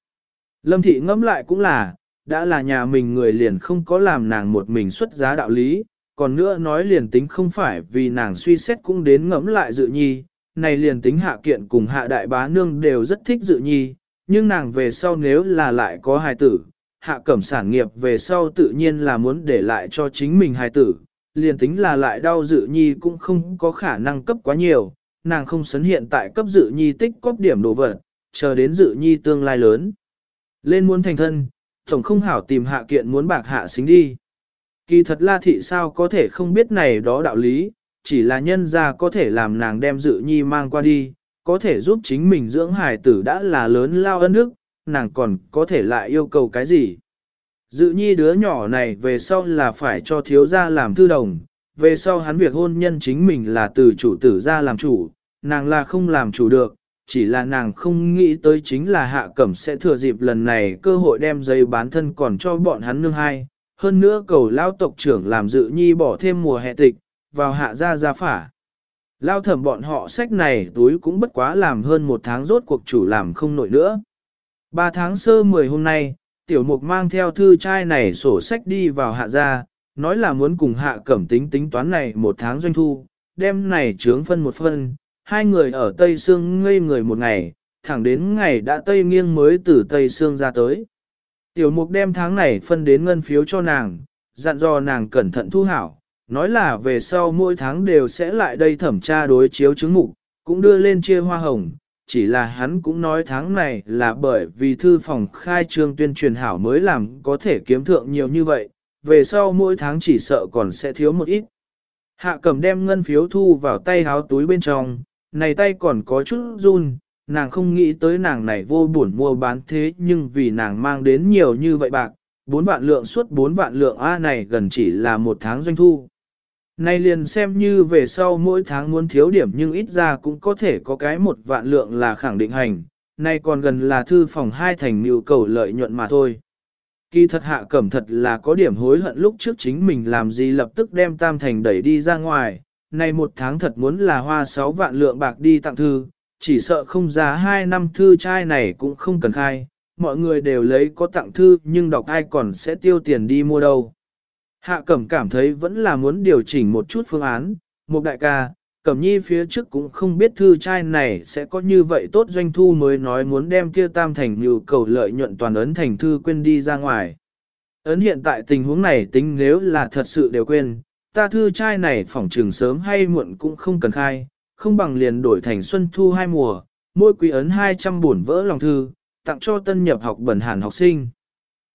Lâm thị ngẫm lại cũng là, đã là nhà mình người liền không có làm nàng một mình xuất giá đạo lý, còn nữa nói liền tính không phải vì nàng suy xét cũng đến ngẫm lại dự nhi, này liền tính hạ kiện cùng hạ đại bá nương đều rất thích dự nhi, nhưng nàng về sau nếu là lại có hài tử, hạ cẩm sản nghiệp về sau tự nhiên là muốn để lại cho chính mình hài tử, liền tính là lại đau dự nhi cũng không có khả năng cấp quá nhiều, nàng không sấn hiện tại cấp dự nhi tích cóp điểm đồ vật, chờ đến dự nhi tương lai lớn. Lên muốn thành thân, tổng không hảo tìm hạ kiện muốn bạc hạ xính đi. Kỳ thật la thị sao có thể không biết này đó đạo lý, chỉ là nhân ra có thể làm nàng đem dự nhi mang qua đi, có thể giúp chính mình dưỡng hài tử đã là lớn lao ân đức, nàng còn có thể lại yêu cầu cái gì. Dự nhi đứa nhỏ này về sau là phải cho thiếu gia làm thư đồng, về sau hắn việc hôn nhân chính mình là từ chủ tử ra làm chủ, nàng là không làm chủ được, chỉ là nàng không nghĩ tới chính là hạ cẩm sẽ thừa dịp lần này cơ hội đem giấy bán thân còn cho bọn hắn nương hai, hơn nữa cầu lao tộc trưởng làm dự nhi bỏ thêm mùa hè tịch, vào hạ gia gia phả. Lao thẩm bọn họ sách này túi cũng bất quá làm hơn một tháng rốt cuộc chủ làm không nổi nữa. Ba tháng sơ mười hôm nay, tiểu mục mang theo thư trai này sổ sách đi vào hạ gia, nói là muốn cùng hạ cẩm tính tính toán này một tháng doanh thu, đem này trướng phân một phân, hai người ở Tây Sương ngây người một ngày, thẳng đến ngày đã Tây nghiêng mới từ Tây Sương ra tới. Tiểu mục đem tháng này phân đến ngân phiếu cho nàng, dặn dò nàng cẩn thận thu hảo, nói là về sau mỗi tháng đều sẽ lại đây thẩm tra đối chiếu chứng mục, cũng đưa lên chia hoa hồng, chỉ là hắn cũng nói tháng này là bởi vì thư phòng khai trương tuyên truyền hảo mới làm có thể kiếm thượng nhiều như vậy, về sau mỗi tháng chỉ sợ còn sẽ thiếu một ít. Hạ cầm đem ngân phiếu thu vào tay háo túi bên trong, này tay còn có chút run, nàng không nghĩ tới nàng này vô buồn mua bán thế nhưng vì nàng mang đến nhiều như vậy bạc, 4 vạn lượng suốt 4 vạn lượng A này gần chỉ là một tháng doanh thu. Này liền xem như về sau mỗi tháng muốn thiếu điểm nhưng ít ra cũng có thể có cái một vạn lượng là khẳng định hành, này còn gần là thư phòng hai thành mưu cầu lợi nhuận mà thôi. Kỳ thật hạ cẩm thật là có điểm hối hận lúc trước chính mình làm gì lập tức đem tam thành đẩy đi ra ngoài, này một tháng thật muốn là hoa 6 vạn lượng bạc đi tặng thư, chỉ sợ không giá 2 năm thư trai này cũng không cần khai, mọi người đều lấy có tặng thư nhưng đọc ai còn sẽ tiêu tiền đi mua đâu. Hạ Cẩm cảm thấy vẫn là muốn điều chỉnh một chút phương án, một đại ca, Cẩm nhi phía trước cũng không biết thư trai này sẽ có như vậy tốt doanh thu mới nói muốn đem kia tam thành nhu cầu lợi nhuận toàn ấn thành thư quên đi ra ngoài. Ấn hiện tại tình huống này tính nếu là thật sự đều quên, ta thư trai này phỏng trường sớm hay muộn cũng không cần khai, không bằng liền đổi thành xuân thu hai mùa, mỗi quý ấn 200 buồn vỡ lòng thư, tặng cho tân nhập học bẩn hàn học sinh.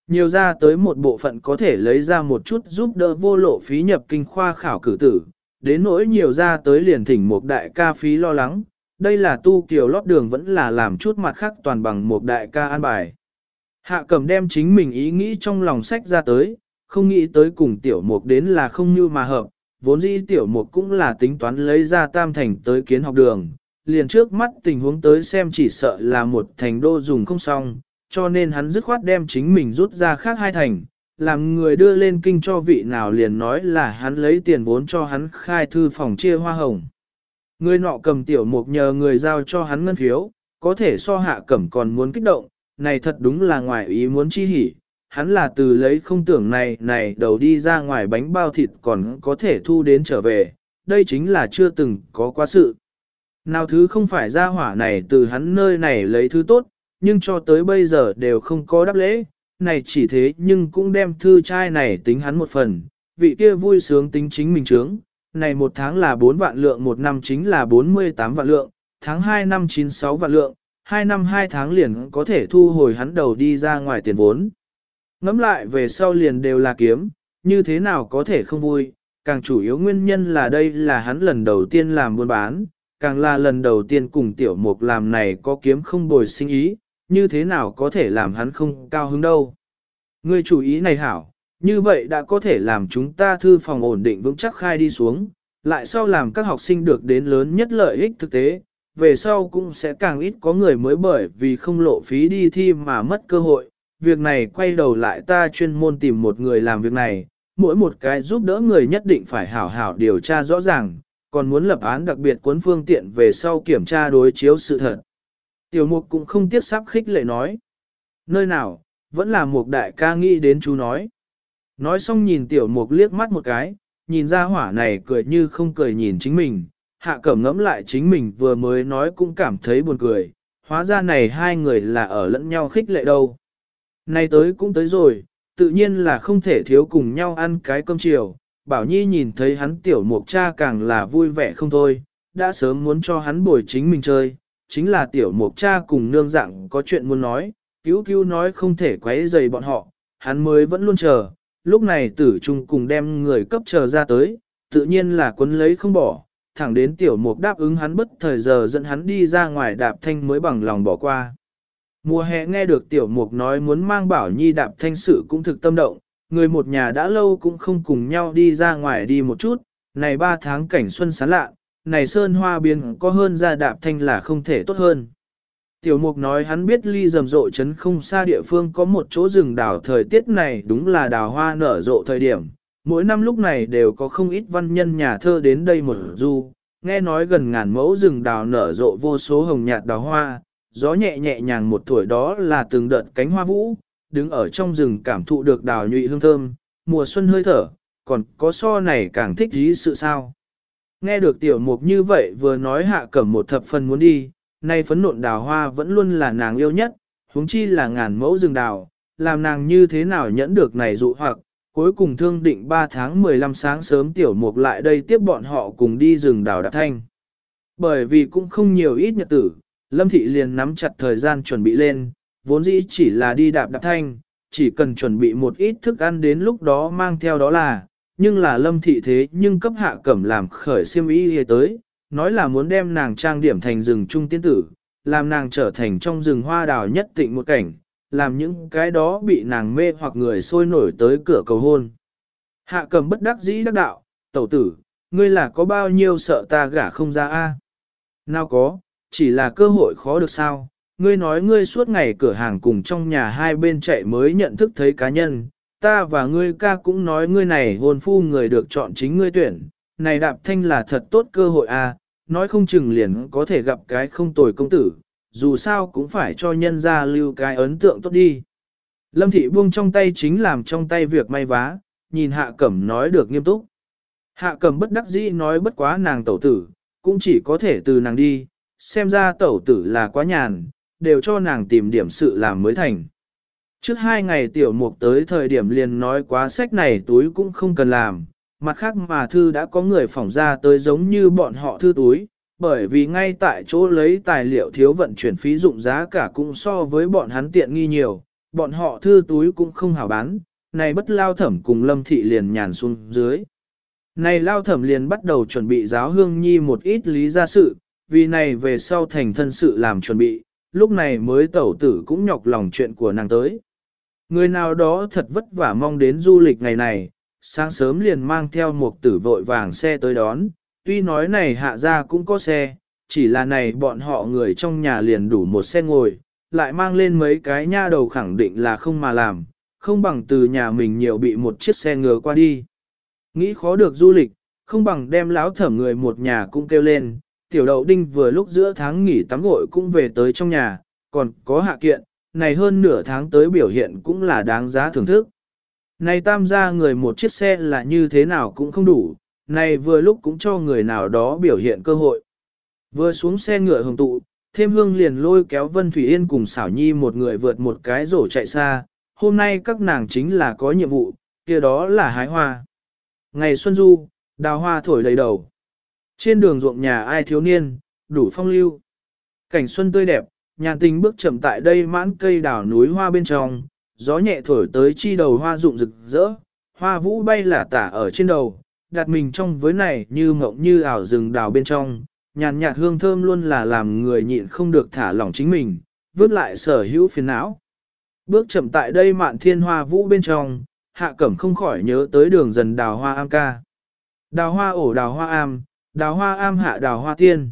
Nhiều ra tới một bộ phận có thể lấy ra một chút giúp đỡ vô lộ phí nhập kinh khoa khảo cử tử, đến nỗi nhiều ra tới liền thỉnh một đại ca phí lo lắng, đây là tu kiều lót đường vẫn là làm chút mặt khác toàn bằng một đại ca an bài. Hạ cầm đem chính mình ý nghĩ trong lòng sách ra tới, không nghĩ tới cùng tiểu mục đến là không như mà hợp, vốn dĩ tiểu mục cũng là tính toán lấy ra tam thành tới kiến học đường, liền trước mắt tình huống tới xem chỉ sợ là một thành đô dùng không xong, cho nên hắn dứt khoát đem chính mình rút ra khác hai thành, làm người đưa lên kinh cho vị nào liền nói là hắn lấy tiền vốn cho hắn khai thư phòng chia hoa hồng. Người nọ cầm tiểu mục nhờ người giao cho hắn ngân phiếu, có thể so hạ cẩm còn muốn kích động, này thật đúng là ngoài ý muốn chi hỉ, hắn là từ lấy không tưởng này này đầu đi ra ngoài bánh bao thịt còn có thể thu đến trở về, đây chính là chưa từng có quá sự. Nào thứ không phải ra hỏa này từ hắn nơi này lấy thứ tốt, nhưng cho tới bây giờ đều không có đáp lễ, này chỉ thế nhưng cũng đem thư trai này tính hắn một phần, vị kia vui sướng tính chính mình trướng, này một tháng là 4 vạn lượng một năm chính là 48 vạn lượng, tháng 2 năm 96 vạn lượng, 2 năm 2 tháng liền có thể thu hồi hắn đầu đi ra ngoài tiền vốn. Ngắm lại về sau liền đều là kiếm, như thế nào có thể không vui, càng chủ yếu nguyên nhân là đây là hắn lần đầu tiên làm buôn bán, càng là lần đầu tiên cùng tiểu mục làm này có kiếm không bồi sinh ý, như thế nào có thể làm hắn không cao hứng đâu. Ngươi chủ ý này hảo, như vậy đã có thể làm chúng ta thư phòng ổn định vững chắc khai đi xuống, lại sau làm các học sinh được đến lớn nhất lợi ích thực tế, về sau cũng sẽ càng ít có người mới bởi vì không lộ phí đi thi mà mất cơ hội. Việc này quay đầu lại ta chuyên môn tìm một người làm việc này, mỗi một cái giúp đỡ người nhất định phải hảo hảo điều tra rõ ràng, còn muốn lập án đặc biệt cuốn phương tiện về sau kiểm tra đối chiếu sự thật. Tiểu mục cũng không tiếc sắp khích lệ nói. Nơi nào, vẫn là một đại ca nghĩ đến chú nói. Nói xong nhìn tiểu mục liếc mắt một cái, nhìn ra hỏa này cười như không cười nhìn chính mình, hạ cẩm ngẫm lại chính mình vừa mới nói cũng cảm thấy buồn cười, hóa ra này hai người là ở lẫn nhau khích lệ đâu. Nay tới cũng tới rồi, tự nhiên là không thể thiếu cùng nhau ăn cái cơm chiều, bảo nhi nhìn thấy hắn tiểu mục cha càng là vui vẻ không thôi, đã sớm muốn cho hắn bồi chính mình chơi, chính là tiểu mục cha cùng nương dạng có chuyện muốn nói, cứu cứu nói không thể quấy rầy bọn họ, hắn mới vẫn luôn chờ, lúc này tử trung cùng đem người cấp chờ ra tới, tự nhiên là quấn lấy không bỏ, thẳng đến tiểu mục đáp ứng hắn bất thời giờ dẫn hắn đi ra ngoài đạp thanh mới bằng lòng bỏ qua. Mùa hè nghe được tiểu mục nói muốn mang bảo nhi đạp thanh sự cũng thực tâm động, người một nhà đã lâu cũng không cùng nhau đi ra ngoài đi một chút, này ba tháng cảnh xuân sán lạ, này sơn hoa biến có hơn ra đạp thanh là không thể tốt hơn. Tiểu mục nói hắn biết ly rầm rộ chấn không xa địa phương có một chỗ rừng đào thời tiết này đúng là đào hoa nở rộ thời điểm. Mỗi năm lúc này đều có không ít văn nhân nhà thơ đến đây một du, nghe nói gần ngàn mẫu rừng đào nở rộ vô số hồng nhạt đào hoa, gió nhẹ nhẹ nhàng một tuổi đó là từng đợt cánh hoa vũ, đứng ở trong rừng cảm thụ được đào nhụy hương thơm, mùa xuân hơi thở, còn có so này càng thích dí sự sao. Nghe được tiểu mục như vậy vừa nói hạ cẩm một thập phần muốn đi, nay phấn nộn đào hoa vẫn luôn là nàng yêu nhất, huống chi là ngàn mẫu rừng đào, làm nàng như thế nào nhẫn được này dụ hoặc, cuối cùng thương định 3 tháng 15 sáng sớm tiểu mục lại đây tiếp bọn họ cùng đi rừng đào đạp thanh. Bởi vì cũng không nhiều ít nhật tử, Lâm Thị liền nắm chặt thời gian chuẩn bị lên, vốn dĩ chỉ là đi đạp đạp thanh, chỉ cần chuẩn bị một ít thức ăn đến lúc đó mang theo đó là, nhưng là Lâm Thị thế nhưng cấp hạ cẩm làm khởi siêm ý tới, nói là muốn đem nàng trang điểm thành rừng trung tiên tử, làm nàng trở thành trong rừng hoa đào nhất tịnh một cảnh, làm những cái đó bị nàng mê hoặc người sôi nổi tới cửa cầu hôn. Hạ cầm bất đắc dĩ đắc đạo, tẩu tử, ngươi là có bao nhiêu sợ ta gả không ra a? Nào có, chỉ là cơ hội khó được sao, ngươi nói ngươi suốt ngày cửa hàng cùng trong nhà hai bên chạy mới nhận thức thấy cá nhân, ta và ngươi ca cũng nói ngươi này hôn phu người được chọn chính ngươi tuyển, này đạp thanh là thật tốt cơ hội à? nói không chừng liền có thể gặp cái không tồi công tử, dù sao cũng phải cho nhân ra lưu cái ấn tượng tốt đi. Lâm thị buông trong tay chính làm trong tay việc may vá, nhìn hạ cẩm nói được nghiêm túc. Hạ cẩm bất đắc dĩ nói bất quá nàng tẩu tử, cũng chỉ có thể từ nàng đi, xem ra tẩu tử là quá nhàn, đều cho nàng tìm điểm sự làm mới thành. Trước hai ngày tiểu mục tới thời điểm liền nói quá sách này túi cũng không cần làm, mặt khác mà thư đã có người phỏng ra tới giống như bọn họ thư túi, bởi vì ngay tại chỗ lấy tài liệu thiếu vận chuyển phí dụng giá cả cũng so với bọn hắn tiện nghi nhiều, bọn họ thư túi cũng không hảo bán, này bất lao thẩm cùng lâm thị liền nhàn xuống dưới. Này lao thẩm liền bắt đầu chuẩn bị giáo hương nhi một ít lý gia sự, vì này về sau thành thân sự làm chuẩn bị, lúc này mới tẩu tử cũng nhọc lòng chuyện của nàng tới. Người nào đó thật vất vả mong đến du lịch ngày này, sáng sớm liền mang theo một tử vội vàng xe tới đón, tuy nói này hạ ra cũng có xe, chỉ là này bọn họ người trong nhà liền đủ một xe ngồi, lại mang lên mấy cái nha đầu khẳng định là không mà làm, không bằng từ nhà mình nhiều bị một chiếc xe ngựa qua đi. Nghĩ khó được du lịch, không bằng đem láo thẩm người một nhà cũng kêu lên, tiểu đậu đinh vừa lúc giữa tháng nghỉ tắm gội cũng về tới trong nhà, còn có hạ kiện, này hơn nửa tháng tới biểu hiện cũng là đáng giá thưởng thức. Này tam gia người một chiếc xe là như thế nào cũng không đủ, này vừa lúc cũng cho người nào đó biểu hiện cơ hội. Vừa xuống xe ngựa hồng tụ, thêm hương liền lôi kéo Vân Thủy Yên cùng xảo nhi một người vượt một cái rổ chạy xa, hôm nay các nàng chính là có nhiệm vụ, kia đó là hái hoa. Ngày xuân du, đào hoa thổi đầy đầu. Trên đường ruộng nhà ai thiếu niên, đủ phong lưu. Cảnh xuân tươi đẹp, nhàn tình bước chậm tại đây mãn cây đào núi hoa bên trong, gió nhẹ thổi tới chi đầu hoa rụng rực rỡ, hoa vũ bay lả tả ở trên đầu, đặt mình trong với này như mộng như ảo rừng đào bên trong, nhàn nhạt hương thơm luôn là làm người nhịn không được thả lỏng chính mình, vứt lại sở hữu phiền não. Bước chậm tại đây mạn thiên hoa vũ bên trong, hạ cẩm không khỏi nhớ tới đường dần đào hoa am ca. Đào hoa ổ đào hoa am, đào hoa am hạ đào hoa tiên.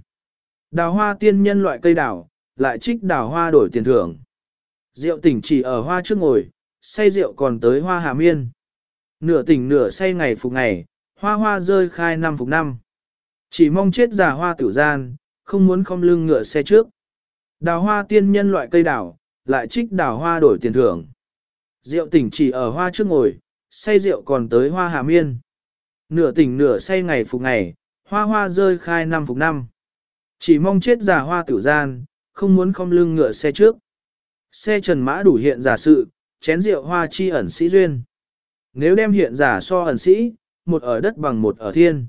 Đào hoa tiên nhân loại cây đào, lại trích đào hoa đổi tiền thưởng. Rượu tỉnh chỉ ở hoa trước ngồi, say rượu còn tới hoa hạ miên. Nửa tỉnh nửa say ngày phục ngày, hoa hoa rơi khai năm phục năm. Chỉ mong chết già hoa tử gian, không muốn không lưng ngựa xe trước. Đào hoa tiên nhân loại cây đào, lại trích đào hoa đổi tiền thưởng. Rượu tỉnh chỉ ở hoa trước ngồi, say rượu còn tới hoa hạ miên. Nửa tỉnh nửa say ngày phục ngày, hoa hoa rơi khai năm phục năm. Chỉ mong chết giả hoa tử gian, không muốn không lưng ngựa xe trước. Xe trần mã đủ hiện giả sự, chén rượu hoa chi ẩn sĩ duyên. Nếu đem hiện giả so ẩn sĩ, một ở đất bằng một ở thiên.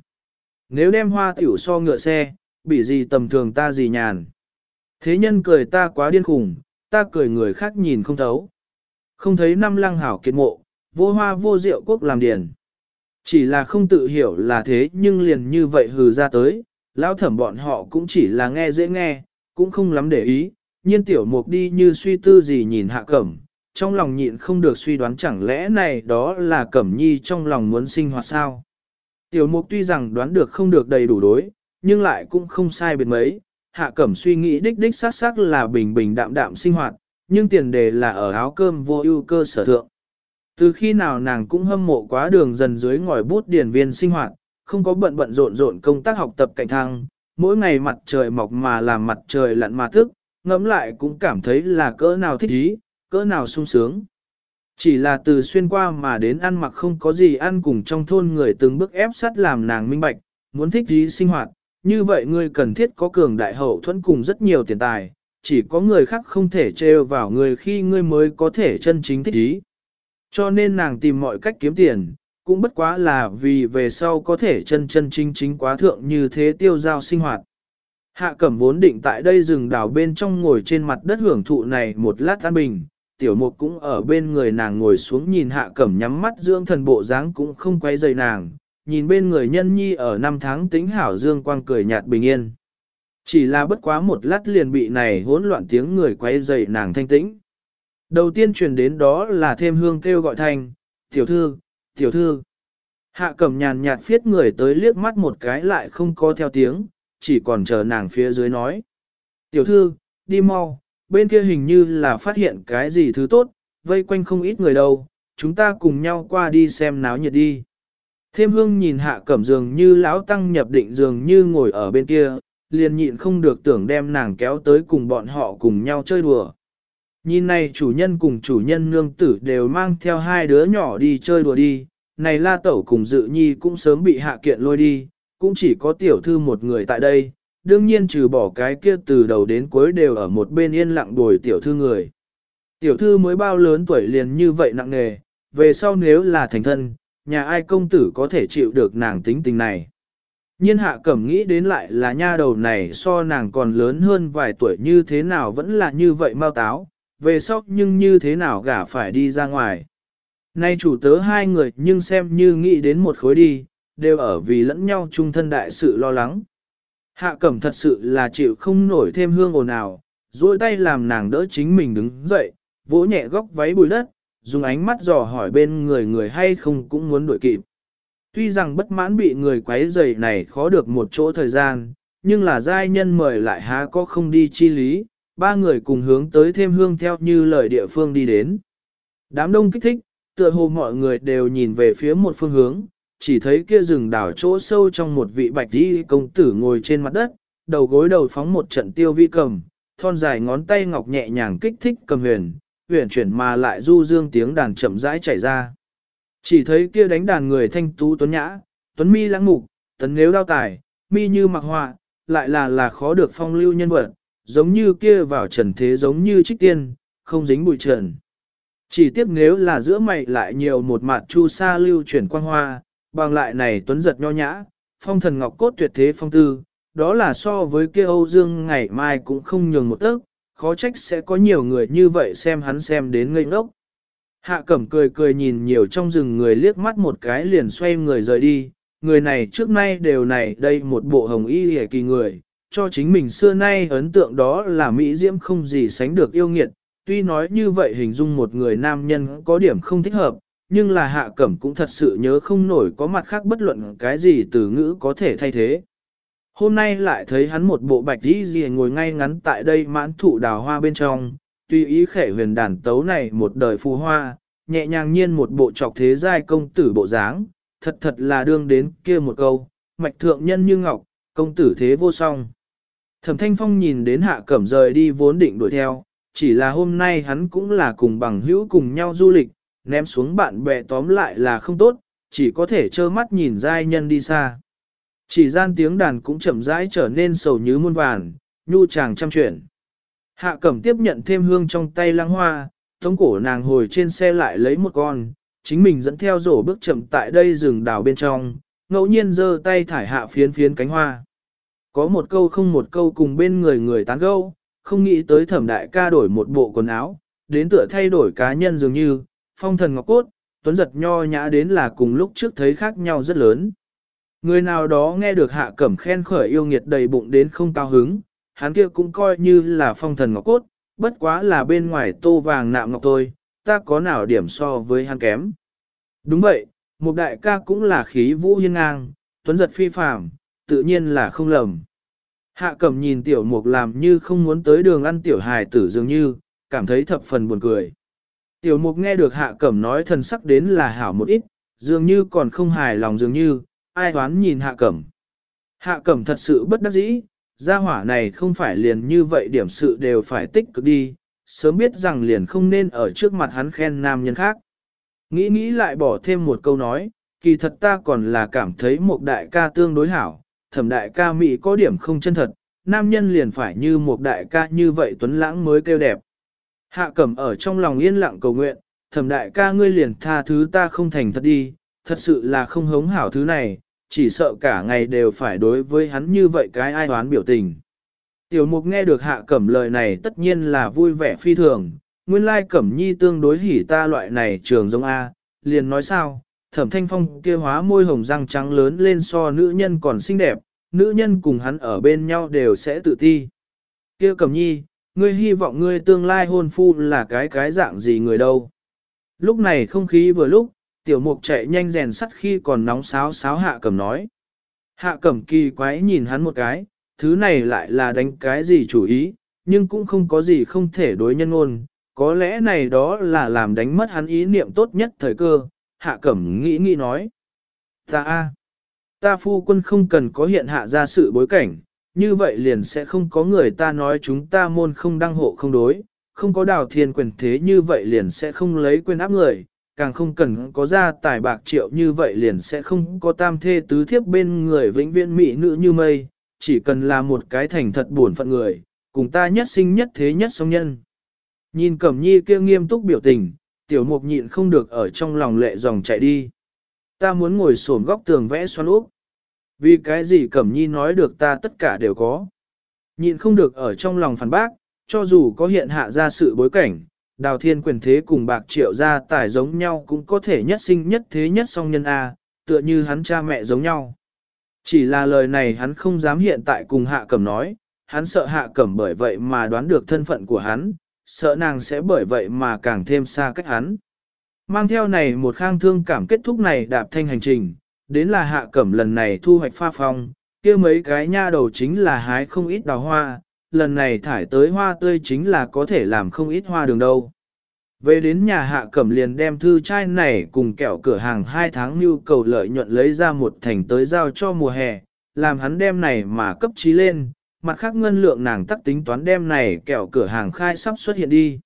Nếu đem hoa tiểu so ngựa xe, bị gì tầm thường ta gì nhàn. Thế nhân cười ta quá điên khủng, ta cười người khác nhìn không thấu. Không thấy năm lăng hảo kiệt mộ, vô hoa vô rượu quốc làm điển. Chỉ là không tự hiểu là thế nhưng liền như vậy hừ ra tới, lão thẩm bọn họ cũng chỉ là nghe dễ nghe, cũng không lắm để ý, nhiên tiểu mục đi như suy tư gì nhìn hạ cẩm, trong lòng nhịn không được suy đoán chẳng lẽ này đó là cẩm nhi trong lòng muốn sinh hoạt sao. Tiểu mục tuy rằng đoán được không được đầy đủ đối, nhưng lại cũng không sai biệt mấy, hạ cẩm suy nghĩ đích đích xác xác là bình bình đạm đạm sinh hoạt, nhưng tiền đề là ở áo cơm vô ưu cơ sở thượng. Từ khi nào nàng cũng hâm mộ quá đường dần dưới ngòi bút điển viên sinh hoạt, không có bận bận rộn rộn công tác học tập cạnh thăng, mỗi ngày mặt trời mọc mà làm mặt trời lặn mà thức, ngẫm lại cũng cảm thấy là cỡ nào thích ý, cỡ nào sung sướng. Chỉ là từ xuyên qua mà đến ăn mặc không có gì ăn cùng trong thôn người từng bước ép sắt làm nàng minh bạch, muốn thích ý sinh hoạt, như vậy ngươi cần thiết có cường đại hậu thuẫn cùng rất nhiều tiền tài, chỉ có người khác không thể trêu vào người khi ngươi mới có thể chân chính thích ý. Cho nên nàng tìm mọi cách kiếm tiền, cũng bất quá là vì về sau có thể chân chân chính chính quá thượng như thế tiêu giao sinh hoạt. Hạ cẩm vốn định tại đây rừng đảo bên trong ngồi trên mặt đất hưởng thụ này một lát an bình, tiểu mục cũng ở bên người nàng ngồi xuống nhìn hạ cẩm nhắm mắt dưỡng thần bộ dáng cũng không quay dày nàng, nhìn bên người nhân nhi ở năm tháng tính hảo dương quang cười nhạt bình yên. Chỉ là bất quá một lát liền bị này hỗn loạn tiếng người quay dày nàng thanh tĩnh. Đầu tiên truyền đến đó là thêm hương kêu gọi thành tiểu thư, tiểu thư. Hạ cẩm nhàn nhạt phiết người tới liếc mắt một cái lại không có theo tiếng, chỉ còn chờ nàng phía dưới nói. Tiểu thư, đi mau, bên kia hình như là phát hiện cái gì thứ tốt, vây quanh không ít người đâu, chúng ta cùng nhau qua đi xem náo nhiệt đi. Thêm hương nhìn hạ cẩm dường như lão tăng nhập định dường như ngồi ở bên kia, liền nhịn không được tưởng đem nàng kéo tới cùng bọn họ cùng nhau chơi đùa. Nhìn này chủ nhân cùng chủ nhân nương tử đều mang theo hai đứa nhỏ đi chơi đùa đi, này la tẩu cùng dự nhi cũng sớm bị hạ kiện lôi đi, cũng chỉ có tiểu thư một người tại đây, đương nhiên trừ bỏ cái kia từ đầu đến cuối đều ở một bên yên lặng bồi tiểu thư người. Tiểu thư mới bao lớn tuổi liền như vậy nặng nề, về sau nếu là thành thân, nhà ai công tử có thể chịu được nàng tính tình này. Nhiên hạ cẩm nghĩ đến lại là nha đầu này so nàng còn lớn hơn vài tuổi như thế nào vẫn là như vậy mau táo, về sau nhưng như thế nào gả phải đi ra ngoài. Nay chủ tớ hai người nhưng xem như nghĩ đến một khối đi, đều ở vì lẫn nhau chung thân đại sự lo lắng. Hạ cẩm thật sự là chịu không nổi thêm hương ồn nào, duỗi tay làm nàng đỡ chính mình đứng dậy, vỗ nhẹ góc váy bùi đất, dùng ánh mắt dò hỏi bên người người hay không cũng muốn đuổi kịp. Tuy rằng bất mãn bị người quấy rầy này khó được một chỗ thời gian, nhưng là giai nhân mời lại há có không đi chi lý, ba người cùng hướng tới thêm hương theo như lời địa phương đi đến. Đám đông kích thích, tựa hồ mọi người đều nhìn về phía một phương hướng, chỉ thấy kia rừng đảo chỗ sâu trong một vị bạch đi công tử ngồi trên mặt đất, đầu gối đầu phóng một trận tiêu vi cầm, thon dài ngón tay ngọc nhẹ nhàng kích thích cầm huyền, huyền chuyển mà lại du dương tiếng đàn chậm rãi chảy ra. Chỉ thấy kia đánh đàn người thanh tú tuấn nhã, tuấn mi lãng mục, tấn nếu đao tài, mi như mặc họa, lại là là khó được phong lưu nhân vật, giống như kia vào trần thế giống như trích tiên, không dính bụi trần. Chỉ tiếc nếu là giữa mày lại nhiều một mặt chu sa lưu chuyển quang hoa, bằng lại này tuấn giật nho nhã, phong thần ngọc cốt tuyệt thế phong tư, đó là so với kia Âu Dương ngày mai cũng không nhường một tấc, khó trách sẽ có nhiều người như vậy xem hắn xem đến ngây ngốc. Hạ cẩm cười cười nhìn nhiều trong rừng người liếc mắt một cái liền xoay người rời đi, người này trước nay đều này đây một bộ hồng y hề kỳ người, cho chính mình xưa nay ấn tượng đó là Mỹ Diễm không gì sánh được yêu nghiệt, tuy nói như vậy hình dung một người nam nhân có điểm không thích hợp, nhưng là hạ cẩm cũng thật sự nhớ không nổi có mặt khác bất luận cái gì từ ngữ có thể thay thế. Hôm nay lại thấy hắn một bộ bạch đi gì ngồi ngay ngắn tại đây mãn thụ đào hoa bên trong, tuy ý khẻ huyền đàn tấu này một đời phù hoa, nhẹ nhàng nhiên một bộ trọc thế giai công tử bộ dáng, thật thật là đương đến kia một câu, mạch thượng nhân như ngọc, công tử thế vô song. Thẩm Thanh Phong nhìn đến hạ cẩm rời đi vốn định đuổi theo, chỉ là hôm nay hắn cũng là cùng bằng hữu cùng nhau du lịch, ném xuống bạn bè tóm lại là không tốt, chỉ có thể trơ mắt nhìn giai nhân đi xa. Chỉ gian tiếng đàn cũng chậm rãi trở nên sầu như muôn vàn, nhu chàng trăm chuyển. Hạ cẩm tiếp nhận thêm hương trong tay lăng hoa, tống cổ nàng hồi trên xe lại lấy một con, chính mình dẫn theo rổ bước chậm tại đây rừng đào bên trong, ngẫu nhiên giơ tay thải hạ phiến phiến cánh hoa. Có một câu không một câu cùng bên người người tán gẫu, không nghĩ tới thẩm đại ca đổi một bộ quần áo, đến tựa thay đổi cá nhân dường như, phong thần ngọc cốt, tuấn giật nho nhã đến là cùng lúc trước thấy khác nhau rất lớn. Người nào đó nghe được hạ cẩm khen khởi yêu nghiệt đầy bụng đến không cao hứng, hắn kia cũng coi như là phong thần ngọc cốt, bất quá là bên ngoài tô vàng nạm ngọc thôi, ta có nào điểm so với hắn kém. Đúng vậy, một đại ca cũng là khí vũ hiên ngang, tuấn giật phi phàm, tự nhiên là không lầm. Hạ cẩm nhìn tiểu mục làm như không muốn tới đường ăn tiểu hài tử dường như, cảm thấy thập phần buồn cười. Tiểu mục nghe được hạ cẩm nói thần sắc đến là hảo một ít, dường như còn không hài lòng dường như, ai hoán nhìn hạ cẩm. Hạ cẩm thật sự bất đắc dĩ, gia hỏa này không phải liền như vậy điểm sự đều phải tích cực đi, sớm biết rằng liền không nên ở trước mặt hắn khen nam nhân khác. Nghĩ nghĩ lại bỏ thêm một câu nói, kỳ thật ta còn là cảm thấy một đại ca tương đối hảo, thẩm đại ca Mỹ có điểm không chân thật, nam nhân liền phải như một đại ca như vậy tuấn lãng mới kêu đẹp. Hạ cẩm ở trong lòng yên lặng cầu nguyện, thẩm đại ca ngươi liền tha thứ ta không thành thật đi, thật sự là không hống hảo thứ này, chỉ sợ cả ngày đều phải đối với hắn như vậy cái ai hoán biểu tình. Tiểu mục nghe được hạ cẩm lời này tất nhiên là vui vẻ phi thường, nguyên lai cẩm nhi tương đối hỉ ta loại này trường giống A, liền nói sao, thẩm thanh phong kia hóa môi hồng răng trắng lớn lên so nữ nhân còn xinh đẹp, nữ nhân cùng hắn ở bên nhau đều sẽ tự ti. Kia cẩm nhi, ngươi hy vọng ngươi tương lai hôn phu là cái cái dạng gì người đâu. Lúc này không khí vừa lúc, tiểu mục chạy nhanh rèn sắt khi còn nóng sáo sáo hạ cẩm nói. Hạ cẩm kỳ quái nhìn hắn một cái, thứ này lại là đánh cái gì chủ ý, nhưng cũng không có gì không thể đối nhân ngôn, có lẽ này đó là làm đánh mất hắn ý niệm tốt nhất thời cơ, hạ cẩm nghĩ nghĩ nói. Ta a, ta phu quân không cần có hiện hạ ra sự bối cảnh, như vậy liền sẽ không có người ta nói chúng ta môn không đăng hộ không đối, không có đào thiên quyền thế như vậy liền sẽ không lấy quyền áp người, càng không cần có ra tài bạc triệu như vậy liền sẽ không có tam thê tứ thiếp bên người vĩnh viễn mỹ nữ như mây, chỉ cần là một cái thành thật buồn phận người, cùng ta nhất sinh nhất thế nhất song nhân. Nhìn Cẩm Nhi kia nghiêm túc biểu tình, tiểu mục nhịn không được ở trong lòng lệ dòng chạy đi. Ta muốn ngồi xổm góc tường vẽ xoắn úp. Vì cái gì Cẩm Nhi nói được ta tất cả đều có. Nhịn không được ở trong lòng phản bác, cho dù có hiện hạ ra sự bối cảnh, đào thiên quyền thế cùng bạc triệu gia tài giống nhau cũng có thể nhất sinh nhất thế nhất song nhân A, tựa như hắn cha mẹ giống nhau. Chỉ là lời này hắn không dám hiện tại cùng hạ cẩm nói, hắn sợ hạ cẩm bởi vậy mà đoán được thân phận của hắn, sợ nàng sẽ bởi vậy mà càng thêm xa cách hắn. Mang theo này một khang thương cảm kết thúc này đạp thanh hành trình, đến là hạ cẩm lần này thu hoạch pha phong, kia mấy cái nha đầu chính là hái không ít đào hoa, lần này thải tới hoa tươi chính là có thể làm không ít hoa đường đâu. Về đến nhà hạ cẩm liền đem thư chai này cùng kẹo cửa hàng hai tháng nhu cầu lợi nhuận lấy ra một thành tới giao cho mùa hè, làm hắn đem này mà cấp trí lên, mặt khác ngân lượng nàng tắc tính toán đem này kẹo cửa hàng khai sắp xuất hiện đi.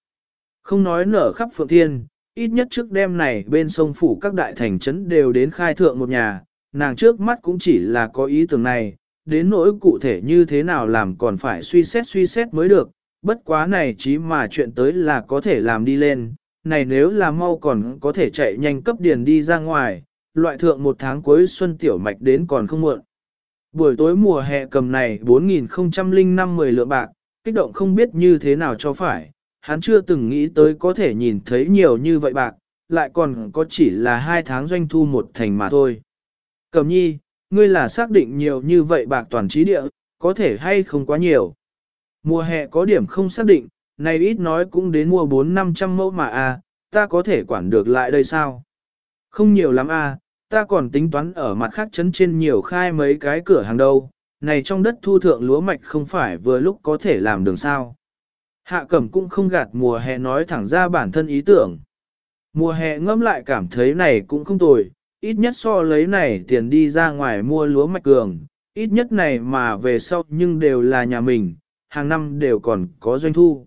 Không nói nở khắp phượng thiên, ít nhất trước đêm này bên sông phủ các đại thành trấn đều đến khai thượng một nhà, nàng trước mắt cũng chỉ là có ý tưởng này, đến nỗi cụ thể như thế nào làm còn phải suy xét suy xét mới được, bất quá này chí mà chuyện tới là có thể làm đi lên, này nếu là mau còn có thể chạy nhanh cấp điền đi ra ngoài, loại thượng một tháng cuối xuân tiểu mạch đến còn không muộn. Buổi tối mùa hè cầm này 4.005 10 lượng bạc, kích động không biết như thế nào cho phải, hắn chưa từng nghĩ tới có thể nhìn thấy nhiều như vậy bạc, lại còn có chỉ là hai tháng doanh thu một thành mà thôi. Cầm nhi, ngươi là xác định nhiều như vậy bạc toàn trí địa, có thể hay không quá nhiều. Mùa hè có điểm không xác định, này ít nói cũng đến mua 4-500 mẫu mà a, à, ta có thể quản được lại đây sao? Không nhiều lắm a, à, ta còn tính toán ở mặt khác chấn trên nhiều khai mấy cái cửa hàng đâu, này trong đất thu thượng lúa mạch không phải vừa lúc có thể làm đường sao. Hạ cẩm cũng không gạt mùa hè nói thẳng ra bản thân ý tưởng. Mùa hè ngâm lại cảm thấy này cũng không tồi, ít nhất so lấy này tiền đi ra ngoài mua lúa mạch cường, ít nhất này mà về sau nhưng đều là nhà mình, hàng năm đều còn có doanh thu.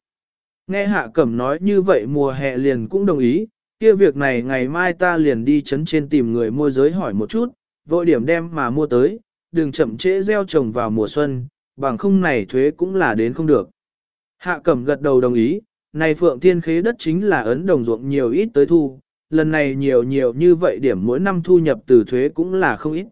Nghe Hạ Cẩm nói như vậy mùa hè liền cũng đồng ý, kia việc này ngày mai ta liền đi chấn trên tìm người mua giới hỏi một chút, vội điểm đem mà mua tới, đừng chậm trễ gieo trồng vào mùa xuân, bằng không này thuế cũng là đến không được. Hạ Cẩm gật đầu đồng ý, này Phượng Thiên Khế đất chính là ấn đồng ruộng nhiều ít tới thu, lần này nhiều nhiều như vậy điểm mỗi năm thu nhập từ thuế cũng là không ít.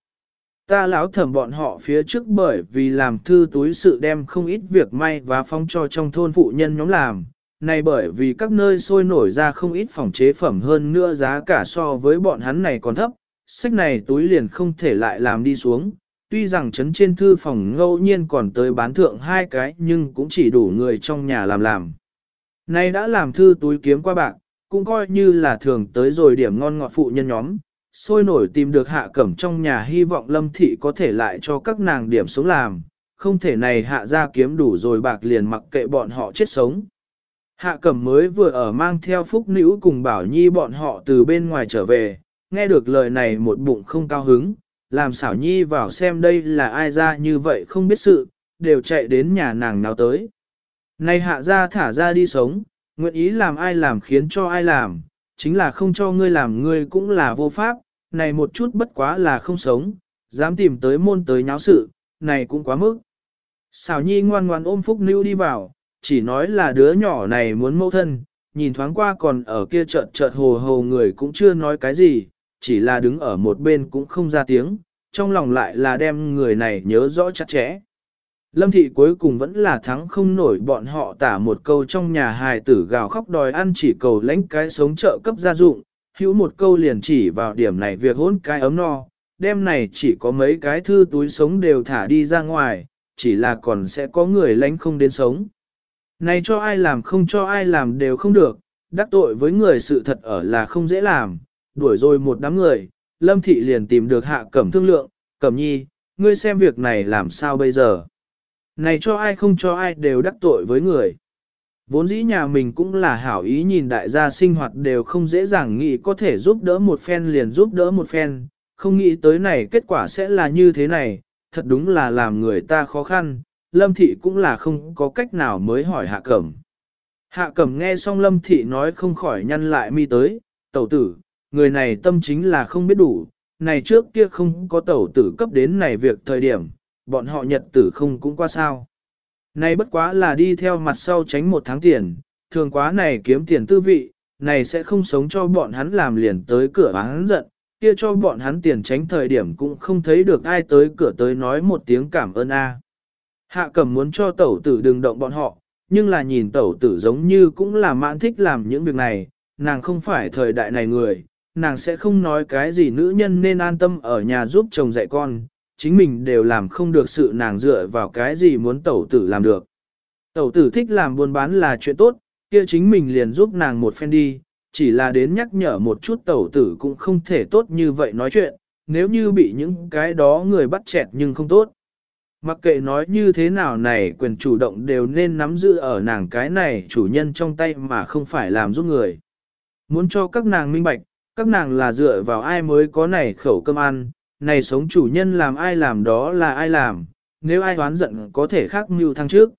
Ta lão thẩm bọn họ phía trước bởi vì làm thư túi sự đem không ít việc may và phong cho trong thôn phụ nhân nhóm làm, này bởi vì các nơi sôi nổi ra không ít phòng chế phẩm hơn nữa giá cả so với bọn hắn này còn thấp, sách này túi liền không thể lại làm đi xuống. Tuy rằng chấn trên thư phòng ngẫu nhiên còn tới bán thượng hai cái nhưng cũng chỉ đủ người trong nhà làm làm. Này đã làm thư túi kiếm qua bạc, cũng coi như là thường tới rồi điểm ngon ngọt phụ nhân nhóm, sôi nổi tìm được hạ cẩm trong nhà hy vọng lâm thị có thể lại cho các nàng điểm sống làm, không thể này hạ ra kiếm đủ rồi bạc liền mặc kệ bọn họ chết sống. Hạ cẩm mới vừa ở mang theo phúc nữ cùng bảo nhi bọn họ từ bên ngoài trở về, nghe được lời này một bụng không cao hứng, làm xảo nhi vào xem đây là ai ra như vậy không biết sự, đều chạy đến nhà nàng nào tới. Này hạ ra thả ra đi sống, nguyện ý làm ai làm khiến cho ai làm, chính là không cho ngươi làm ngươi cũng là vô pháp, này một chút bất quá là không sống, dám tìm tới môn tới nháo sự, này cũng quá mức. Xảo nhi ngoan ngoan ôm Phúc Nữ đi vào, chỉ nói là đứa nhỏ này muốn mâu thân, nhìn thoáng qua còn ở kia chợt chợt hồ hồ người cũng chưa nói cái gì, chỉ là đứng ở một bên cũng không ra tiếng, trong lòng lại là đem người này nhớ rõ chặt chẽ. Lâm thị cuối cùng vẫn là thắng không nổi bọn họ tả một câu trong nhà hài tử gào khóc đòi ăn chỉ cầu lãnh cái sống trợ cấp gia dụng, hữu một câu liền chỉ vào điểm này việc hôn cái ấm no, đêm này chỉ có mấy cái thư túi sống đều thả đi ra ngoài, chỉ là còn sẽ có người lãnh không đến sống. Này cho ai làm không cho ai làm đều không được, đắc tội với người sự thật ở là không dễ làm, đuổi rồi một đám người, Lâm Thị liền tìm được hạ cẩm thương lượng, cẩm nhi, ngươi xem việc này làm sao bây giờ. Này cho ai không cho ai đều đắc tội với người. Vốn dĩ nhà mình cũng là hảo ý nhìn đại gia sinh hoạt đều không dễ dàng nghĩ có thể giúp đỡ một phen liền giúp đỡ một phen, không nghĩ tới này kết quả sẽ là như thế này, thật đúng là làm người ta khó khăn, Lâm Thị cũng là không có cách nào mới hỏi Hạ Cẩm. Hạ Cẩm nghe xong Lâm Thị nói không khỏi nhăn lại mi tới, tẩu tử, người này tâm chính là không biết đủ, này trước kia không có tẩu tử cấp đến này việc thời điểm, bọn họ nhật tử không cũng qua sao. Này bất quá là đi theo mặt sau tránh một tháng tiền, thường quá này kiếm tiền tư vị, này sẽ không sống cho bọn hắn làm liền tới cửa hắn giận, kia cho bọn hắn tiền tránh thời điểm cũng không thấy được ai tới cửa tới nói một tiếng cảm ơn a. Hạ cẩm muốn cho tẩu tử đừng động bọn họ, nhưng là nhìn tẩu tử giống như cũng là mãn thích làm những việc này, nàng không phải thời đại này người, nàng sẽ không nói cái gì nữ nhân nên an tâm ở nhà giúp chồng dạy con, chính mình đều làm không được sự nàng dựa vào cái gì muốn tẩu tử làm được. Tẩu tử thích làm buôn bán là chuyện tốt, kia chính mình liền giúp nàng một phen đi, chỉ là đến nhắc nhở một chút tẩu tử cũng không thể tốt như vậy nói chuyện, nếu như bị những cái đó người bắt chẹt nhưng không tốt. Mặc kệ nói như thế nào này quyền chủ động đều nên nắm giữ ở nàng cái này chủ nhân trong tay mà không phải làm giúp người. Muốn cho các nàng minh bạch, các nàng là dựa vào ai mới có này khẩu cơm ăn, này sống chủ nhân làm ai làm đó là ai làm, nếu ai đoán giận có thể khác mưu thăng trước.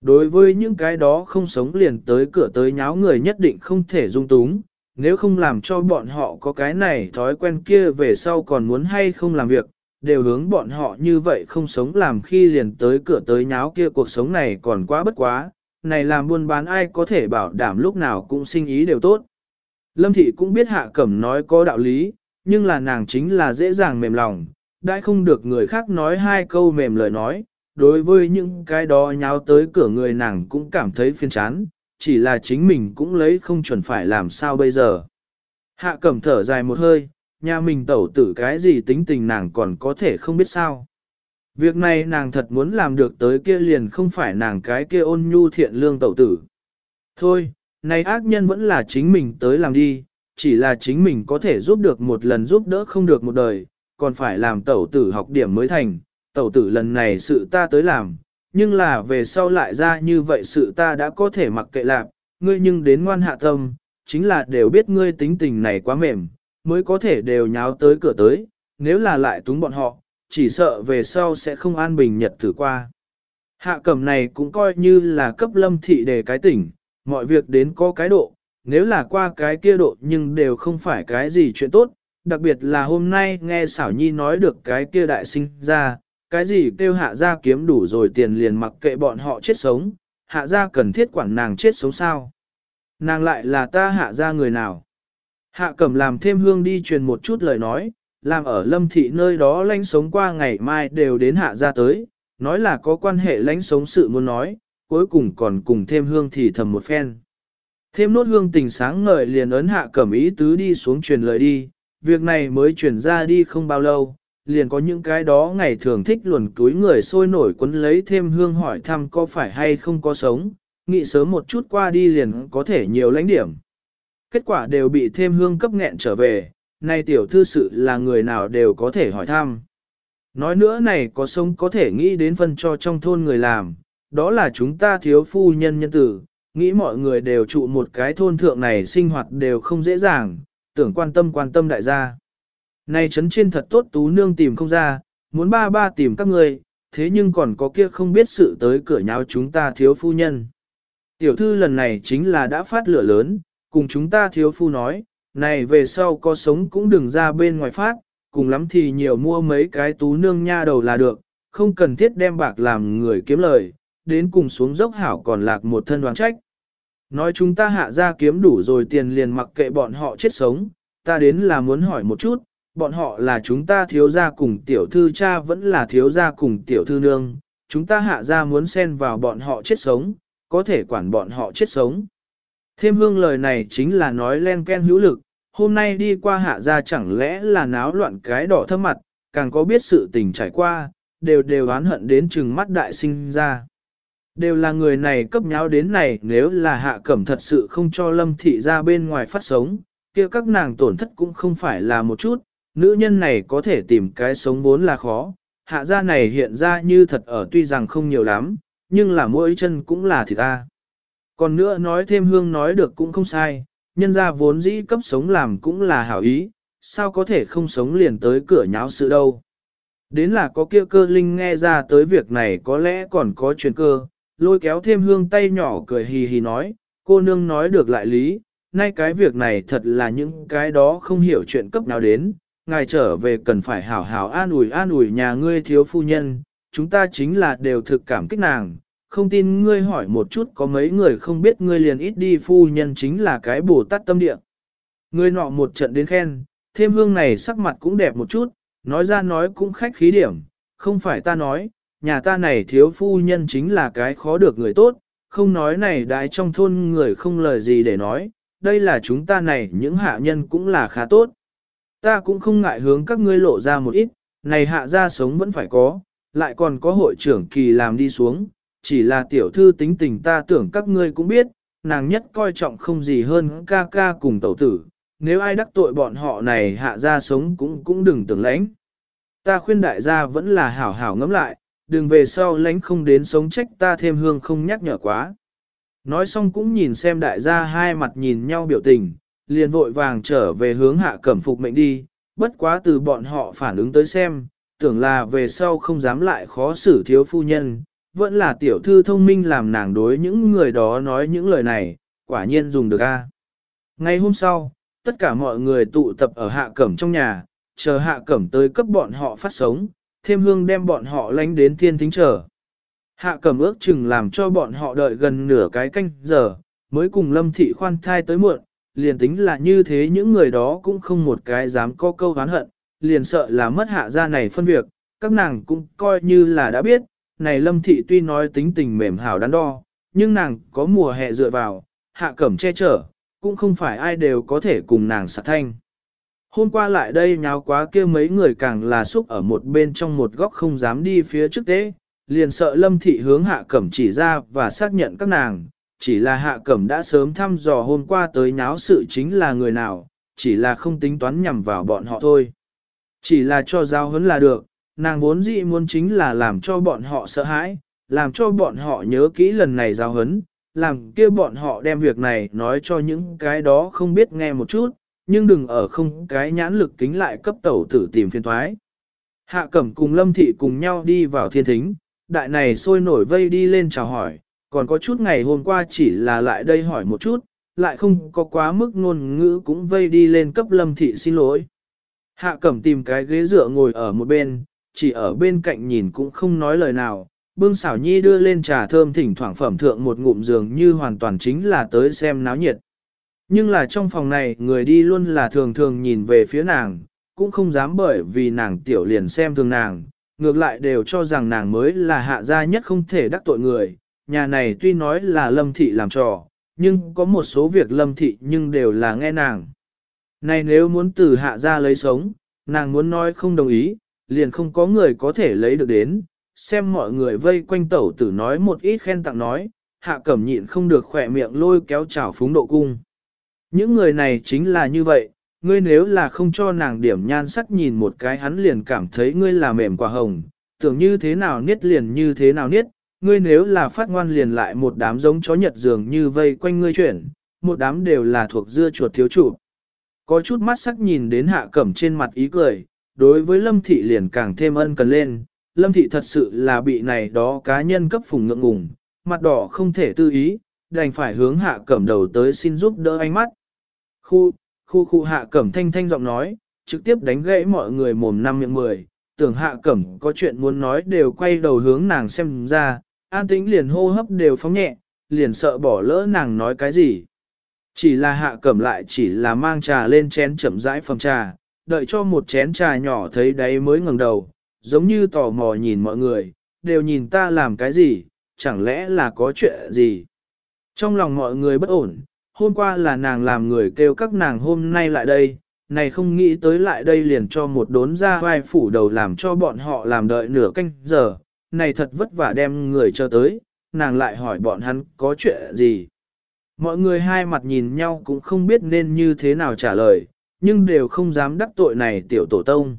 Đối với những cái đó không sống liền tới cửa tới nháo người nhất định không thể dung túng, nếu không làm cho bọn họ có cái này thói quen kia về sau còn muốn hay không làm việc, đều hướng bọn họ như vậy không sống làm khi liền tới cửa tới nháo kia cuộc sống này còn quá bất quá, này làm buôn bán ai có thể bảo đảm lúc nào cũng sinh ý đều tốt. Lâm thị cũng biết hạ cẩm nói có đạo lý, nhưng là nàng chính là dễ dàng mềm lòng, đã không được người khác nói hai câu mềm lời nói, đối với những cái đó nháo tới cửa người nàng cũng cảm thấy phiền chán, chỉ là chính mình cũng lấy không chuẩn phải làm sao bây giờ. Hạ cẩm thở dài một hơi, nhà mình tẩu tử cái gì tính tình nàng còn có thể không biết sao. Việc này nàng thật muốn làm được tới kia liền không phải nàng cái kia ôn nhu thiện lương tẩu tử. Thôi, này ác nhân vẫn là chính mình tới làm đi, chỉ là chính mình có thể giúp được một lần giúp đỡ không được một đời, còn phải làm tẩu tử học điểm mới thành, tẩu tử lần này sự ta tới làm, nhưng là về sau lại ra như vậy sự ta đã có thể mặc kệ lạc, ngươi nhưng đến ngoan hạ tâm, chính là đều biết ngươi tính tình này quá mềm, mới có thể đều nháo tới cửa tới, nếu là lại túng bọn họ, chỉ sợ về sau sẽ không an bình nhật tử qua. Hạ cẩm này cũng coi như là cấp lâm thị đề cái tỉnh, mọi việc đến có cái độ, nếu là qua cái kia độ nhưng đều không phải cái gì chuyện tốt, đặc biệt là hôm nay nghe xảo nhi nói được cái kia đại sinh ra, cái gì kêu hạ gia kiếm đủ rồi tiền liền mặc kệ bọn họ chết sống, hạ gia cần thiết quản nàng chết sống sao. Nàng lại là ta hạ gia người nào. Hạ cẩm làm thêm hương đi truyền một chút lời nói, làm ở lâm thị nơi đó lãnh sống qua ngày mai đều đến hạ gia tới, nói là có quan hệ lãnh sống sự muốn nói, cuối cùng còn cùng thêm hương thì thầm một phen. Thêm nốt hương tình sáng ngời liền ấn hạ cẩm ý tứ đi xuống truyền lời đi, việc này mới truyền ra đi không bao lâu, liền có những cái đó ngày thường thích luồn túi người sôi nổi quấn lấy thêm hương hỏi thăm có phải hay không có sống, nghĩ sớm một chút qua đi liền có thể nhiều lãnh điểm. Kết quả đều bị thêm hương cấp nghẹn trở về, nay tiểu thư sự là người nào đều có thể hỏi thăm. Nói nữa này có sống có thể nghĩ đến phân cho trong thôn người làm, đó là chúng ta thiếu phu nhân nhân tử, nghĩ mọi người đều trụ một cái thôn thượng này sinh hoạt đều không dễ dàng, tưởng quan tâm quan tâm đại gia. Này chấn trên thật tốt tú nương tìm không ra, muốn ba ba tìm các người, thế nhưng còn có kia không biết sự tới cửa nháo chúng ta thiếu phu nhân. Tiểu thư lần này chính là đã phát lửa lớn, cùng chúng ta thiếu phu nói, này về sau có sống cũng đừng ra bên ngoài phát, cùng lắm thì nhiều mua mấy cái tú nương nha đầu là được, không cần thiết đem bạc làm người kiếm lời, đến cùng xuống dốc hảo còn lạc một thân đoán trách. Nói chúng ta hạ ra kiếm đủ rồi tiền liền mặc kệ bọn họ chết sống, ta đến là muốn hỏi một chút, bọn họ là chúng ta thiếu gia cùng tiểu thư cha vẫn là thiếu gia cùng tiểu thư nương, chúng ta hạ ra muốn xen vào bọn họ chết sống, có thể quản bọn họ chết sống. Thêm hương lời này chính là nói len ken hữu lực, hôm nay đi qua hạ ra chẳng lẽ là náo loạn cái đỏ thâm mặt, càng có biết sự tình trải qua, đều đều oán hận đến chừng mắt đại sinh ra. Đều là người này cấp nháo đến này nếu là hạ cẩm thật sự không cho lâm thị ra bên ngoài phát sống, kia các nàng tổn thất cũng không phải là một chút, nữ nhân này có thể tìm cái sống vốn là khó, hạ gia này hiện ra như thật ở tuy rằng không nhiều lắm, nhưng là mỗi chân cũng là thịt ta. Còn nữa nói thêm hương nói được cũng không sai, nhân ra vốn dĩ cấp sống làm cũng là hảo ý, sao có thể không sống liền tới cửa nháo sự đâu. Đến là có kia cơ linh nghe ra tới việc này có lẽ còn có chuyện cơ, lôi kéo thêm hương tay nhỏ cười hì hì nói, cô nương nói được lại lý, nay cái việc này thật là những cái đó không hiểu chuyện cấp nào đến, ngài trở về cần phải hảo hảo an ủi an ủi nhà ngươi thiếu phu nhân, chúng ta chính là đều thực cảm kích nàng, không tin ngươi hỏi một chút có mấy người không biết ngươi liền ít đi phu nhân chính là cái bồ tát tâm địa. Ngươi nọ một trận đến khen, thêm hương này sắc mặt cũng đẹp một chút, nói ra nói cũng khách khí điểm, không phải ta nói, nhà ta này thiếu phu nhân chính là cái khó được người tốt, không nói này đại trong thôn người không lời gì để nói, đây là chúng ta này những hạ nhân cũng là khá tốt. Ta cũng không ngại hướng các ngươi lộ ra một ít, này hạ gia sống vẫn phải có, lại còn có hội trưởng kỳ làm đi xuống, chỉ là tiểu thư tính tình ta tưởng các ngươi cũng biết, nàng nhất coi trọng không gì hơn ca ca cùng tẩu tử, nếu ai đắc tội bọn họ này hạ gia sống cũng cũng đừng tưởng lãnh. Ta khuyên đại gia vẫn là hảo hảo ngẫm lại, đừng về sau lãnh không đến sống trách ta thêm hương không nhắc nhở quá. Nói xong cũng nhìn xem đại gia hai mặt nhìn nhau biểu tình, liền vội vàng trở về hướng hạ cẩm phục mệnh đi, bất quá từ bọn họ phản ứng tới xem, tưởng là về sau không dám lại khó xử thiếu phu nhân, vẫn là tiểu thư thông minh làm nàng đối những người đó nói những lời này, quả nhiên dùng được a. Ngày hôm sau, tất cả mọi người tụ tập ở hạ cẩm trong nhà, chờ hạ cẩm tới cấp bọn họ phát sống, thêm hương đem bọn họ lánh đến thiên thính trở Hạ cẩm ước chừng làm cho bọn họ đợi gần nửa cái canh giờ, mới cùng lâm thị khoan thai tới muộn, liền tính là như thế những người đó cũng không một cái dám có câu hán hận, liền sợ là mất hạ ra này phân việc, các nàng cũng coi như là đã biết, này lâm thị tuy nói tính tình mềm hảo đắn đo, nhưng nàng có mùa hè dựa vào, hạ cẩm che chở, cũng không phải ai đều có thể cùng nàng sạc thanh. Hôm qua lại đây nháo quá kia mấy người càng là xúc ở một bên trong một góc không dám đi phía trước tế, liền sợ lâm thị hướng hạ cẩm chỉ ra và xác nhận các nàng, chỉ là hạ cẩm đã sớm thăm dò hôm qua tới nháo sự chính là người nào, chỉ là không tính toán nhằm vào bọn họ thôi. Chỉ là cho giao huấn là được, nàng vốn dĩ muốn chính là làm cho bọn họ sợ hãi, làm cho bọn họ nhớ kỹ lần này giao hấn, làm kia bọn họ đem việc này nói cho những cái đó không biết nghe một chút, nhưng đừng ở không cái nhãn lực kính lại cấp tẩu tử tìm phiên thoái. Hạ cẩm cùng lâm thị cùng nhau đi vào thiên thính, đại này sôi nổi vây đi lên chào hỏi, còn có chút ngày hôm qua chỉ là lại đây hỏi một chút, lại không có quá mức ngôn ngữ cũng vây đi lên cấp lâm thị xin lỗi. Hạ cẩm tìm cái ghế dựa ngồi ở một bên, chỉ ở bên cạnh nhìn cũng không nói lời nào, bưng xảo nhi đưa lên trà thơm thỉnh thoảng phẩm thượng một ngụm giường như hoàn toàn chính là tới xem náo nhiệt. Nhưng là trong phòng này người đi luôn là thường thường nhìn về phía nàng, cũng không dám bởi vì nàng tiểu liền xem thường nàng, ngược lại đều cho rằng nàng mới là hạ gia nhất không thể đắc tội người, nhà này tuy nói là lâm thị làm trò, nhưng có một số việc lâm thị nhưng đều là nghe nàng. Này nếu muốn từ hạ gia lấy sống, nàng muốn nói không đồng ý, liền không có người có thể lấy được đến, xem mọi người vây quanh tẩu tử nói một ít khen tặng nói, hạ cẩm nhịn không được khỏe miệng lôi kéo chảo phúng độ cung. Những người này chính là như vậy, ngươi nếu là không cho nàng điểm nhan sắc nhìn một cái hắn liền cảm thấy ngươi là mềm quả hồng, tưởng như thế nào niết liền như thế nào niết, ngươi nếu là phát ngoan liền lại một đám giống chó nhật dường như vây quanh ngươi chuyển, một đám đều là thuộc dưa chuột thiếu chủ. Có chút mắt sắc nhìn đến hạ cẩm trên mặt ý cười, đối với lâm thị liền càng thêm ân cần lên, lâm thị thật sự là bị này đó cá nhân cấp phùng ngượng ngùng, mặt đỏ không thể tư ý, đành phải hướng hạ cẩm đầu tới xin giúp đỡ ánh mắt. Khu, khu khu hạ cẩm thanh thanh giọng nói, trực tiếp đánh gãy mọi người mồm năm miệng mười, tưởng hạ cẩm có chuyện muốn nói đều quay đầu hướng nàng xem ra, an tĩnh liền hô hấp đều phóng nhẹ, liền sợ bỏ lỡ nàng nói cái gì. Chỉ là hạ cẩm lại chỉ là mang trà lên chén chậm rãi phòng trà, đợi cho một chén trà nhỏ thấy đáy mới ngẩng đầu, giống như tò mò nhìn mọi người, đều nhìn ta làm cái gì, chẳng lẽ là có chuyện gì. Trong lòng mọi người bất ổn, hôm qua là nàng làm người kêu các nàng hôm nay lại đây, này không nghĩ tới lại đây liền cho một đốn ra vai phủ đầu làm cho bọn họ làm đợi nửa canh giờ, này thật vất vả đem người cho tới, nàng lại hỏi bọn hắn có chuyện gì. Mọi người hai mặt nhìn nhau cũng không biết nên như thế nào trả lời, nhưng đều không dám đắc tội này tiểu tổ tông.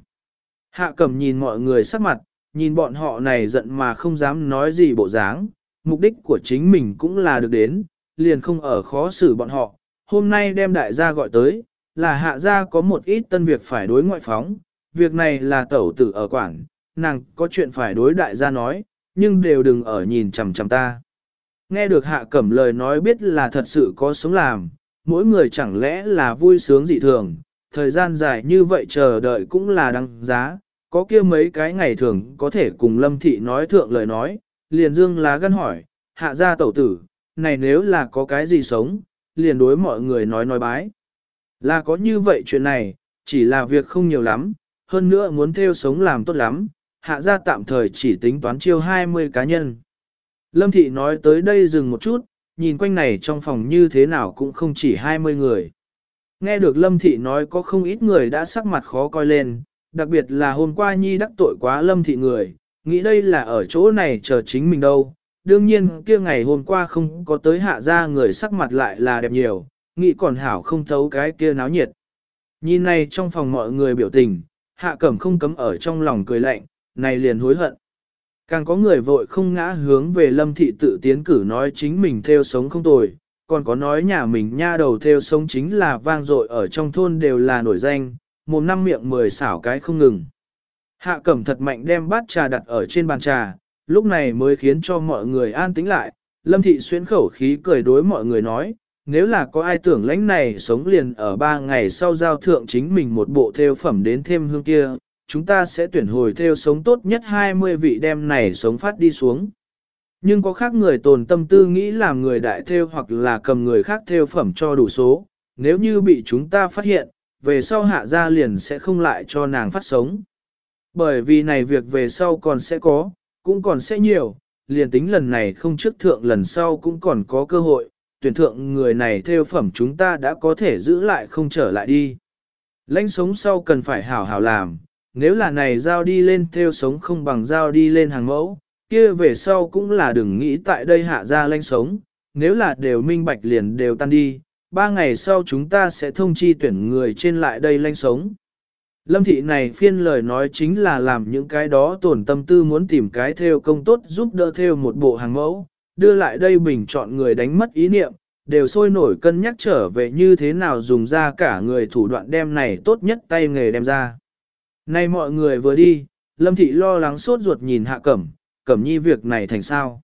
Hạ cẩm nhìn mọi người sắc mặt, nhìn bọn họ này giận mà không dám nói gì bộ dáng, mục đích của chính mình cũng là được đến, liền không ở khó xử bọn họ. Hôm nay đem đại gia gọi tới, là hạ gia có một ít tân việc phải đối ngoại phóng, việc này là tẩu tử ở quảng, nàng có chuyện phải đối đại gia nói, nhưng đều đừng ở nhìn chằm chằm ta. Nghe được hạ cẩm lời nói biết là thật sự có sống làm, mỗi người chẳng lẽ là vui sướng dị thường, thời gian dài như vậy chờ đợi cũng là đăng giá, có kia mấy cái ngày thường có thể cùng lâm thị nói thượng lời nói, liền dương lá gân hỏi, hạ gia tẩu tử, này nếu là có cái gì sống, liền đối mọi người nói nói bái. Là có như vậy chuyện này, chỉ là việc không nhiều lắm, hơn nữa muốn theo sống làm tốt lắm, hạ gia tạm thời chỉ tính toán chiêu 20 cá nhân. Lâm thị nói tới đây dừng một chút, nhìn quanh này trong phòng như thế nào cũng không chỉ 20 người. Nghe được Lâm thị nói có không ít người đã sắc mặt khó coi lên, đặc biệt là hôm qua Nhi đắc tội quá Lâm thị người, nghĩ đây là ở chỗ này chờ chính mình đâu. Đương nhiên kia ngày hôm qua không có tới hạ gia người sắc mặt lại là đẹp nhiều, nghĩ còn hảo không thấu cái kia náo nhiệt. Nhìn này trong phòng mọi người biểu tình, hạ cẩm không cấm ở trong lòng cười lạnh, này liền hối hận. Càng có người vội không ngã hướng về lâm thị tự tiến cử nói chính mình theo sống không tồi, còn có nói nhà mình nha đầu theo sống chính là vang dội ở trong thôn đều là nổi danh, một năm miệng mười xảo cái không ngừng. Hạ cẩm thật mạnh đem bát trà đặt ở trên bàn trà, lúc này mới khiến cho mọi người an tĩnh lại, lâm thị xuyến khẩu khí cười đối mọi người nói, nếu là có ai tưởng lãnh này sống liền ở ba ngày sau giao thượng chính mình một bộ theo phẩm đến thêm hương kia, chúng ta sẽ tuyển hồi theo sống tốt nhất 20 vị đem này sống phát đi xuống. Nhưng có khác người tồn tâm tư nghĩ làm người đại theo hoặc là cầm người khác theo phẩm cho đủ số, nếu như bị chúng ta phát hiện, về sau hạ gia liền sẽ không lại cho nàng phát sống. Bởi vì này việc về sau còn sẽ có, cũng còn sẽ nhiều, liền tính lần này không trước thượng lần sau cũng còn có cơ hội, tuyển thượng người này theo phẩm chúng ta đã có thể giữ lại không trở lại đi. Lãnh sống sau cần phải hảo hảo làm, nếu là này giao đi lên theo sống không bằng giao đi lên hàng mẫu, kia về sau cũng là đừng nghĩ tại đây hạ ra lanh sống, nếu là đều minh bạch liền đều tan đi, ba ngày sau chúng ta sẽ thông chi tuyển người trên lại đây lanh sống. Lâm thị này phiên lời nói chính là làm những cái đó tổn tâm tư muốn tìm cái theo công tốt giúp đỡ theo một bộ hàng mẫu, đưa lại đây bình chọn người đánh mất ý niệm, đều sôi nổi cân nhắc trở về như thế nào dùng ra cả người thủ đoạn đem này tốt nhất tay nghề đem ra. Nay mọi người vừa đi, Lâm thị lo lắng sốt ruột nhìn hạ cẩm, cẩm nhi việc này thành sao.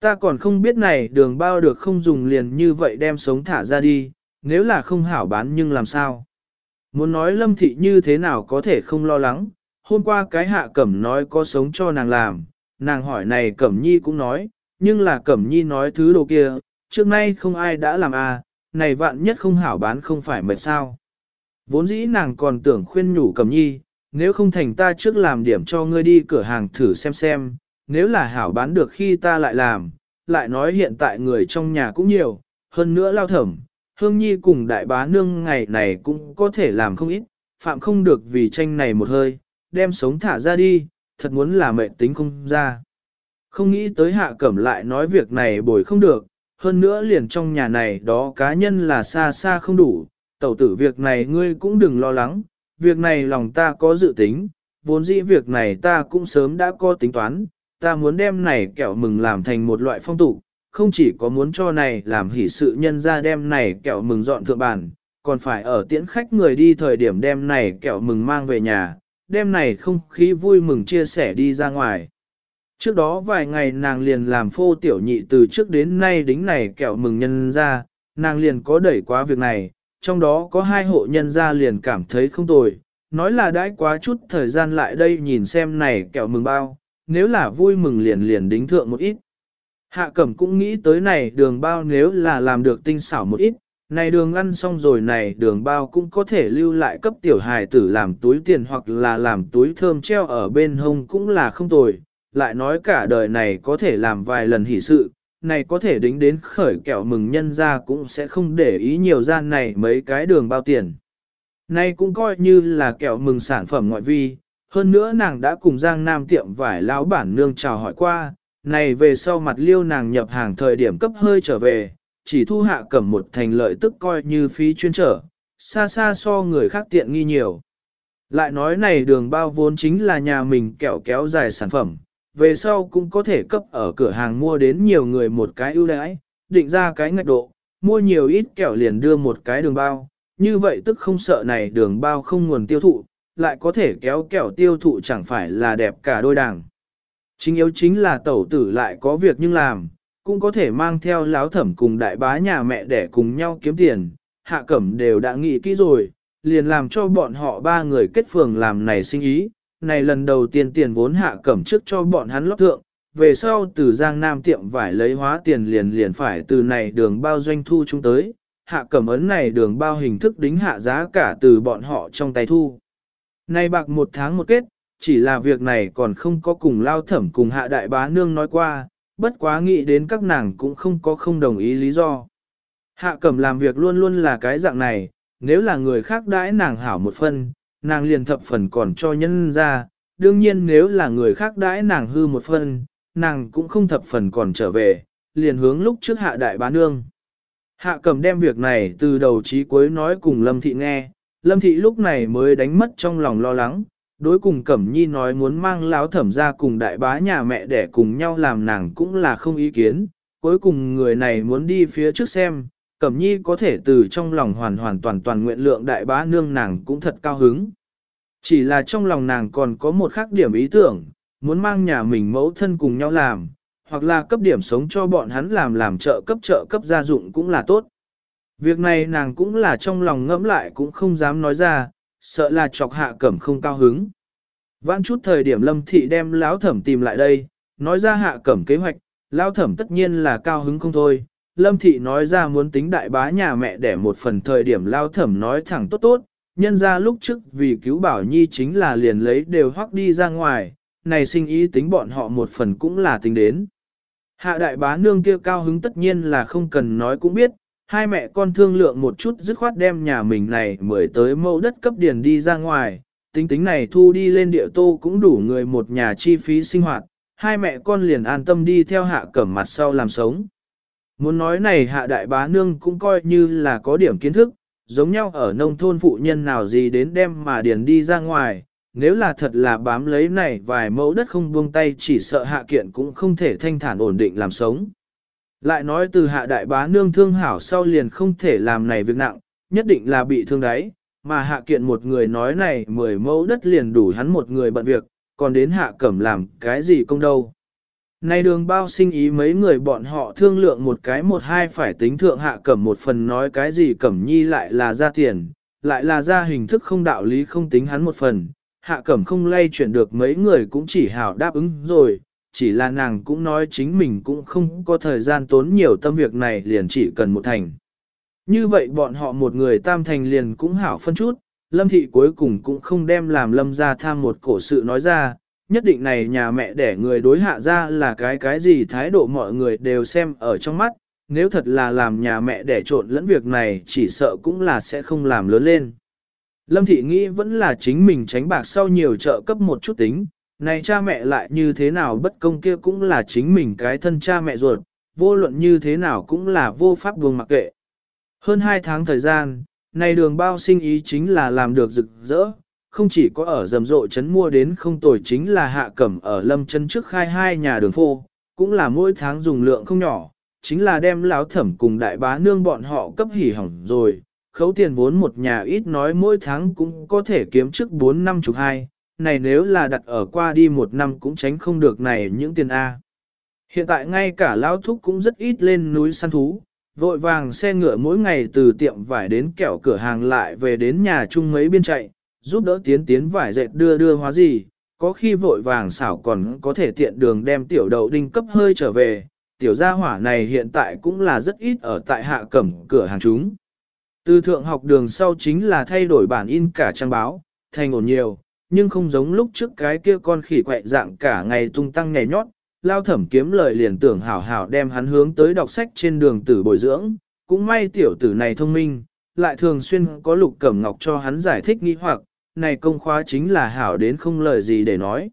Ta còn không biết này đường bao được không dùng liền như vậy đem sống thả ra đi, nếu là không hảo bán nhưng làm sao. Muốn nói lâm thị như thế nào có thể không lo lắng, hôm qua cái hạ cẩm nói có sống cho nàng làm, nàng hỏi này cẩm nhi cũng nói, nhưng là cẩm nhi nói thứ đồ kia, trước nay không ai đã làm à, này vạn nhất không hảo bán không phải mệt sao. Vốn dĩ nàng còn tưởng khuyên nhủ cẩm nhi, nếu không thành ta trước làm điểm cho ngươi đi cửa hàng thử xem xem, nếu là hảo bán được khi ta lại làm, lại nói hiện tại người trong nhà cũng nhiều, hơn nữa lao thẩm, hương nhi cùng đại bá nương ngày này cũng có thể làm không ít, phạm không được vì tranh này một hơi, đem sống thả ra đi, thật muốn là mệnh tính không ra. Không nghĩ tới hạ cẩm lại nói việc này bồi không được, hơn nữa liền trong nhà này đó cá nhân là xa xa không đủ, tẩu tử việc này ngươi cũng đừng lo lắng, việc này lòng ta có dự tính, vốn dĩ việc này ta cũng sớm đã có tính toán, ta muốn đem này kẹo mừng làm thành một loại phong tục, không chỉ có muốn cho này làm hỷ sự nhân ra đem này kẹo mừng dọn thượng bàn, còn phải ở tiễn khách người đi thời điểm đem này kẹo mừng mang về nhà, đem này không khí vui mừng chia sẻ đi ra ngoài. Trước đó vài ngày nàng liền làm phô tiểu nhị từ trước đến nay đính này kẹo mừng nhân ra, nàng liền có đẩy quá việc này, trong đó có hai hộ nhân ra liền cảm thấy không tồi, nói là đãi quá chút thời gian lại đây nhìn xem này kẹo mừng bao, nếu là vui mừng liền liền đính thượng một ít. Hạ cẩm cũng nghĩ tới này đường bao nếu là làm được tinh xảo một ít, này đường ăn xong rồi này đường bao cũng có thể lưu lại cấp tiểu hài tử làm túi tiền hoặc là làm túi thơm treo ở bên hông cũng là không tồi, lại nói cả đời này có thể làm vài lần hỷ sự, này có thể đính đến khởi kẹo mừng nhân ra cũng sẽ không để ý nhiều gian này mấy cái đường bao tiền. Này cũng coi như là kẹo mừng sản phẩm ngoại vi, hơn nữa nàng đã cùng Giang Nam tiệm vải lão bản nương chào hỏi qua, này về sau mặt liêu nàng nhập hàng thời điểm cấp hơi trở về, chỉ thu hạ cầm một thành lợi tức coi như phí chuyên trở, xa xa so người khác tiện nghi nhiều. Lại nói này đường bao vốn chính là nhà mình kẹo kéo dài sản phẩm, về sau cũng có thể cấp ở cửa hàng mua đến nhiều người một cái ưu đãi, định ra cái ngạch độ, mua nhiều ít kẹo liền đưa một cái đường bao, như vậy tức không sợ này đường bao không nguồn tiêu thụ, lại có thể kéo kẹo tiêu thụ chẳng phải là đẹp cả đôi đảng. Chính yếu chính là tẩu tử lại có việc nhưng làm, cũng có thể mang theo láo thẩm cùng đại bá nhà mẹ để cùng nhau kiếm tiền, hạ cẩm đều đã nghĩ kỹ rồi, liền làm cho bọn họ ba người kết phường làm này sinh ý, này lần đầu tiên tiền vốn hạ cẩm trước cho bọn hắn lót thượng, về sau từ Giang Nam tiệm vải lấy hóa tiền liền liền phải từ này đường bao doanh thu chúng tới, hạ cẩm ấn này đường bao hình thức đính hạ giá cả từ bọn họ trong tay thu nay bạc một tháng một kết, chỉ là việc này còn không có cùng lao thẩm cùng hạ đại bá nương nói qua, bất quá nghĩ đến các nàng cũng không có không đồng ý lý do. Hạ cẩm làm việc luôn luôn là cái dạng này, nếu là người khác đãi nàng hảo một phân, nàng liền thập phần còn cho nhân ra, đương nhiên nếu là người khác đãi nàng hư một phân, nàng cũng không thập phần còn trở về, liền hướng lúc trước hạ đại bá nương. Hạ cẩm đem việc này từ đầu chí cuối nói cùng Lâm Thị nghe, Lâm Thị lúc này mới đánh mất trong lòng lo lắng, đối cùng Cẩm Nhi nói muốn mang Lão thẩm ra cùng đại bá nhà mẹ để cùng nhau làm nàng cũng là không ý kiến, cuối cùng người này muốn đi phía trước xem, Cẩm Nhi có thể từ trong lòng hoàn hoàn toàn toàn nguyện lượng đại bá nương nàng cũng thật cao hứng. Chỉ là trong lòng nàng còn có một khác điểm ý tưởng, muốn mang nhà mình mẫu thân cùng nhau làm, hoặc là cấp điểm sống cho bọn hắn làm làm trợ cấp trợ cấp gia dụng cũng là tốt. Việc này nàng cũng là trong lòng ngẫm lại cũng không dám nói ra, sợ là chọc hạ cẩm không cao hứng. Vãn chút thời điểm lâm thị đem lão thẩm tìm lại đây, nói ra hạ cẩm kế hoạch, lão thẩm tất nhiên là cao hứng không thôi. Lâm thị nói ra muốn tính đại bá nhà mẹ để một phần thời điểm lão thẩm nói thẳng tốt tốt, nhân ra lúc trước vì cứu bảo nhi chính là liền lấy đều hoắc đi ra ngoài, này sinh ý tính bọn họ một phần cũng là tính đến. Hạ đại bá nương kia cao hứng tất nhiên là không cần nói cũng biết, hai mẹ con thương lượng một chút dứt khoát đem nhà mình này mời tới mẫu đất cấp điền đi ra ngoài, tính tính này thu đi lên địa tô cũng đủ người một nhà chi phí sinh hoạt, hai mẹ con liền an tâm đi theo hạ cẩm mặt sau làm sống. Muốn nói này hạ đại bá nương cũng coi như là có điểm kiến thức, giống nhau ở nông thôn phụ nhân nào gì đến đem mà điền đi ra ngoài, nếu là thật là bám lấy này vài mẫu đất không buông tay chỉ sợ hạ kiện cũng không thể thanh thản ổn định làm sống. Lại nói từ hạ đại bá nương thương hảo sau liền không thể làm này việc nặng, nhất định là bị thương đấy mà hạ kiện một người nói này mười mẫu đất liền đủ hắn một người bận việc, còn đến hạ cẩm làm cái gì công đâu. Này đường bao sinh ý mấy người bọn họ thương lượng một cái một hai phải tính thượng hạ cẩm một phần nói cái gì cẩm nhi lại là ra tiền, lại là ra hình thức không đạo lý không tính hắn một phần, hạ cẩm không lay chuyển được mấy người cũng chỉ hảo đáp ứng rồi, chỉ là nàng cũng nói chính mình cũng không có thời gian tốn nhiều tâm việc này liền chỉ cần một thành. Như vậy bọn họ một người tam thành liền cũng hảo phân chút, lâm thị cuối cùng cũng không đem làm lâm ra tham một cổ sự nói ra, nhất định này nhà mẹ để người đối hạ ra là cái cái gì thái độ mọi người đều xem ở trong mắt, nếu thật là làm nhà mẹ để trộn lẫn việc này chỉ sợ cũng là sẽ không làm lớn lên. Lâm thị nghĩ vẫn là chính mình tránh bạc sau nhiều trợ cấp một chút tính, này cha mẹ lại như thế nào bất công kia cũng là chính mình cái thân cha mẹ ruột, vô luận như thế nào cũng là vô pháp buông mặc kệ. Hơn hai tháng thời gian, này đường bao sinh ý chính là làm được rực rỡ, không chỉ có ở rầm rộ chấn mua đến không tồi chính là hạ cẩm ở lâm chân trước khai hai nhà đường phô, cũng là mỗi tháng dùng lượng không nhỏ, chính là đem láo thẩm cùng đại bá nương bọn họ cấp hỉ hỏng rồi, khấu tiền vốn một nhà ít nói mỗi tháng cũng có thể kiếm trước 4 năm chục hai, này nếu là đặt ở qua đi một năm cũng tránh không được này những tiền A. Hiện tại ngay cả lão thúc cũng rất ít lên núi săn thú, vội vàng xe ngựa mỗi ngày từ tiệm vải đến kẹo cửa hàng lại về đến nhà chung mấy biên chạy, giúp đỡ tiến tiến vải dệt đưa đưa hóa gì, có khi vội vàng xảo còn có thể tiện đường đem tiểu đậu đinh cấp hơi trở về, tiểu gia hỏa này hiện tại cũng là rất ít ở tại hạ cẩm cửa hàng chúng. Từ thượng học đường sau chính là thay đổi bản in cả trang báo, thành ổn nhiều, nhưng không giống lúc trước cái kia con khỉ quậy dạng cả ngày tung tăng nhảy nhót, lao thẩm kiếm lời liền tưởng hảo hảo đem hắn hướng tới đọc sách trên đường tử bồi dưỡng, cũng may tiểu tử này thông minh, lại thường xuyên có lục cẩm ngọc cho hắn giải thích nghi hoặc, này công khóa chính là hảo đến không lời gì để nói.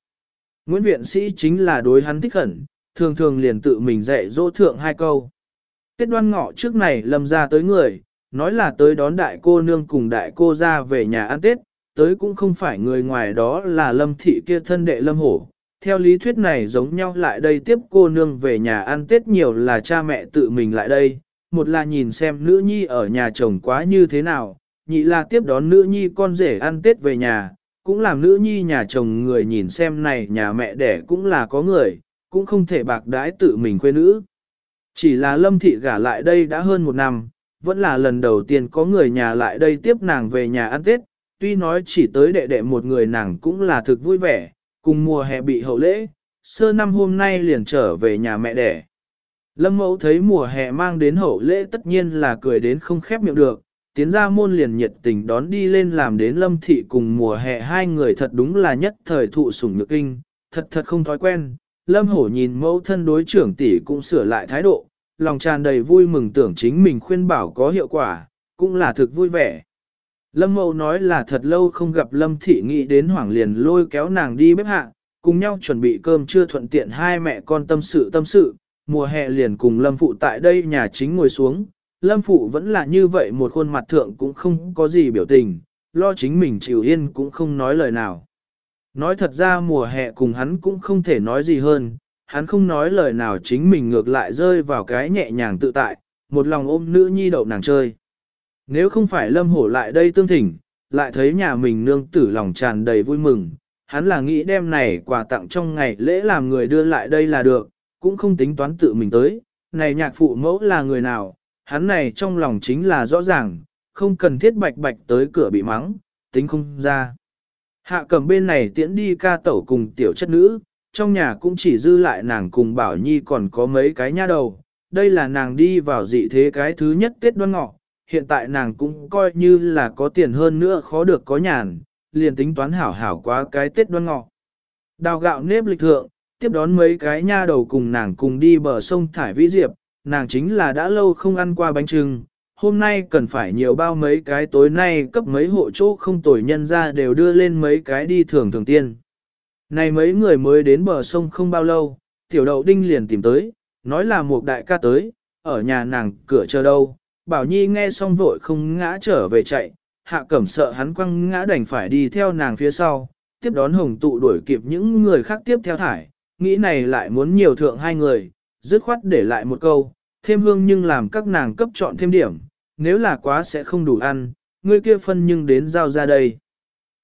Nguyễn viện sĩ chính là đối hắn thích hẳn, thường thường liền tự mình dạy dỗ thượng hai câu. Kết đoan ngọ trước này lâm ra tới người, nói là tới đón đại cô nương cùng đại cô ra về nhà ăn Tết, tới cũng không phải người ngoài đó là lâm thị kia thân đệ lâm hổ. Theo lý thuyết này giống nhau lại đây tiếp cô nương về nhà ăn Tết nhiều là cha mẹ tự mình lại đây, một là nhìn xem nữ nhi ở nhà chồng quá như thế nào, nhị là tiếp đón nữ nhi con rể ăn Tết về nhà, cũng làm nữ nhi nhà chồng người nhìn xem này nhà mẹ đẻ cũng là có người, cũng không thể bạc đãi tự mình quê nữ. Chỉ là lâm thị gả lại đây đã hơn một năm, vẫn là lần đầu tiên có người nhà lại đây tiếp nàng về nhà ăn Tết, tuy nói chỉ tới đệ đệ một người nàng cũng là thực vui vẻ, cùng mùa hè bị hậu lễ, sơ năm hôm nay liền trở về nhà mẹ đẻ. Lâm mẫu thấy mùa hè mang đến hậu lễ tất nhiên là cười đến không khép miệng được, tiến ra môn liền nhiệt tình đón đi lên làm đến lâm thị cùng mùa hè hai người thật đúng là nhất thời thụ sủng nhược kinh, thật thật không thói quen. Lâm hổ nhìn mẫu thân đối trưởng tỷ cũng sửa lại thái độ, lòng tràn đầy vui mừng tưởng chính mình khuyên bảo có hiệu quả, cũng là thực vui vẻ. Lâm Mậu nói là thật lâu không gặp lâm thị nghĩ đến hoảng liền lôi kéo nàng đi bếp hạ, cùng nhau chuẩn bị cơm trưa thuận tiện hai mẹ con tâm sự tâm sự, mùa hè liền cùng lâm phụ tại đây nhà chính ngồi xuống, lâm phụ vẫn là như vậy một khuôn mặt thượng cũng không có gì biểu tình, lo chính mình chịu yên cũng không nói lời nào. Nói thật ra mùa hè cùng hắn cũng không thể nói gì hơn, hắn không nói lời nào chính mình ngược lại rơi vào cái nhẹ nhàng tự tại, một lòng ôm nữ nhi đậu nàng chơi. Nếu không phải lâm hổ lại đây tương thỉnh, lại thấy nhà mình nương tử lòng tràn đầy vui mừng, hắn là nghĩ đem này quà tặng trong ngày lễ làm người đưa lại đây là được, cũng không tính toán tự mình tới, này nhạc phụ mẫu là người nào, hắn này trong lòng chính là rõ ràng, không cần thiết bạch bạch tới cửa bị mắng, tính không ra. Hạ cầm bên này tiễn đi ca tẩu cùng tiểu chất nữ, trong nhà cũng chỉ dư lại nàng cùng Bảo Nhi còn có mấy cái nha đầu. Đây là nàng đi vào dị thế cái thứ nhất Tết đoan ngọ, hiện tại nàng cũng coi như là có tiền hơn nữa khó được có nhàn, liền tính toán hảo hảo quá cái Tết đoan ngọ. Đào gạo nếp lịch thượng, tiếp đón mấy cái nha đầu cùng nàng cùng đi bờ sông Thải Vĩ Diệp, nàng chính là đã lâu không ăn qua bánh trưng, hôm nay cần phải nhiều bao mấy cái tối nay cấp mấy hộ chỗ không tồi nhân ra đều đưa lên mấy cái đi thường thường tiên. Này mấy người mới đến bờ sông không bao lâu, tiểu đậu đinh liền tìm tới, nói là một đại ca tới, ở nhà nàng cửa chờ đâu, bảo nhi nghe xong vội không ngã trở về chạy, hạ cẩm sợ hắn quăng ngã đành phải đi theo nàng phía sau, tiếp đón hồng tụ đuổi kịp những người khác tiếp theo thải, nghĩ này lại muốn nhiều thượng hai người, dứt khoát để lại một câu, thêm hương nhưng làm các nàng cấp chọn thêm điểm, nếu là quá sẽ không đủ ăn, người kia phân nhưng đến giao ra đây.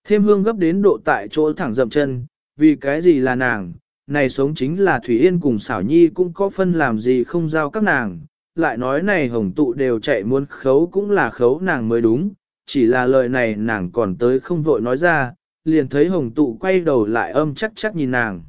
Thêm hương gấp đến độ tại chỗ thẳng dậm chân, vì cái gì là nàng, này sống chính là Thủy Yên cùng xảo nhi cũng có phân làm gì không giao các nàng, lại nói này hồng tụ đều chạy muốn khấu cũng là khấu nàng mới đúng, chỉ là lời này nàng còn tới không vội nói ra, liền thấy hồng tụ quay đầu lại âm chắc chắc nhìn nàng.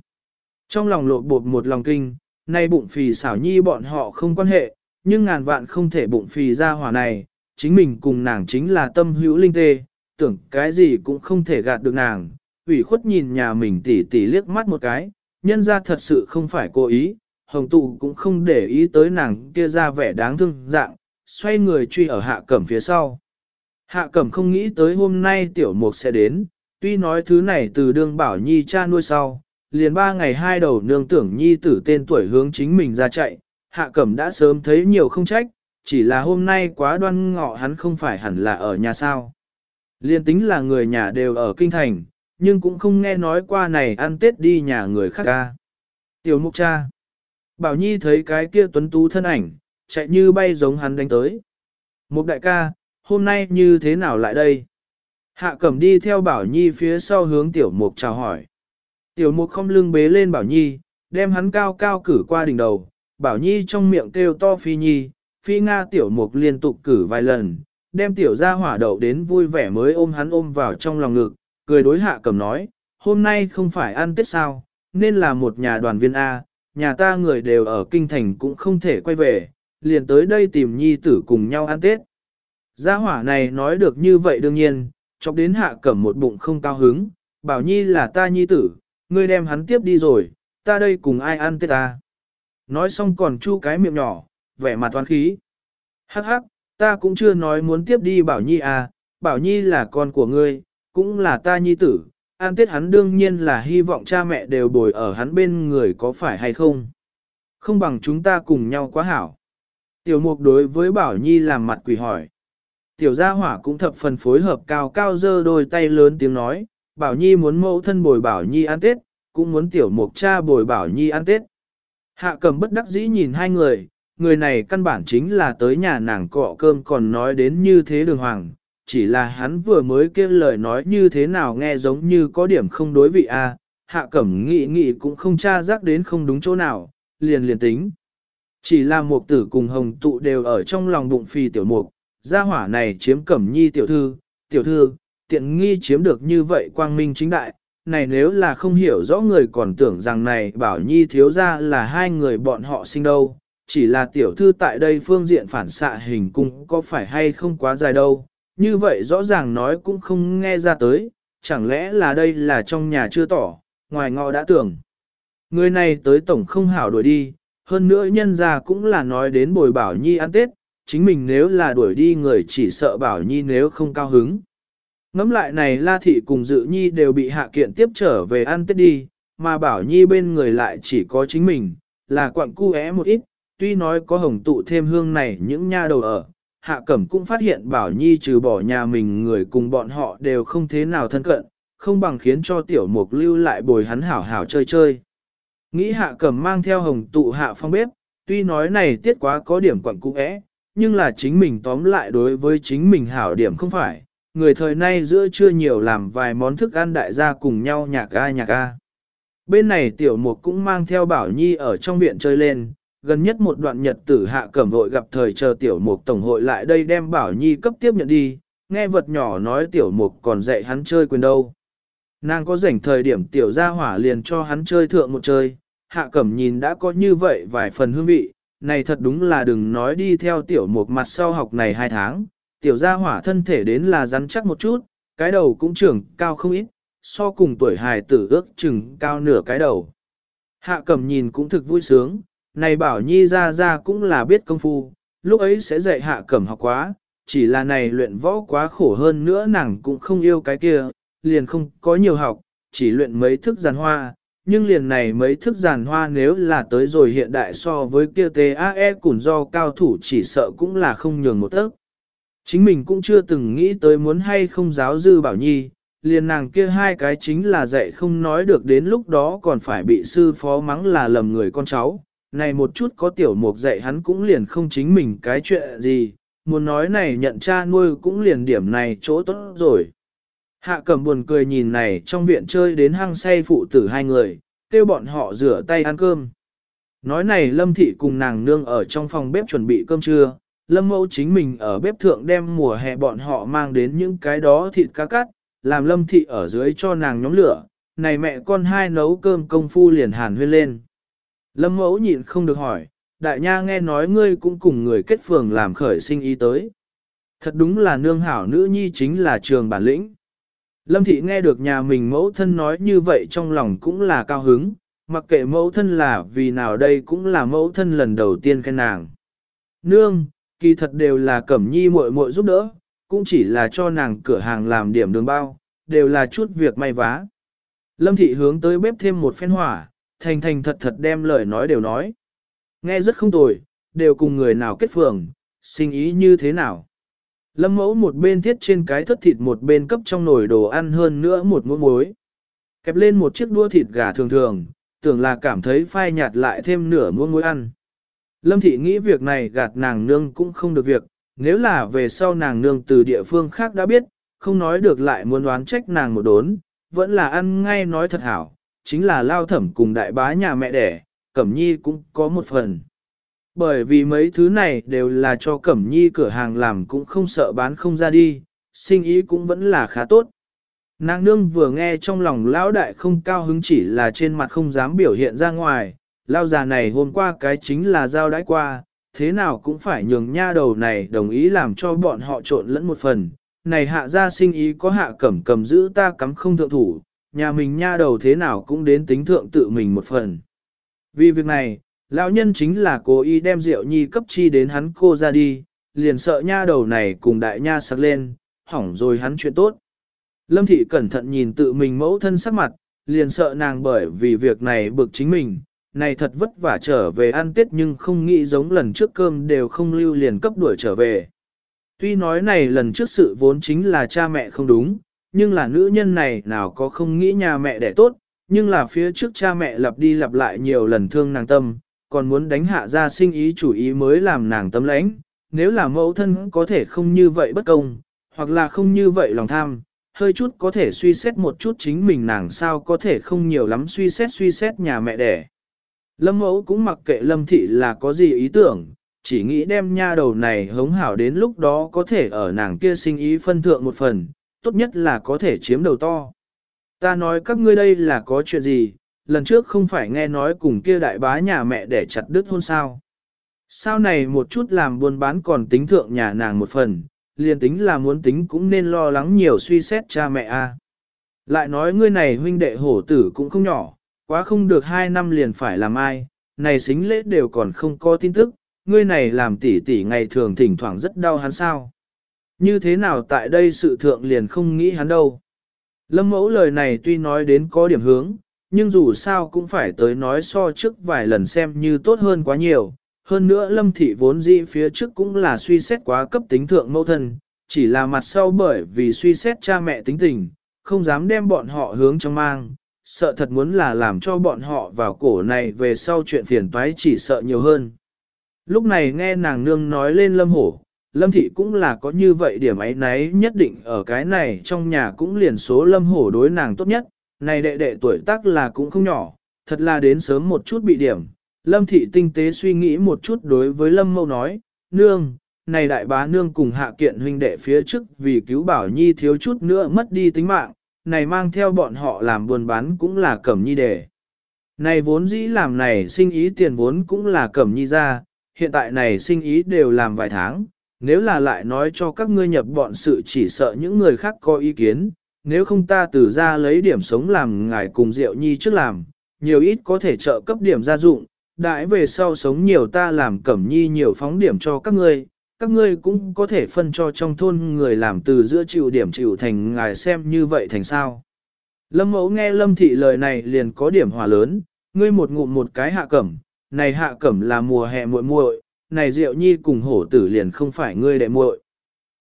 Trong lòng lộ bột một lòng kinh, nay bụng phì xảo nhi bọn họ không quan hệ, nhưng ngàn vạn không thể bụng phì ra hỏa này, chính mình cùng nàng chính là tâm hữu linh tê, tưởng cái gì cũng không thể gạt được nàng, ủy khuất nhìn nhà mình tỉ tỉ liếc mắt một cái, nhân ra thật sự không phải cố ý, hồng tụ cũng không để ý tới nàng kia ra vẻ đáng thương dạng, xoay người truy ở hạ cẩm phía sau. Hạ cẩm không nghĩ tới hôm nay tiểu mục sẽ đến, tuy nói thứ này từ đương bảo nhi cha nuôi sau, liền ba ngày hai đầu nương tưởng nhi tử tên tuổi hướng chính mình ra chạy, hạ cẩm đã sớm thấy nhiều không trách, chỉ là hôm nay quá đoan ngọ hắn không phải hẳn là ở nhà sao. Liên tính là người nhà đều ở kinh thành, nhưng cũng không nghe nói qua này ăn tết đi nhà người khác ca. Tiểu mục cha. Bảo Nhi thấy cái kia tuấn tú thân ảnh, chạy như bay giống hắn đánh tới. Mục đại ca, hôm nay như thế nào lại đây? Hạ cẩm đi theo Bảo Nhi phía sau hướng tiểu mục chào hỏi. Tiểu mục không lưng bế lên Bảo Nhi, đem hắn cao cao cử qua đỉnh đầu. Bảo Nhi trong miệng kêu to phi nhi, phi Nga tiểu mục liên tục cử vài lần, đem tiểu ra hỏa đậu đến vui vẻ mới ôm hắn ôm vào trong lòng ngực, cười đối hạ cầm nói, hôm nay không phải ăn tết sao, nên là một nhà đoàn viên A, nhà ta người đều ở kinh thành cũng không thể quay về, liền tới đây tìm nhi tử cùng nhau ăn tết. Gia hỏa này nói được như vậy đương nhiên, chọc đến hạ cẩm một bụng không cao hứng, bảo nhi là ta nhi tử, ngươi đem hắn tiếp đi rồi, ta đây cùng ai ăn tết ta. Nói xong còn chu cái miệng nhỏ, vẻ mặt toán khí. Hắc hắc, ta cũng chưa nói muốn tiếp đi bảo nhi à, bảo nhi là con của ngươi, cũng là ta nhi tử, an tết hắn đương nhiên là hy vọng cha mẹ đều bồi ở hắn bên người có phải hay không. Không bằng chúng ta cùng nhau quá hảo. Tiểu mục đối với Bảo Nhi làm mặt quỷ hỏi. Tiểu gia hỏa cũng thập phần phối hợp cao cao dơ đôi tay lớn tiếng nói, Bảo Nhi muốn mẫu thân bồi Bảo Nhi ăn Tết, cũng muốn tiểu mục cha bồi Bảo Nhi ăn Tết. Hạ cầm bất đắc dĩ nhìn hai người, người này căn bản chính là tới nhà nàng cọ cơm còn nói đến như thế đường hoàng, chỉ là hắn vừa mới kêu lời nói như thế nào nghe giống như có điểm không đối vị a. hạ cẩm nghị nghị cũng không tra giác đến không đúng chỗ nào, liền liền tính. Chỉ là một tử cùng hồng tụ đều ở trong lòng bụng phi tiểu mục, gia hỏa này chiếm cẩm nhi tiểu thư, tiểu thư, tiện nghi chiếm được như vậy quang minh chính đại, này nếu là không hiểu rõ người còn tưởng rằng này bảo nhi thiếu ra là hai người bọn họ sinh đâu, chỉ là tiểu thư tại đây phương diện phản xạ hình cung có phải hay không quá dài đâu, như vậy rõ ràng nói cũng không nghe ra tới, chẳng lẽ là đây là trong nhà chưa tỏ, ngoài ngọ đã tưởng. Người này tới tổng không hảo đuổi đi, hơn nữa nhân ra cũng là nói đến bồi bảo nhi ăn tết, chính mình nếu là đuổi đi người chỉ sợ bảo nhi nếu không cao hứng. Ngắm lại này La Thị cùng Dự Nhi đều bị hạ kiện tiếp trở về ăn tết đi, mà bảo nhi bên người lại chỉ có chính mình, là quặng cu é một ít, tuy nói có hồng tụ thêm hương này những nha đầu ở, Hạ Cẩm cũng phát hiện Bảo Nhi trừ bỏ nhà mình người cùng bọn họ đều không thế nào thân cận, không bằng khiến cho tiểu mục lưu lại bồi hắn hảo hảo chơi chơi. Nghĩ Hạ Cẩm mang theo hồng tụ hạ phong bếp, tuy nói này tiết quá có điểm quặng cũ ẽ, nhưng là chính mình tóm lại đối với chính mình hảo điểm không phải. Người thời nay giữa trưa nhiều làm vài món thức ăn đại gia cùng nhau nhạc ga nhạc ga. Bên này tiểu mục cũng mang theo Bảo Nhi ở trong viện chơi lên, gần nhất một đoạn nhật tử hạ cẩm vội gặp thời chờ tiểu mục tổng hội lại đây đem bảo nhi cấp tiếp nhận đi, nghe vật nhỏ nói tiểu mục còn dạy hắn chơi quyền đâu. Nàng có rảnh thời điểm tiểu gia hỏa liền cho hắn chơi thượng một chơi, hạ cẩm nhìn đã có như vậy vài phần hương vị, này thật đúng là đừng nói đi theo tiểu mục mặt sau học này hai tháng, tiểu gia hỏa thân thể đến là rắn chắc một chút, cái đầu cũng trưởng cao không ít, so cùng tuổi hài tử ước chừng cao nửa cái đầu. Hạ cẩm nhìn cũng thực vui sướng, này bảo nhi ra ra cũng là biết công phu, lúc ấy sẽ dạy hạ cẩm học quá, chỉ là này luyện võ quá khổ hơn nữa nàng cũng không yêu cái kia, liền không có nhiều học, chỉ luyện mấy thức giàn hoa, nhưng liền này mấy thức giàn hoa nếu là tới rồi hiện đại so với kia TAE củn do cao thủ chỉ sợ cũng là không nhường một tấc. Chính mình cũng chưa từng nghĩ tới muốn hay không giáo dư bảo nhi, liền nàng kia hai cái chính là dạy không nói được đến lúc đó còn phải bị sư phó mắng là lầm người con cháu. Này một chút có tiểu mục dạy hắn cũng liền không chính mình cái chuyện gì, muốn nói này nhận cha nuôi cũng liền điểm này chỗ tốt rồi. Hạ cầm buồn cười nhìn này trong viện chơi đến hăng say phụ tử hai người, kêu bọn họ rửa tay ăn cơm. Nói này Lâm Thị cùng nàng nương ở trong phòng bếp chuẩn bị cơm trưa, Lâm Mẫu chính mình ở bếp thượng đem mùa hè bọn họ mang đến những cái đó thịt cá cắt, làm Lâm Thị ở dưới cho nàng nhóm lửa, này mẹ con hai nấu cơm công phu liền hàn huyên lên. Lâm Mẫu nhịn không được hỏi, đại nha nghe nói ngươi cũng cùng người kết phường làm khởi sinh ý tới. Thật đúng là nương hảo nữ nhi chính là trường bản lĩnh. Lâm thị nghe được nhà mình mẫu thân nói như vậy trong lòng cũng là cao hứng, mặc kệ mẫu thân là vì nào đây cũng là mẫu thân lần đầu tiên khen nàng. Nương, kỳ thật đều là cẩm nhi muội muội giúp đỡ, cũng chỉ là cho nàng cửa hàng làm điểm đường bao, đều là chút việc may vá. Lâm thị hướng tới bếp thêm một phen hỏa, thành thành thật thật đem lời nói đều nói. Nghe rất không tồi, đều cùng người nào kết phường, sinh ý như thế nào. Lâm mẫu một bên thiết trên cái thất thịt một bên cấp trong nồi đồ ăn hơn nữa một muỗng muối. Kẹp lên một chiếc đua thịt gà thường thường, tưởng là cảm thấy phai nhạt lại thêm nửa muỗng muối ăn. Lâm thị nghĩ việc này gạt nàng nương cũng không được việc, nếu là về sau nàng nương từ địa phương khác đã biết, không nói được lại muốn đoán trách nàng một đốn, vẫn là ăn ngay nói thật hảo, chính là lao thẩm cùng đại bá nhà mẹ đẻ, Cẩm Nhi cũng có một phần. Bởi vì mấy thứ này đều là cho Cẩm Nhi cửa hàng làm cũng không sợ bán không ra đi, sinh ý cũng vẫn là khá tốt. Nàng nương vừa nghe trong lòng lão đại không cao hứng chỉ là trên mặt không dám biểu hiện ra ngoài, lao già này hôm qua cái chính là giao đãi qua, thế nào cũng phải nhường nha đầu này đồng ý làm cho bọn họ trộn lẫn một phần. Này hạ ra sinh ý có hạ cẩm cầm giữ ta cắm không thượng thủ, nhà mình nha đầu thế nào cũng đến tính thượng tự mình một phần. Vì việc này, lão nhân chính là cố ý đem rượu nhi cấp chi đến hắn cô ra đi, liền sợ nha đầu này cùng đại nha sắc lên, hỏng rồi hắn chuyện tốt. Lâm thị cẩn thận nhìn tự mình mẫu thân sắc mặt, liền sợ nàng bởi vì việc này bực chính mình, này thật vất vả trở về ăn tết nhưng không nghĩ giống lần trước cơm đều không lưu liền cấp đuổi trở về. Tuy nói này lần trước sự vốn chính là cha mẹ không đúng, nhưng là nữ nhân này nào có không nghĩ nhà mẹ đẻ tốt, nhưng là phía trước cha mẹ lặp đi lặp lại nhiều lần thương nàng tâm, còn muốn đánh hạ ra sinh ý chủ ý mới làm nàng tâm lãnh. Nếu là mẫu thân có thể không như vậy bất công, hoặc là không như vậy lòng tham, hơi chút có thể suy xét một chút chính mình nàng sao có thể không nhiều lắm suy xét suy xét nhà mẹ đẻ. Lâm mẫu cũng mặc kệ lâm thị là có gì ý tưởng, chỉ nghĩ đem nha đầu này hống hảo đến lúc đó có thể ở nàng kia sinh ý phân thượng một phần, tốt nhất là có thể chiếm đầu to. Ta nói các ngươi đây là có chuyện gì, lần trước không phải nghe nói cùng kia đại bá nhà mẹ để chặt đứt hôn sao. Sao này một chút làm buôn bán còn tính thượng nhà nàng một phần, liền tính là muốn tính cũng nên lo lắng nhiều suy xét cha mẹ a. Lại nói ngươi này huynh đệ hổ tử cũng không nhỏ, quá không được hai năm liền phải làm ai, này xính lễ đều còn không có tin tức, ngươi này làm tỉ tỉ ngày thường thỉnh thoảng rất đau hắn sao. Như thế nào tại đây sự thượng liền không nghĩ hắn đâu. Lâm mẫu lời này tuy nói đến có điểm hướng, nhưng dù sao cũng phải tới nói so trước vài lần xem như tốt hơn quá nhiều. Hơn nữa lâm thị vốn dĩ phía trước cũng là suy xét quá cấp tính thượng mẫu thân, chỉ là mặt sau bởi vì suy xét cha mẹ tính tình, không dám đem bọn họ hướng trong mang, sợ thật muốn là làm cho bọn họ vào cổ này về sau chuyện phiền toái chỉ sợ nhiều hơn. Lúc này nghe nàng nương nói lên lâm hổ, Lâm thị cũng là có như vậy điểm ấy nấy nhất định ở cái này trong nhà cũng liền số lâm hổ đối nàng tốt nhất, này đệ đệ tuổi tác là cũng không nhỏ, thật là đến sớm một chút bị điểm, Lâm thị tinh tế suy nghĩ một chút đối với Lâm mâu nói, nương, này đại bá nương cùng hạ kiện huynh đệ phía trước vì cứu bảo nhi thiếu chút nữa mất đi tính mạng, này mang theo bọn họ làm buôn bán cũng là cẩm nhi đề. Này vốn dĩ làm này sinh ý tiền vốn cũng là cẩm nhi ra, hiện tại này sinh ý đều làm vài tháng, nếu là lại nói cho các ngươi nhập bọn sự chỉ sợ những người khác có ý kiến, nếu không ta từ ra lấy điểm sống làm ngài cùng diệu nhi trước làm, nhiều ít có thể trợ cấp điểm gia dụng, đãi về sau sống nhiều ta làm cẩm nhi nhiều phóng điểm cho các ngươi, các ngươi cũng có thể phân cho trong thôn người làm từ giữa chịu điểm chịu thành ngài xem như vậy thành sao. Lâm mẫu nghe lâm thị lời này liền có điểm hòa lớn, ngươi một ngụm một cái hạ cẩm, này hạ cẩm là mùa hè muội muội, này Diệu nhi cùng hổ tử liền không phải ngươi đệ muội.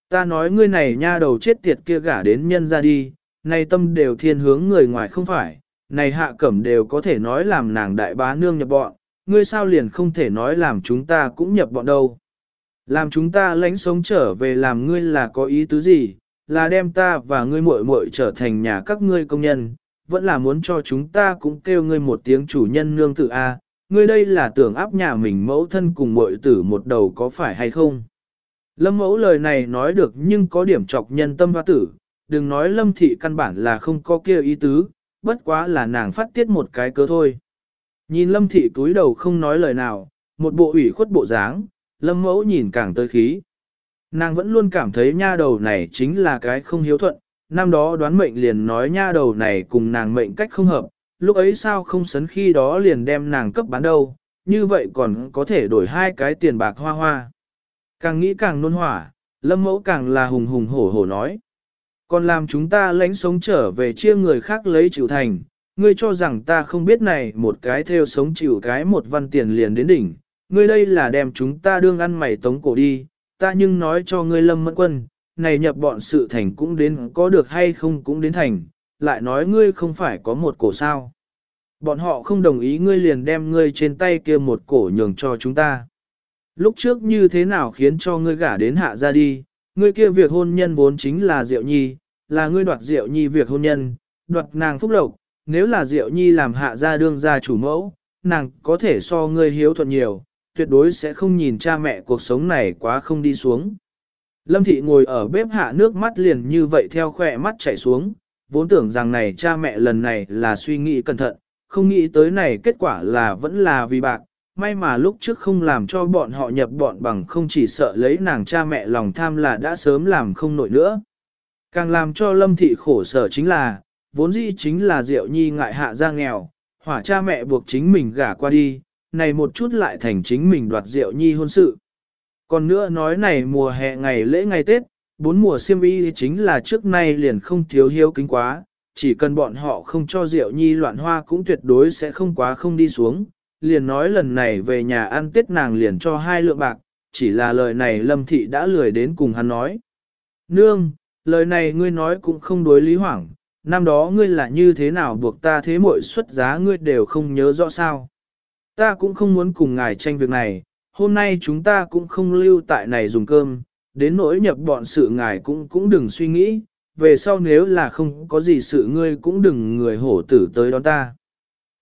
Ta nói ngươi này nha đầu chết tiệt kia gả đến nhân ra đi, này tâm đều thiên hướng người ngoài không phải, này hạ cẩm đều có thể nói làm nàng đại bá nương nhập bọn, ngươi sao liền không thể nói làm chúng ta cũng nhập bọn đâu. Làm chúng ta lãnh sống trở về làm ngươi là có ý tứ gì, là đem ta và ngươi muội muội trở thành nhà các ngươi công nhân, vẫn là muốn cho chúng ta cũng kêu ngươi một tiếng chủ nhân nương tự A, ngươi đây là tưởng áp nhà mình mẫu thân cùng mội tử một đầu có phải hay không? Lâm mẫu lời này nói được nhưng có điểm chọc nhân tâm hoa tử, đừng nói lâm thị căn bản là không có kia ý tứ, bất quá là nàng phát tiết một cái cơ thôi. Nhìn lâm thị túi đầu không nói lời nào, một bộ ủy khuất bộ dáng, lâm mẫu nhìn càng tới khí. Nàng vẫn luôn cảm thấy nha đầu này chính là cái không hiếu thuận, năm đó đoán mệnh liền nói nha đầu này cùng nàng mệnh cách không hợp, lúc ấy sao không sấn khi đó liền đem nàng cấp bán đâu, như vậy còn có thể đổi hai cái tiền bạc hoa hoa. Càng nghĩ càng nôn hỏa, lâm mẫu càng là hùng hùng hổ hổ nói. Còn làm chúng ta lánh sống trở về chia người khác lấy chịu thành, ngươi cho rằng ta không biết này một cái theo sống chịu cái một văn tiền liền đến đỉnh, ngươi đây là đem chúng ta đương ăn mày tống cổ đi, ta nhưng nói cho ngươi lâm mẫn quân, này nhập bọn sự thành cũng đến có được hay không cũng đến thành, lại nói ngươi không phải có một cổ sao. Bọn họ không đồng ý ngươi liền đem ngươi trên tay kia một cổ nhường cho chúng ta. Lúc trước như thế nào khiến cho ngươi gả đến hạ ra đi, ngươi kia việc hôn nhân vốn chính là Diệu Nhi, là ngươi đoạt Diệu Nhi việc hôn nhân, đoạt nàng phúc lộc, nếu là Diệu Nhi làm hạ ra đương gia chủ mẫu, nàng có thể so ngươi hiếu thuận nhiều, tuyệt đối sẽ không nhìn cha mẹ cuộc sống này quá không đi xuống. Lâm thị ngồi ở bếp hạ nước mắt liền như vậy theo khỏe mắt chảy xuống, vốn tưởng rằng này cha mẹ lần này là suy nghĩ cẩn thận, không nghĩ tới này kết quả là vẫn là vì bạc, may mà lúc trước không làm cho bọn họ nhập bọn bằng không chỉ sợ lấy nàng cha mẹ lòng tham là đã sớm làm không nổi nữa. Càng làm cho lâm thị khổ sở chính là, vốn dĩ chính là Diệu Nhi ngại hạ ra nghèo, hỏa cha mẹ buộc chính mình gả qua đi, này một chút lại thành chính mình đoạt Diệu Nhi hôn sự. Còn nữa nói này mùa hè ngày lễ ngày Tết, bốn mùa siêm y chính là trước nay liền không thiếu hiếu kính quá, chỉ cần bọn họ không cho rượu Nhi loạn hoa cũng tuyệt đối sẽ không quá không đi xuống. Liền nói lần này về nhà ăn Tết nàng liền cho hai lượng bạc, chỉ là lời này Lâm Thị đã lười đến cùng hắn nói. Nương, lời này ngươi nói cũng không đối lý hoảng, năm đó ngươi là như thế nào buộc ta thế mỗi xuất giá ngươi đều không nhớ rõ sao. Ta cũng không muốn cùng ngài tranh việc này, hôm nay chúng ta cũng không lưu tại này dùng cơm, đến nỗi nhập bọn sự ngài cũng cũng đừng suy nghĩ, về sau nếu là không có gì sự ngươi cũng đừng người hổ tử tới đón ta.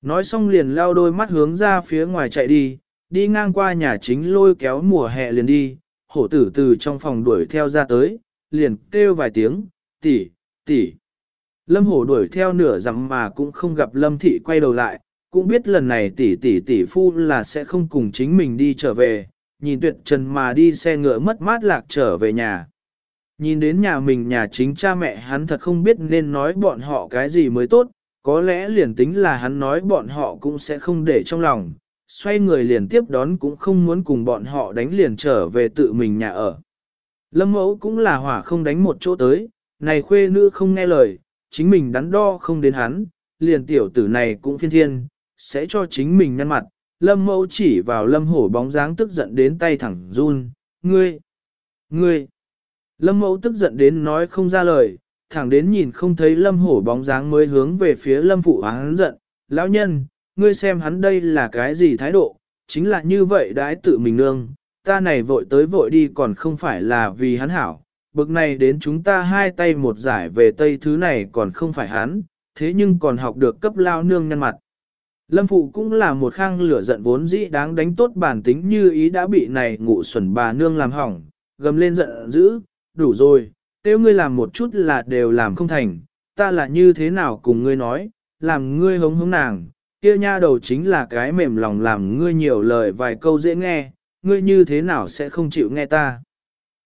Nói xong liền leo đôi mắt hướng ra phía ngoài chạy đi, đi ngang qua nhà chính lôi kéo mùa hè liền đi, hổ tử từ trong phòng đuổi theo ra tới, liền kêu vài tiếng, tỷ, tỷ. Lâm hổ đuổi theo nửa dặm mà cũng không gặp lâm thị quay đầu lại, cũng biết lần này tỷ tỷ tỷ phu là sẽ không cùng chính mình đi trở về, nhìn tuyệt trần mà đi xe ngựa mất mát lạc trở về nhà. Nhìn đến nhà mình nhà chính cha mẹ hắn thật không biết nên nói bọn họ cái gì mới tốt, có lẽ liền tính là hắn nói bọn họ cũng sẽ không để trong lòng, xoay người liền tiếp đón cũng không muốn cùng bọn họ đánh liền trở về tự mình nhà ở. Lâm mẫu cũng là hỏa không đánh một chỗ tới, này khuê nữ không nghe lời, chính mình đắn đo không đến hắn, liền tiểu tử này cũng phiên thiên, sẽ cho chính mình ngăn mặt. Lâm mẫu chỉ vào lâm hổ bóng dáng tức giận đến tay thẳng run, ngươi, ngươi. Lâm mẫu tức giận đến nói không ra lời, thẳng đến nhìn không thấy lâm hổ bóng dáng mới hướng về phía lâm phụ hắn giận, lão nhân, ngươi xem hắn đây là cái gì thái độ, chính là như vậy đãi tự mình nương, ta này vội tới vội đi còn không phải là vì hắn hảo, bực này đến chúng ta hai tay một giải về tây thứ này còn không phải hắn, thế nhưng còn học được cấp lao nương nhân mặt. Lâm phụ cũng là một khang lửa giận vốn dĩ đáng đánh tốt bản tính như ý đã bị này ngụ xuẩn bà nương làm hỏng, gầm lên giận dữ, đủ rồi, nếu ngươi làm một chút là đều làm không thành, ta là như thế nào cùng ngươi nói, làm ngươi hống hống nàng, kia nha đầu chính là cái mềm lòng làm ngươi nhiều lời vài câu dễ nghe, ngươi như thế nào sẽ không chịu nghe ta.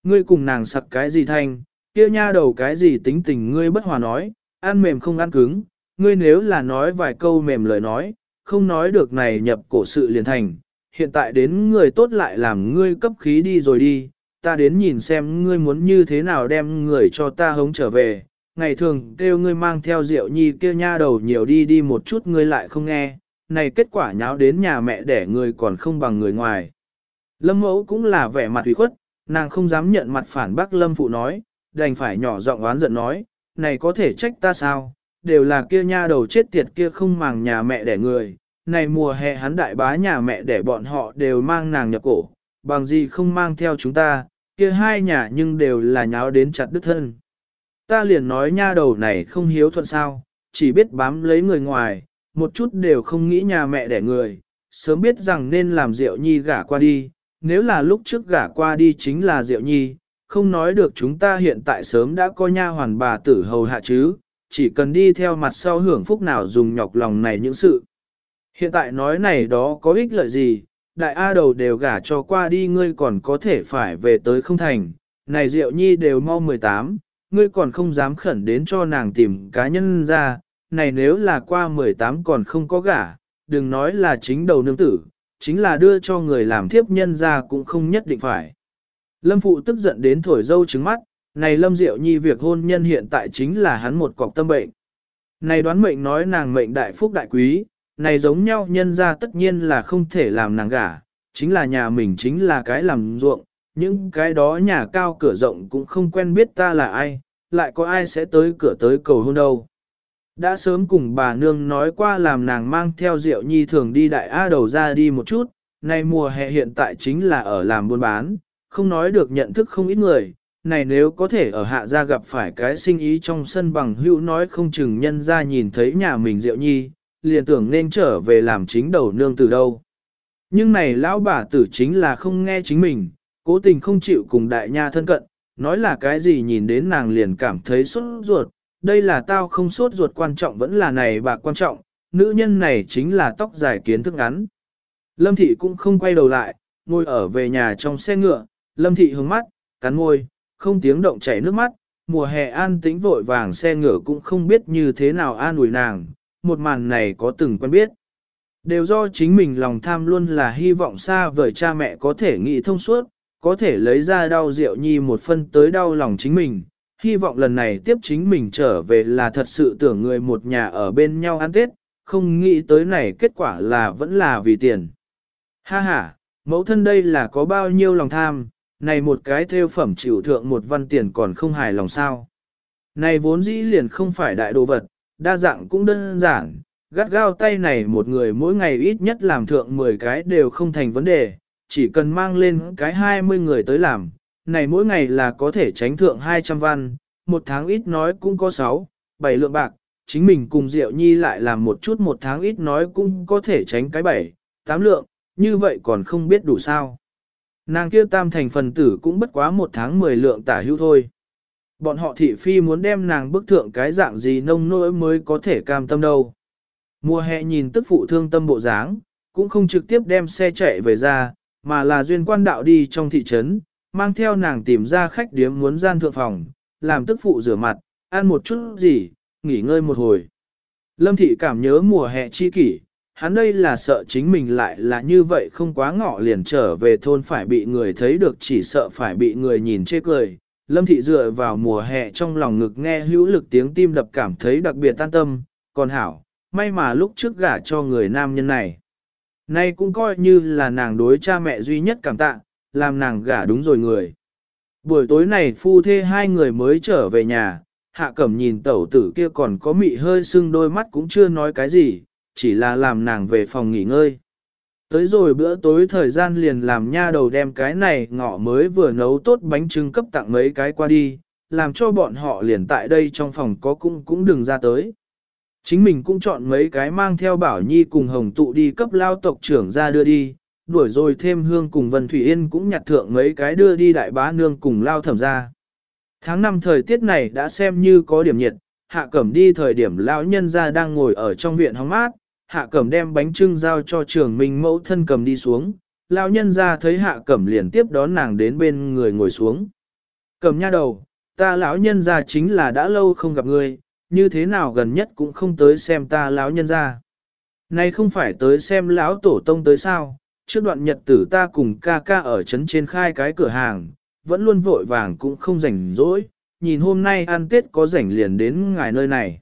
Ngươi cùng nàng sặc cái gì thanh, kia nha đầu cái gì tính tình ngươi bất hòa nói, ăn mềm không ăn cứng, ngươi nếu là nói vài câu mềm lời nói, không nói được này nhập cổ sự liền thành, hiện tại đến người tốt lại làm ngươi cấp khí đi rồi đi, ta đến nhìn xem ngươi muốn như thế nào đem người cho ta hống trở về, ngày thường kêu ngươi mang theo rượu nhi kia nha đầu nhiều đi đi một chút ngươi lại không nghe, này kết quả nháo đến nhà mẹ đẻ người còn không bằng người ngoài. Lâm mẫu cũng là vẻ mặt ủy khuất, nàng không dám nhận mặt phản bác lâm phụ nói, đành phải nhỏ giọng oán giận nói, này có thể trách ta sao, đều là kia nha đầu chết tiệt kia không màng nhà mẹ đẻ người, này mùa hè hắn đại bá nhà mẹ đẻ bọn họ đều mang nàng nhập cổ, bằng gì không mang theo chúng ta, kia hai nhà nhưng đều là nháo đến chặt đứt thân. Ta liền nói nha đầu này không hiếu thuận sao, chỉ biết bám lấy người ngoài, một chút đều không nghĩ nhà mẹ đẻ người, sớm biết rằng nên làm Diệu Nhi gả qua đi, nếu là lúc trước gả qua đi chính là Diệu Nhi, không nói được chúng ta hiện tại sớm đã có nha hoàn bà tử hầu hạ chứ, chỉ cần đi theo mặt sau hưởng phúc nào dùng nhọc lòng này những sự. Hiện tại nói này đó có ích lợi gì, đại A đầu đều gả cho qua đi ngươi còn có thể phải về tới không thành, này Diệu Nhi đều mau 18, ngươi còn không dám khẩn đến cho nàng tìm cá nhân ra, này nếu là qua 18 còn không có gả, đừng nói là chính đầu nương tử, chính là đưa cho người làm thiếp nhân ra cũng không nhất định phải. Lâm Phụ tức giận đến thổi dâu trứng mắt, này Lâm Diệu Nhi việc hôn nhân hiện tại chính là hắn một cọc tâm bệnh. Này đoán mệnh nói nàng mệnh đại phúc đại quý, này giống nhau nhân ra tất nhiên là không thể làm nàng gả, chính là nhà mình chính là cái làm ruộng, những cái đó nhà cao cửa rộng cũng không quen biết ta là ai, lại có ai sẽ tới cửa tới cầu hôn đâu. Đã sớm cùng bà nương nói qua làm nàng mang theo rượu nhi thường đi đại A đầu ra đi một chút, này mùa hè hiện tại chính là ở làm buôn bán, không nói được nhận thức không ít người, này nếu có thể ở hạ gia gặp phải cái sinh ý trong sân bằng hữu nói không chừng nhân ra nhìn thấy nhà mình rượu nhi, liền tưởng nên trở về làm chính đầu nương từ đâu. Nhưng này lão bà tử chính là không nghe chính mình, cố tình không chịu cùng đại nha thân cận, nói là cái gì nhìn đến nàng liền cảm thấy sốt ruột, đây là tao không sốt ruột quan trọng vẫn là này bà quan trọng, nữ nhân này chính là tóc dài kiến thức ngắn. Lâm thị cũng không quay đầu lại, ngồi ở về nhà trong xe ngựa, lâm thị hướng mắt, cắn môi, không tiếng động chảy nước mắt, mùa hè an tĩnh vội vàng xe ngựa cũng không biết như thế nào an ủi nàng, một màn này có từng quen biết. Đều do chính mình lòng tham luôn là hy vọng xa vời cha mẹ có thể nghĩ thông suốt, có thể lấy ra đau rượu nhi một phân tới đau lòng chính mình. Hy vọng lần này tiếp chính mình trở về là thật sự tưởng người một nhà ở bên nhau ăn Tết, không nghĩ tới này kết quả là vẫn là vì tiền. Ha ha, mẫu thân đây là có bao nhiêu lòng tham, này một cái theo phẩm chịu thượng một văn tiền còn không hài lòng sao. Này vốn dĩ liền không phải đại đồ vật, đa dạng cũng đơn giản, gắt gao tay này một người mỗi ngày ít nhất làm thượng 10 cái đều không thành vấn đề, chỉ cần mang lên cái 20 người tới làm, này mỗi ngày là có thể tránh thượng 200 văn, một tháng ít nói cũng có 6, 7 lượng bạc, chính mình cùng Diệu Nhi lại làm một chút một tháng ít nói cũng có thể tránh cái 7, 8 lượng, như vậy còn không biết đủ sao. Nàng kia tam thành phần tử cũng bất quá một tháng 10 lượng tả hữu thôi. Bọn họ thị phi muốn đem nàng bức thượng cái dạng gì nông nỗi mới có thể cam tâm đâu. Mùa hè nhìn tức phụ thương tâm bộ dáng, cũng không trực tiếp đem xe chạy về ra, mà là duyên quan đạo đi trong thị trấn, mang theo nàng tìm ra khách điếm muốn gian thượng phòng, làm tức phụ rửa mặt, ăn một chút gì, nghỉ ngơi một hồi. Lâm thị cảm nhớ mùa hè chi kỷ, hắn đây là sợ chính mình lại là như vậy không quá ngọ liền trở về thôn phải bị người thấy được chỉ sợ phải bị người nhìn chê cười. Lâm thị dựa vào mùa hè trong lòng ngực nghe hữu lực tiếng tim đập cảm thấy đặc biệt tan tâm, còn hảo, may mà lúc trước gả cho người nam nhân này. Nay cũng coi như là nàng đối cha mẹ duy nhất cảm tạ, làm nàng gả đúng rồi người. Buổi tối này phu thê hai người mới trở về nhà, hạ cẩm nhìn tẩu tử kia còn có mị hơi sưng đôi mắt cũng chưa nói cái gì, chỉ là làm nàng về phòng nghỉ ngơi. Tới rồi bữa tối thời gian liền làm nha đầu đem cái này ngọ mới vừa nấu tốt bánh trưng cấp tặng mấy cái qua đi, làm cho bọn họ liền tại đây trong phòng có cũng cũng đừng ra tới. Chính mình cũng chọn mấy cái mang theo bảo nhi cùng hồng tụ đi cấp lao tộc trưởng ra đưa đi, đuổi rồi thêm hương cùng Vân Thủy Yên cũng nhặt thượng mấy cái đưa đi đại bá nương cùng lao thẩm ra. Tháng năm thời tiết này đã xem như có điểm nhiệt, hạ cẩm đi thời điểm lão nhân ra đang ngồi ở trong viện hóng mát, hạ cẩm đem bánh trưng giao cho trường minh mẫu thân cầm đi xuống, lão nhân ra thấy hạ cẩm liền tiếp đón nàng đến bên người ngồi xuống. Cẩm nha đầu, ta lão nhân ra chính là đã lâu không gặp ngươi, như thế nào gần nhất cũng không tới xem ta lão nhân ra. Nay không phải tới xem lão tổ tông tới sao, trước đoạn nhật tử ta cùng ca ca ở trấn trên khai cái cửa hàng, vẫn luôn vội vàng cũng không rảnh rỗi, nhìn hôm nay ăn tết có rảnh liền đến ngài nơi này.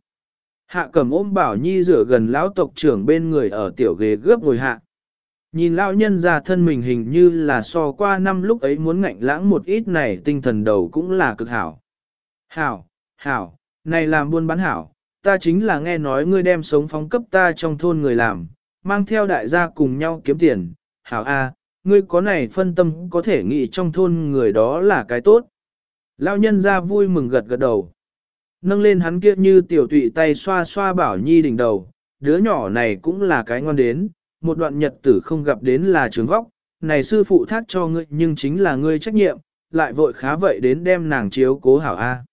Hạ cầm ôm bảo nhi rửa gần lão tộc trưởng bên người ở tiểu ghế gớp ngồi hạ. Nhìn lão nhân ra thân mình hình như là so qua năm lúc ấy muốn ngạnh lãng một ít này tinh thần đầu cũng là cực hảo. Hảo, hảo, này làm buôn bán hảo, ta chính là nghe nói ngươi đem sống phóng cấp ta trong thôn người làm, mang theo đại gia cùng nhau kiếm tiền, hảo a, ngươi có này phân tâm có thể nghĩ trong thôn người đó là cái tốt. Lão nhân ra vui mừng gật gật đầu. Nâng lên hắn kia như tiểu tụy tay xoa xoa bảo nhi đỉnh đầu, đứa nhỏ này cũng là cái ngon đến, một đoạn nhật tử không gặp đến là trường vóc, này sư phụ thác cho ngươi nhưng chính là ngươi trách nhiệm, lại vội khá vậy đến đem nàng chiếu cố hảo A.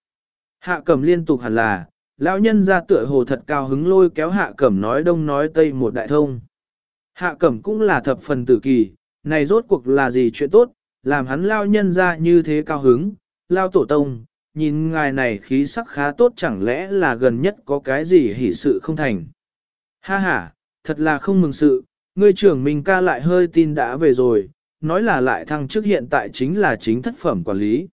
Hạ cẩm liên tục hẳn là, lão nhân ra tựa hồ thật cao hứng lôi kéo hạ cẩm nói đông nói tây một đại thông. Hạ cẩm cũng là thập phần tử kỳ, này rốt cuộc là gì chuyện tốt, làm hắn lao nhân ra như thế cao hứng, lao tổ tông, nhìn ngài này khí sắc khá tốt chẳng lẽ là gần nhất có cái gì hỷ sự không thành. Ha ha, thật là không mừng sự, ngươi trưởng mình ca lại hơi tin đã về rồi, nói là lại thăng chức hiện tại chính là chính thất phẩm quản lý.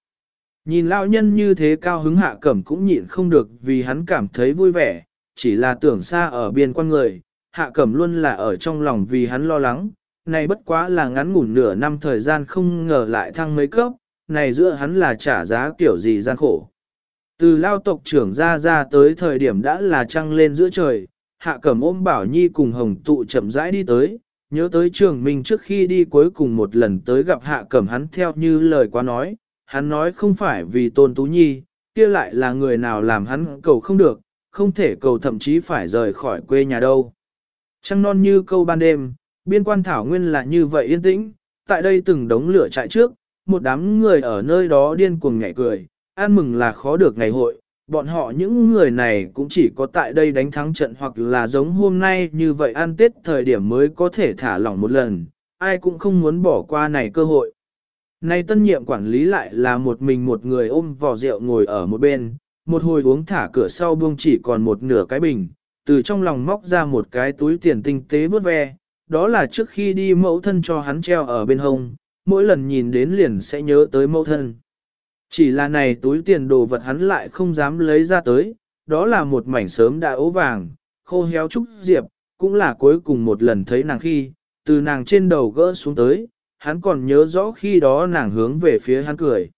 Nhìn lão nhân như thế cao hứng hạ cẩm cũng nhịn không được vì hắn cảm thấy vui vẻ, chỉ là tưởng xa ở biên quan người, hạ cẩm luôn là ở trong lòng vì hắn lo lắng, này bất quá là ngắn ngủn nửa năm thời gian không ngờ lại thăng mấy cấp, này giữa hắn là trả giá kiểu gì gian khổ. Từ lao tộc trưởng ra ra tới thời điểm đã là trăng lên giữa trời, hạ cẩm ôm bảo nhi cùng hồng tụ chậm rãi đi tới, nhớ tới trường mình trước khi đi cuối cùng một lần tới gặp hạ cẩm hắn theo như lời quá nói, hắn nói không phải vì tôn tú nhi, kia lại là người nào làm hắn cầu không được, không thể cầu thậm chí phải rời khỏi quê nhà đâu. Trăng non như câu ban đêm, biên quan thảo nguyên là như vậy yên tĩnh, tại đây từng đống lửa chạy trước, một đám người ở nơi đó điên cuồng nhảy cười, an mừng là khó được ngày hội, bọn họ những người này cũng chỉ có tại đây đánh thắng trận hoặc là giống hôm nay như vậy ăn tết thời điểm mới có thể thả lỏng một lần, ai cũng không muốn bỏ qua này cơ hội. Nay tân nhiệm quản lý lại là một mình một người ôm vò rượu ngồi ở một bên, một hồi uống thả cửa sau buông chỉ còn một nửa cái bình, từ trong lòng móc ra một cái túi tiền tinh tế vớt ve, đó là trước khi đi mẫu thân cho hắn treo ở bên hông, mỗi lần nhìn đến liền sẽ nhớ tới mẫu thân. Chỉ là này túi tiền đồ vật hắn lại không dám lấy ra tới, đó là một mảnh sớm đã ố vàng, khô héo trúc diệp, cũng là cuối cùng một lần thấy nàng khi, từ nàng trên đầu gỡ xuống tới, hắn còn nhớ rõ khi đó nàng hướng về phía hắn cười.